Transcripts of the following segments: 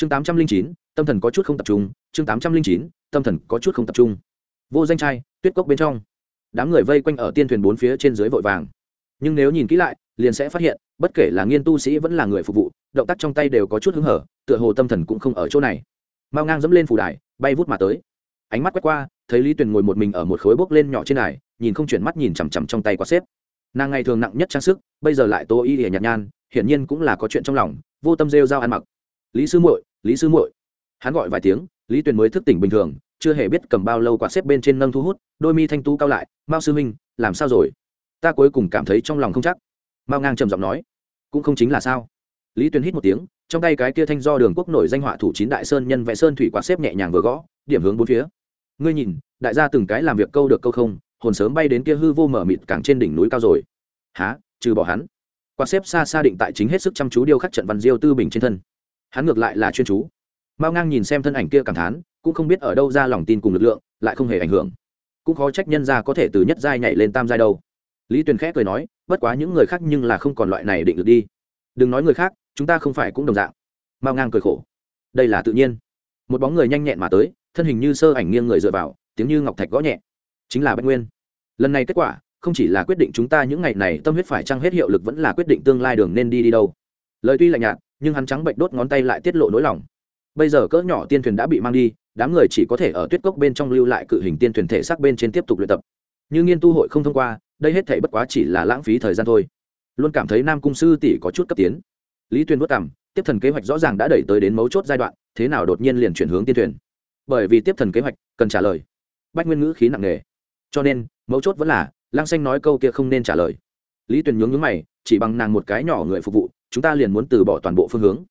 chương tám trăm linh chín, tâm thần có chút không tập trung, chương tám trăm linh chín, tâm thần có chút không tập trung. Vô danh trai, tuyết cốc bên trong. Đám người vây quanh ở tiên thuyền bốn phía trên dưới vội vàng. Nhưng nếu nhìn kỹ lại, liền sẽ phát hiện, bất kể là nghiên tu sĩ vẫn là người phục vụ, động tác trong tay đều có chút hứng hở, tựa hồ tâm thần cũng không ở chỗ này. Mao ngang dẫm lên phủ đài, bay vút mà tới. Ánh mắt quét qua, thấy lý tuyền ngồi một mình ở một khối bốc lên nhỏ trên đài, nhìn không chuyển mắt nhìn chằm chằm trong tay quá xếp. Nàng ngày thường nặng nhất trang sức, bây giờ lại tô y lìa nhạt nhan, hiển nhiên cũng là có chuyện trong lòng, vô tâm rêu dao ăn mặc. Lý sư muội lý sư muội. Hắn gọi vài tiếng, lý tuyền mới thức tỉnh bình thường, chưa hề biết cầm bao lâu quạt xếp bên trên nâng thu hút, đôi mi thanh tú cao lại, mao sư minh làm sao rồi? Ta cuối cùng cảm thấy trong lòng không chắc. Mao ngang trầm giọng nói, cũng không chính là sao. Lý tuyền hít một tiếng, trong tay cái kia thanh do đường quốc nổi danh họa thủ chín đại sơn nhân vẽ sơn thủy quạt xếp nhẹ nhàng vừa gõ, điểm hướng bốn phía. Ngươi nhìn, đại gia từng cái làm việc câu được câu không, hồn sớm bay đến kia hư vô mở mịt càng trên đỉnh núi cao rồi. Há trừ bỏ hắn? Quạt xếp xa xa định tại chính hết sức chăm chú điêu khắc trận văn diêu tư bình trên thân hắn ngược lại là chuyên chú. Mao ngang nhìn xem thân ảnh kia cảm thán, cũng không biết ở đâu ra lòng tin cùng lực lượng, lại không hề ảnh hưởng. Cũng khó trách nhân ra có thể từ nhất giai nhảy lên tam giai đâu. Lý tuyền khẽ cười nói, bất quá những người khác nhưng là không còn loại này định được đi. Đừng nói người khác, chúng ta không phải cũng đồng dạng. Mao ngang cười khổ. Đây là tự nhiên. Một bóng người nhanh nhẹn mà tới, thân hình như sơ ảnh nghiêng người dựa vào, tiếng như ngọc thạch gõ nhẹ. Chính là bách nguyên. Lần này kết quả, không chỉ là quyết định chúng ta những ngày này, tâm huyết phải trăng hết hiệu lực vẫn là quyết định tương lai đường nên đi đi đâu. Lời tuy lạnh nhạt nhưng hắn trắng bệnh đốt ngón tay lại tiết lộ nỗi lòng. Bây giờ cỡ nhỏ tiên thuyền đã bị mang đi, đám người chỉ có thể ở tuyết cốc bên trong lưu lại cự hình tiên thuyền thể xác bên trên tiếp tục luyện tập. Như nghiên tu hội không thông qua, đây hết thể bất quá chỉ là lãng phí thời gian thôi. Luôn cảm thấy nam cung sư tỷ có chút cấp tiến. Lý tuyên vất cảm tiếp thần kế hoạch rõ ràng đã đẩy tới đến mấu chốt giai đoạn, thế nào đột nhiên liền chuyển hướng tiên thuyền? Bởi vì tiếp thần kế hoạch, cần trả lời. Bách nguyên ngữ khí nặng nề. Cho nên, mấu chốt vẫn là lang xanh nói câu kia không nên trả lời lý tuyền nhướng nhướng mày, chỉ bằng nàng một cái nhỏ người phục vụ, chúng ta liền muốn từ bỏ toàn bộ phương hướng.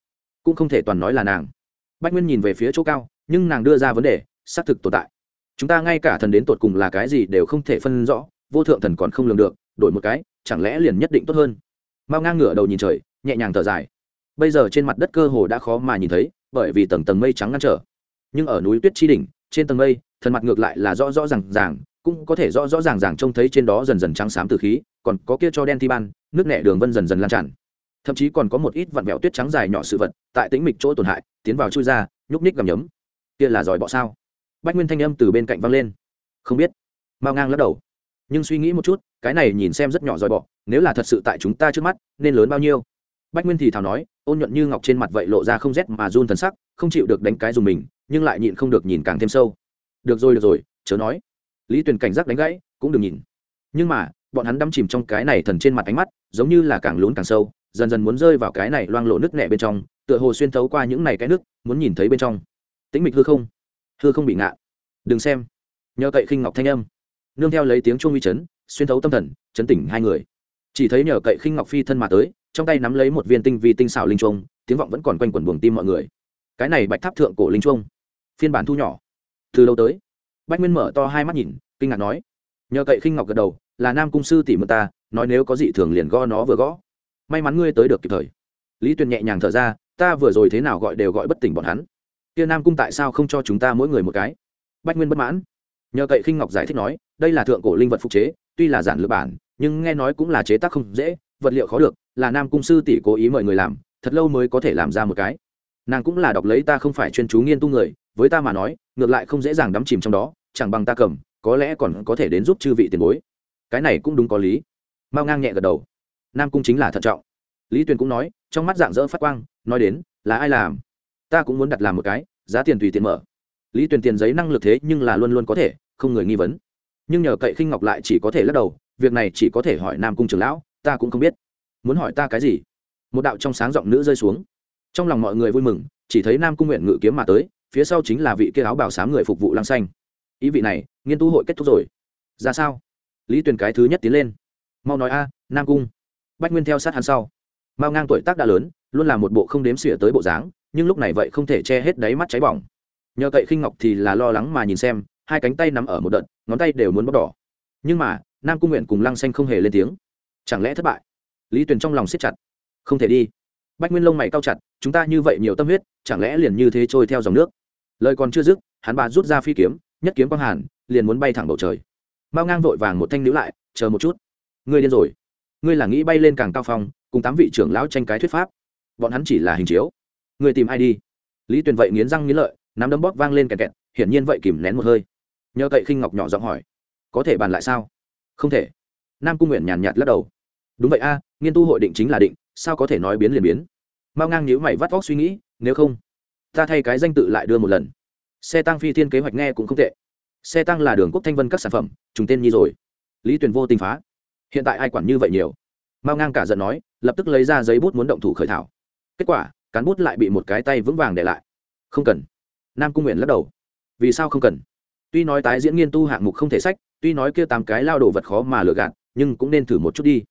Cũng không thể toàn nói là nàng. Bách nguyên nhìn về phía chỗ cao, nhưng nàng đưa ra vấn đề, xác thực tồn tại. Chúng ta ngay cả thần đến tột cùng là cái gì đều không thể phân rõ, vô thượng thần còn không lường được, đổi một cái, chẳng lẽ liền nhất định tốt hơn? Mao ngang ngửa đầu nhìn trời, nhẹ nhàng thở dài. Bây giờ trên mặt đất cơ hồ đã khó mà nhìn thấy, bởi vì tầng tầng mây trắng ngăn trở. Nhưng ở núi tuyết chi đỉnh, trên tầng mây, thần mặt ngược lại là rõ rõ ràng ràng cũng có thể rõ rõ ràng ràng trông thấy trên đó dần dần trắng xám từ khí, còn có kia cho đen thi ban, nước nẹ đường vân dần dần lan tràn. Thậm chí còn có một ít vặn vẹo tuyết trắng dài nhỏ sự vật, tại tĩnh mịch chỗ tổn hại, tiến vào chui ra, nhúc ních gầm nhấm. Kia là giỏi bọ sao? Bách nguyên thanh âm từ bên cạnh văng lên. Không biết. Mao ngang lắc đầu. Nhưng suy nghĩ một chút, cái này nhìn xem rất nhỏ giỏi bọ, nếu là thật sự tại chúng ta trước mắt, nên lớn bao nhiêu? Bách nguyên thì thào nói, ôn nhuận như ngọc trên mặt vậy lộ ra không rét mà run thần sắc, không chịu được đánh cái dùng mình, nhưng lại nhịn không được nhìn càng thêm sâu. Được rồi được rồi, chớ nói lý tuyền cảnh giác đánh gãy, cũng đừng nhìn. Nhưng mà, bọn hắn đắm chìm trong cái này thần trên mặt ánh mắt, giống như là càng lún càng sâu, dần dần muốn rơi vào cái này loang lộ nước nhẹ bên trong, tựa hồ xuyên thấu qua những này cái nước muốn nhìn thấy bên trong. Tĩnh mịch hư không. Hư không bị ngạ. Đừng xem. Nhờ cậy khinh ngọc thanh âm. Nương theo lấy tiếng chuông uy chấn, xuyên thấu tâm thần, chấn tỉnh hai người. Chỉ thấy nhờ cậy khinh ngọc phi thân mà tới, trong tay nắm lấy một viên tinh vi tinh xảo linh chuông, tiếng vọng vẫn còn quanh quẩn buồng tim mọi người. Cái này bạch tháp thượng cổ linh chuông. Phiên bản thu nhỏ. Từ lâu tới bách nguyên mở to hai mắt nhìn, kinh ngạc nói, nhờ cậy khinh ngọc gật đầu, là nam cung sư tỷ mượn ta, nói nếu có gì thường liền gõ nó vừa gõ. May mắn ngươi tới được kịp thời. Lý tuyền nhẹ nhàng thở ra, ta vừa rồi thế nào gọi đều gọi bất tỉnh bọn hắn. Kia nam cung tại sao không cho chúng ta mỗi người một cái? Bách nguyên bất mãn. Nhờ cậy khinh ngọc giải thích nói, đây là thượng cổ linh vật phục chế, tuy là giản lược bản, nhưng nghe nói cũng là chế tác không dễ, vật liệu khó được, là nam cung sư tỷ cố ý mời người làm, thật lâu mới có thể làm ra một cái. Nàng cũng là đọc lấy ta không phải chuyên chú nghiên tu người với ta mà nói, ngược lại không dễ dàng đắm chìm trong đó, chẳng bằng ta cầm, có lẽ còn có thể đến giúp chư vị tiền bối. Cái này cũng đúng có lý. Mao ngang nhẹ gật đầu. Nam cung chính là thận trọng. Lý tuyền cũng nói, trong mắt dạng dỡ phát quang, nói đến, là ai làm? Ta cũng muốn đặt làm một cái, giá tiền tùy tiền mở. Lý tuyền tiền giấy năng lực thế nhưng là luôn luôn có thể, không người nghi vấn. Nhưng nhờ cậy khinh ngọc lại chỉ có thể lắc đầu, việc này chỉ có thể hỏi nam cung trưởng lão, ta cũng không biết. Muốn hỏi ta cái gì? Một đạo trong sáng giọng nữ rơi xuống. Trong lòng mọi người vui mừng, chỉ thấy nam cung nguyện ngự kiếm mà tới phía sau chính là vị kia áo bảo sám người phục vụ lăng xanh. Ý vị này, nghiên tu hội kết thúc rồi. Ra sao? Lý tuyền cái thứ nhất tiến lên. Mau nói a, nam cung. Bách nguyên theo sát hắn sau. Mao ngang tuổi tác đã lớn, luôn là một bộ không đếm xỉa tới bộ dáng, nhưng lúc này vậy không thể che hết đáy mắt cháy bỏng. Nhờ cậy khinh ngọc thì là lo lắng mà nhìn xem, hai cánh tay nằm ở một đợt, ngón tay đều muốn bóc đỏ. Nhưng mà, nam cung nguyện cùng lăng xanh không hề lên tiếng. Chẳng lẽ thất bại? Lý tuyền trong lòng siết chặt. Không thể đi. Bách nguyên lông mày cao chặt, chúng ta như vậy nhiều tâm huyết, chẳng lẽ liền như thế trôi theo dòng nước? Lời còn chưa dứt, hắn bà rút ra phi kiếm, nhất kiếm quang hàn, liền muốn bay thẳng bầu trời. Mao ngang vội vàng một thanh níu lại, chờ một chút. Ngươi điên rồi. Ngươi là nghĩ bay lên càng cao phong, cùng tám vị trưởng lão tranh cái thuyết pháp. Bọn hắn chỉ là hình chiếu. Ngươi tìm ai đi? Lý tuyền vậy nghiến răng nghiến lợi, nắm đấm bóp vang lên kẹt kẹt, hiển nhiên vậy kìm nén một hơi. Nhờ cậy khinh ngọc nhỏ giọng hỏi, có thể bàn lại sao? Không thể. Nam cung nguyện nhàn nhạt lắc đầu, đúng vậy a, nghiên tu hội định chính là định, sao có thể nói biến liền biến? Mao ngang nhữ mày vắt vóc suy nghĩ, nếu không ta thay cái danh tự lại đưa một lần. Xe tăng phi thiên kế hoạch nghe cũng không tệ. Xe tăng là đường quốc thanh vân các sản phẩm, trùng tên nhi rồi. Lý tuyền vô tình phá. Hiện tại ai quản như vậy nhiều? Mao ngang cả giận nói, lập tức lấy ra giấy bút muốn động thủ khởi thảo. Kết quả, cán bút lại bị một cái tay vững vàng để lại. Không cần. Nam cung nguyện lắc đầu. Vì sao không cần? Tuy nói tái diễn nghiên tu hạng mục không thể sách, tuy nói kia tám cái lao đồ vật khó mà lựa gạt, nhưng cũng nên thử một chút đi.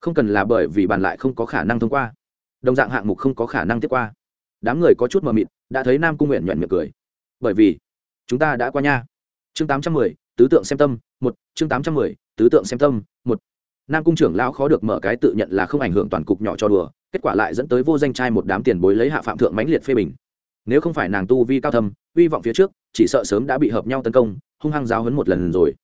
Không cần là bởi vì bàn lại không có khả năng thông qua. Đồng dạng hạng mục không có khả năng tiếp qua. Đám người có chút mờ mịt đã thấy nam cung nguyện nhuận miệng cười. Bởi vì, chúng ta đã qua nha. Chương tám trăm mười, tứ tượng xem tâm, một. Chương tám trăm mười, tứ tượng xem tâm, một. Nam cung trưởng lão khó được mở cái tự nhận là không ảnh hưởng toàn cục nhỏ cho đùa, kết quả lại dẫn tới vô danh trai một đám tiền bối lấy hạ phạm thượng mãnh liệt phê bình. Nếu không phải nàng tu vi cao thâm uy vọng phía trước, chỉ sợ sớm đã bị hợp nhau tấn công, hung hăng giáo hấn một lần rồi.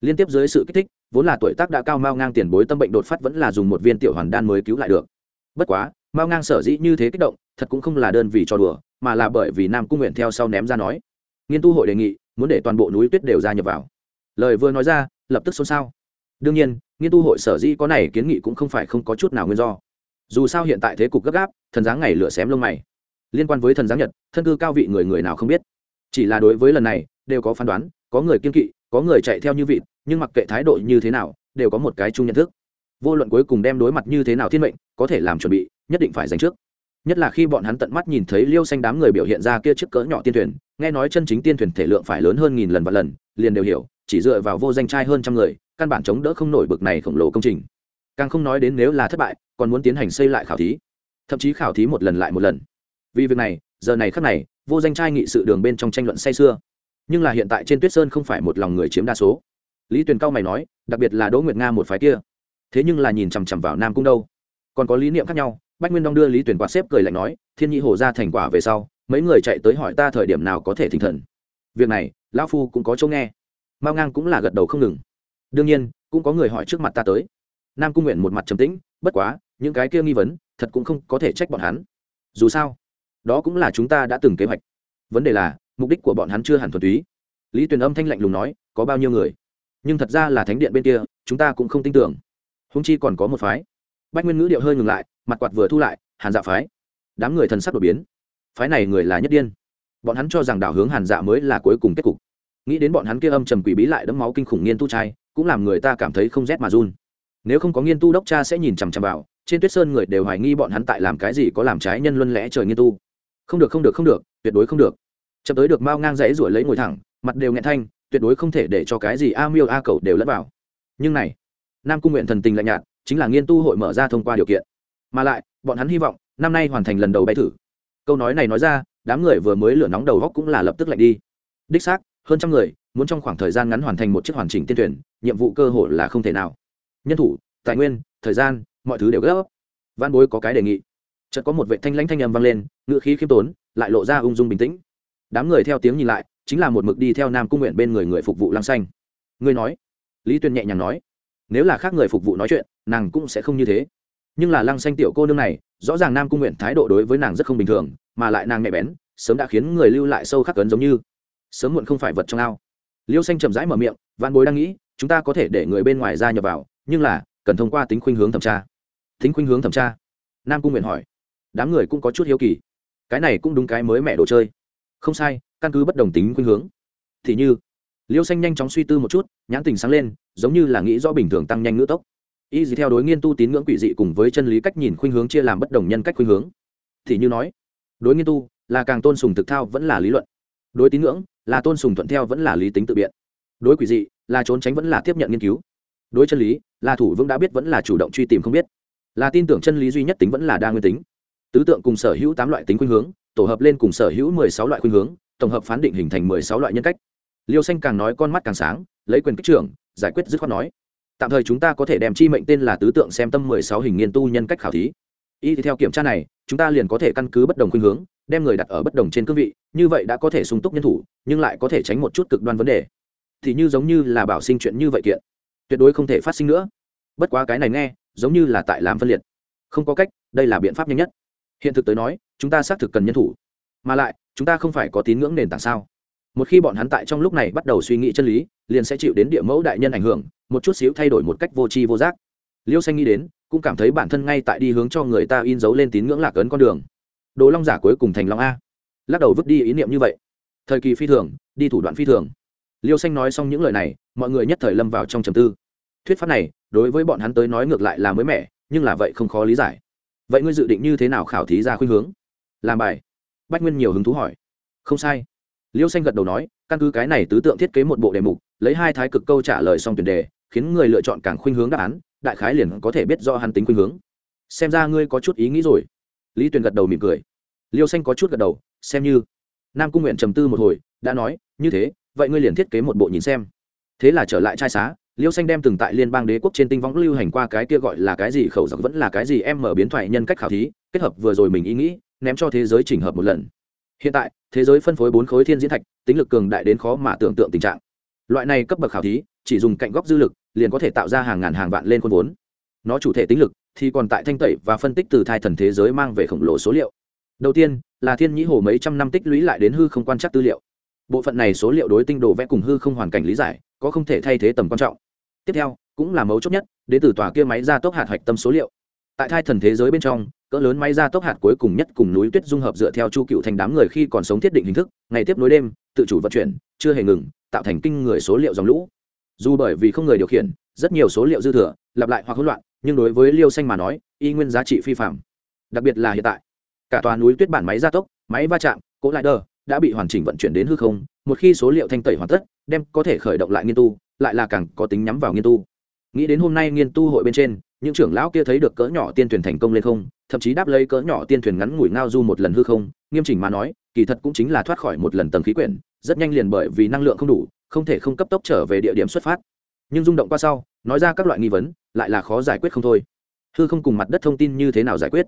Liên tiếp dưới sự kích thích, vốn là tuổi tác đã cao mao ngang tiền bối tâm bệnh đột phát vẫn là dùng một viên tiểu hoàn đan mới cứu lại được bất quá, mao ngang sở dĩ như thế kích động, thật cũng không là đơn vì cho đùa, mà là bởi vì nam cung nguyện theo sau ném ra nói. Nghiên tu hội đề nghị, muốn để toàn bộ núi tuyết đều gia nhập vào. Lời vừa nói ra, lập tức xôn xao. Đương nhiên, nghiên tu hội sở dĩ có này kiến nghị cũng không phải không có chút nào nguyên do. Dù sao hiện tại thế cục gấp gáp, thần dáng ngày lửa xém lông mày. Liên quan với thần giáng nhật, thân cư cao vị người người nào không biết. Chỉ là đối với lần này, đều có phán đoán, có người kiên kỵ, có người chạy theo như vị nhưng mặc kệ thái độ như thế nào, đều có một cái chung nhận thức. Vô luận cuối cùng đem đối mặt như thế nào thiên mệnh có thể làm chuẩn bị, nhất định phải dành trước. Nhất là khi bọn hắn tận mắt nhìn thấy liêu xanh đám người biểu hiện ra kia chiếc cỡ nhỏ tiên thuyền, nghe nói chân chính tiên thuyền thể lượng phải lớn hơn nghìn lần và lần, liền đều hiểu, chỉ dựa vào vô danh trai hơn trăm người, căn bản chống đỡ không nổi bực này khổng lồ công trình. Càng không nói đến nếu là thất bại, còn muốn tiến hành xây lại khảo thí. Thậm chí khảo thí một lần lại một lần. Vì việc này, giờ này khắc này, vô danh trai nghị sự đường bên trong tranh luận say xưa nhưng là hiện tại trên tuyết sơn không phải một lòng người chiếm đa số. Lý tuyền cao mày nói, đặc biệt là đỗ nguyệt nga một phái kia. Thế nhưng là nhìn chằm chằm vào nam cung đâu? Còn có lý niệm khác nhau, bách nguyên đông đưa lý tuyển quạt xếp cười lạnh nói, thiên Nhi hồ ra thành quả về sau, mấy người chạy tới hỏi ta thời điểm nào có thể thỉnh thần. Việc này, lão phu cũng có chỗ nghe. Mao ngang cũng là gật đầu không ngừng. Đương nhiên, cũng có người hỏi trước mặt ta tới. Nam cung nguyện một mặt trầm tĩnh, bất quá, những cái kia nghi vấn, thật cũng không có thể trách bọn hắn. Dù sao, đó cũng là chúng ta đã từng kế hoạch. Vấn đề là, mục đích của bọn hắn chưa hẳn thuần túy. Lý tuyền âm thanh lạnh lùng nói, có bao nhiêu người? Nhưng thật ra là thánh điện bên kia, chúng ta cũng không tin tưởng. Húng chi còn có một phái bách nguyên ngữ điệu hơi ngừng lại, mặt quạt vừa thu lại, hàn dạ phái. Đám người thần sắc đột biến. Phái này người là nhất điên. Bọn hắn cho rằng đảo hướng hàn dạ mới là cuối cùng kết cục. Nghĩ đến bọn hắn kia âm trầm quỷ bí lại đẫm máu kinh khủng nghiên tu trai, cũng làm người ta cảm thấy không rét mà run. Nếu không có nghiên tu đốc cha sẽ nhìn chằm chằm vào, trên tuyết sơn người đều hoài nghi bọn hắn tại làm cái gì có làm trái nhân luân lẽ trời nghiên tu. Không được không được không được, tuyệt đối không được. Chậm tới được mao ngang dãy ruổi lấy ngồi thẳng, mặt đều nghẹn thanh, tuyệt đối không thể để cho cái gì a miêu a cầu đều lẫn vào. Nhưng này, nam cung nguyện thần tình lạnh nhạt chính là nghiên tu hội mở ra thông qua điều kiện. Mà lại, bọn hắn hy vọng, năm nay hoàn thành lần đầu bay thử. Câu nói này nói ra, đám người vừa mới lửa nóng đầu góc cũng là lập tức lạnh đi. Đích xác, hơn trăm người, muốn trong khoảng thời gian ngắn hoàn thành một chiếc hoàn chỉnh tiên tuyển, nhiệm vụ cơ hội là không thể nào. Nhân thủ, tài nguyên, thời gian, mọi thứ đều gấp. Văn bối có cái đề nghị. Chợt có một vệ thanh lãnh thanh âm vang lên ngự khí khiêm tốn, lại lộ ra ung dung bình tĩnh. Đám người theo tiếng nhìn lại, chính là một mực đi theo nam cung nguyện bên người người phục vụ lăng xanh. Ngươi nói, lý tuyên nhẹ nhàng nói nếu là khác người phục vụ nói chuyện, nàng cũng sẽ không như thế. Nhưng là lăng xanh tiểu cô nương này, rõ ràng nam cung nguyện thái độ đối với nàng rất không bình thường, mà lại nàng nhạy bén, sớm đã khiến người lưu lại sâu khắc cấn giống như. Sớm muộn không phải vật trong ao. Liêu xanh chậm rãi mở miệng văn bối đang nghĩ, chúng ta có thể để người bên ngoài ra nhập vào, nhưng là, cần thông qua tính khuynh hướng thẩm tra. Tính khuynh hướng thẩm tra? Nam cung nguyện hỏi. Đám người cũng có chút hiếu kỳ. Cái này cũng đúng cái mới mẹ đồ chơi. Không sai, căn cứ bất đồng tính khuynh hướng. Thì như liêu xanh nhanh chóng suy tư một chút, nhãn tình sáng lên, giống như là nghĩ do bình thường tăng nhanh ngữ tốc. Y gì theo đối nghiên tu tín ngưỡng quỷ dị cùng với chân lý cách nhìn khuynh hướng chia làm bất đồng nhân cách khuynh hướng. Thì như nói, đối nghiên tu, là càng tôn sùng thực thao vẫn là lý luận. Đối tín ngưỡng, là tôn sùng thuận theo vẫn là lý tính tự biện. Đối quỷ dị, là trốn tránh vẫn là tiếp nhận nghiên cứu. Đối chân lý, là thủ vững đã biết vẫn là chủ động truy tìm không biết. Là tin tưởng chân lý duy nhất tính vẫn là đa nguyên tính. Tứ tượng cùng sở hữu tám loại tính khuynh hướng, tổ hợp lên cùng sở hữu mười sáu loại khuynh hướng, tổng hợp phán định hình thành mười sáu loại nhân cách liêu xanh càng nói con mắt càng sáng, lấy quyền kích trưởng, giải quyết dứt khoát nói. Tạm thời chúng ta có thể đem chi mệnh tên là tứ tượng xem tâm mười sáu hình nghiên tu nhân cách khảo thí. Y theo kiểm tra này, chúng ta liền có thể căn cứ bất đồng khuynh hướng, đem người đặt ở bất đồng trên cương vị, như vậy đã có thể sung túc nhân thủ, nhưng lại có thể tránh một chút cực đoan vấn đề. Thì như giống như là bảo sinh chuyện như vậy kiện, tuyệt đối không thể phát sinh nữa. Bất quá cái này nghe, giống như là tại làm phân liệt. Không có cách, đây là biện pháp nhanh nhất. Hiện thực tới nói, chúng ta xác thực cần nhân thủ. Mà lại, chúng ta không phải có tín ngưỡng nền tảng sao? Một khi bọn hắn tại trong lúc này bắt đầu suy nghĩ chân lý, liền sẽ chịu đến địa mẫu đại nhân ảnh hưởng, một chút xíu thay đổi một cách vô tri vô giác. Liêu xanh nghĩ đến, cũng cảm thấy bản thân ngay tại đi hướng cho người ta in dấu lên tín ngưỡng lạc ấn con đường. Đồ long giả cuối cùng thành long a. Lắc đầu vứt đi ý niệm như vậy. Thời kỳ phi thường, đi thủ đoạn phi thường. Liêu xanh nói xong những lời này, mọi người nhất thời lâm vào trong trầm tư. Thuyết pháp này, đối với bọn hắn tới nói ngược lại là mới mẻ, nhưng là vậy không khó lý giải. Vậy ngươi dự định như thế nào khảo thí ra khuynh hướng? Làm bài. Bách nguyên nhiều hứng thú hỏi. Không sai liêu xanh gật đầu nói, căn cứ cái này tứ tượng thiết kế một bộ đề mục, lấy hai thái cực câu trả lời xong tuyển đề, khiến người lựa chọn càng khuynh hướng đáp án, đại khái liền có thể biết do hắn tính khuynh hướng. Xem ra ngươi có chút ý nghĩ rồi. Lý tuyền gật đầu mỉm cười. Liêu xanh có chút gật đầu, xem như. Nam cung nguyện trầm tư một hồi, đã nói, như thế, vậy ngươi liền thiết kế một bộ nhìn xem. Thế là trở lại trai xá, liêu xanh đem từng tại liên bang đế quốc trên tinh võng lưu hành qua cái kia gọi là cái gì khẩu giặc vẫn là cái gì em mở biến thoại nhân cách khảo thí, kết hợp vừa rồi mình ý nghĩ, ném cho thế giới chỉnh hợp một lần hiện tại, thế giới phân phối bốn khối thiên diễn thạch, tính lực cường đại đến khó mà tưởng tượng tình trạng. Loại này cấp bậc khảo thí, chỉ dùng cạnh góc dư lực, liền có thể tạo ra hàng ngàn hàng vạn lên khuôn vốn. Nó chủ thể tính lực, thì còn tại thanh tẩy và phân tích từ thai thần thế giới mang về khổng lồ số liệu. Đầu tiên, là thiên nhĩ hồ mấy trăm năm tích lũy lại đến hư không quan trắc tư liệu. Bộ phận này số liệu đối tinh đồ vẽ cùng hư không hoàn cảnh lý giải, có không thể thay thế tầm quan trọng. Tiếp theo, cũng là mấu chốt nhất, đến từ tòa kia máy ra tốc hạt hạch tâm số liệu. Tại thai thần thế giới bên trong cỡ lớn máy ra tốc hạt cuối cùng nhất cùng núi tuyết dung hợp dựa theo chu cựu thành đám người khi còn sống thiết định hình thức, ngày tiếp nối đêm, tự chủ vận chuyển, chưa hề ngừng, tạo thành kinh người số liệu dòng lũ. Dù bởi vì không người điều khiển, rất nhiều số liệu dư thừa, lặp lại hoặc hỗn loạn, nhưng đối với liêu xanh mà nói, y nguyên giá trị phi phạm. Đặc biệt là hiện tại, cả tòa núi tuyết bản máy gia tốc, máy va chạm, cỗ lại đờ đã bị hoàn chỉnh vận chuyển đến hư không, một khi số liệu thanh tẩy hoàn tất, đem có thể khởi động lại nghiên tu, lại là càng có tính nhắm vào nghiên tu. Nghĩ đến hôm nay nghiên tu hội bên trên những trưởng lão kia thấy được cỡ nhỏ tiên thuyền thành công lên không, thậm chí đáp lấy cỡ nhỏ tiên thuyền ngắn ngủi ngao du một lần hư không, nghiêm chỉnh mà nói, kỳ thật cũng chính là thoát khỏi một lần tầng khí quyển, rất nhanh liền bởi vì năng lượng không đủ, không thể không cấp tốc trở về địa điểm xuất phát. Nhưng rung động qua sau, nói ra các loại nghi vấn, lại là khó giải quyết không thôi. Hư không cùng mặt đất thông tin như thế nào giải quyết?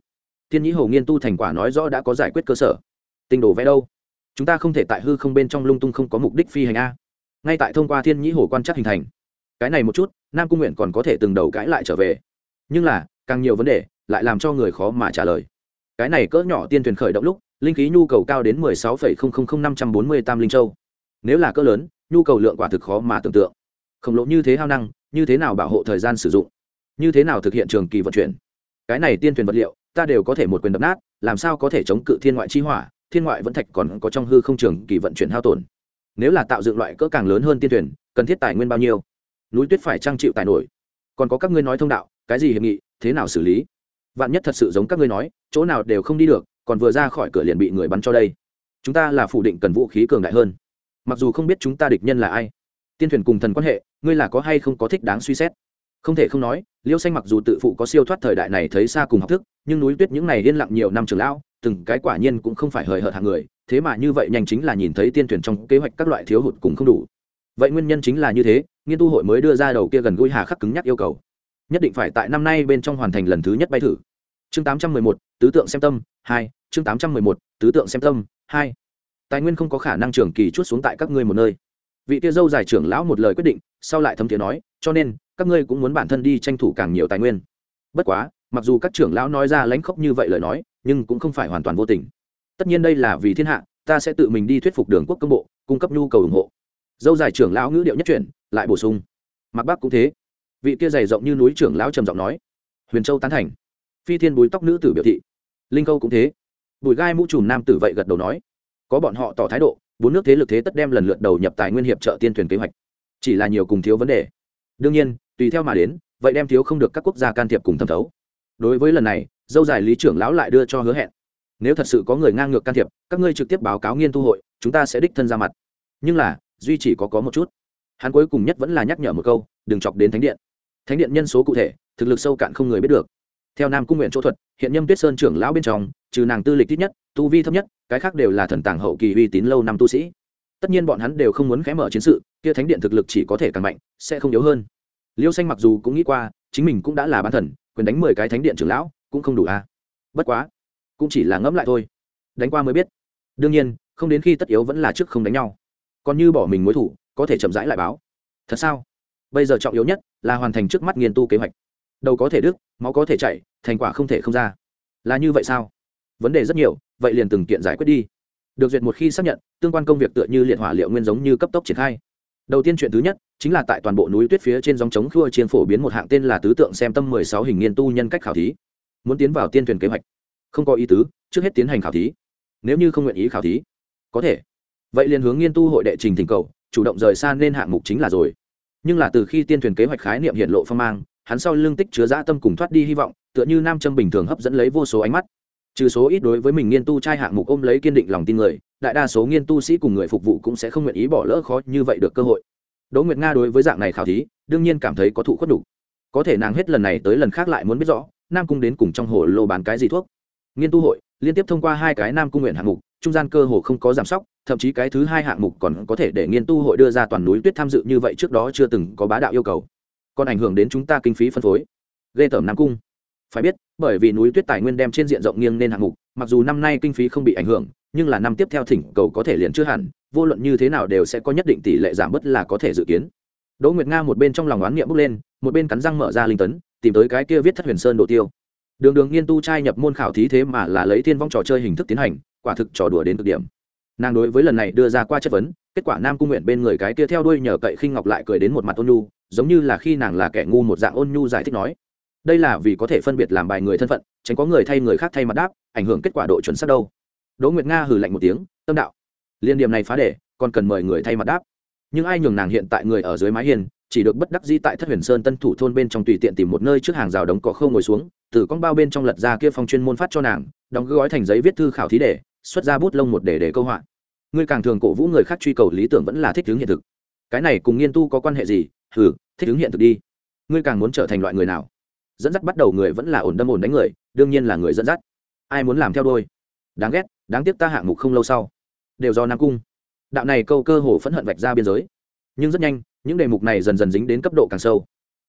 Thiên nhĩ hầu nghiên tu thành quả nói rõ đã có giải quyết cơ sở. Tinh đồ vẽ đâu? Chúng ta không thể tại hư không bên trong lung tung không có mục đích phi hành a. Ngay tại thông qua thiên nhĩ hồ quan trắc hình thành. Cái này một chút, nam cung nguyện còn có thể từng đầu cãi lại trở về nhưng là, càng nhiều vấn đề, lại làm cho người khó mà trả lời. Cái này cỡ nhỏ tiên thuyền khởi động lúc, linh khí nhu cầu cao đến mười sáu phẩy không không không năm trăm bốn mươi tam linh châu. Nếu là cỡ lớn, nhu cầu lượng quả thực khó mà tưởng tượng. Khổng lồ như thế hao năng, như thế nào bảo hộ thời gian sử dụng? Như thế nào thực hiện trường kỳ vận chuyển? Cái này tiên thuyền vật liệu, ta đều có thể một quyền đập nát, làm sao có thể chống cự thiên ngoại chi hỏa, thiên ngoại vẫn thạch còn có trong hư không trường kỳ vận chuyển hao tổn. Nếu là tạo dựng loại cỡ càng lớn hơn tiên thuyền, cần thiết tài nguyên bao nhiêu? Núi tuyết phải trang chịu tài nổi? Còn có các ngươi nói thông đạo cái gì hiệp nghị, thế nào xử lý? Vạn nhất thật sự giống các ngươi nói, chỗ nào đều không đi được, còn vừa ra khỏi cửa liền bị người bắn cho đây. Chúng ta là phủ định cần vũ khí cường đại hơn. Mặc dù không biết chúng ta địch nhân là ai, tiên thuyền cùng thần quan hệ, ngươi là có hay không có thích đáng suy xét? Không thể không nói, liêu xanh mặc dù tự phụ có siêu thoát thời đại này thấy xa cùng học thức, nhưng núi tuyết những này yên lặng nhiều năm trường lão, từng cái quả nhiên cũng không phải hời hợt hàng người, thế mà như vậy nhanh chính là nhìn thấy tiên thuyền trong kế hoạch các loại thiếu hụt cùng không đủ. Vậy nguyên nhân chính là như thế, nghiên tu hội mới đưa ra đầu kia gần gũi hà khắc cứng nhắc yêu cầu nhất định phải tại năm nay bên trong hoàn thành lần thứ nhất bay thử. Chương 811, tứ tượng xem tâm hai chương 811, tứ tượng xem tâm hai. Tài nguyên không có khả năng trường kỳ chút xuống tại các ngươi một nơi. Vị kia dâu dài trưởng lão một lời quyết định sau lại thấm thiế nói cho nên các ngươi cũng muốn bản thân đi tranh thủ càng nhiều tài nguyên. Bất quá mặc dù các trưởng lão nói ra lãnh khốc như vậy lời nói nhưng cũng không phải hoàn toàn vô tình. Tất nhiên đây là vì thiên hạ ta sẽ tự mình đi thuyết phục đường quốc công bộ cung cấp nhu cầu ủng hộ. Dâu dài trưởng lão ngữ điệu nhất chuyển lại bổ sung. Mặc bác cũng thế vị kia dày rộng như núi trưởng lão trầm giọng nói. Huyền châu tán thành. Phi thiên bùi tóc nữ tử biểu thị. Linh câu cũng thế. Bùi gai mũ trùm nam tử vậy gật đầu nói. Có bọn họ tỏ thái độ, bốn nước thế lực thế tất đem lần lượt đầu nhập tài nguyên hiệp trợ tiên thuyền kế hoạch. Chỉ là nhiều cùng thiếu vấn đề. Đương nhiên, tùy theo mà đến, vậy đem thiếu không được các quốc gia can thiệp cùng thẩm thấu. Đối với lần này, dâu dài lý trưởng lão lại đưa cho hứa hẹn. Nếu thật sự có người ngang ngược can thiệp, các ngươi trực tiếp báo cáo nghiên thu hội, chúng ta sẽ đích thân ra mặt. Nhưng là, duy chỉ có có một chút. Hắn cuối cùng nhất vẫn là nhắc nhở một câu, đừng chọc đến thánh điện thánh điện nhân số cụ thể, thực lực sâu cạn không người biết được. Theo nam cung nguyện chỗ thuật, hiện nhâm tuyết sơn trưởng lão bên trong, trừ nàng tư lịch ít nhất, tu vi thấp nhất, cái khác đều là thần tàng hậu kỳ uy tín lâu năm tu sĩ. Tất nhiên bọn hắn đều không muốn khẽ mở chiến sự, kia thánh điện thực lực chỉ có thể càng mạnh, sẽ không yếu hơn. Liêu xanh mặc dù cũng nghĩ qua, chính mình cũng đã là bán thần, quyền đánh mười cái thánh điện trưởng lão, cũng không đủ à. bất quá, cũng chỉ là ngẫm lại thôi. Đánh qua mới biết. Đương nhiên, không đến khi tất yếu vẫn là trước không đánh nhau. Còn như bỏ mình mối thủ, có thể chậm rãi lại báo. Thật sao? Bây giờ trọng yếu nhất là hoàn thành trước mắt nghiên tu kế hoạch. Đầu có thể đứt, máu có thể chạy thành quả không thể không ra. Là như vậy sao? Vấn đề rất nhiều, vậy liền từng kiện giải quyết đi. Được duyệt một khi xác nhận, tương quan công việc tựa như liệt hỏa liệu nguyên giống như cấp tốc triển khai. Đầu tiên chuyện thứ nhất, chính là tại toàn bộ núi tuyết phía trên dòng chống khua chiên phổ biến một hạng tên là tứ tượng xem tâm mười sáu hình nghiên tu nhân cách khảo thí. Muốn tiến vào tiên thuyền kế hoạch. Không có ý tứ, trước hết tiến hành khảo thí. Nếu như không nguyện ý khảo thí, có thể. Vậy liền hướng nghiên tu hội đệ trình thỉnh cầu, chủ động rời xa nên hạng mục chính là rồi nhưng là từ khi tiên thuyền kế hoạch khái niệm hiện lộ phong mang, hắn sau lương tích chứa dã tâm cùng thoát đi hy vọng, tựa như nam châm bình thường hấp dẫn lấy vô số ánh mắt. Trừ số ít đối với mình nghiên tu trai hạng mục ôm lấy kiên định lòng tin người, đại đa số nghiên tu sĩ cùng người phục vụ cũng sẽ không nguyện ý bỏ lỡ khó như vậy được cơ hội. Đỗ nguyệt nga đối với dạng này khảo thí, đương nhiên cảm thấy có thụ khuất đủ. Có thể nàng hết lần này tới lần khác lại muốn biết rõ, nam cung đến cùng trong hồ lô bán cái gì thuốc. Nghiên tu hội, liên tiếp thông qua hai cái nam cung nguyện hạng mục, trung gian cơ hồ không có giảm sóc thậm chí cái thứ hai hạng mục còn có thể để nghiên tu hội đưa ra toàn núi tuyết tham dự như vậy trước đó chưa từng có bá đạo yêu cầu. Còn ảnh hưởng đến chúng ta kinh phí phân phối. Ghê tởm nam cung. Phải biết, bởi vì núi tuyết tài nguyên đem trên diện rộng nghiêng nên hạng mục, mặc dù năm nay kinh phí không bị ảnh hưởng, nhưng là năm tiếp theo thỉnh cầu có thể liền chưa hẳn, vô luận như thế nào đều sẽ có nhất định tỷ lệ giảm bớt là có thể dự kiến. Đỗ nguyệt nga một bên trong lòng oán niệm bước lên, một bên cắn răng mở ra linh tấn, tìm tới cái kia viết thất huyền sơn độ tiêu. Đường đường nghiên tu trai nhập môn khảo thí thế mà là lấy thiên vong trò chơi hình thức tiến hành, quả thực trò đùa đến cực điểm nàng đối với lần này đưa ra qua chất vấn, kết quả nam cung nguyện bên người cái kia theo đuôi nhờ cậy khinh ngọc lại cười đến một mặt ôn nhu, giống như là khi nàng là kẻ ngu một dạng ôn nhu giải thích nói. Đây là vì có thể phân biệt làm bài người thân phận, tránh có người thay người khác thay mặt đáp, ảnh hưởng kết quả độ chuẩn xác đâu. Đỗ nguyệt nga hừ lạnh một tiếng, tâm đạo. Liên điểm này phá để còn cần mời người thay mặt đáp. Nhưng ai nhường nàng hiện tại người ở dưới mái hiền chỉ được bất đắc di tại thất huyền sơn tân thủ thôn bên trong tùy tiện tìm một nơi trước hàng rào đống cỏ khâu ngồi xuống, từ con bao bên trong lật ra kia phong chuyên môn phát cho nàng, đóng gói thành giấy viết thư khảo thí để xuất ra bút lông một để để câu họa ngươi càng thường cổ vũ người khác truy cầu lý tưởng vẫn là thích hướng hiện thực. Cái này cùng nghiên tu có quan hệ gì? Hừ, thích hướng hiện thực đi. Ngươi càng muốn trở thành loại người nào? Dẫn dắt bắt đầu người vẫn là ổn đâm ổn đánh người, đương nhiên là người dẫn dắt. Ai muốn làm theo đôi? Đáng ghét, đáng tiếc ta hạng mục không lâu sau. Đều do nam cung. Đạo này câu cơ hồ phẫn hận vạch ra biên giới. Nhưng rất nhanh, những đề mục này dần dần dính đến cấp độ càng sâu.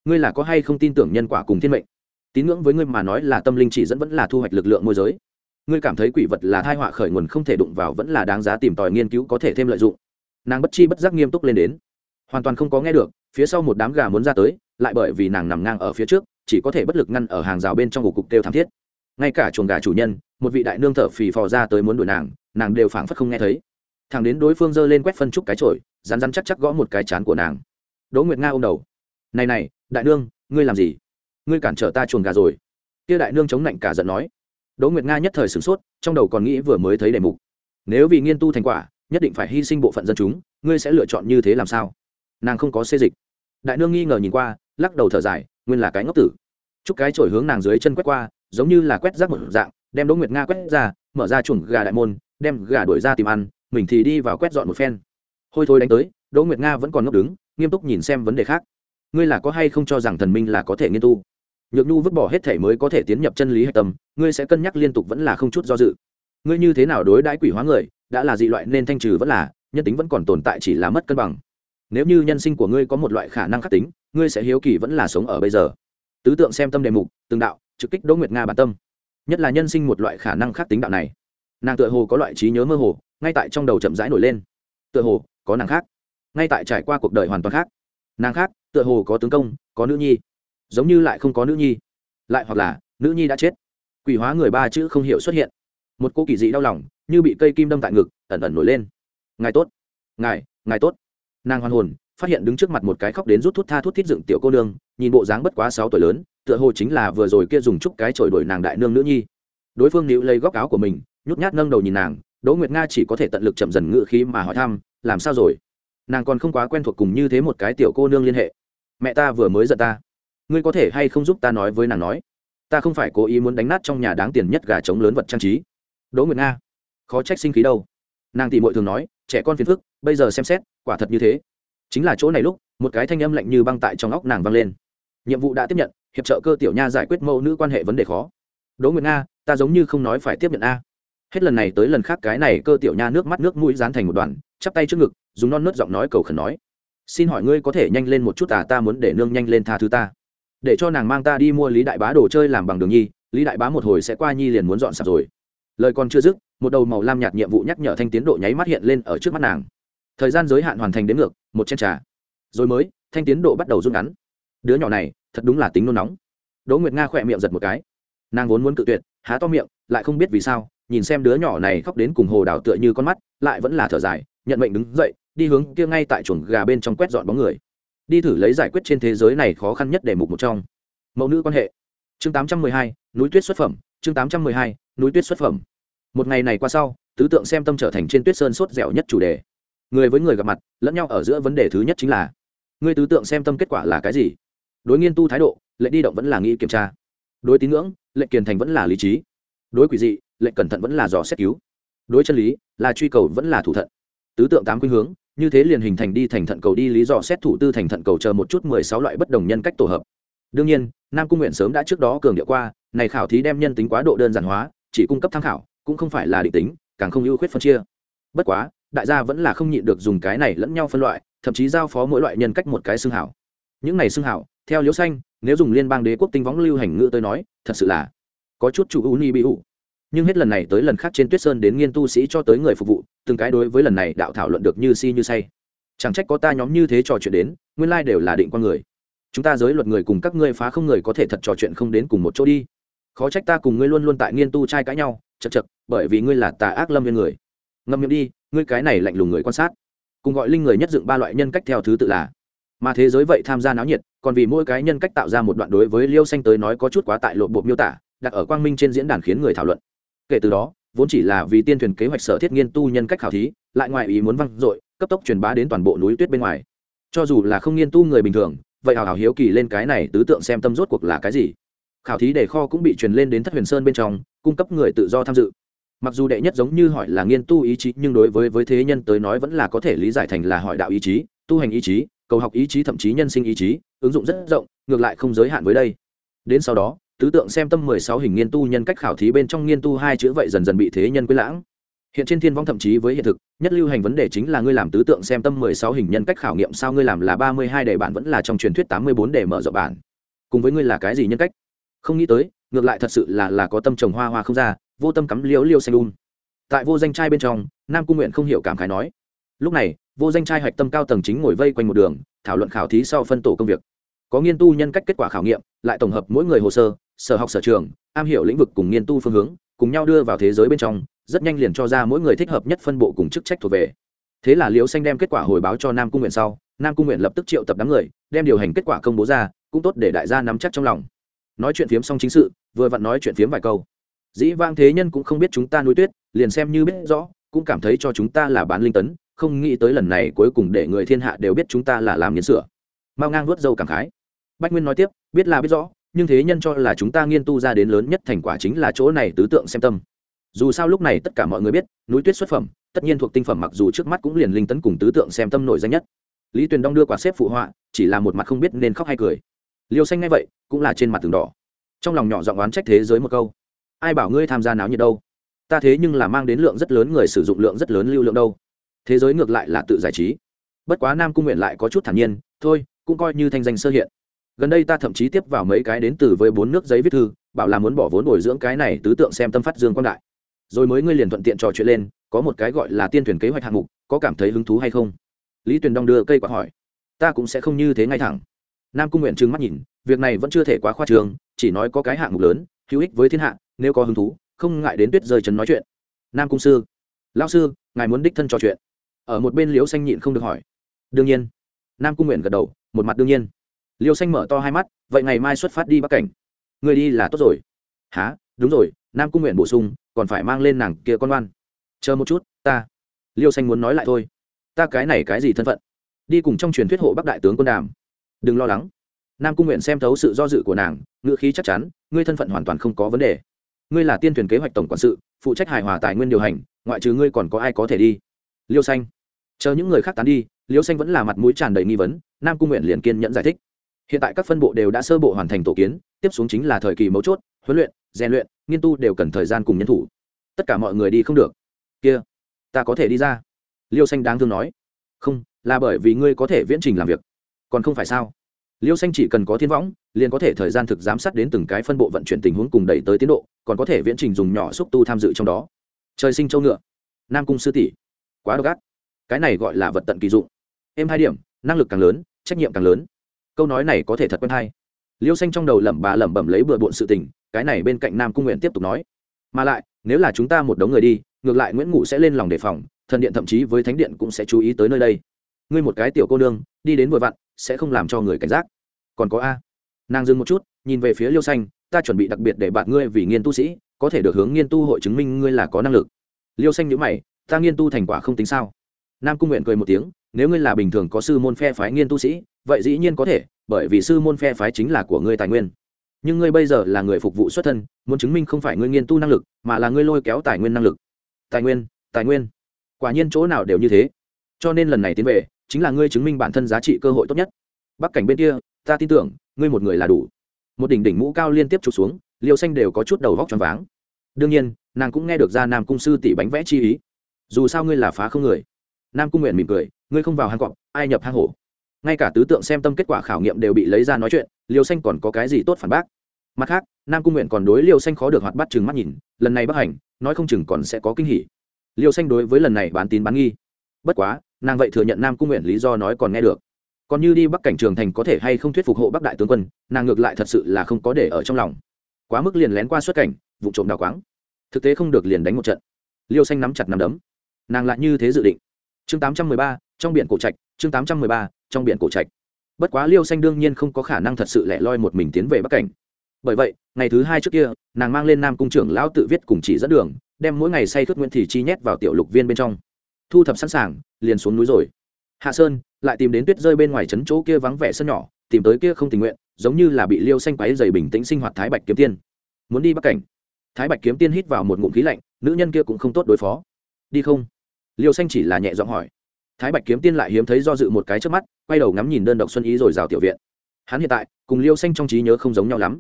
Ngươi là có hay không tin tưởng nhân quả cùng thiên mệnh? Tín ngưỡng với ngươi mà nói là tâm linh chỉ dẫn vẫn là thu hoạch lực lượng môi giới ngươi cảm thấy quỷ vật là thai họa khởi nguồn không thể đụng vào vẫn là đáng giá tìm tòi nghiên cứu có thể thêm lợi dụng. Nàng bất chi bất giác nghiêm túc lên đến. Hoàn toàn không có nghe được, phía sau một đám gà muốn ra tới, lại bởi vì nàng nằm ngang ở phía trước, chỉ có thể bất lực ngăn ở hàng rào bên trong ổ cục kêu thảm thiết. Ngay cả chuồng gà chủ nhân, một vị đại nương thở phì phò ra tới muốn đuổi nàng nàng đều phảng phất không nghe thấy. Thằng đến đối phương giơ lên quét phân trúc cái trội rán rán chắc chắc gõ một cái chán của nàng. Đỗ nguyệt nga ôm đầu. Này này, đại nương, ngươi làm gì? Ngươi cản trở ta chuồng gà rồi. Kia đại nương chống lạnh cả giận nói đỗ nguyệt nga nhất thời sửng sốt, trong đầu còn nghĩ vừa mới thấy đề mục. Nếu vì nghiên tu thành quả, nhất định phải hy sinh bộ phận dân chúng, ngươi sẽ lựa chọn như thế làm sao? Nàng không có xê dịch. Đại nương nghi ngờ nhìn qua, lắc đầu thở dài, nguyên là cái ngốc tử. Chúc cái chổi hướng nàng dưới chân quét qua, giống như là quét rác một dạng, đem đỗ nguyệt nga quét ra, mở ra chuồng gà đại môn, đem gà đuổi ra tìm ăn, mình thì đi vào quét dọn một phen. Hôi thôi đánh tới, đỗ nguyệt nga vẫn còn ngốc đứng, nghiêm túc nhìn xem vấn đề khác. Ngươi là có hay không cho rằng thần minh là có thể nghiên tu? Nhược nhu vứt bỏ hết thể mới có thể tiến nhập chân lý hạch tâm, ngươi sẽ cân nhắc liên tục vẫn là không chút do dự. Ngươi như thế nào đối đãi quỷ hóa người, đã là dị loại nên thanh trừ vẫn là, nhân tính vẫn còn tồn tại chỉ là mất cân bằng. Nếu như nhân sinh của ngươi có một loại khả năng khắc tính, ngươi sẽ hiếu kỳ vẫn là sống ở bây giờ. Tứ tượng xem tâm đề mục, từng đạo, trực kích đỗ nguyệt nga bản tâm. Nhất là nhân sinh một loại khả năng khắc tính đạo này. Nàng tựa hồ có loại trí nhớ mơ hồ, ngay tại trong đầu chậm rãi nổi lên. Tựa hồ, có nàng khác. Ngay tại trải qua cuộc đời hoàn toàn khác. Nàng khác, tựa hồ có tướng công, có nữ nhi giống như lại không có nữ nhi. Lại hoặc là, nữ nhi đã chết. Quỷ hóa người ba chữ không hiểu xuất hiện. Một cô kỳ dị đau lòng, như bị cây kim đâm tại ngực, ẩn ẩn nổi lên. Ngài tốt. Ngài ngài tốt. Nàng hoàn hồn, phát hiện đứng trước mặt một cái khóc đến rút thuốc tha thuốc thiết dựng tiểu cô nương, nhìn bộ dáng bất quá sáu tuổi lớn, tựa hồ chính là vừa rồi kia dùng chút cái chổi đuổi nàng đại nương nữ nhi. Đối phương níu lấy góc áo của mình, nhút nhát nâng đầu nhìn nàng, đỗ nguyệt nga chỉ có thể tận lực chậm dần ngự khí mà hỏi thăm, làm sao rồi? Nàng còn không quá quen thuộc cùng như thế một cái tiểu cô nương liên hệ. Mẹ ta vừa mới giận ta ngươi có thể hay không giúp ta nói với nàng nói? Ta không phải cố ý muốn đánh nát trong nhà đáng tiền nhất gà trống lớn vật trang trí. Đỗ nguyệt nga, khó trách sinh khí đâu. Nàng tỷ mội thường nói, trẻ con phiền phức, bây giờ xem xét, quả thật như thế. Chính là chỗ này lúc, một cái thanh âm lạnh như băng tại trong óc nàng vang lên. Nhiệm vụ đã tiếp nhận, hiệp trợ cơ tiểu nha giải quyết mẫu nữ quan hệ vấn đề khó. Đỗ nguyệt nga, ta giống như không nói phải tiếp nhận a. Hết lần này tới lần khác cái này cơ tiểu nha nước mắt nước mũi dán thành một đoàn, chắp tay trước ngực, dùng non nớt giọng nói cầu khẩn nói. Xin hỏi ngươi có thể nhanh lên một chút à ta muốn để nương nhanh lên tha thứ ta để cho nàng mang ta đi mua lý đại bá đồ chơi làm bằng đường nhi, lý đại bá một hồi sẽ qua nhi liền muốn dọn sạp rồi. Lời còn chưa dứt, một đầu màu lam nhạt nhiệm vụ nhắc nhở thanh tiến độ nháy mắt hiện lên ở trước mắt nàng. Thời gian giới hạn hoàn thành đến ngược, một chén trà. Rồi mới, thanh tiến độ bắt đầu rút ngắn. Đứa nhỏ này, thật đúng là tính nôn nóng. Đỗ nguyệt nga khỏe miệng giật một cái. Nàng vốn muốn cự tuyệt, há to miệng, lại không biết vì sao, nhìn xem đứa nhỏ này khóc đến cùng hồ đào tựa như con mắt, lại vẫn là thở dài, nhận mệnh đứng dậy, đi hướng kia ngay tại chuồng gà bên trong quét dọn bóng người đi thử lấy giải quyết trên thế giới này khó khăn nhất để mục một trong. Mẫu nữ quan hệ. Chương 812, núi tuyết xuất phẩm. Chương 812, núi tuyết xuất phẩm. Một ngày này qua sau tứ tượng xem tâm trở thành trên tuyết sơn sốt dẻo nhất chủ đề. Người với người gặp mặt lẫn nhau ở giữa vấn đề thứ nhất chính là người tứ tượng xem tâm kết quả là cái gì? Đối nghiên tu thái độ lệnh đi động vẫn là nghĩ kiểm tra. Đối tín ngưỡng lệnh kiền thành vẫn là lý trí. Đối quỷ dị lệnh cẩn thận vẫn là dò xét cứu. Đối chân lý là truy cầu vẫn là thủ thận. Tứ tượng tám khuynh hướng như thế liền hình thành đi thành thận cầu đi, lý do xét thủ tư thành thận cầu chờ một chút mười sáu loại bất đồng nhân cách tổ hợp. Đương nhiên, nam cung nguyện sớm đã trước đó cường điệu qua, này khảo thí đem nhân tính quá độ đơn giản hóa, chỉ cung cấp tham khảo, cũng không phải là định tính, càng không ưu khuyết phân chia. Bất quá, đại gia vẫn là không nhịn được dùng cái này lẫn nhau phân loại, thậm chí giao phó mỗi loại nhân cách một cái xương hảo. Những này xương hảo, theo liễu xanh, nếu dùng liên bang đế quốc tinh võng lưu hành ngữ tới nói, thật sự là có chút chủ u ni bị ủ nhưng hết lần này tới lần khác trên tuyết sơn đến nghiên tu sĩ cho tới người phục vụ, từng cái đối với lần này đạo thảo luận được như si như say. Chẳng trách có ta nhóm như thế trò chuyện đến, nguyên lai đều là định con người. Chúng ta giới luật người cùng các ngươi phá không người có thể thật trò chuyện không đến cùng một chỗ đi. Khó trách ta cùng ngươi luôn luôn tại nghiên tu trai cãi nhau, chật chật, bởi vì ngươi là tà ác lâm viên người. Ngâm miệng đi, ngươi cái này lạnh lùng người quan sát. Cùng gọi linh người nhất dựng ba loại nhân cách theo thứ tự là. Mà thế giới vậy tham gia náo nhiệt, còn vì mỗi cái nhân cách tạo ra một đoạn đối với liêu xanh tới nói có chút quá tại lộ bộ miêu tả, đặt ở quang minh trên diễn đàn khiến người thảo luận kể từ đó, vốn chỉ là vì tiên thuyền kế hoạch sở thiết nghiên tu nhân cách khảo thí, lại ngoài ý muốn văng dội, cấp tốc truyền bá đến toàn bộ núi tuyết bên ngoài. Cho dù là không nghiên tu người bình thường, vậy hào hào hiếu kỳ lên cái này tứ tượng xem tâm rốt cuộc là cái gì? Khảo thí đề kho cũng bị truyền lên đến thất huyền sơn bên trong, cung cấp người tự do tham dự. Mặc dù đệ nhất giống như hỏi là nghiên tu ý chí, nhưng đối với với thế nhân tới nói vẫn là có thể lý giải thành là hỏi đạo ý chí, tu hành ý chí, cầu học ý chí, thậm chí nhân sinh ý chí, ứng dụng rất rộng, ngược lại không giới hạn với đây. Đến sau đó tứ tượng xem tâm mười sáu hình nghiên tu nhân cách khảo thí bên trong nghiên tu hai chữ vậy dần dần bị thế nhân quên lãng. Hiện trên thiên vong thậm chí với hiện thực, nhất lưu hành vấn đề chính là ngươi làm tứ tượng xem tâm mười sáu hình nhân cách khảo nghiệm sao ngươi làm là ba mươi hai đề bản vẫn là trong truyền thuyết tám mươi bốn đề mở rộng bản cùng với ngươi là cái gì nhân cách? Không nghĩ tới, ngược lại thật sự là là có tâm trồng hoa hoa không ra, vô tâm cắm liễu liêu xanh un tại vô danh trai bên trong, nam cung nguyện không hiểu cảm khái nói. Lúc này, vô danh trai hạch tâm cao tầng chính ngồi vây quanh một đường, thảo luận khảo thí sau phân tổ công việc. Có nghiên tu nhân cách kết quả khảo nghiệm, lại tổng hợp mỗi người hồ sơ sở học sở trường, am hiểu lĩnh vực cùng nghiên tu phương hướng, cùng nhau đưa vào thế giới bên trong, rất nhanh liền cho ra mỗi người thích hợp nhất phân bộ cùng chức trách thuộc về. Thế là liễu xanh đem kết quả hồi báo cho nam cung nguyện sau, nam cung nguyện lập tức triệu tập đám người, đem điều hành kết quả công bố ra, cũng tốt để đại gia nắm chắc trong lòng. Nói chuyện phiếm xong chính sự, vừa vặn nói chuyện phiếm vài câu. Dĩ vang thế nhân cũng không biết chúng ta núi tuyết, liền xem như biết rõ, cũng cảm thấy cho chúng ta là bán linh tấn, không nghĩ tới lần này cuối cùng để người thiên hạ đều biết chúng ta là làm nghiên sửa. Mao ngang vuốt dâu cảm khái. Bách nguyên nói tiếp, biết là biết rõ nhưng thế nhân cho là chúng ta nghiên tu ra đến lớn nhất thành quả chính là chỗ này tứ tượng xem tâm. Dù sao lúc này tất cả mọi người biết, núi tuyết xuất phẩm, tất nhiên thuộc tinh phẩm mặc dù trước mắt cũng liền linh tấn cùng tứ tượng xem tâm nổi danh nhất. Lý tuyền đông đưa quả xếp phụ họa, chỉ là một mặt không biết nên khóc hay cười. Liêu xanh ngay vậy, cũng là trên mặt tường đỏ. Trong lòng nhỏ giọng oán trách thế giới một câu. Ai bảo ngươi tham gia náo nhiệt đâu? Ta thế nhưng là mang đến lượng rất lớn người sử dụng lượng rất lớn lưu lượng đâu. Thế giới ngược lại là tự giải trí. Bất quá nam cung nguyện lại có chút thản nhiên, thôi, cũng coi như thanh danh sơ hiện gần đây ta thậm chí tiếp vào mấy cái đến từ với bốn nước giấy viết thư, bảo là muốn bỏ vốn bồi dưỡng cái này tứ tượng xem tâm phát dương quang đại. Rồi mới ngươi liền thuận tiện trò chuyện lên, có một cái gọi là tiên thuyền kế hoạch hạng mục, có cảm thấy hứng thú hay không? Lý tuyền đông đưa cây quả hỏi. Ta cũng sẽ không như thế ngay thẳng. Nam cung nguyện trừng mắt nhìn, việc này vẫn chưa thể quá khoa trường chỉ nói có cái hạng mục lớn, hữu ích với thiên hạ, nếu có hứng thú, không ngại đến tuyết rơi chấn nói chuyện. Nam cung sư. Lao sư, ngài muốn đích thân trò chuyện. Ở một bên liễu xanh nhịn không được hỏi. Đương nhiên. Nam cung nguyện gật đầu, một mặt đương nhiên liêu xanh mở to hai mắt, vậy ngày mai xuất phát đi bắc cảnh. Người đi là tốt rồi. Há đúng rồi, nam cung nguyện bổ sung, còn phải mang lên nàng kia con oan. Chờ một chút, ta. Liêu xanh muốn nói lại thôi. Ta cái này cái gì thân phận? Đi cùng trong truyền thuyết hộ bắc đại tướng quân đàm. Đừng lo lắng. Nam cung nguyện xem thấu sự do dự của nàng ngựa khí chắc chắn, ngươi thân phận hoàn toàn không có vấn đề. Ngươi là tiên thuyền kế hoạch tổng quản sự, phụ trách hài hòa tài nguyên điều hành, ngoại trừ ngươi còn có ai có thể đi? Liêu xanh. Chờ những người khác tán đi, liêu xanh vẫn là mặt mũi tràn đầy nghi vấn, nam cung nguyện liền kiên nhẫn giải thích hiện tại các phân bộ đều đã sơ bộ hoàn thành tổ kiến, tiếp xuống chính là thời kỳ mấu chốt, huấn luyện, rèn luyện, nghiên tu đều cần thời gian cùng nhân thủ. Tất cả mọi người đi không được. Kia, ta có thể đi ra. Liêu xanh đáng thương nói. Không, là bởi vì ngươi có thể viễn trình làm việc. Còn không phải sao? Liêu xanh chỉ cần có thiên võng, liền có thể thời gian thực giám sát đến từng cái phân bộ vận chuyển tình huống cùng đẩy tới tiến độ, còn có thể viễn trình dùng nhỏ xúc tu tham dự trong đó. Trời sinh châu ngựa. Nam cung sư tỷ. Quá độc ác. Cái này gọi là vật tận kỳ dụng. Em hai điểm, năng lực càng lớn, trách nhiệm càng lớn câu nói này có thể thật quen hay. Liêu xanh trong đầu lẩm bà lẩm bẩm lấy bừa bộn sự tình, cái này bên cạnh nam cung nguyện tiếp tục nói. Mà lại, nếu là chúng ta một đống người đi, ngược lại nguyễn ngủ sẽ lên lòng đề phòng, thần điện thậm chí với thánh điện cũng sẽ chú ý tới nơi đây. Ngươi một cái tiểu cô nương, đi đến vội vặn, sẽ không làm cho người cảnh giác. Còn có a. Nàng dừng một chút, nhìn về phía liêu xanh, ta chuẩn bị đặc biệt để bạn ngươi vì nghiên tu sĩ, có thể được hướng nghiên tu hội chứng minh ngươi là có năng lực. Liêu xanh nhữ mày, ta nghiên tu thành quả không tính sao? Nam cung nguyện cười một tiếng, nếu ngươi là bình thường có sư môn phe phái nghiên tu sĩ vậy dĩ nhiên có thể, bởi vì sư môn phe phái chính là của ngươi tài nguyên. Nhưng ngươi bây giờ là người phục vụ xuất thân, muốn chứng minh không phải ngươi nghiên tu năng lực, mà là ngươi lôi kéo tài nguyên năng lực. Tài nguyên tài nguyên. Quả nhiên chỗ nào đều như thế. Cho nên lần này tiến về, chính là ngươi chứng minh bản thân giá trị cơ hội tốt nhất. Bắc cảnh bên kia, ta tin tưởng, ngươi một người là đủ. Một đỉnh đỉnh mũ cao liên tiếp trục xuống liều xanh đều có chút đầu vóc t r váng. Đương nhiên, nàng cũng nghe được ra nam cung sư tỷ bánh vẽ chi ý. Dù sao ngươi là phá không người. Nam cung nguyện mỉm cười, ngươi không vào hang cọp, ai nhập hang hổ? Ngay cả tứ tượng xem tâm kết quả khảo nghiệm đều bị lấy ra nói chuyện, liêu xanh còn có cái gì tốt phản bác? Mặt khác, nam cung nguyện còn đối liêu xanh khó được hoạt bắt chừng mắt nhìn, lần này bất hành, nói không chừng còn sẽ có kinh hỉ. Liêu xanh đối với lần này bán tín bán nghi. Bất quá, nàng vậy thừa nhận nam cung nguyện lý do nói còn nghe được. Còn như đi bắc cảnh trường thành có thể hay không thuyết phục hộ bắc đại tướng quân, nàng ngược lại thật sự là không có để ở trong lòng. Quá mức liền lén qua xuất cảnh, vụ trộm đào quáng. Thực tế không được liền đánh một trận. Liêu xanh nắm chặt nắm đấm. Nàng lại như thế dự định. Chương tám trăm mười ba trong biển cổ trạch, chương tám trăm mười ba, trong biển cổ trạch. Bất quá liêu xanh đương nhiên không có khả năng thật sự lẻ loi một mình tiến về bắc cảnh. Bởi vậy, ngày thứ hai trước kia, nàng mang lên nam cung trưởng lão tự viết cùng chỉ dẫn đường, đem mỗi ngày say thức nguyễn thị chi nhét vào tiểu lục viên bên trong. Thu thập sẵn sàng, liền xuống núi rồi. Hạ sơn, lại tìm đến tuyết rơi bên ngoài trấn chỗ kia vắng vẻ sân nhỏ, tìm tới kia không tình nguyện, giống như là bị liêu xanh quáy dày bình tĩnh sinh hoạt thái bạch kiếm tiên. Muốn đi bắc cảnh. Thái bạch kiếm tiên hít vào một ngụm khí lạnh, nữ nhân kia cũng không tốt đối phó. Đi không? Liêu xanh chỉ là nhẹ giọng hỏi thái bạch kiếm tiên lại hiếm thấy do dự một cái trước mắt, quay đầu ngắm nhìn đơn độc xuân ý rồi rào tiểu viện. Hắn hiện tại, cùng liêu xanh trong trí nhớ không giống nhau lắm.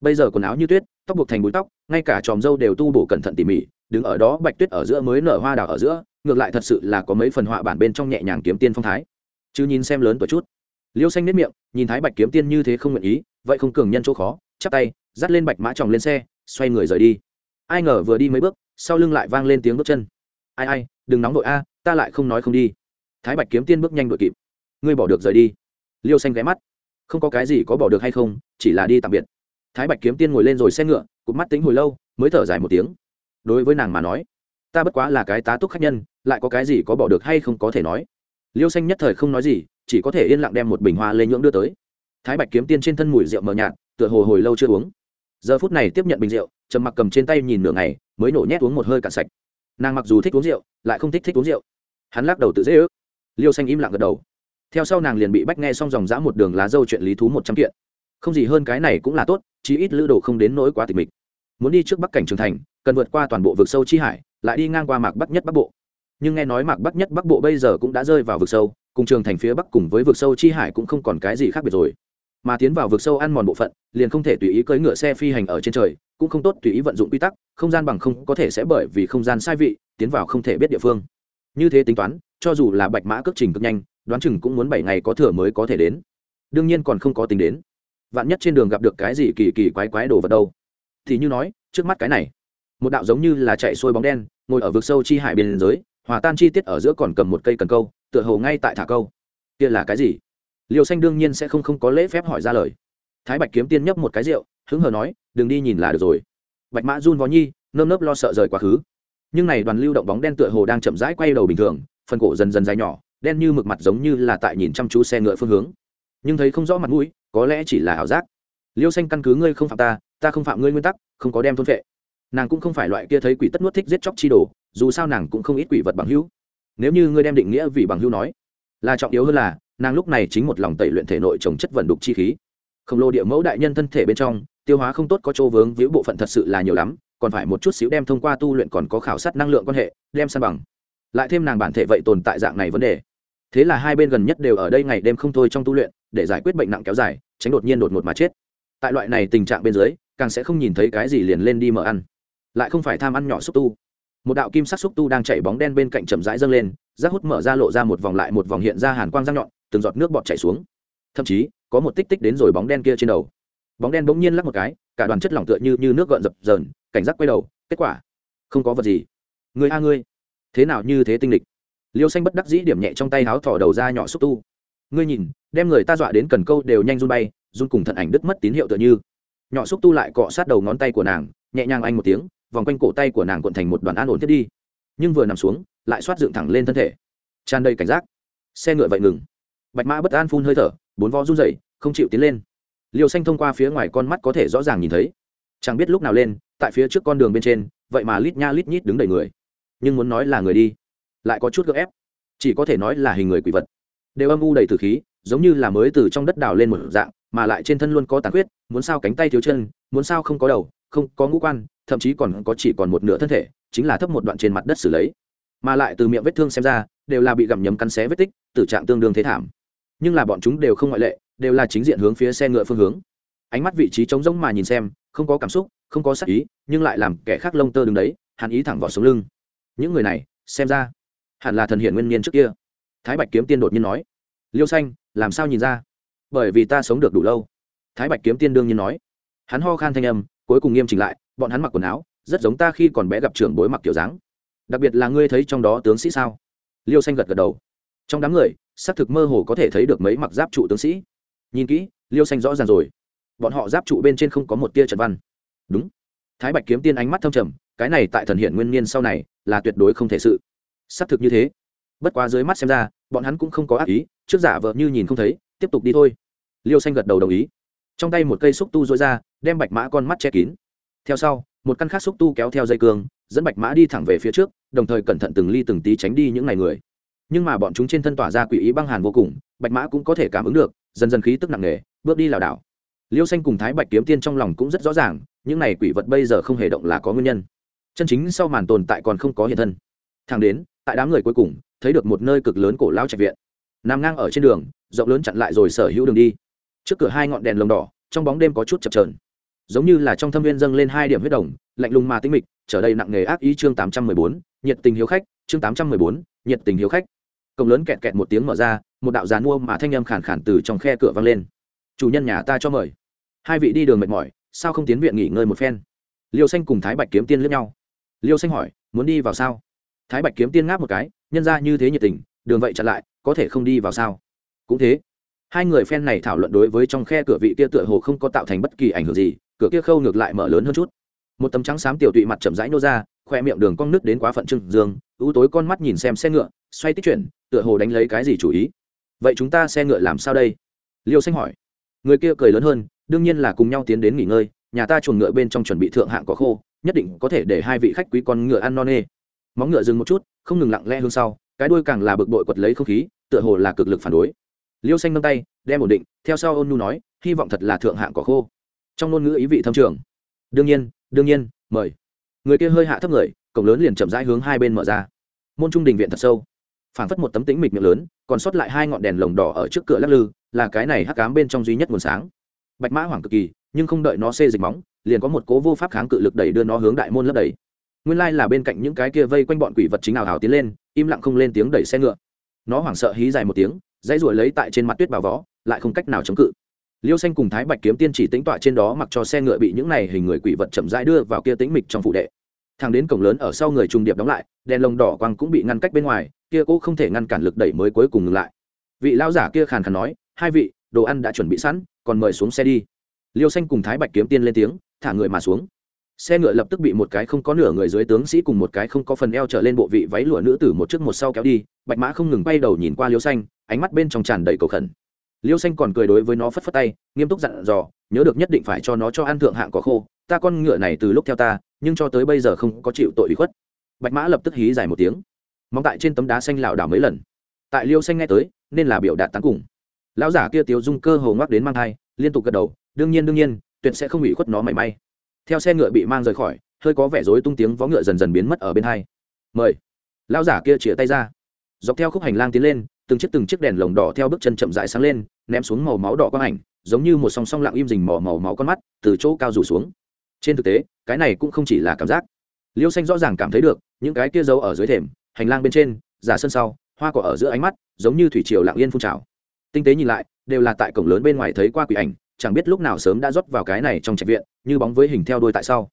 Bây giờ quần áo như tuyết, tóc buộc thành búi tóc, ngay cả tròm dâu đều tu bổ cẩn thận tỉ mỉ, đứng ở đó bạch tuyết ở giữa mới nở hoa đào ở giữa, ngược lại thật sự là có mấy phần họa bản bên trong nhẹ nhàng kiếm tiên phong thái. Chứ nhìn xem lớn tuổi chút. Liêu xanh nếp miệng, nhìn thái bạch kiếm tiên như thế không nguyện ý, vậy không cường nhân chỗ khó, chắp tay, dắt lên bạch mã tròng lên xe, xoay người rời đi. Ai ngờ vừa đi mấy bước, sau lưng lại vang lên tiếng bước chân. Ai ai, đừng nóng đội a, ta lại không nói không đi thái bạch kiếm tiên bước nhanh đội kịp. Ngươi bỏ được rời đi. Liêu xanh ghé mắt. Không có cái gì có bỏ được hay không, chỉ là đi tạm biệt. Thái bạch kiếm tiên ngồi lên rồi xe ngựa, cụp mắt tính hồi lâu, mới thở dài một tiếng. Đối với nàng mà nói, ta bất quá là cái tá túc khách nhân, lại có cái gì có bỏ được hay không có thể nói. Liêu xanh nhất thời không nói gì, chỉ có thể yên lặng đem một bình hoa lê nhưỡng đưa tới. Thái bạch kiếm tiên trên thân mùi rượu mờ nhạt, tựa hồ hồi lâu chưa uống. Giờ phút này tiếp nhận bình rượu, trầm mặc cầm trên tay nhìn nửa ngày, mới nổ nhét uống một hơi cạn sạch. Nàng mặc dù thích uống rượu, lại không thích thích uống rượu. Hắn lắc đầu tự dễ ước liêu xanh im lặng gật đầu. Theo sau nàng liền bị bách nghe xong dòng dã một đường lá dâu chuyện lý thú một trăm kiện. Không gì hơn cái này cũng là tốt, chí ít lữ đồ không đến nỗi quá tịch mịch. Muốn đi trước bắc cảnh trường thành, cần vượt qua toàn bộ vực sâu chi hải, lại đi ngang qua mạc bắc nhất bắc bộ. Nhưng nghe nói mạc bắc nhất bắc bộ bây giờ cũng đã rơi vào vực sâu, cùng trường thành phía bắc cùng với vực sâu chi hải cũng không còn cái gì khác biệt rồi. Mà tiến vào vực sâu ăn mòn bộ phận, liền không thể tùy ý cưỡi ngựa xe phi hành ở trên trời, cũng không tốt tùy ý vận dụng quy tắc, không gian bằng không có thể sẽ bởi vì không gian sai vị, tiến vào không thể biết địa phương. Như thế tính toán cho dù là bạch mã cước trình cực nhanh, đoán chừng cũng muốn bảy ngày có thừa mới có thể đến. Đương nhiên còn không có tính đến. Vạn nhất trên đường gặp được cái gì kỳ kỳ quái quái đồ vật đâu. Thì như nói, trước mắt cái này, một đạo giống như là chạy xuôi bóng đen, ngồi ở vực sâu chi hải biên giới, hòa tan chi tiết ở giữa còn cầm một cây cần câu, tựa hồ ngay tại thả câu. Kia là cái gì? Liều xanh đương nhiên sẽ không không có lễ phép hỏi ra lời. Thái bạch kiếm tiên nhấp một cái rượu, hứng hờ nói, đừng đi nhìn là được rồi. Bạch mã run vó nhi, nơm nớp lo sợ rời quá khứ. Nhưng này đoàn lưu động bóng đen tựa hồ đang chậm rãi quay đầu bình thường phần cổ dần dần dài nhỏ, đen như mực mặt giống như là tại nhìn chăm chú xe ngựa phương hướng. Nhưng thấy không rõ mặt mũi, có lẽ chỉ là ảo giác. Liêu xanh căn cứ ngươi không phạm ta ta không phạm ngươi nguyên tắc, không có đem thôn vệ nàng cũng không phải loại kia thấy quỷ tất nuốt thích giết chóc chi đồ, dù sao nàng cũng không ít quỷ vật bằng hữu. Nếu như ngươi đem định nghĩa vì bằng hữu nói, là trọng yếu hơn là, nàng lúc này chính một lòng tẩy luyện thể nội trồng chất vận đục chi khí. Khổng lồ địa mẫu đại nhân thân thể bên trong, tiêu hóa không tốt có chỗ vướng víu bộ phận thật sự là nhiều lắm, còn phải một chút xíu đem thông qua tu luyện còn có khảo sát năng lượng quan hệ, đem san bằng lại thêm nàng bản thể vậy tồn tại dạng này vấn đề. Thế là hai bên gần nhất đều ở đây ngày đêm không thôi trong tu luyện để giải quyết bệnh nặng kéo dài tránh đột nhiên đột ngột mà chết. Tại loại này tình trạng bên dưới càng sẽ không nhìn thấy cái gì liền lên đi mở ăn. Lại không phải tham ăn nhỏ xúc tu. Một đạo kim sắc xúc tu đang chạy bóng đen bên cạnh chậm rãi dâng lên rác hút mở ra lộ ra một vòng lại một vòng hiện ra hàn quang răng nhọn từng giọt nước bọt chảy xuống. Thậm chí có một tích tích đến rồi bóng đen kia trên đầu. Bóng đen bỗng nhiên lắc một cái cả đoàn chất lỏng tựa như, như nước gợn dập dờn cảnh giác quay đầu kết quả không có vật gì. Người a ngươi thế nào như thế tinh lịch? Liêu xanh bất đắc dĩ điểm nhẹ trong tay háo thỏ đầu ra nhỏ xúc tu. Ngươi nhìn, đem người ta dọa đến cần câu đều nhanh run bay, run cùng thận ảnh đứt mất tín hiệu tựa như. Nhỏ xúc tu lại cọ sát đầu ngón tay của nàng, nhẹ nhàng anh một tiếng, vòng quanh cổ tay của nàng cuộn thành một đoàn an ổn thiết đi. Nhưng vừa nằm xuống, lại xoát dựng thẳng lên thân thể. Tràn đầy cảnh giác. Xe ngựa vậy ngừng. Bạch mã bất an phun hơi thở, bốn vo run rẩy, không chịu tiến lên. Liều xanh thông qua phía ngoài con mắt có thể rõ ràng nhìn thấy. Chẳng biết lúc nào lên, tại phía trước con đường bên trên, vậy mà lít nha lít nhít đứng đầy người nhưng muốn nói là người đi, lại có chút gợ ép. Chỉ có thể nói là hình người quỷ vật. Đều âm u đầy tử khí, giống như là mới từ trong đất đào lên một dạng, mà lại trên thân luôn có tàn huyết muốn sao cánh tay thiếu chân, muốn sao không có đầu, không có ngũ quan, thậm chí còn có chỉ còn một nửa thân thể, chính là thấp một đoạn trên mặt đất xử lấy. Mà lại từ miệng vết thương xem ra, đều là bị gặm nhấm cắn xé vết tích, tử trạng tương đương thế thảm. Nhưng là bọn chúng đều không ngoại lệ, đều là chính diện hướng phía xe ngựa phương hướng. Ánh mắt vị trí trống rỗng mà nhìn xem, không có cảm xúc, không có sắc ý, nhưng lại làm kẻ khác lông tơ đứng đấy, hàn ý thẳng vào sống lưng những người này, xem ra, hẳn là thần hiển nguyên niên trước kia. Thái bạch kiếm tiên đột nhiên nói, liêu xanh, làm sao nhìn ra? Bởi vì ta sống được đủ lâu. Thái bạch kiếm tiên đương nhiên nói. Hắn ho khan thanh âm, cuối cùng nghiêm chỉnh lại, bọn hắn mặc quần áo, rất giống ta khi còn bé gặp trưởng bối mặc kiểu dáng. Đặc biệt là ngươi thấy trong đó tướng sĩ sao? Liêu xanh gật gật đầu. Trong đám người, xác thực mơ hồ có thể thấy được mấy mặc giáp trụ tướng sĩ. Nhìn kỹ, liêu xanh rõ ràng rồi. Bọn họ giáp trụ bên trên không có một tia trật văn. Đúng. Thái bạch kiếm tiên ánh mắt thâm trầm cái này tại thần hiện nguyên niên sau này là tuyệt đối không thể sự. Xác thực như thế. Bất quá dưới mắt xem ra, bọn hắn cũng không có ác ý, trước giả vợ như nhìn không thấy, tiếp tục đi thôi. Liêu xanh gật đầu đồng ý. Trong tay một cây xúc tu dối ra, đem bạch mã con mắt che kín. Theo sau, một căn khác xúc tu kéo theo dây cương, dẫn bạch mã đi thẳng về phía trước, đồng thời cẩn thận từng ly từng tí tránh đi những ngày người. Nhưng mà bọn chúng trên thân tỏa ra quỷ ý băng hàn vô cùng, bạch mã cũng có thể cảm ứng được, dần dần khí tức nặng nề, bước đi lảo đảo. Liêu xanh cùng thái bạch kiếm tiên trong lòng cũng rất rõ ràng, những này quỷ vật bây giờ không hề động là có nguyên nhân chân chính sau màn tồn tại còn không có hiện thân. Thang đến, tại đám người cuối cùng, thấy được một nơi cực lớn cổ lao trạch viện. Nằm ngang ở trên đường, rộng lớn chặn lại rồi sở hữu đường đi. Trước cửa hai ngọn đèn lồng đỏ, trong bóng đêm có chút chập trờn giống như là trong thâm viên dâng lên hai điểm huyết đồng, lạnh lùng mà tinh mịch, trở đây nặng nghề ác ý chương tám trăm mười bốn, nhiệt tình hiếu khách, chương tám trăm mười bốn, nhiệt tình hiếu khách. Cổng lớn kẹt kẹt một tiếng mở ra, một đạo giàn mua mà thanh âm khản khản từ trong khe cửa vang lên. Chủ nhân nhà ta cho mời. Hai vị đi đường mệt mỏi, sao không tiến viện nghỉ ngơi một phen? Liêu xanh cùng thái bạch kiếm tiên lướt nhau liêu xanh hỏi, muốn đi vào sao? Thái bạch kiếm tiên ngáp một cái, nhân ra như thế nhiệt tình, đường vậy chặn lại, có thể không đi vào sao? Cũng thế. Hai người phen này thảo luận đối với trong khe cửa vị kia tựa hồ không có tạo thành bất kỳ ảnh hưởng gì, cửa kia khâu ngược lại mở lớn hơn chút. Một tấm trắng xám tiểu tụy mặt chậm rãi nô ra, khoe miệng đường cong nứt đến quá phận trưng dương ưu tối con mắt nhìn xem xe ngựa, xoay tích chuyển, tựa hồ đánh lấy cái gì chủ ý. Vậy chúng ta xe ngựa làm sao đây? Liêu xanh hỏi. Người kia cười lớn hơn, đương nhiên là cùng nhau tiến đến nghỉ ngơi, nhà ta chuồng ngựa bên trong chuẩn bị thượng hạng có khô nhất định có thể để hai vị khách quý con ngựa ăn non nê. Móng ngựa dừng một chút, không ngừng lặng lẽ hướng sau, cái đuôi càng là bực bội quật lấy không khí, tựa hồ là cực lực phản đối. Liêu xanh nâng tay, đem ổn định, theo sau ôn nhu nói, hy vọng thật là thượng hạng có khô. Trong ngôn ngữ ý vị thâm trường. Đương nhiên đương nhiên, mời. Người kia hơi hạ thấp người, cổng lớn liền chậm rãi hướng hai bên mở ra. Môn trung đình viện thật sâu. Phảng phất một tấm tĩnh mịch miệng lớn, còn sót lại hai ngọn đèn lồng đỏ ở trước cửa lắc lư, là cái này hắc cám bên trong duy nhất nguồn sáng. Bạch mã hoảng cực kỳ, nhưng không đợi nó xê dịch móng liền có một cố vô pháp kháng cự lực đẩy đưa nó hướng đại môn lấp đầy. Nguyên lai là bên cạnh những cái kia vây quanh bọn quỷ vật chính ảo hào tiến lên, im lặng không lên tiếng đẩy xe ngựa. Nó hoảng sợ hí dài một tiếng, dãy ruổi lấy tại trên mặt tuyết bào vó, lại không cách nào chống cự. Liêu xanh cùng thái bạch kiếm tiên chỉ tính tọa trên đó mặc cho xe ngựa bị những này hình người quỷ vật chậm rãi đưa vào kia tĩnh mịch trong phụ đệ. Thang đến cổng lớn ở sau người trùng điệp đóng lại, đèn lồng đỏ quang cũng bị ngăn cách bên ngoài, kia cũng không thể ngăn cản lực đẩy mới cuối cùng ngừng lại. Vị lao giả kia khàn khàn nói, hai vị, đồ ăn đã chuẩn bị sẵn, còn mời xuống xe đi. Liêu xanh cùng thái bạch kiếm tiên lên tiếng thả người mà xuống. Xe ngựa lập tức bị một cái không có nửa người dưới tướng sĩ cùng một cái không có phần eo trở lên bộ vị váy lụa nữ tử một trước một sau kéo đi, bạch mã không ngừng bay đầu nhìn qua liêu xanh, ánh mắt bên trong tràn đầy cầu khẩn. Liêu xanh còn cười đối với nó phất phất tay, nghiêm túc dặn dò, nhớ được nhất định phải cho nó cho ăn thượng hạng có khô, ta con ngựa này từ lúc theo ta, nhưng cho tới bây giờ không có chịu tội bị khuất. Bạch mã lập tức hí dài một tiếng. Móng tại trên tấm đá xanh lảo đảo mấy lần. Tại liêu xanh nghe tới, nên là biểu đạt tán cùng. Lão giả kia tiếu dung cơ hồ ngoắc đến mang thai, liên tục gật đầu, đương nhiên đương nhiên tuyệt sẽ không bị khuất nó mảy may. Theo xe ngựa bị mang rời khỏi, hơi có vẻ rối tung tiếng vó ngựa dần dần biến mất ở bên hai. Mời. Lão giả kia chĩa tay ra. Dọc theo khúc hành lang tiến lên, từng chiếc từng chiếc đèn lồng đỏ theo bước chân chậm dại sáng lên, ném xuống màu máu đỏ quang ảnh, giống như một song song lặng im rình mỏ màu máu con mắt, từ chỗ cao rủ xuống. Trên thực tế, cái này cũng không chỉ là cảm giác. Liêu xanh rõ ràng cảm thấy được, những cái kia giấu ở dưới thềm, hành lang bên trên, giả sân sau, hoa cỏ ở giữa ánh mắt, giống như thủy triều lặng yên phun trào. Tinh tế nhìn lại, đều là tại cổng lớn bên ngoài thấy qua quỷ ảnh chẳng biết lúc nào sớm đã rót vào cái này trong trạch viện, như bóng với hình theo đôi tại sau.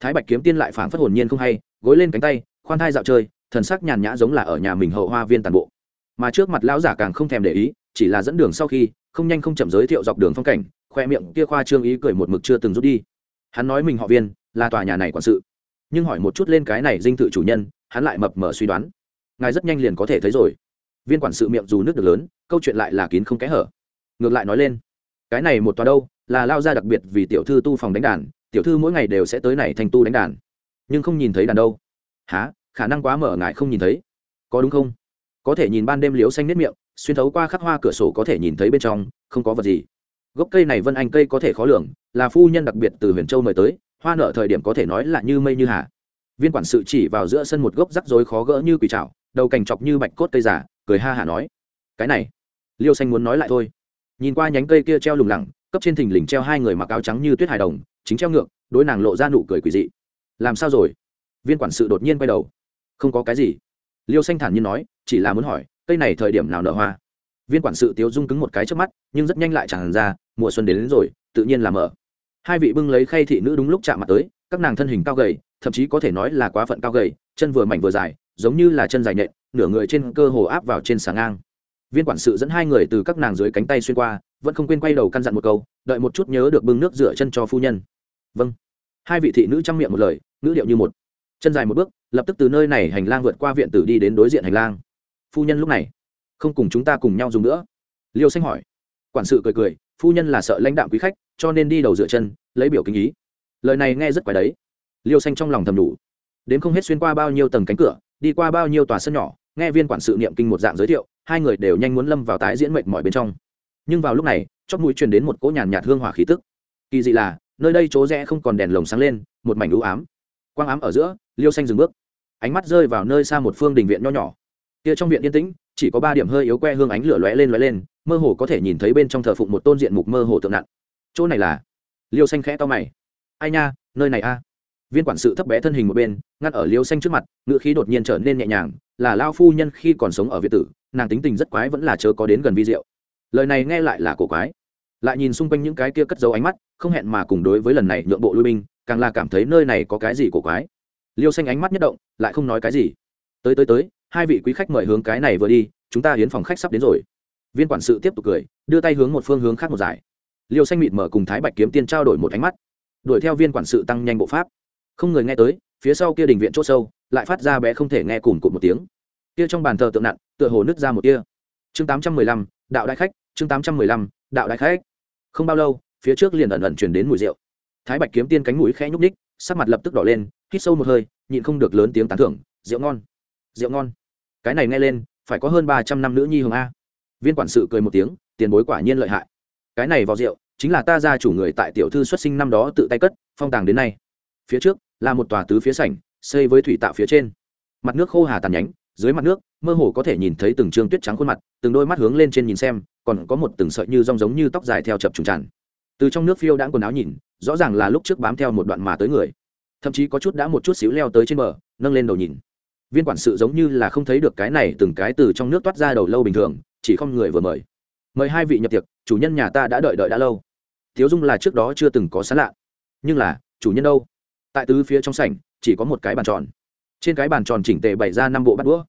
Thái bạch kiếm tiên lại phảng phất hồn nhiên không hay, gối lên cánh tay, khoan thai dạo chơi, thần sắc nhàn nhã giống là ở nhà mình hậu hoa viên tàn bộ. Mà trước mặt lão giả càng không thèm để ý, chỉ là dẫn đường sau khi, không nhanh không chậm giới thiệu dọc đường phong cảnh, khoe miệng kia khoa trương ý cười một mực chưa từng rút đi. Hắn nói mình họ viên, là tòa nhà này quản sự. Nhưng hỏi một chút lên cái này dinh thự chủ nhân, hắn lại mập mờ suy đoán. Ngài rất nhanh liền có thể thấy rồi. Viên quản sự miệng dù nước được lớn, câu chuyện lại là kín không kẽ hở. Ngược lại nói lên cái này một tòa đâu, là lao ra đặc biệt vì tiểu thư tu phòng đánh đàn, tiểu thư mỗi ngày đều sẽ tới này thành tu đánh đàn. Nhưng không nhìn thấy đàn đâu. Há khả năng quá mở ngại không nhìn thấy. Có đúng không? Có thể nhìn ban đêm liếu xanh nếp miệng, xuyên thấu qua khắc hoa cửa sổ có thể nhìn thấy bên trong, không có vật gì. Gốc cây này vân anh cây có thể khó lường, là phu nhân đặc biệt từ huyền châu mời tới, hoa nở thời điểm có thể nói là như mây như hà. Viên quản sự chỉ vào giữa sân một gốc rắc rối khó gỡ như quỷ trào đầu cành chọc như bạch cốt cây giả, cười ha hả nói. Cái này, liêu xanh muốn nói lại thôi nhìn qua nhánh cây kia treo lủng lẳng cấp trên thình lình treo hai người mặc áo trắng như tuyết hài đồng chính treo ngược đối nàng lộ ra nụ cười quỷ dị. Làm sao rồi? Viên quản sự đột nhiên quay đầu. Không có cái gì. Liêu xanh thản nhiên nói chỉ là muốn hỏi cây này thời điểm nào nở hoa? Viên quản sự tiếu dung cứng một cái trước mắt nhưng rất nhanh lại tràn ra mùa xuân đến, đến rồi tự nhiên là mở. Hai vị bưng lấy khay thị nữ đúng lúc chạm mặt tới các nàng thân hình cao gầy thậm chí có thể nói là quá phận cao gầy chân vừa mảnh vừa dài giống như là chân dài nhện nửa người trên cơ hồ áp vào trên sáng ngang viên quản sự dẫn hai người từ các nàng dưới cánh tay xuyên qua, vẫn không quên quay đầu căn dặn một câu, đợi một chút nhớ được bưng nước rửa chân cho phu nhân. Vâng. Hai vị thị nữ chăm miệng một lời nữ điệu như một. Chân dài một bước, lập tức từ nơi này hành lang vượt qua viện tử đi đến đối diện hành lang. Phu nhân lúc này, không cùng chúng ta cùng nhau dùng nữa. Liêu xanh hỏi. Quản sự cười cười, phu nhân là sợ lãnh đạo quý khách, cho nên đi đầu dựa chân, lấy biểu kinh ý. Lời này nghe rất quái đấy. Liêu xanh trong lòng thầm đủ. Đến không hết xuyên qua bao nhiêu tầng cánh cửa, đi qua bao nhiêu tòa sân nhỏ, nghe viên quản sự niệm kinh một dạng giới thiệu hai người đều nhanh muốn lâm vào tái diễn mệnh mọi bên trong. Nhưng vào lúc này chót mũi truyền đến một cỗ nhàn nhạt hương hỏa khí tức. Kỳ dị là, nơi đây chỗ rẽ không còn đèn lồng sáng lên, một mảnh u ám. Quang ám ở giữa, liêu xanh dừng bước. Ánh mắt rơi vào nơi xa một phương đình viện nho nhỏ. Kia trong viện yên tĩnh, chỉ có ba điểm hơi yếu que hương ánh lửa lóe lên lóe lên, mơ hồ có thể nhìn thấy bên trong thờ phụng một tôn diện mục mơ hồ tượng nặng. Chỗ này là? Liêu xanh khẽ to mày. Ai nha, nơi này a? Viên quản sự thấp bé thân hình một bên ngắt ở liêu xanh trước mặt ngựa khí đột nhiên trở nên nhẹ nhàng, là lao phu nhân khi còn sống ở việt tử nàng tính tình rất quái vẫn là chớ có đến gần vi diệu. Lời này nghe lại là cổ quái. Lại nhìn xung quanh những cái kia cất dấu ánh mắt, không hẹn mà cùng đối với lần này nhượng bộ lui binh, càng là cảm thấy nơi này có cái gì cổ quái. Liêu xanh ánh mắt nhất động, lại không nói cái gì. Tới tới tới, hai vị quý khách mời hướng cái này vừa đi, chúng ta hiến phòng khách sắp đến rồi. Viên quản sự tiếp tục cười, đưa tay hướng một phương hướng khác một giải. Liêu xanh mịt mở cùng thái bạch kiếm tiên trao đổi một ánh mắt. Đuổi theo viên quản sự tăng nhanh bộ pháp. Không người nghe tới, phía sau kia đình viện c h ỗ sâu, lại phát ra bé không thể nghe cùng cụt một tiếng kia trong bàn thờ tượng nặng, tựa hồ nứt ra một kia chương tám trăm mười lăm, đạo đại khách, chương tám trăm mười lăm, đạo đại khách. Không bao lâu, phía trước liền ẩn ẩn chuyển đến mùi rượu. Thái bạch kiếm tiên cánh mũi khẽ nhúc ních sắc mặt lập tức đỏ lên, hít sâu một hơi, nhịn không được lớn tiếng tán thưởng, rượu ngon rượu ngon. Cái này nghe lên, phải có hơn ba trăm năm nữ nhi hồng a. Viên quản sự cười một tiếng, tiền bối quả nhiên lợi hại. Cái này vào rượu, chính là ta gia chủ người tại tiểu thư xuất sinh năm đó tự tay cất, phong tàng đến nay. Phía trước, là một tòa tứ phía sảnh, xây với thủy tạo phía trên. Mặt nước khô hà tàn nhánh dưới mặt nước, mơ hồ có thể nhìn thấy từng trương tuyết trắng khuôn mặt, từng đôi mắt hướng lên trên nhìn xem, còn có một từng sợi như rong giống như tóc dài theo chập trùng tràn. Từ trong nước phiêu đã quần áo nhìn, rõ ràng là lúc trước bám theo một đoạn mà tới người. Thậm chí có chút đã một chút xíu leo tới trên bờ, nâng lên đầu nhìn. Viên quản sự giống như là không thấy được cái này từng cái từ trong nước toát ra đầu lâu bình thường, chỉ không người vừa mời. Mời hai vị nhập tiệc, chủ nhân nhà ta đã đợi đợi đã lâu. Thiếu dung là trước đó chưa từng có sán lạ. Nhưng là, chủ nhân đâu? Tại tứ phía trong sảnh, chỉ có một cái bàn tròn trên cái bàn tròn chỉnh tề bày ra năm bộ bắt đũa.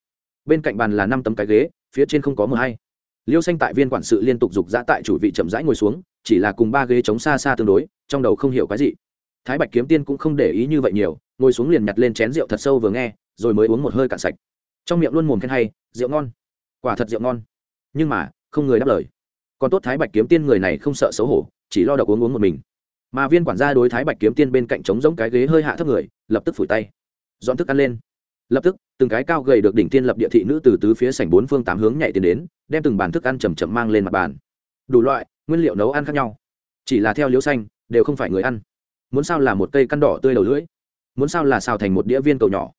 Bên cạnh bàn là năm tấm cái ghế, phía trên không có mờ hay. Liêu xanh tại viên quản sự liên tục giục giã tại chủ vị chậm rãi ngồi xuống, chỉ là cùng ba ghế chống xa xa tương đối, trong đầu không hiểu cái gì. Thái bạch kiếm tiên cũng không để ý như vậy nhiều, ngồi xuống liền nhặt lên chén rượu thật sâu vừa nghe, rồi mới uống một hơi cạn sạch. Trong miệng luôn mồm khen hay, rượu ngon. Quả thật rượu ngon. Nhưng mà, không người đáp lời. Còn tốt thái bạch kiếm tiên người này không sợ xấu hổ, chỉ lo độc uống uống một mình. Mà viên quản gia đối thái bạch kiếm tiên bên cạnh trống giống cái ghế hơi hạ thấp người, lập tức phủi tay dọn thức ăn lên. Lập tức, từng cái cao gầy được đỉnh tiên lập địa thị nữ từ tứ phía sảnh bốn phương tám hướng nhảy tiến đến, đem từng bàn thức ăn chầm chậm mang lên mặt bàn. Đủ loại, nguyên liệu nấu ăn khác nhau. Chỉ là theo liễu xanh, đều không phải người ăn. Muốn sao là một cây căn đỏ tươi đầu lưỡi? Muốn sao là xào thành một đĩa viên cầu nhỏ?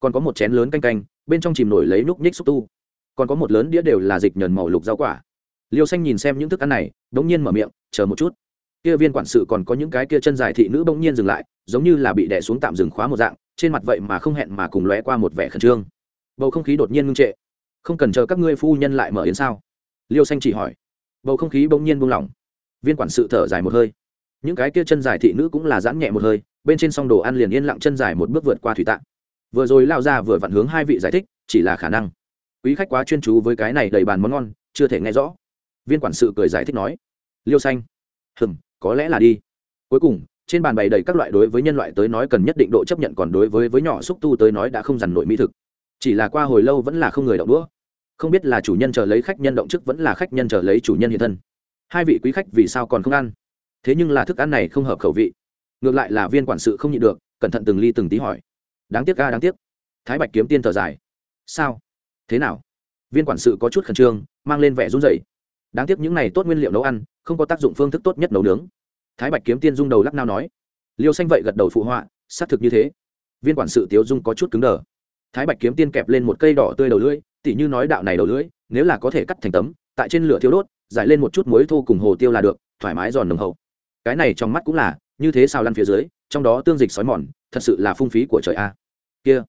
Còn có một chén lớn canh canh, bên trong chìm nổi lấy núc nhích xúc tu. Còn có một lớn đĩa đều là dịch nhờn màu lục rau quả. Liêu xanh nhìn xem những thức ăn này đ ỗ n g nhiên mở miệng, chờ một chút. Kia viên quản sự còn có những cái kia chân dài thị nữ bỗng nhiên dừng lại, giống như là bị đẻ xuống tạm dừng khóa một dạng trên mặt vậy mà không hẹn mà cùng lóe qua một vẻ khẩn trương. Bầu không khí đột nhiên ngưng trệ. Không cần chờ các ngươi phu nhân lại mở yến sao? Liêu xanh chỉ hỏi. Bầu không khí bỗng nhiên buông lỏng. Viên quản sự thở dài một hơi. Những cái kia chân dài thị nữ cũng là giãn nhẹ một hơi, bên trên song đồ ăn liền yên lặng chân dài một bước vượt qua thủy tạng. Vừa rồi lao ra vừa vặn hướng hai vị giải thích, chỉ là khả năng. Quý khách quá chuyên chú với cái này đầy bàn món ngon, chưa thể nghe rõ. Viên quản sự cười giải thích nói. Liêu xanh. Hừm, có lẽ là đi. Cuối cùng trên bàn bày đầy các loại đối với nhân loại tới nói cần nhất định độ chấp nhận, còn đối với với nhỏ xúc tu tới nói đã không dằn nổi mỹ thực. Chỉ là qua hồi lâu vẫn là không người động đũa. Không biết là chủ nhân chờ lấy khách nhân động chức vẫn là khách nhân chờ lấy chủ nhân hiện thân. Hai vị quý khách vì sao còn không ăn? Thế nhưng là thức ăn này không hợp khẩu vị. Ngược lại là viên quản sự không nhịn được, cẩn thận từng ly từng tí hỏi. Đáng tiếc ca đáng tiếc. Thái bạch kiếm tiên thở dài. Sao? Thế nào? Viên quản sự có chút khẩn trương, mang lên vẻ run rẩy. Đáng tiếc những này tốt nguyên liệu nấu ăn, không có tác dụng phương thức tốt nhất nấu nướng thái bạch kiếm tiên rung đầu lắc nao nói. Liêu xanh vậy gật đầu phụ họa, xác thực như thế. Viên quản sự tiếu dung có chút cứng đờ. Thái bạch kiếm tiên kẹp lên một cây đỏ tươi đầu lưỡi, tỉ như nói đạo này đầu lưỡi, nếu là có thể cắt thành tấm, tại trên lửa thiêu đốt, giải lên một chút muối thô cùng hồ tiêu là được, thoải mái giòn nồng hậu. Cái này trong mắt cũng là, như thế sao lăn phía dưới, trong đó tương dịch sói mòn, thật sự là phung phí của trời a. Kia,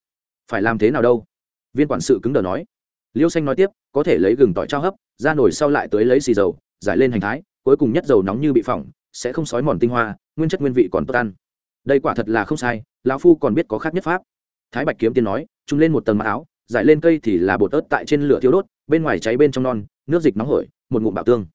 phải làm thế nào đâu? Viên quản sự cứng đờ nói. Liêu xanh nói tiếp, có thể lấy gừng tỏi trao hấp, ra nổi sau lại tới lấy xì dầu, giải lên hành thái, cuối cùng nhất dầu nóng như bị phỏng sẽ không sói mòn tinh hoa, nguyên chất nguyên vị còn tốt ăn. Đây quả thật là không sai, lão phu còn biết có khác nhất pháp. Thái bạch kiếm tiên nói chúng lên một tầng mặc áo, giải lên cây thì là bột ớt tại trên lửa thiêu đốt, bên ngoài cháy bên trong non, nước dịch nóng hổi, một ngụm bảo tương.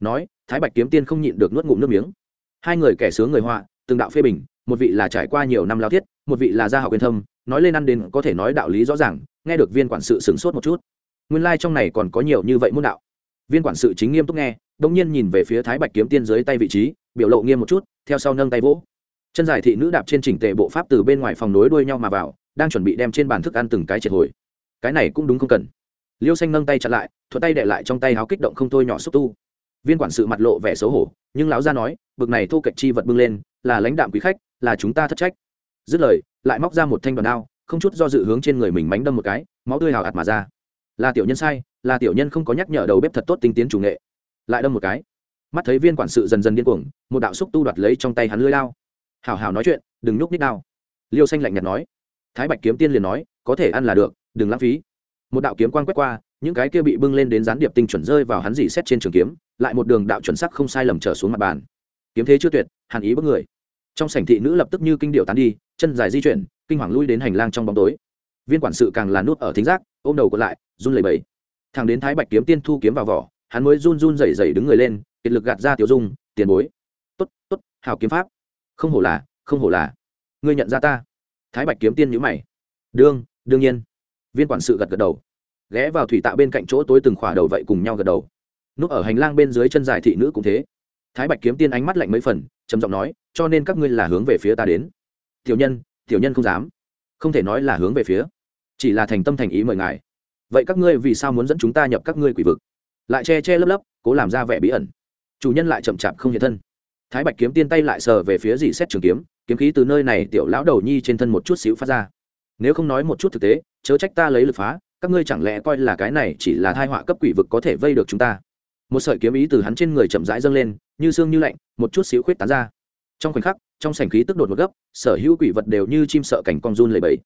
Nói, thái bạch kiếm tiên không nhịn được nuốt ngụm nước miếng. Hai người kẻ sướng người họa, từng đạo phê bình, một vị là trải qua nhiều năm lao thiết, một vị là gia học quyền thâm, nói lên ăn đến có thể nói đạo lý rõ ràng, nghe được viên quản sự sửng sốt một chút. Nguyên lai、like、trong này còn có nhiều như vậy môn đạo. Viên quản sự chính nghiêm túc nghe đông nhiên nhìn về phía thái bạch kiếm tiên dưới tay vị trí biểu lộ nghiêm một chút, theo sau nâng tay vỗ. Chân dài thị nữ đạp trên chỉnh tề bộ pháp từ bên ngoài phòng nối đuôi nhau mà vào, đang chuẩn bị đem trên bàn thức ăn từng cái triệt hồi. Cái này cũng đúng không cần. Liêu xanh nâng tay chặn lại thuật tay để lại trong tay háo kích động không thôi nhỏ xúc tu. Viên quản sự mặt lộ vẻ xấu hổ, nhưng lão gia nói, bực này thu cạnh chi vật bưng lên, là lãnh đạm quý khách, là chúng ta thất trách. Dứt lời, lại móc ra một thanh đoàn đao, không chút do dự hướng trên người mình mánh đâm một cái, máu tươi hào ạt mà ra. Là tiểu nhân sai, là tiểu nhân không có nhắc nhở đầu bếp thật tốt tinh tiến chủ nghệ. Lại đâm một cái mắt thấy viên quản sự dần dần điên cuồng, một đạo xúc tu đoạt lấy trong tay hắn lưới lao hào hào nói chuyện, đừng nhúc nít đao. Liêu xanh lạnh nhạt nói. Thái bạch kiếm tiên liền nói, có thể ăn là được, đừng lãng phí. Một đạo kiếm quan quét qua, những cái kia bị bưng lên đến gián điệp tinh chuẩn rơi vào hắn dỉ xét trên trường kiếm, lại một đường đạo chuẩn sắc không sai lầm trở xuống mặt bàn. Kiếm thế chưa tuyệt, hàn ý bất người. Trong sảnh thị nữ lập tức như kinh điệu tán đi, chân dài di chuyển, kinh hoàng lui đến hành lang trong bóng tối. Viên quản sự càng là nút ở thính giác, ôm đầu còn lại, run lẩy bẩy. Thằng đến thái bạch kiếm tiên thu kiếm vào vỏ, hắn mới run run rẩy rẩy đứng người lên kiệt lực gạt ra tiểu dung, tiền bối. Tốt tốt hào kiếm pháp. Không hổ là, không hổ là. Ngươi nhận ra ta? Thái bạch kiếm tiên nhữ mày. Đương đương nhiên. Viên quản sự gật gật đầu. Ghé vào thủy tạ bên cạnh chỗ tối từng khỏa đầu vậy cùng nhau gật đầu. Núp ở hành lang bên dưới chân dài thị nữ cũng thế. Thái bạch kiếm tiên ánh mắt lạnh mấy phần, trầm giọng nói, cho nên các ngươi là hướng về phía ta đến. Tiểu nhân tiểu nhân không dám. Không thể nói là hướng về phía, chỉ là thành tâm thành ý mời ngài. Vậy các ngươi vì sao muốn dẫn chúng ta nhập các ngươi quỷ vực? Lại che che lấp lấp, cố làm ra vẻ bí ẩn chủ nhân lại chậm chạp không hiện thân. Thái bạch kiếm tiên tay lại sờ về phía dì xét trường kiếm kiếm khí từ nơi này tiểu lão đầu nhi trên thân một chút xíu phát ra. Nếu không nói một chút thực tế, chớ trách ta lấy lực phá, các ngươi chẳng lẽ coi là cái này chỉ là thai họa cấp quỷ vực có thể vây được chúng ta? Một sợi kiếm ý từ hắn trên người chậm rãi dâng lên, như xương như lạnh, một chút xíu khuyết tán ra. Trong khoảnh khắc, trong sảnh khí tức đột một gấp, sở hữu quỷ vật đều như chim sợ cảnh con run lầy bẫy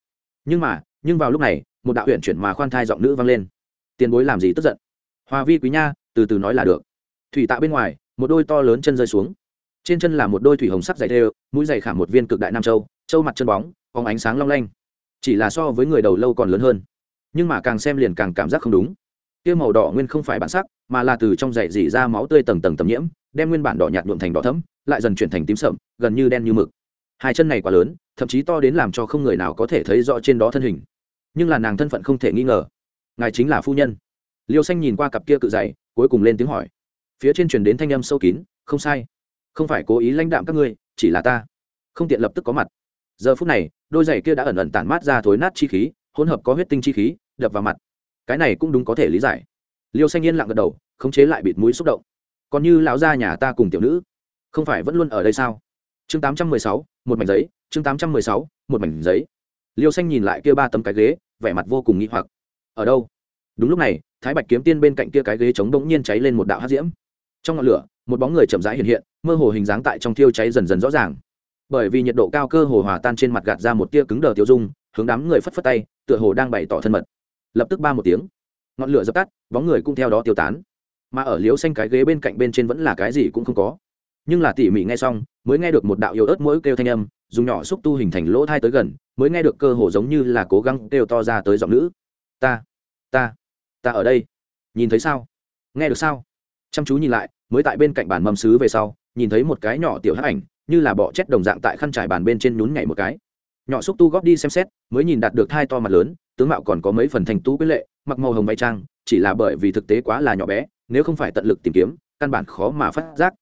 nhưng mà, nhưng vào lúc này, một đạo huyện chuyển mà khoan thai giọng nữ vang lên. Tiền bối làm gì tức giận? Hoa vi quý nha, từ từ nói là được thủy tạ bên ngoài, một đôi to lớn chân rơi xuống. Trên chân là một đôi thủy hồng sắc dày đều mũi dày khảm một viên cực đại nam châu châu mặt chân bóng có ánh sáng long lanh. Chỉ là so với người đầu lâu còn lớn hơn. Nhưng mà càng xem liền càng cảm giác không đúng. Kia màu đỏ nguyên không phải bản sắc, mà là từ trong dày dỉ ra máu tươi tầng tầng tầm nhiễm, đem nguyên bản đỏ nhạt nhuộm thành đỏ thấm lại dần chuyển thành tím sậm, gần như đen như mực. Hai chân này quá lớn, thậm chí to đến làm cho không người nào có thể thấy rõ trên đó thân hình. Nhưng là nàng thân phận không thể nghi ngờ. Ngài chính là phu nhân. Liêu xanh nhìn qua cặp kia cự dày, cuối cùng lên tiếng hỏi phía trên truyền đến thanh âm sâu kín, không sai. Không phải cố ý lãnh đạm các ngươi, chỉ là ta. Không tiện lập tức có mặt. Giờ phút này, đôi giày kia đã ẩn ẩn tản mát ra thối nát chi khí, hỗn hợp có huyết tinh chi khí, đập vào mặt. Cái này cũng đúng có thể lý giải. Liêu xanh yên lặng gật đầu, khống chế lại bịt mũi xúc động. Còn như lão gia nhà ta cùng tiểu nữ, không phải vẫn luôn ở đây sao? Chương tám trăm mười sáu, một mảnh giấy, chương tám trăm mười sáu, một mảnh giấy. Liêu xanh nhìn lại kia ba tấm cái ghế, vẻ mặt vô cùng nghi hoặc. Ở đâu? Đúng lúc này, thái bạch kiếm tiên bên cạnh kia cái ghế chống bỗng nhiên cháy lên một đạo hát diễm trong ngọn lửa, một bóng người chậm rãi hiện hiện, mơ hồ hình dáng tại trong thiêu cháy dần dần rõ ràng. Bởi vì nhiệt độ cao cơ hồ hòa tan trên mặt gạt ra một tia cứng đờ tiêu dung, hướng đám người phất phất tay, tựa hồ đang bày tỏ thân mật. Lập tức ba một tiếng. Ngọn lửa dập tắt, bóng người cũng theo đó tiêu tán. Mà ở liếu xanh cái ghế bên cạnh bên trên vẫn là cái gì cũng không có. Nhưng là tỉ mỉ nghe xong, mới nghe được một đạo yếu ớt mỗi kêu thanh âm, dùng nhỏ xúc tu hình thành lỗ thai tới gần, mới nghe được cơ hồ giống như là cố gắng kêu to ra tới giọng nữ. Ta ta ta ở đây. Nhìn thấy sao? Nghe được sao? Chăm chú nhìn lại, mới tại bên cạnh bàn mâm xứ về sau, nhìn thấy một cái nhỏ tiểu hắc ảnh, như là bọ chét đồng dạng tại khăn trải bàn bên trên nhún nhảy một cái. Nhỏ xúc tu góp đi xem xét, mới nhìn đạt được thai to mặt lớn, tướng mạo còn có mấy phần thành tú quyết lệ, mặc màu hồng bay trang, chỉ là bởi vì thực tế quá là nhỏ bé, nếu không phải tận lực tìm kiếm, căn bản khó mà phát giác.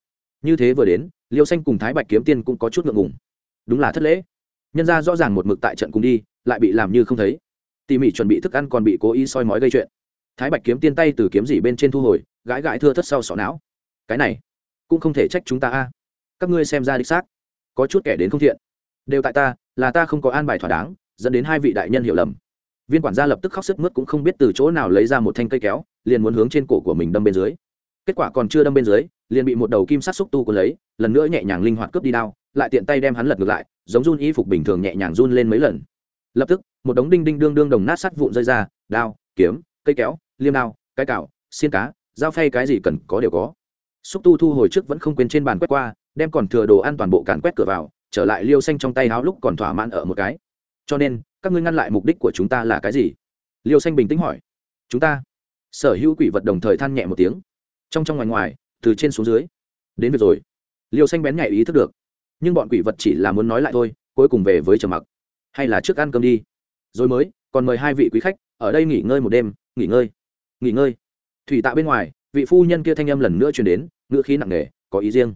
Như thế vừa đến, liêu xanh cùng thái bạch kiếm tiên cũng có chút ngượng ngùng. Đúng là thất lễ. Nhân ra rõ ràng một mực tại trận cùng đi, lại bị làm như không thấy. Tỉ mỉ chuẩn bị thức ăn còn bị cố ý soi mói gây chuyện. Thái bạch kiếm tiên tay từ kiếm gì bên trên thu hồi gãi gãi thưa thất sau sọ não. Cái này, cũng không thể trách chúng ta a. Các ngươi xem ra đích xác, có chút kẻ đến không thiện. Đều tại ta, là ta không có an bài thỏa đáng, dẫn đến hai vị đại nhân hiểu lầm. Viên quản gia lập tức khóc sức mướt cũng không biết từ chỗ nào lấy ra một thanh cây kéo, liền muốn hướng trên cổ của mình đâm bên dưới. Kết quả còn chưa đâm bên dưới, liền bị một đầu kim sắt xúc tu cuốn lấy, lần nữa nhẹ nhàng linh hoạt cướp đi đao, lại tiện tay đem hắn lật ngược lại, giống run y phục bình thường nhẹ nhàng run lên mấy lần. Lập tức, một đống đinh đinh đương đương đồng nát sắt vụn rơi ra, đao, kiếm, cây kéo, liêm đao, cái cào, xiên cá dao phay cái gì cần có đều có. Xúc tu thu hồi trước vẫn không quên trên bàn quét qua, đem còn thừa đồ ăn toàn bộ càn quét cửa vào, trở lại liêu xanh trong tay háo lúc còn thỏa mãn ở một cái. Cho nên, các ngươi ngăn lại mục đích của chúng ta là cái gì? Liêu xanh bình tĩnh hỏi. Chúng ta. Sở hữu quỷ vật đồng thời than nhẹ một tiếng. Trong trong ngoài ngoài, từ trên xuống dưới. Đến việc rồi. Liêu xanh bén nhạy ý thức được. Nhưng bọn quỷ vật chỉ là muốn nói lại thôi, cuối cùng về với trầm mặc. Hay là trước ăn cơm đi. Rồi mới, còn mời hai vị quý khách, ở đây nghỉ ngơi một đêm, nghỉ ngơi. Nghỉ ngơi thủy tạ bên ngoài, vị phu nhân kia thanh âm lần nữa truyền đến, ngữ khí nặng nề, có ý riêng.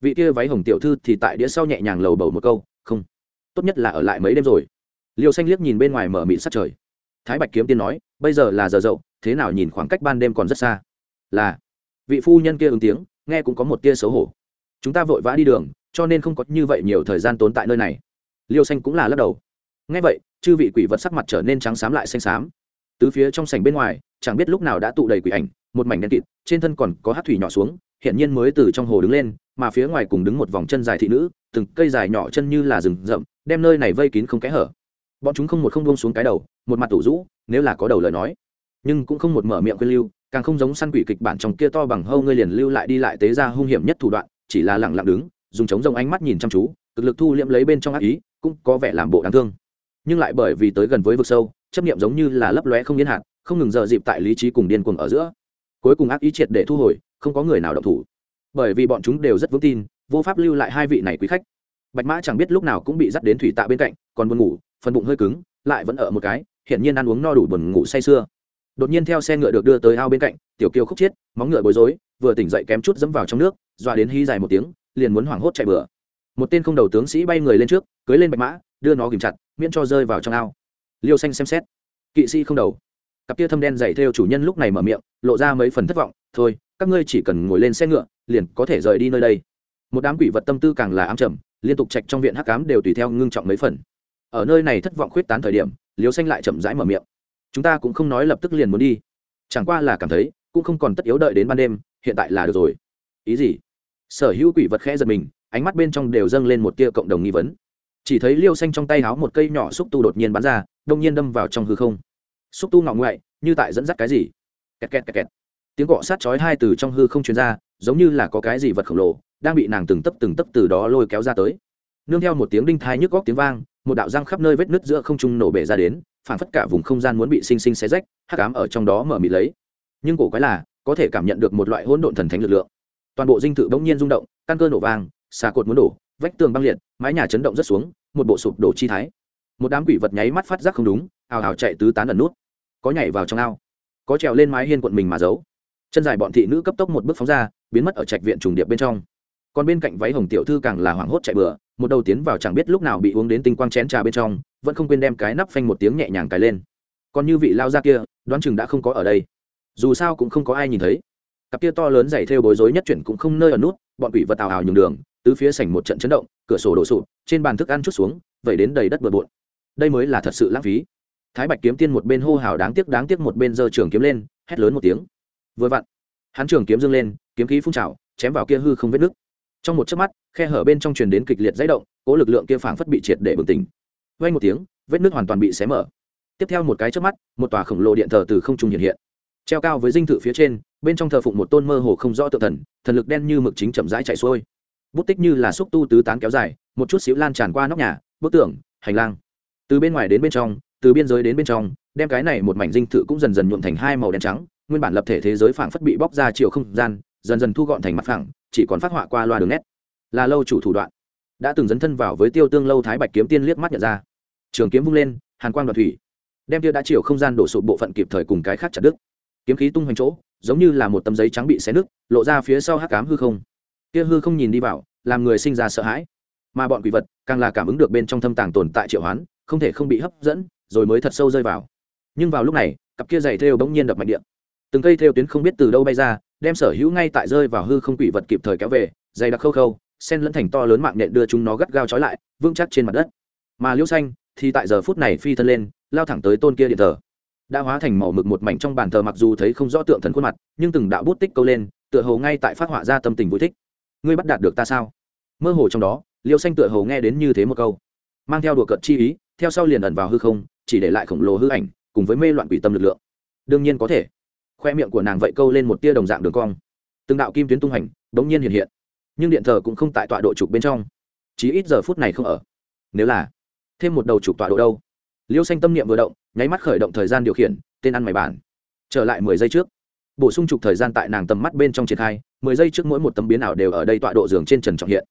Vị kia váy hồng tiểu thư thì tại đĩa sau nhẹ nhàng lầu bầu một câu, không, tốt nhất là ở lại mấy đêm rồi. Liêu xanh liếc nhìn bên ngoài mở mịn sát trời. Thái bạch kiếm tiên nói, bây giờ là giờ dậu, thế nào nhìn khoảng cách ban đêm còn rất xa. Là. Vị phu nhân kia ứng tiếng, nghe cũng có một tia xấu hổ. Chúng ta vội vã đi đường, cho nên không có như vậy nhiều thời gian tốn tại nơi này. Liêu xanh cũng là lắc đầu. Nghe vậy, chư vị quỷ vật sắc mặt trở nên trắng xám lại xanh xám tứ phía trong sảnh bên ngoài, chẳng biết lúc nào đã tụ đầy quỷ ảnh, một mảnh đen kịt, trên thân còn có hát thủy nhỏ xuống hiện nhiên mới từ trong hồ đứng lên, mà phía ngoài cùng đứng một vòng chân dài thị nữ, từng cây dài nhỏ chân như là rừng rậm, đem nơi này vây kín không kẽ hở. Bọn chúng không một không buông xuống cái đầu, một mặt tủ rũ, nếu là có đầu lời nói. Nhưng cũng không một mở miệng quên lưu, càng không giống săn quỷ kịch bản trong kia to bằng hâu ngươi liền lưu lại đi lại tế ra hung hiểm nhất thủ đoạn, chỉ là lẳng lặng đứng, dùng trống rông ánh mắt nhìn chăm chú, cực lực thu liễm lấy bên trong ác ý, cũng có vẻ làm bộ đáng thương. Nhưng lại bởi vì tới gần với vực sâu chấp niệm giống như là lấp lóe không yên hạn không ngừng giờ dịp tại lý trí cùng điên cuồng ở giữa. Cuối cùng ác ý triệt để thu hồi, không có người nào động thủ. Bởi vì bọn chúng đều rất vững tin, vô pháp lưu lại hai vị này quý khách. Bạch mã chẳng biết lúc nào cũng bị dắt đến thủy tạ bên cạnh, còn buồn ngủ, phần bụng hơi cứng, lại vẫn ở một cái, hiển nhiên ăn uống no đủ buồn ngủ say sưa. Đột nhiên theo xe ngựa được đưa tới ao bên cạnh, tiểu kiều khúc chiết, móng ngựa bối rối, vừa tỉnh dậy kém chút dẫm vào trong nước, dọa đến hí dài một tiếng, liền muốn hoảng hốt chạy bừa. Một tên không đầu tướng sĩ bay người lên trước, cưới lên bạch mã, đưa nó kìm chặt, miễn cho rơi vào trong ao liêu xanh xem xét. Kỵ sĩ không đầu. Cặp kia thâm đen dày theo chủ nhân lúc này mở miệng, lộ ra mấy phần thất vọng, thôi, các ngươi chỉ cần ngồi lên xe ngựa, liền có thể rời đi nơi đây. Một đám quỷ vật tâm tư càng là ám trầm, liên tục chạch trong viện hắc cám đều tùy theo ngưng trọng mấy phần. Ở nơi này thất vọng khuyết tán thời điểm, liêu xanh lại chậm rãi mở miệng. Chúng ta cũng không nói lập tức liền muốn đi. Chẳng qua là cảm thấy, cũng không còn tất yếu đợi đến ban đêm, hiện tại là được rồi. Ý gì? Sở hữu quỷ vật khẽ giật mình, ánh mắt bên trong đều dâng lên một tia cộng đồng nghi vấn. Chỉ thấy liêu xanh trong tay háo một cây nhỏ xúc tu đột nhiên bắn ra đông nhiên đâm vào trong hư không. Xúc tu ngọng ngoại, như tại dẫn dắt cái gì? Kẹt kẹt kẹt kẹt. Tiếng cọ sát chói hai từ trong hư không truyền ra, giống như là có cái gì vật khổng lồ, đang bị nàng từng tấp từng tấp từ đó lôi kéo ra tới. Nương theo một tiếng đinh thai nhức góc tiếng vang, một đạo răng khắp nơi vết nứt giữa không trung nổ bể ra đến phản phất cả vùng không gian muốn bị sinh sinh xé rách, hắc ám ở trong đó mở mịt lấy. Nhưng cổ quái là, có thể cảm nhận được một loại hỗn độn thần thánh lực lượng. Toàn bộ dinh thự bỗng nhiên rung động, căn cơ nổ vang, xà cột muốn đổ, vách tường băng liệt, mái nhà chấn động rất xuống, một bộ sụp đổ chi thái một đám quỷ vật nháy mắt phát giác không đúng, ào ào chạy tứ tán ẩn nút. Có nhảy vào trong ao, có trèo lên mái hiên quận mình mà giấu. Chân dài bọn thị nữ cấp tốc một bước phóng ra, biến mất ở trạch viện trùng điệp bên trong. Còn bên cạnh váy hồng tiểu thư càng là hoảng hốt chạy bừa, một đầu tiến vào chẳng biết lúc nào bị uống đến tinh quang chén trà bên trong, vẫn không quên đem cái nắp phanh một tiếng nhẹ nhàng cài lên. Còn như vị lao ra kia, đoán chừng đã không có ở đây. Dù sao cũng không có ai nhìn thấy. Cặp kia to lớn dày theo bối rối nhất chuyển cũng không nơi ở nút, bọn quỷ vật tào hào nhường đường, tứ phía sảnh một trận chấn động, cửa sổ đổ sụp, trên bàn thức ăn chút xuống, vẩy đến đầy đất bừa bộn đây mới là thật sự lãng phí. Thái bạch kiếm tiên một bên hô hào đáng tiếc đáng tiếc một bên giơ trường kiếm lên, hét lớn một tiếng. Vừa vặn, hắn trường kiếm dâng lên, kiếm khí phun trào, chém vào kia hư không vết nứt. Trong một chớp mắt, khe hở bên trong truyền đến kịch liệt dãy động, cố lực lượng kia phảng phất bị triệt để bừng tỉnh. Vang một tiếng, vết nứt hoàn toàn bị xé mở. Tiếp theo một cái chớp mắt, một tòa khổng lồ điện thờ từ không trung hiện hiện. Treo cao với dinh thự phía trên, bên trong thờ phụng một tôn mơ hồ không rõ tự thần thần lực đen như mực chính chậm rãi chạy xuôi. Bút tích như là xúc tu tứ tán kéo dài, một chút xíu lan tràn qua nóc nhà, bức tường, hành lang từ bên ngoài đến bên trong, từ biên giới đến bên trong, đem cái này một mảnh dinh thự cũng dần dần nhuộm thành hai màu đen trắng, nguyên bản lập thể thế giới phảng phất bị bóc ra chiều không gian, dần dần thu gọn thành mặt phẳng, chỉ còn phát họa qua loa đường nét. Là lâu chủ thủ đoạn. Đã từng dấn thân vào với tiêu tương lâu thái bạch kiếm tiên liếc mắt nhận ra. Trường kiếm vung lên, hàn quang đoạt thủy. Đem tiêu đã chiều không gian đổ sụp bộ phận kịp thời cùng cái khác chặt đứt. Kiếm khí tung hoành chỗ, giống như là một tấm giấy trắng bị xé nứt, lộ ra phía sau hắc cám hư không. Kia hư không nhìn đi vào, làm người sinh ra sợ hãi. Mà bọn quỷ vật, càng là cảm ứng được bên trong thâm tàng tồn tại triệu hoán không thể không bị hấp dẫn, rồi mới thật sâu rơi vào. Nhưng vào lúc này, cặp kia giày thêu bỗng nhiên đập mạnh điện. Từng cây thêu tuyến không biết từ đâu bay ra, đem sở hữu ngay tại rơi vào hư không quỷ vật kịp thời kéo về dày đặc khâu khâu, sen lẫn thành to lớn mạng nhện đưa chúng nó gắt gao trói lại, vững chắc trên mặt đất. Mà liễu xanh thì tại giờ phút này phi thân lên, lao thẳng tới tôn kia điện thờ. Đã hóa thành màu mực một mảnh trong bàn thờ mặc dù thấy không rõ tượng thần khuôn mặt, nhưng từng đạo bút tích câu lên, tựa hồ ngay tại phát họa ra tâm tình vui thích. Ngươi bắt đạt được ta sao? Mơ hồ trong đó liêu xanh tựa hồ nghe đến như thế một câu. Mang theo đùa cợt chi ý theo sau liền ẩn vào hư không, chỉ để lại khổng lồ hư ảnh, cùng với mê loạn quỷ tâm lực lượng. Đương nhiên có thể. Khoe miệng của nàng vậy câu lên một tia đồng dạng đường cong. Từng đạo kim tuyến tung hành, bỗng nhiên hiện hiện. Nhưng điện thờ cũng không tại tọa độ trục bên trong. Chỉ ít giờ phút này không ở. Nếu là thêm một đầu trục tọa độ đâu? Liêu xanh tâm niệm vừa động, nháy mắt khởi động thời gian điều khiển, tên ăn mày bản. Trở lại mười giây trước. Bổ sung trục thời gian tại nàng tầm mắt bên trong triển khai, mười giây trước mỗi một tấm biến ảo đều ở đây tọa độ giường trên trần trọng hiện.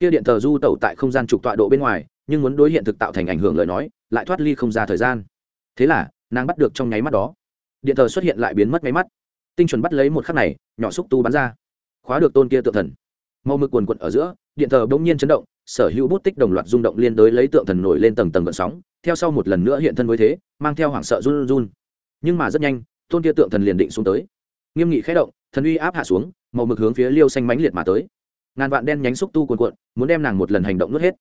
Kia điện thờ du tẩu tại không gian trục tọa độ bên ngoài nhưng muốn đối hiện thực tạo thành ảnh hưởng lời nói, lại thoát ly không ra thời gian. Thế là, nàng bắt được trong nháy mắt đó. Điện thờ xuất hiện lại biến mất nháy mắt. Tinh chuẩn bắt lấy một khắc này, nhỏ xúc tu bắn ra. Khóa được tôn kia tượng thần. Màu mực quần quận ở giữa, điện thờ bỗng nhiên chấn động, sở hữu bút tích đồng loạt rung động liên đối lấy tượng thần nổi lên tầng tầng gợn sóng, theo sau một lần nữa hiện thân với thế, mang theo hoảng sợ run run. Nhưng mà rất nhanh, tôn kia tượng thần liền định xuống tới. Nghiêm nghị khẽ động, thần uy áp hạ xuống, màu mực hướng phía liêu xanh mãnh liệt mà tới. Ngàn vạn đen nhánh xúc tu cuồn cuộn, muốn đem nàng một lần hành động nuốt hết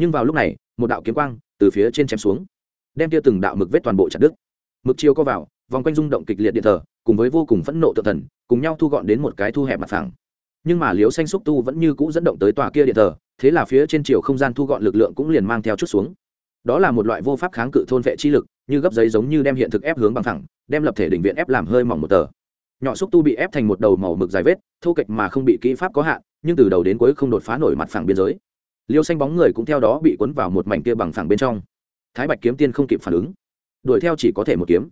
nhưng vào lúc này, một đạo kiếm quang từ phía trên chém xuống, đem tia từng đạo mực vết toàn bộ chặt đứt. Mực chiều co vào, vòng quanh rung động kịch liệt điện thờ, cùng với vô cùng phẫn nộ tự thần, cùng nhau thu gọn đến một cái thu hẹp mặt phẳng. Nhưng mà liếu xanh xúc tu vẫn như cũ dẫn động tới tòa kia điện thờ, thế là phía trên chiều không gian thu gọn lực lượng cũng liền mang theo chút xuống. Đó là một loại vô pháp kháng cự thôn vệ chi lực, như gấp giấy giống như đem hiện thực ép hướng bằng thẳng đem lập thể đỉnh viện ép làm hơi mỏng một tờ. Nhỏ xúc tu bị ép thành một đầu màu mực dài vết, thô kệch mà không bị kỹ pháp có hạn, nhưng từ đầu đến cuối không đột phá nổi mặt phẳng biên giới liêu xanh bóng người cũng theo đó bị cuốn vào một mảnh kia bằng phẳng bên trong. Thái bạch kiếm tiên không kịp phản ứng. Đuổi theo chỉ có thể một kiếm.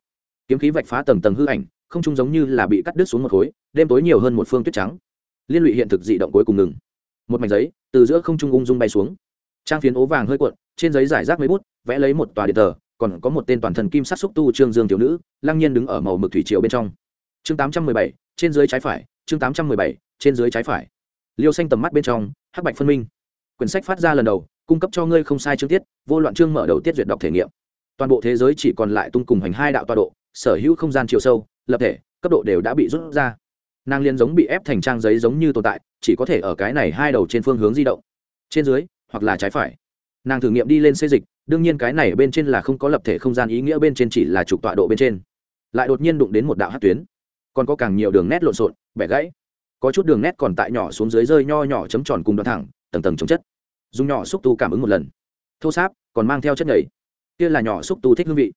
Kiếm khí vạch phá tầng tầng hư ảnh, không chung giống như là bị cắt đứt xuống một khối, đêm tối nhiều hơn một phương tuyết trắng. Liên lụy hiện thực dị động cuối cùng ngừng. Một mảnh giấy từ giữa không trung ung dung bay xuống. Trang phiến ố vàng hơi cuộn, trên giấy giải rác mấy bút, vẽ lấy một tòa điện tờ còn có một tên toàn thần kim sát xúc tu trương dương tiểu nữ, lăng nhiên đứng ở màu mực thủy triều bên trong. Chương tám trăm mười bảy, trên dưới trái phải, chương tám trăm mười bảy, trên dưới trái phải. Liêu xanh tầm mắt bên trong, hắc bạch phân minh quyển sách phát ra lần đầu, cung cấp cho ngươi không sai chương tiết, vô loạn chương mở đầu tiết duyệt đọc thể nghiệm. Toàn bộ thế giới chỉ còn lại tung cùng hành hai đạo toa độ, sở hữu không gian chiều sâu, lập thể, cấp độ đều đã bị rút ra. Nàng liên giống bị ép thành trang giấy giống như tồn tại, chỉ có thể ở cái này hai đầu trên phương hướng di động. Trên dưới, hoặc là trái phải. Nàng thử nghiệm đi lên xây dịch, đương nhiên cái này bên trên là không có lập thể không gian ý nghĩa bên trên chỉ là trục tọa độ bên trên. Lại đột nhiên đụng đến một đạo hát tuyến. Còn có càng nhiều đường nét lộn xộn, bẻ gãy. Có chút đường nét còn tại nhỏ xuống dưới rơi nho nhỏ chấm tròn cùng đoạn thẳng tầng tầng chống chất. Dùng nhỏ xúc tu cảm ứng một lần. Thô sáp, còn mang theo chất nhảy kia là nhỏ xúc tu thích hương vị.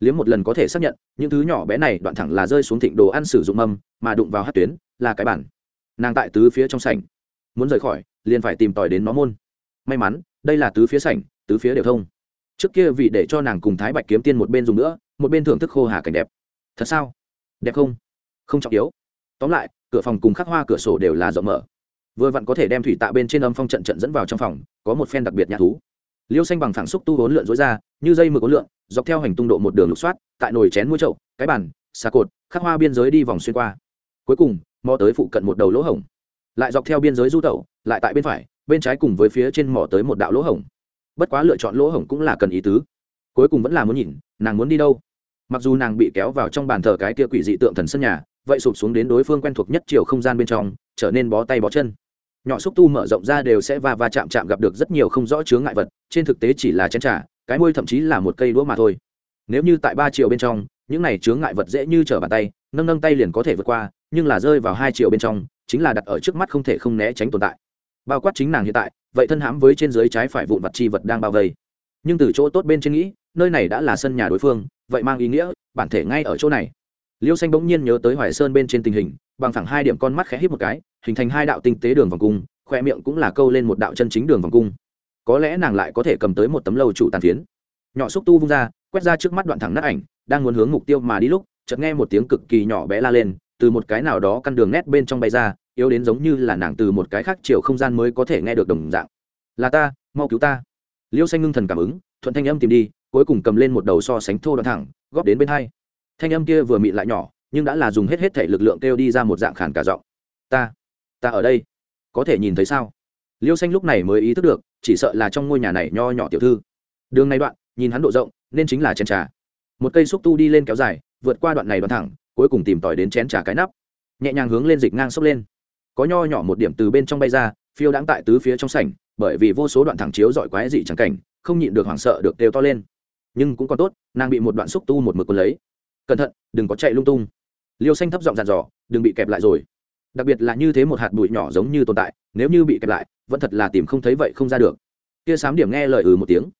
Liếm một lần có thể xác nhận, những thứ nhỏ bé này đoạn thẳng là rơi xuống thịnh đồ ăn sử dụng mâm, mà đụng vào hát tuyến, là cái bản. Nàng tại tứ phía trong sảnh. Muốn rời khỏi, liền phải tìm tòi đến nó môn. May mắn, đây là tứ phía sảnh, tứ phía đều thông. Trước kia vì để cho nàng cùng thái bạch kiếm tiên một bên dùng nữa, một bên thưởng thức khô hà cảnh đẹp. Thật sao? Đẹp không? Không trọng yếu. Tóm lại, cửa phòng cùng khắc hoa cửa sổ đều là rộng mở vừa vặn có thể đem thủy tạ bên trên âm phong trận trận dẫn vào trong phòng, có một phen đặc biệt nhã thú. Liêu xanh bằng phẳng xúc tu hốn lượn dối ra, như dây mực hốn lượn, dọc theo hành tung độ một đường lục soát, tại nồi chén mũi trậu cái bàn, xà cột, khắc hoa biên giới đi vòng xuyên qua. Cuối cùng, mò tới phụ cận một đầu lỗ hổng. Lại dọc theo biên giới du tẩu, lại tại bên phải, bên trái cùng với phía trên mò tới một đạo lỗ hổng. Bất quá lựa chọn lỗ hổng cũng là cần ý tứ. Cuối cùng vẫn là muốn nhìn, nàng muốn đi đâu. Mặc dù nàng bị kéo vào trong bàn thờ cái kia quỷ dị tượng thần sân nhà, vậy sụp xuống đến đối phương quen thuộc nhất chiều không gian bên trong, trở nên bó tay bó chân nhỏ xúc tu mở rộng ra đều sẽ va va chạm chạm gặp được rất nhiều không rõ chướng ngại vật, trên thực tế chỉ là chén trà, cái môi thậm chí là một cây đũa mà thôi. Nếu như tại ba triệu bên trong, những này chướng ngại vật dễ như trở bàn tay, nâng nâng tay liền có thể vượt qua, nhưng là rơi vào hai triệu bên trong, chính là đặt ở trước mắt không thể không né tránh tồn tại. Bao quát chính nàng hiện tại, vậy thân hãm với trên dưới trái phải vụn vật chi vật đang bao vây. Nhưng từ chỗ tốt bên trên nghĩ, nơi này đã là sân nhà đối phương, vậy mang ý nghĩa, bản thể ngay ở chỗ này. Liêu xanh bỗng nhiên nhớ tới hoài sơn bên trên tình hình bằng thẳng hai điểm con mắt khẽ hít một cái, hình thành hai đạo tinh tế đường vòng cung, khoe miệng cũng là câu lên một đạo chân chính đường vòng cung. Có lẽ nàng lại có thể cầm tới một tấm lâu chủ tàn phiến. Nhỏ xúc tu vung ra, quét ra trước mắt đoạn thẳng nát ảnh, đang muốn hướng mục tiêu mà đi lúc, chợt nghe một tiếng cực kỳ nhỏ bé la lên, từ một cái nào đó căn đường nét bên trong bay ra, yếu đến giống như là nàng từ một cái khác chiều không gian mới có thể nghe được đồng dạng. Là ta, mau cứu ta. Liêu xanh ngưng thần cảm ứng, thuận thanh âm tìm đi, cuối cùng cầm lên một đầu so sánh thô đoạn thẳng, góp đến bên hai. Thanh âm kia vừa mịn lại nhỏ nhưng đã là dùng hết hết thể lực lượng kêu đi ra một dạng khản cả giọng. Ta ta ở đây. Có thể nhìn thấy sao? Liêu xanh lúc này mới ý thức được, chỉ sợ là trong ngôi nhà này nho nhỏ tiểu thư. Đường này đoạn, nhìn hắn độ rộng, nên chính là chén trà. Một cây xúc tu đi lên kéo dài, vượt qua đoạn này đoạn thẳng, cuối cùng tìm tòi đến chén trà cái nắp. Nhẹ nhàng hướng lên dịch ngang xốc lên. Có nho nhỏ một điểm từ bên trong bay ra, phiêu đáng tại tứ phía trong sảnh, bởi vì vô số đoạn thẳng chiếu dọi quái dị chẳng cảnh, không nhịn được hoảng sợ được đều to lên. Nhưng cũng còn tốt, nàng bị một đoạn xúc tu một mực quân lấy cẩn thận, đừng có chạy lung tung. Liêu xanh thấp giọng dàn dò, đừng bị kẹp lại rồi. Đặc biệt là như thế một hạt bụi nhỏ giống như tồn tại, nếu như bị kẹp lại, vẫn thật là tìm không thấy vậy không ra được. Kia sám điểm nghe lời ừ một tiếng.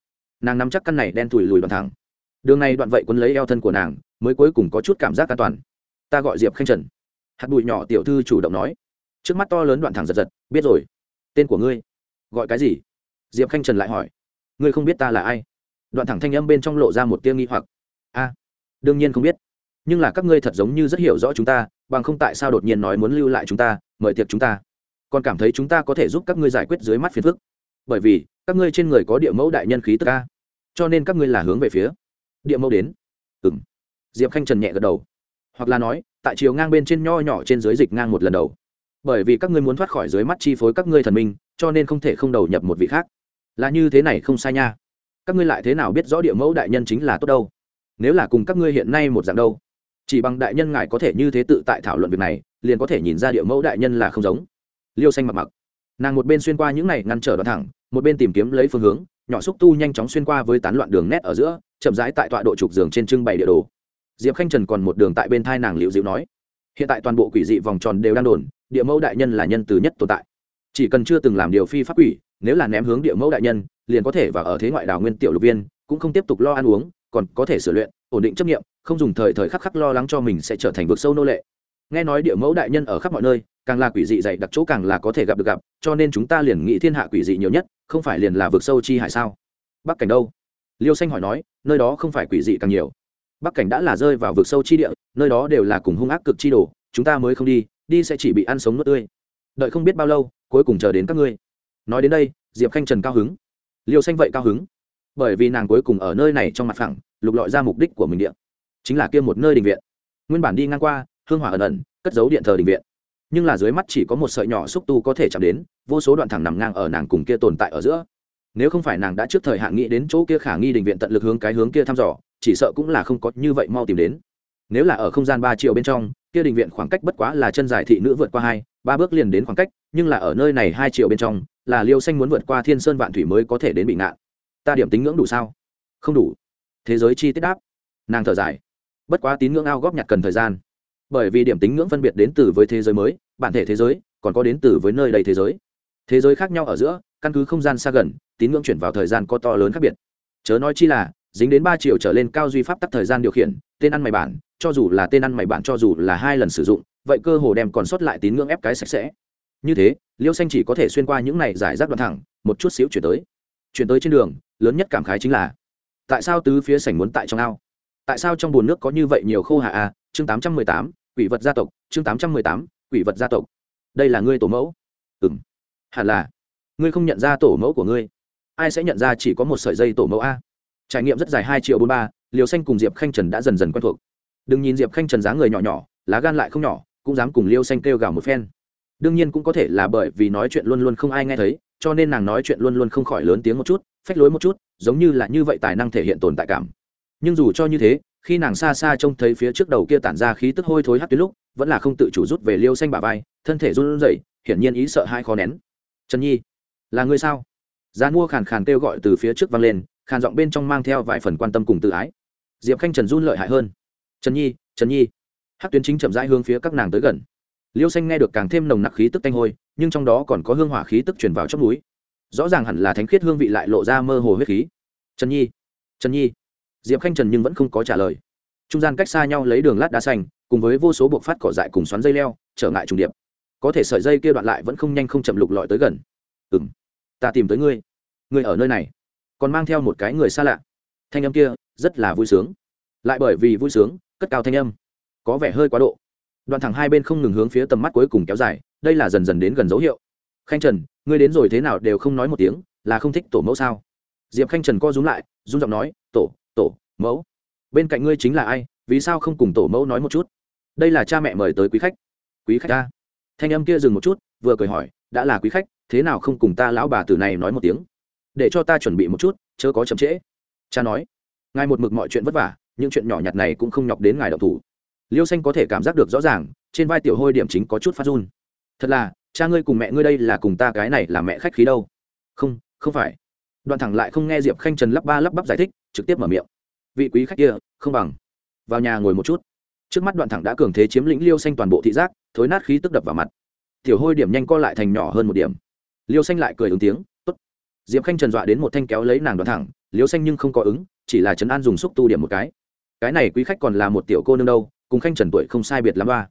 Nàng nắm chắc căn này đen thùi lùi đoạn thẳng. Đường này đoạn vậy quấn lấy eo thân của nàng, mới cuối cùng có chút cảm giác an toàn. Ta gọi diệp khanh trần. Hạt bụi nhỏ tiểu thư chủ động nói. Trước mắt to lớn đoạn thẳng giật giật, biết rồi. Tên của ngươi. Gọi cái gì? Diệp khanh trần lại hỏi. Ngươi không biết ta là ai? Đoạn thẳng thanh âm bên trong lộ ra một tia nghi hoặc. A đương nhiên không biết. Nhưng là các ngươi thật giống như rất hiểu rõ chúng ta, bằng không tại sao đột nhiên nói muốn lưu lại chúng ta, mời tiệc chúng ta. Còn cảm thấy chúng ta có thể giúp các ngươi giải quyết dưới mắt phiền phức. Bởi vì, các ngươi trên người có địa mẫu đại nhân khí tức a. Cho nên các ngươi là hướng về phía địa mẫu đến. Ừ m diệp khanh trần nhẹ gật đầu. Hoặc là nói, tại chiều ngang bên trên nho nhỏ trên dưới dịch ngang một lần đầu. Bởi vì các ngươi muốn thoát khỏi dưới mắt chi phối các ngươi thần minh, cho nên không thể không đầu nhập một vị khác. Là như thế này không sai nha. Các ngươi lại thế nào biết rõ địa mẫu đại nhân chính là tốt đâu? Nếu là cùng các ngươi hiện nay một dạng đâu. Chỉ bằng đại nhân ngài có thể như thế tự tại thảo luận việc này, liền có thể nhìn ra địa mẫu đại nhân là không giống. Liêu xanh mặc mặc. Nàng một bên xuyên qua những này ngăn trở đoạn thẳng, một bên tìm kiếm lấy phương hướng, nhỏ xúc tu nhanh chóng xuyên qua với tán loạn đường nét ở giữa, chậm rãi tại tọa độ trục giường trên trưng bày địa đồ. Diệp khanh trần còn một đường tại bên thai nàng liệu dịu nói, hiện tại toàn bộ quỷ dị vòng tròn đều đang đồn, địa mẫu đại nhân là nhân từ nhất tồn tại. Chỉ cần chưa từng làm điều phi pháp quỷ, nếu là ném hướng địa mẫu đại nhân, liền có thể và ở thế ngoại đào nguyên tiểu lục viên, cũng không tiếp tục lo ăn uống còn có thể sửa luyện, ổn định chấp nghiệm, không dùng thời thời khắc khắc lo lắng cho mình sẽ trở thành vực sâu nô lệ. Nghe nói địa mẫu đại nhân ở khắp mọi nơi, càng là quỷ dị dạy đặc chỗ càng là có thể gặp được gặp, cho nên chúng ta liền nghĩ thiên hạ quỷ dị nhiều nhất, không phải liền là vực sâu chi hải sao? Bắc cảnh đâu? Liêu xanh hỏi nói, nơi đó không phải quỷ dị càng nhiều. Bắc cảnh đã là rơi vào vực sâu chi địa, nơi đó đều là cùng hung ác cực chi đồ, chúng ta mới không đi đi sẽ chỉ bị ăn sống nuốt tươi. Đợi không biết bao lâu, cuối cùng chờ đến các ngươi. Nói đến đây, diệp khanh trần cao hứng. Liêu xanh vậy cao hứng. Bởi vì nàng cuối cùng ở nơi này trong mặt phẳng lục lọi ra mục đích của mình điện chính là kia một nơi đình viện. Nguyên bản đi ngang qua, hương hỏa ẩn ẩn, cất giấu điện thờ đình viện. Nhưng là dưới mắt chỉ có một sợi nhỏ xúc tu có thể chạm đến, vô số đoạn thẳng nằm ngang ở nàng cùng kia tồn tại ở giữa. Nếu không phải nàng đã trước thời hạn nghĩ đến chỗ kia khả nghi đình viện tận lực hướng cái hướng kia thăm dò, chỉ sợ cũng là không có như vậy mau tìm đến. Nếu là ở không gian ba triệu bên trong, kia đình viện khoảng cách bất quá là chân dài thị nữ vượt qua hai, ba bước liền đến khoảng cách, nhưng là ở nơi này hai triệu bên trong, là liêu xanh muốn vượt qua thiên sơn vạn thủy mới có thể đến bị ngạn. Ta điểm tính ngưỡng đủ sao? Không đủ thế giới chi tiết đáp. Nàng thở dài. Bất quá tín ngưỡng ao góp nhặt cần thời gian. Bởi vì điểm tính ngưỡng phân biệt đến từ với thế giới mới, bản thể thế giới, còn có đến từ với nơi đầy thế giới. Thế giới khác nhau ở giữa, căn cứ không gian xa gần, tín ngưỡng chuyển vào thời gian có to lớn khác biệt. Chớ nói chi là, dính đến ba triệu trở lên cao duy pháp tắc thời gian điều khiển, tên ăn mày bản, cho dù là tên ăn mày bản cho dù là hai lần sử dụng, vậy cơ hồ đem còn sót lại tín ngưỡng ép cái sạch sẽ. Như thế, liêu xanh chỉ có thể xuyên qua những này giải rác đoạn thẳng, một chút xíu chuyển tới. Chuyển tới trên đường, lớn nhất cảm khái chính là tại sao tứ phía sảnh muốn tại trong ao? Tại sao trong bồn nước có như vậy nhiều khô hạ a chương tám trăm mười tám, quỷ vật gia tộc. Chương tám trăm mười tám, quỷ vật gia tộc. Đây là ngươi tổ mẫu? Ừ m hẳn là. Ngươi không nhận ra tổ mẫu của ngươi. Ai sẽ nhận ra chỉ có một sợi dây tổ mẫu a? Trải nghiệm rất dài hai triệu bốn ba, liều xanh cùng diệp khanh trần đã dần dần quen thuộc. Đừng nhìn diệp khanh trần dáng người nhỏ nhỏ, lá gan lại không nhỏ, cũng dám cùng liêu xanh kêu gào một phen. Đương nhiên cũng có thể là bởi vì nói chuyện luôn luôn không ai nghe thấy, cho nên nàng nói chuyện luôn luôn không khỏi lớn tiếng một chút, phách lối một chút giống như là như vậy tài năng thể hiện tồn tại cảm. Nhưng dù cho như thế, khi nàng xa xa trông thấy phía trước đầu kia tản ra khí tức hôi thối hắt tuyến lúc, vẫn là không tự chủ rút về liêu xanh bà vai, thân thể run rẩy, hiển nhiên ý sợ hai khó nén. Trần nhi, là ngươi sao? Gia mua khàn khàn kêu gọi từ phía trước vang lên, khàn giọng bên trong mang theo vài phần quan tâm cùng tự ái. Diệp khanh trần run lợi hại hơn. Trần nhi trần nhi. Hát tuyến chính chậm rãi hướng phía các nàng tới gần. Liêu xanh nghe được càng thêm nồng nặc khí tức tanh hôi, nhưng trong đó còn có hương hỏa khí tức truyền vào trong núi rõ ràng hẳn là thánh khiết hương vị lại lộ ra mơ hồ huyết khí. Trần nhi trần nhi. Diệp khanh trần nhưng vẫn không có trả lời. Trung gian cách xa nhau lấy đường lát đá xanh, cùng với vô số buộc phát cỏ dại cùng xoắn dây leo, trở ngại trùng điệp. Có thể sợi dây kia đoạn lại vẫn không nhanh không chậm lục lọi tới gần. Ừ m ta tìm tới ngươi. Ngươi ở nơi này. Còn mang theo một cái người xa lạ. Thanh âm kia rất là vui sướng. Lại bởi vì vui sướng, cất cao thanh âm. Có vẻ hơi quá độ. Đoạn thẳng hai bên không ngừng hướng phía tầm mắt cuối cùng kéo dài, đây là dần dần đến gần dấu hiệu khanh trần, ngươi đến rồi thế nào đều không nói một tiếng, là không thích tổ mẫu sao? Diệp khanh trần co rúm lại, run giọng nói, tổ tổ, mẫu. Bên cạnh ngươi chính là ai, vì sao không cùng tổ mẫu nói một chút? Đây là cha mẹ mời tới quý khách. Quý khách ta? Thanh âm kia dừng một chút, vừa cười hỏi, đã là quý khách, thế nào không cùng ta lão bà tử này nói một tiếng? Để cho ta chuẩn bị một chút, chớ có chậm trễ. Cha nói, ngài một mực mọi chuyện vất vả, những chuyện nhỏ nhặt này cũng không nhọc đến ngài độc thủ. Liêu xanh có thể cảm giác được rõ ràng, trên vai tiểu hôi điểm chính có chút phát run. Thật là cha ngươi cùng mẹ ngươi đây là cùng ta cái này là mẹ khách khí đâu. Không không phải. Đoạn thẳng lại không nghe diệp khanh trần lắp ba lắp bắp giải thích, trực tiếp mở miệng. Vị quý khách kia, không bằng. Vào nhà ngồi một chút. Trước mắt đoạn thẳng đã cường thế chiếm lĩnh liêu xanh toàn bộ thị giác, thối nát khí tức đập vào mặt. Tiểu hôi điểm nhanh co lại thành nhỏ hơn một điểm. Liêu xanh lại cười ứng tiếng, tốt. Diệp khanh trần dọa đến một thanh kéo lấy nàng đoạn thẳng, liêu xanh nhưng không có ứng, chỉ là trấn an dùng xúc tu điểm một cái. Cái này quý khách còn là một tiểu cô nương đâu, cùng khanh trần tuổi không sai biệt lắm ba.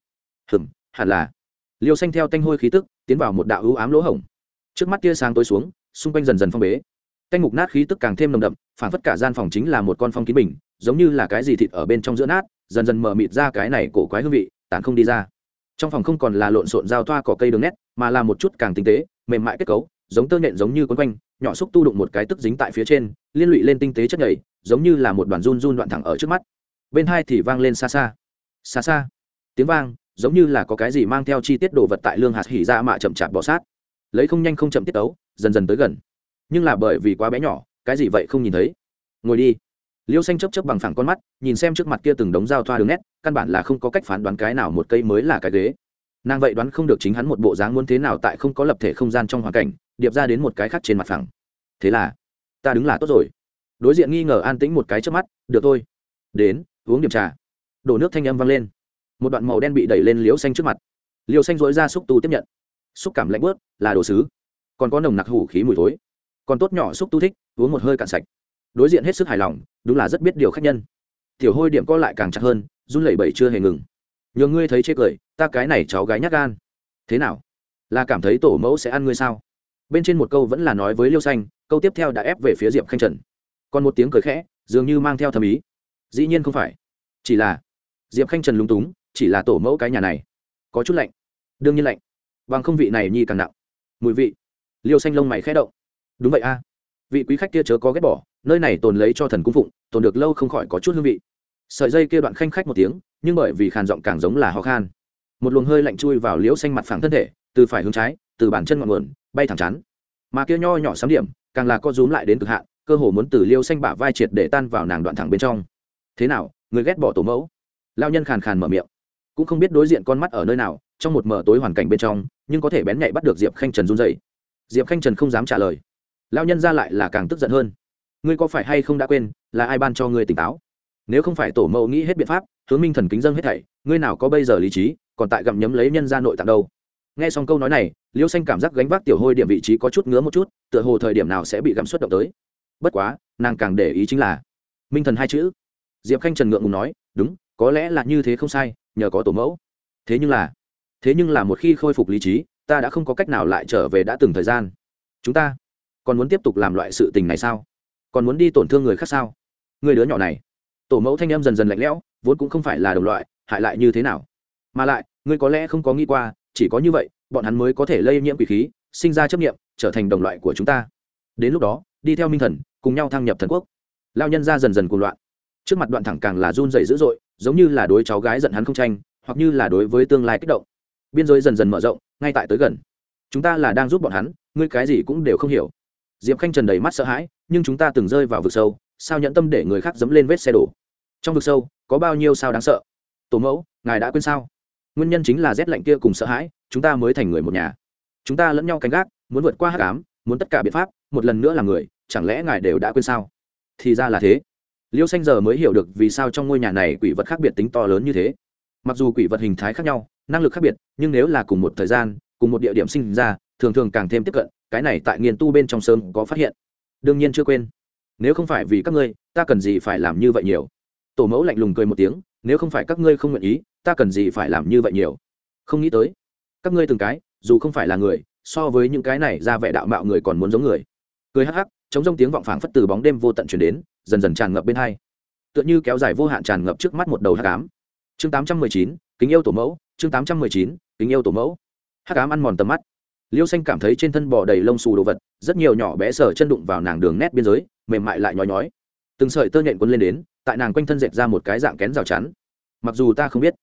Hừm, hẳn là. Liêu xanh theo tanh hôi khí tức tiến vào một đạo ưu ám lỗ hổng. Trước mắt tia sáng tối xuống, xung quanh dần dần phong bế. Canh mục nát khí tức càng thêm nồng đậm, phản phất cả gian phòng chính là một con phong kín bình, giống như là cái gì thịt ở bên trong giữa nát, dần dần mở mịt ra cái này cổ quái hương vị, tản không đi ra. Trong phòng không còn là lộn xộn giao thoa cỏ cây đường nét, mà là một chút càng tinh tế, mềm mại kết cấu, giống tơ nhện giống như quấn quanh, nhỏ xúc tu đụng một cái tức dính tại phía trên, liên lụy lên tinh tế chất nhảy giống như là một đoàn run run đoạn thẳng ở trước mắt. Bên hai thì vang lên xa xa. Xa xa. Tiếng vang giống như là có cái gì mang theo chi tiết đồ vật tại lương hạt hỉ ra mạ chậm chạp bỏ sát. Lấy không nhanh không chậm tiết tấu, dần dần tới gần. Nhưng là bởi vì quá bé nhỏ, cái gì vậy không nhìn thấy. Ngồi đi. Liêu xanh chấp chấp bằng phẳng con mắt, nhìn xem trước mặt kia từng đống dao thoa đường nét, căn bản là không có cách phán đoán cái nào một cây mới là cái ghế. Nàng vậy đoán không được chính hắn một bộ dáng muốn thế nào tại không có lập thể không gian trong hoàn cảnh, điệp ra đến một cái khác trên mặt phẳng. Thế là, ta đứng là tốt rồi. Đối diện nghi ngờ an tĩnh một cái trước mắt, được thôi. Đến, uống điểm trà. Đổ nước thanh âm vang lên một đoạn màu đen bị đẩy lên liễu xanh trước mặt. Liều xanh dối ra xúc tu tiếp nhận. Xúc cảm lạnh bớt là đồ sứ. Còn có nồng nặc hủ khí mùi thối. Còn tốt nhỏ xúc tu thích, uống một hơi cạn sạch. Đối diện hết sức hài lòng, đúng là rất biết điều khách nhân. Tiểu hôi điểm co lại càng chặt hơn, run lẩy bẩy chưa hề ngừng. Nhường ngươi thấy chê cười, ta cái này cháu gái nhát gan. Thế nào? Là cảm thấy tổ mẫu sẽ ăn ngươi sao? Bên trên một câu vẫn là nói với liêu xanh, câu tiếp theo đã ép về phía diệp khanh trần. Còn một tiếng cười khẽ, dường như mang theo thầm ý. Dĩ nhiên không phải. Chỉ là, diệp khanh trần lúng túng chỉ là tổ mẫu cái nhà này. Có chút lạnh. Đương nhiên lạnh. Bằng không vị này nhi càng nặng. Mùi vị. Liêu xanh lông mày khẽ động. Đúng vậy a. Vị quý khách kia chớ có ghét bỏ, nơi này tồn lấy cho thần cung phụng, tồn được lâu không khỏi có chút hương vị. Sợi dây kia đoạn khanh khách một tiếng, nhưng bởi vì khàn giọng càng giống là ho khan. Một luồng hơi lạnh chui vào liễu xanh mặt phẳng thân thể, từ phải hướng trái, từ bàn chân ngọn nguồn, bay thẳng chắn. Mà kia nho nhỏ sắm điểm, càng là co rúm lại đến cực hạn, cơ hồ muốn từ liêu xanh bả vai triệt để tan vào nàng đoạn thẳng bên trong. Thế nào, người ghét bỏ tổ mẫu? Lao nhân khàn khàn mở miệng cũng không biết đối diện con mắt ở nơi nào, trong một mờ tối hoàn cảnh bên trong, nhưng có thể bén nhạy bắt được diệp khanh trần run dậy diệp khanh trần không dám trả lời. Lao nhân ra lại là càng tức giận hơn. Ngươi có phải hay không đã quên, là ai ban cho ngươi tỉnh táo? Nếu không phải tổ mẫu nghĩ hết biện pháp, hướng minh thần kính dân hết thảy, ngươi nào có bây giờ lý trí, còn tại gặm nhấm lấy nhân ra nội tạng đâu? Nghe xong câu nói này, liêu xanh cảm giác gánh vác tiểu hôi điểm vị trí có chút ngứa một chút, tựa hồ thời điểm nào sẽ bị gặm xuất động tới. Bất quá, nàng càng để ý chính là minh thần hai chữ. Diệp khanh trần ngượng ngùng nói, đúng có lẽ là như thế không sai, nhờ có tổ mẫu. Thế nhưng là, thế nhưng là một khi khôi phục lý trí, ta đã không có cách nào lại trở về đã từng thời gian. Chúng ta còn muốn tiếp tục làm loại sự tình này sao? Còn muốn đi tổn thương người khác sao? Người đứa nhỏ này. Tổ mẫu thanh em dần dần lạnh lẽo, vốn cũng không phải là đồng loại, hại lại như thế nào? Mà lại, ngươi có lẽ không có nghĩ qua, chỉ có như vậy, bọn hắn mới có thể lây nhiễm quỷ khí, sinh ra chấp nghiệm trở thành đồng loại của chúng ta. Đến lúc đó, đi theo minh thần, cùng nhau thăng nhập thần quốc. Lao nhân ra dần dần cuồng loạn. Trước mặt đoạn thẳng càng là run dày dữ dội giống như là đối cháu gái giận hắn không tranh, hoặc như là đối với tương lai kích động. Biên giới dần dần mở rộng, ngay tại tới gần. Chúng ta là đang giúp bọn hắn, ngươi cái gì cũng đều không hiểu. Diệp khanh trần đầy mắt sợ hãi, nhưng chúng ta từng rơi vào vực sâu, sao nhẫn tâm để người khác dẫm lên vết xe đổ? Trong vực sâu, có bao nhiêu sao đáng sợ? Tổ mẫu, ngài đã quên sao? Nguyên nhân chính là rét lạnh kia cùng sợ hãi, chúng ta mới thành người một nhà. Chúng ta lẫn nhau canh gác, muốn vượt qua hát cám muốn tất cả biện pháp, một lần nữa là người, chẳng lẽ ngài đều đã quên sao? Thì ra là thế liêu xanh giờ mới hiểu được vì sao trong ngôi nhà này quỷ vật khác biệt tính to lớn như thế. Mặc dù quỷ vật hình thái khác nhau, năng lực khác biệt, nhưng nếu là cùng một thời gian, cùng một địa điểm sinh ra, thường thường càng thêm tiếp cận, cái này tại nghiên tu bên trong sớm có phát hiện. Đương nhiên chưa quên. Nếu không phải vì các ngươi, ta cần gì phải làm như vậy nhiều? Tổ mẫu lạnh lùng cười một tiếng, nếu không phải các ngươi không nguyện ý, ta cần gì phải làm như vậy nhiều? Không nghĩ tới. Các ngươi từng cái, dù không phải là người, so với những cái này ra vẻ đạo mạo người còn muốn giống người. Cười hắc hắc chống rông tiếng vọng phảng phất từ bóng đêm vô tận chuyển đến dần dần tràn ngập bên hai. Tựa như kéo dài vô hạn tràn ngập trước mắt một đầu hắc ám. Chương tám trăm mười chín, kính yêu tổ mẫu, chương tám trăm mười chín, kính yêu tổ mẫu. Hắc ám ăn mòn tầm mắt. Liêu xanh cảm thấy trên thân bò đầy lông xù đồ vật, rất nhiều nhỏ bé sờ chân đụng vào nàng đường nét biên giới, mềm mại lại nhói nhói. Từng sợi tơ nhện quấn lên đến, tại nàng quanh thân dệt ra một cái dạng kén rào chắn. Mặc dù ta không biết,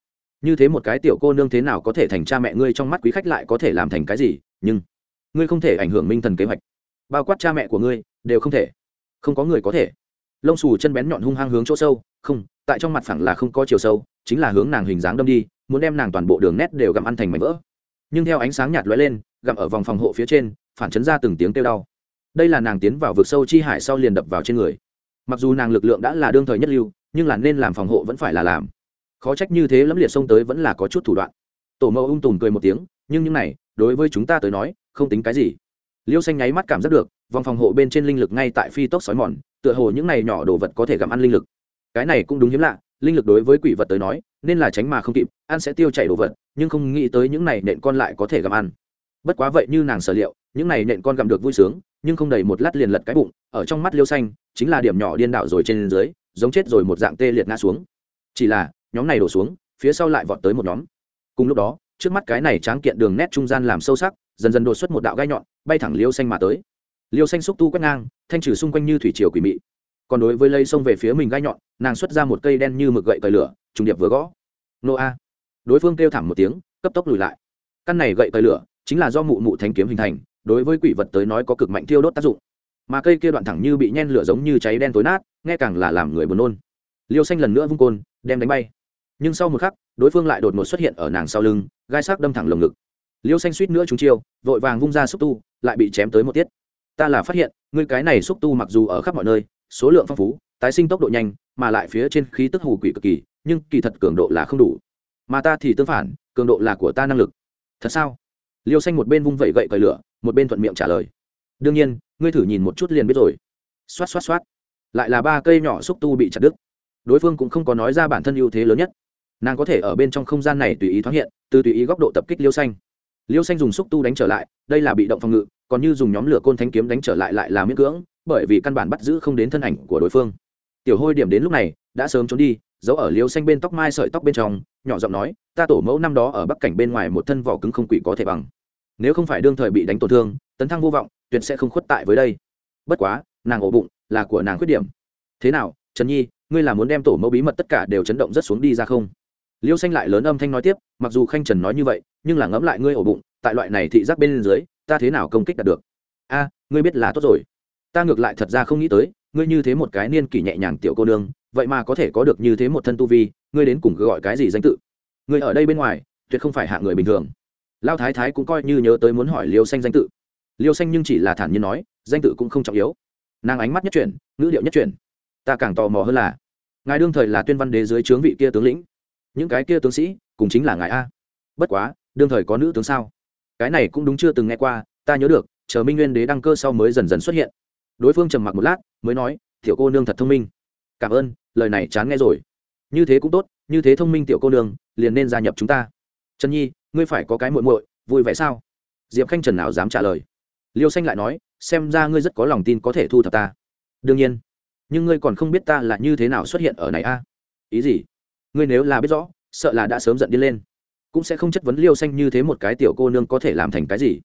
như thế một cái tiểu cô nương thế nào có thể thành cha mẹ ngươi trong mắt quý khách lại có thể làm thành cái gì, nhưng ngươi không thể ảnh hưởng minh thần kế hoạch. Bao quát cha mẹ của ngươi, đều không thể. Không có người có thể lông xù chân bén nhọn hung hăng hướng chỗ sâu, không, tại trong mặt phẳng là không có chiều sâu, chính là hướng nàng hình dáng đâm đi, muốn đem nàng toàn bộ đường nét đều gặm ăn thành mảnh vỡ. Nhưng theo ánh sáng nhạt lóe lên, gặm ở vòng phòng hộ phía trên, phản chấn ra từng tiếng kêu đau. Đây là nàng tiến vào vực sâu chi hải sau liền đập vào trên người. Mặc dù nàng lực lượng đã là đương thời nhất lưu, nhưng là nên làm phòng hộ vẫn phải là làm. Khó trách như thế lẫm liệt xông tới vẫn là có chút thủ đoạn. Tổ mẫu ung tùm cười một tiếng, nhưng những này, đối với chúng ta tới nói, không tính cái gì liêu xanh nháy mắt cảm giác được, vòng phòng hộ bên trên linh lực ngay tại phi tốc sói mòn, tựa hồ những này nhỏ đồ vật có thể gặm ăn linh lực. Cái này cũng đúng hiếm lạ, linh lực đối với quỷ vật tới nói, nên là tránh mà không kịp, ăn sẽ tiêu chảy đồ vật, nhưng không nghĩ tới những này nện con lại có thể gặm ăn. Bất quá vậy như nàng sở liệu, những này nện con gặm được vui sướng, nhưng không đầy một lát liền lật cái bụng, ở trong mắt liêu xanh, chính là điểm nhỏ điên đạo rồi trên dưới, giống chết rồi một dạng tê liệt ngã xuống. Chỉ là, nhóm này đổ xuống, phía sau lại vọt tới một nhóm. Cùng lúc đó trước mắt cái này tráng kiện đường nét trung gian làm sâu sắc, dần dần đột xuất một đạo gai nhọn, bay thẳng liêu xanh mà tới. Liêu xanh xúc tu quét ngang, thanh trừ xung quanh như thủy triều quỷ mị. Còn đối với lây xông về phía mình gai nhọn, nàng xuất ra một cây đen như mực gậy cởi lửa, trùng điệp vừa gõ. Nô a. Đối phương kêu thảm một tiếng, cấp tốc lùi lại. Căn này gậy cởi lửa chính là do mụ mụ thanh kiếm hình thành, đối với quỷ vật tới nói có cực mạnh thiêu đốt tác dụng. Mà cây kia đoạn thẳng như bị nhen lửa giống như cháy đen tối nát, nghe càng là làm người buồn nôn. Liêu xanh lần nữa vung côn, đem đánh bay nhưng sau một khắc, đối phương lại đột ngột xuất hiện ở nàng sau lưng, gai sắc đâm thẳng lồng ngực. Liêu xanh suýt nữa trúng chiêu, vội vàng vung ra xúc tu, lại bị chém tới một tiết. Ta là phát hiện, ngươi cái này xúc tu mặc dù ở khắp mọi nơi, số lượng phong phú, tái sinh tốc độ nhanh, mà lại phía trên khí tức hù quỷ cực kỳ, nhưng kỳ thật cường độ là không đủ. Mà ta thì tương phản, cường độ là của ta năng lực. Thật sao? Liêu xanh một bên vung vẩy gậy cởi lửa, một bên thuận miệng trả lời. Đương nhiên, ngươi thử nhìn một chút liền biết rồi. Xoát xoát xoát. Lại là ba cây nhỏ xúc tu bị chặt đứt. Đối phương cũng không có nói ra bản thân ưu thế lớn nhất nàng có thể ở bên trong không gian này tùy ý thoáng hiện, từ tùy ý góc độ tập kích liêu xanh. Liêu xanh dùng xúc tu đánh trở lại, đây là bị động phòng ngự, còn như dùng nhóm lửa côn thanh kiếm đánh trở lại lại là miễn cưỡng, bởi vì căn bản bắt giữ không đến thân ảnh của đối phương. Tiểu hôi điểm đến lúc này, đã sớm trốn đi, giấu ở liêu xanh bên tóc mai sợi tóc bên trong, nhỏ giọng nói, ta tổ mẫu năm đó ở bắc cảnh bên ngoài một thân vỏ cứng không quỷ có thể bằng. Nếu không phải đương thời bị đánh tổn thương, tấn thăng vô vọng, tuyệt sẽ không khuất tại với đây. Bất quá, nàng ổ bụng là của nàng khuyết điểm. Thế nào, trần nhi, ngươi là muốn đem tổ mẫu bí mật tất cả đều chấn động rất xuống đi ra không? Liêu xanh lại lớn âm thanh nói tiếp, mặc dù khanh trần nói như vậy, nhưng là ngẫm lại ngươi ổ bụng, tại loại này thị giác bên dưới, ta thế nào công kích đạt được? A, ngươi biết là tốt rồi. Ta ngược lại thật ra không nghĩ tới, ngươi như thế một cái niên kỷ nhẹ nhàng tiểu cô nương, vậy mà có thể có được như thế một thân tu vi, ngươi đến cùng gọi cái gì danh tự? Ngươi ở đây bên ngoài, tuyệt không phải hạ người bình thường. Lao thái thái cũng coi như nhớ tới muốn hỏi liêu xanh danh tự. Liêu xanh nhưng chỉ là thản nhiên nói, danh tự cũng không trọng yếu. Nàng ánh mắt nhất chuyển, ngữ điệu nhất chuyển. Ta càng tò mò hơn là, ngài đương thời là tuyên văn đế dưới trướng vị kia tướng lĩnh những cái kia tướng sĩ cùng chính là ngài a. Bất quá, đương thời có nữ tướng sao? Cái này cũng đúng chưa từng nghe qua, ta nhớ được, chờ minh nguyên đế đăng cơ sau mới dần dần xuất hiện. Đối phương trầm mặc một lát, mới nói, tiểu cô nương thật thông minh. Cảm ơn, lời này chán nghe rồi. Như thế cũng tốt, như thế thông minh tiểu cô nương, liền nên gia nhập chúng ta. Trần nhi, ngươi phải có cái muội muội, vui vẻ sao? Diệp khanh trần nào dám trả lời. Liêu xanh lại nói, xem ra ngươi rất có lòng tin có thể thu thập ta. Đương nhiên, nhưng ngươi còn không biết ta là như thế nào xuất hiện ở này a. Ý gì? Ngươi nếu là biết rõ, sợ là đã sớm giận đi lên. Cũng sẽ không chất vấn liêu xanh như thế một cái tiểu cô nương có thể làm thành cái gì.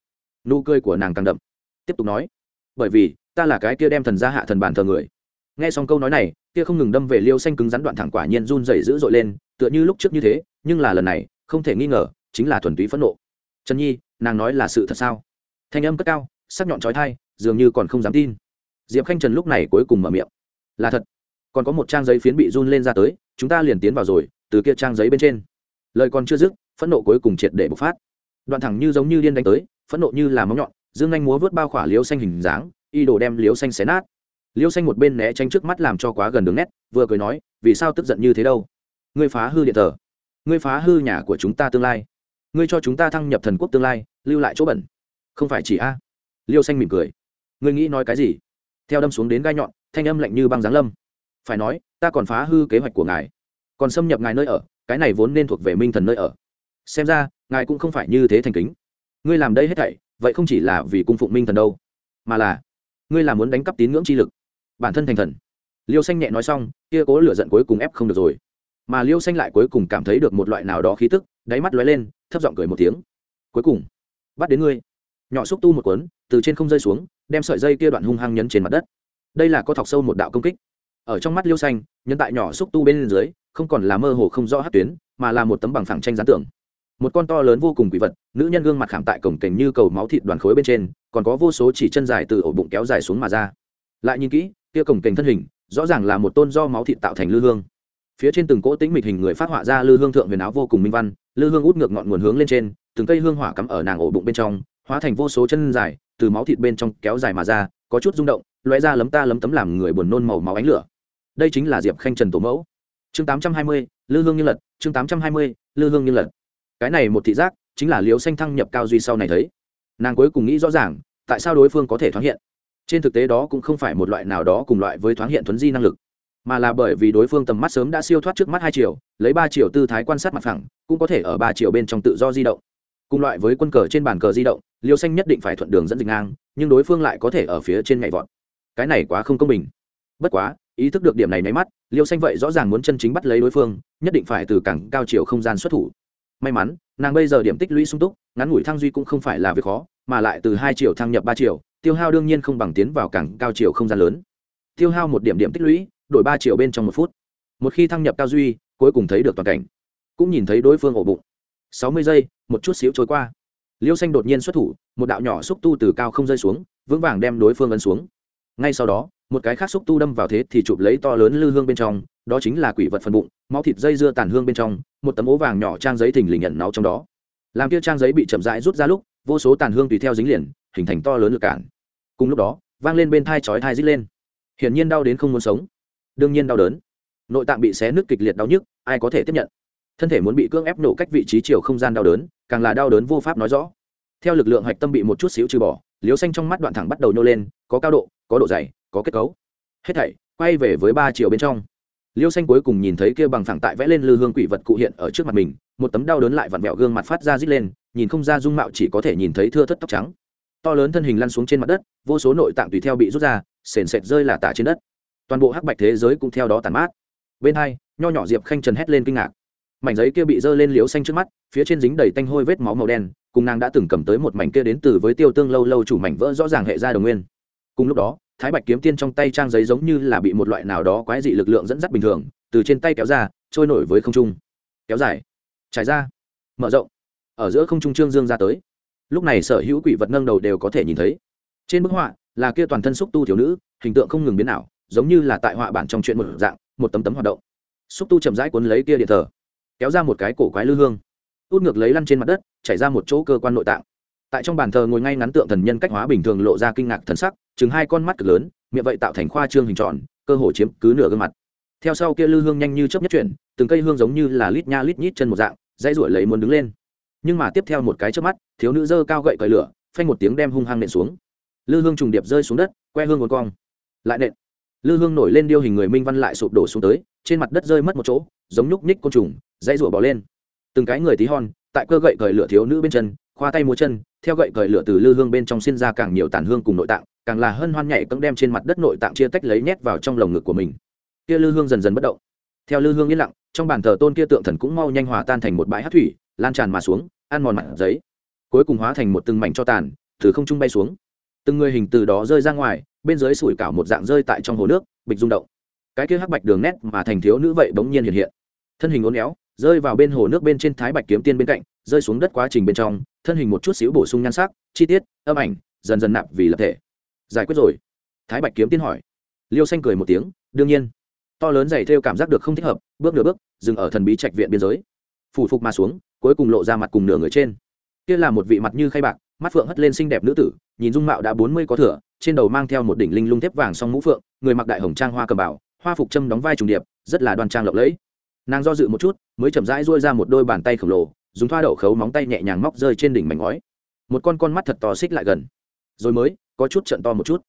Nụ cười của nàng càng đậm. Tiếp tục nói, bởi vì, ta là cái kia đem thần ra hạ thần bàn thờ người. Nghe xong câu nói này, kia không ngừng đâm về liêu xanh cứng rắn đoạn thẳng quả nhiên run dày dữ dội lên, tựa như lúc trước như thế, nhưng là lần này, không thể nghi ngờ, chính là thuần túy phẫn nộ. Trần nhi, nàng nói là sự thật sao? Thanh âm cất cao, sắc nhọn trói thai dường như còn không dám tin. Diệp khanh trần lúc này cuối cùng mở miệng. Là thật còn có một trang giấy phiến bị run lên ra tới, chúng ta liền tiến vào rồi, từ kia trang giấy bên trên. Lời còn chưa dứt, phẫn nộ cuối cùng triệt để bộc phát. Đoạn thẳng như giống như điên đánh tới, phẫn nộ như là móng nhọn, dương anh múa vớt bao khỏa liêu xanh hình dáng, y đồ đem liêu xanh xé nát. Liêu xanh một bên né tránh trước mắt làm cho quá gần đường nét, vừa cười nói, vì sao tức giận như thế đâu? Ngươi phá hư điện thờ. Ngươi phá hư nhà của chúng ta tương lai. Ngươi cho chúng ta thăng nhập thần quốc tương lai, lưu lại chỗ bẩn. Không phải chỉ a? Liêu xanh mỉm cười. Ngươi nghĩ nói cái gì? Theo đâm xuống đến gai nhọn, thanh âm lạnh như băng giáng lâm phải nói, ta còn phá hư kế hoạch của ngài. Còn xâm nhập ngài nơi ở, cái này vốn nên thuộc về minh thần nơi ở. Xem ra, ngài cũng không phải như thế thành kính. Ngươi làm đây hết thảy, vậy không chỉ là vì cung phụng minh thần đâu, mà là, ngươi là muốn đánh cắp tín ngưỡng chi lực. Bản thân thành thần. Liêu xanh nhẹ nói xong, kia cố lửa giận cuối cùng ép không được rồi. Mà liêu xanh lại cuối cùng cảm thấy được một loại nào đó khí tức, đáy mắt lóe lên, thấp giọng cười một tiếng. Cuối cùng, bắt đến ngươi. Nhỏ xúc tu một cuốn, từ trên không rơi xuống, đem sợi dây kia đoạn hung hăng nhấn trên mặt đất. Đây là có thọc sâu một đạo công kích ở trong mắt liêu xanh, nhân tại nhỏ xúc tu bên dưới, không còn là mơ hồ không rõ hát tuyến, mà là một tấm bằng phẳng tranh gián tưởng một con to lớn vô cùng quỷ vật, nữ nhân gương mặt khảm tại cổng kềnh như cầu máu thịt đoàn khối bên trên, còn có vô số chỉ chân dài từ ổ bụng kéo dài xuống mà ra. Lại nhìn kỹ, kia cổng kềnh thân hình, rõ ràng là một tôn do máu thịt tạo thành lư hương. Phía trên từng cỗ tĩnh mịch hình người phát họa ra lư hương thượng huyền áo vô cùng minh văn, lư hương út ngược ngọn nguồn hướng lên trên, từng cây hương hỏa cắm ở nàng ổ bụng bên trong, hóa thành vô số chân dài, từ máu thịt bên trong kéo dài mà ra, có chút rung động loé ra lấm ta lấm tấm làm người buồn nôn màu máu ánh lửa đây chính là diệp khanh trần tổ mẫu. Chương tám trăm hai mươi, lư hương như lật, chương tám trăm hai mươi, lư hương như lật. Cái này một thị giác chính là liều xanh thăng nhập cao duy sau này thấy. Nàng cuối cùng nghĩ rõ ràng, tại sao đối phương có thể thoáng hiện. Trên thực tế đó cũng không phải một loại nào đó cùng loại với thoáng hiện thuấn di năng lực, mà là bởi vì đối phương tầm mắt sớm đã siêu thoát trước mắt hai triệu lấy ba triệu tư thái quan sát mặt phẳng, cũng có thể ở ba triệu bên trong tự do di động. Cùng loại với quân cờ trên bàn cờ di động liêu xanh nhất định phải thuận đường dẫn dịch ngang, nhưng đối phương lại có thể ở phía trên nhảy vọt. Cái này quá không công bình. Bất quá ý thức được điểm này nháy mắt, liêu xanh vậy rõ ràng muốn chân chính bắt lấy đối phương, nhất định phải từ cảng cao chiều không gian xuất thủ. May mắn, nàng bây giờ điểm tích lũy sung túc, ngắn ngủi thăng duy cũng không phải là việc khó, mà lại từ hai triệu thăng nhập ba triệu tiêu hao đương nhiên không bằng tiến vào cảng cao chiều không gian lớn. Tiêu hao một điểm điểm tích lũy, đổi ba triệu bên trong một phút. Một khi thăng nhập cao duy, cuối cùng thấy được toàn cảnh. Cũng nhìn thấy đối phương ổ bụng. Sáu mươi giây, một chút xíu trôi qua. Liêu xanh đột nhiên xuất thủ, một đạo nhỏ xúc tu từ cao không rơi xuống, vững vàng đem đối phương ấn xuống. Ngay sau đó một cái khác xúc tu đâm vào thế thì chụp lấy to lớn lư hương bên trong, đó chính là quỷ vật phần bụng, máu thịt dây dưa tàn hương bên trong, một tấm ố vàng nhỏ trang giấy thình lình nhận náu trong đó. Làm kia trang giấy bị chậm rãi rút ra lúc, vô số tàn hương tùy theo dính liền, hình thành to lớn lực cản. Cùng lúc đó, vang lên bên thai chói thai rít lên. Hiển nhiên đau đến không muốn sống. Đương nhiên đau đớn. Nội tạng bị xé nứt kịch liệt đau nhức, ai có thể tiếp nhận? Thân thể muốn bị cưỡng ép nổ cách vị trí chiều không gian đau đớn, càng là đau đớn vô pháp nói rõ. Theo lực lượng hạch tâm bị một chút xíu trừ bỏ, liếu xanh trong mắt đoạn thẳng bắt đầu nhô lên, có cao độ, có độ dày có kết cấu. Hết thảy, quay về với ba triệu bên trong. Liêu xanh cuối cùng nhìn thấy kia bằng phẳng tại vẽ lên lư hương quỷ vật cụ hiện ở trước mặt mình, một tấm đau đớn lại vặn vẹo gương mặt phát ra rít lên, nhìn không ra dung mạo chỉ có thể nhìn thấy thưa thất tóc trắng. To lớn thân hình lăn xuống trên mặt đất, vô số nội tạng tùy theo bị rút ra, sền sệt rơi là tả trên đất. Toàn bộ hắc bạch thế giới cũng theo đó tàn mát. Bên hai, nho nhỏ diệp khanh trần hét lên kinh ngạc. Mảnh giấy kia bị dơ lên liếu xanh trước mắt, phía trên dính đầy tanh hôi vết máu màu đen, cùng nàng đã từng cầm tới một mảnh kia đến từ với tiêu tương lâu lâu chủ mảnh vỡ rõ ràng hệ ra đồng nguyên. Cùng lúc đó thái bạch kiếm tiên trong tay trang giấy giống như là bị một loại nào đó quái dị lực lượng dẫn dắt bình thường, từ trên tay kéo ra, trôi nổi với không trung. Kéo dài. Trải ra. Mở rộng. Ở giữa không trung trương dương ra tới. Lúc này sở hữu quỷ vật nâng đầu đều có thể nhìn thấy. Trên bức họa là kia toàn thân xúc tu thiếu nữ, hình tượng không ngừng biến ảo, giống như là tại họa bản trong chuyện một dạng, một tấm tấm hoạt động. Xúc tu chậm rãi cuốn lấy kia điện thờ, kéo ra một cái cổ quái lư hương. Út ngược lấy lăn trên mặt đất, chảy ra một chỗ cơ quan nội tạng. Tại trong bàn thờ ngồi ngay ngắn tượng thần nhân cách hóa bình thường lộ ra kinh ngạc thần sắc chừng hai con mắt cực lớn, miệng vậy tạo thành khoa trương hình tròn, cơ hồ chiếm cứ nửa gương mặt. Theo sau kia lư hương nhanh như chấp nhất chuyển, từng cây hương giống như là lít nha lít nhít chân một dạng, dãy ruổi lấy muốn đứng lên. Nhưng mà tiếp theo một cái trước mắt, thiếu nữ dơ cao gậy cởi lửa, phanh một tiếng đem hung hăng nện xuống. Lư hương trùng điệp rơi xuống đất, que hương một cong. Lại nện. Lư hương nổi lên điêu hình người minh văn lại sụp đổ xuống tới, trên mặt đất rơi mất một chỗ, giống nhúc nhích côn trùng, dãy rủa bỏ lên. Từng cái người tí hon, tại cơ gậy cởi lửa thiếu nữ bên chân, khoa tay múa chân, theo gậy cởi lửa từ lư hương bên trong xin ra càng nhiều tàn hương cùng nội tạng càng là hân hoan nhảy cẫng đem trên mặt đất nội tạng chia tách lấy nhét vào trong lồng ngực của mình. Kia lư hương dần dần bất động. Theo lư hương yên lặng, trong bàn thờ tôn kia tượng thần cũng mau nhanh hòa tan thành một bãi hát thủy, lan tràn mà xuống, ăn mòn mặt giấy. Cuối cùng hóa thành một từng mảnh cho tàn, từ không trung bay xuống. Từng người hình từ đó rơi ra ngoài, bên dưới sủi cảo một dạng rơi tại trong hồ nước, bịch rung động. Cái kia hắc bạch đường nét mà thành thiếu nữ vậy bỗng nhiên hiện hiện. Thân hình uốn éo, rơi vào bên hồ nước bên trên thái bạch kiếm tiên bên cạnh, rơi xuống đất quá trình bên trong, thân hình một chút xíu bổ sung nhan sắc, chi tiết, âm ảnh, dần dần nạp vì lập thể giải quyết rồi. Thái bạch kiếm tiên hỏi. Liêu xanh cười một tiếng, đương nhiên. To lớn dày theo cảm giác được không thích hợp, bước nửa bước, dừng ở thần bí trạch viện biên giới. Phủ phục mà xuống, cuối cùng lộ ra mặt cùng nửa người trên. Kia là một vị mặt như khay bạc, mắt phượng hất lên xinh đẹp nữ tử, nhìn dung mạo đã bốn mươi có thửa trên đầu mang theo một đỉnh linh lung thép vàng song mũ phượng, người mặc đại hồng trang hoa cầm bảo, hoa phục châm đóng vai trùng điệp, rất là đoan trang lộng lẫy. Nàng do dự một chút, mới chậm rãi duỗi ra một đôi bàn tay khổng lồ, dùng thoa đậu khấu móng tay nhẹ nhàng móc rơi trên đỉnh mảnh ngói. Một con con mắt thật to xích lại gần. Rồi mới có chút trận to một chút.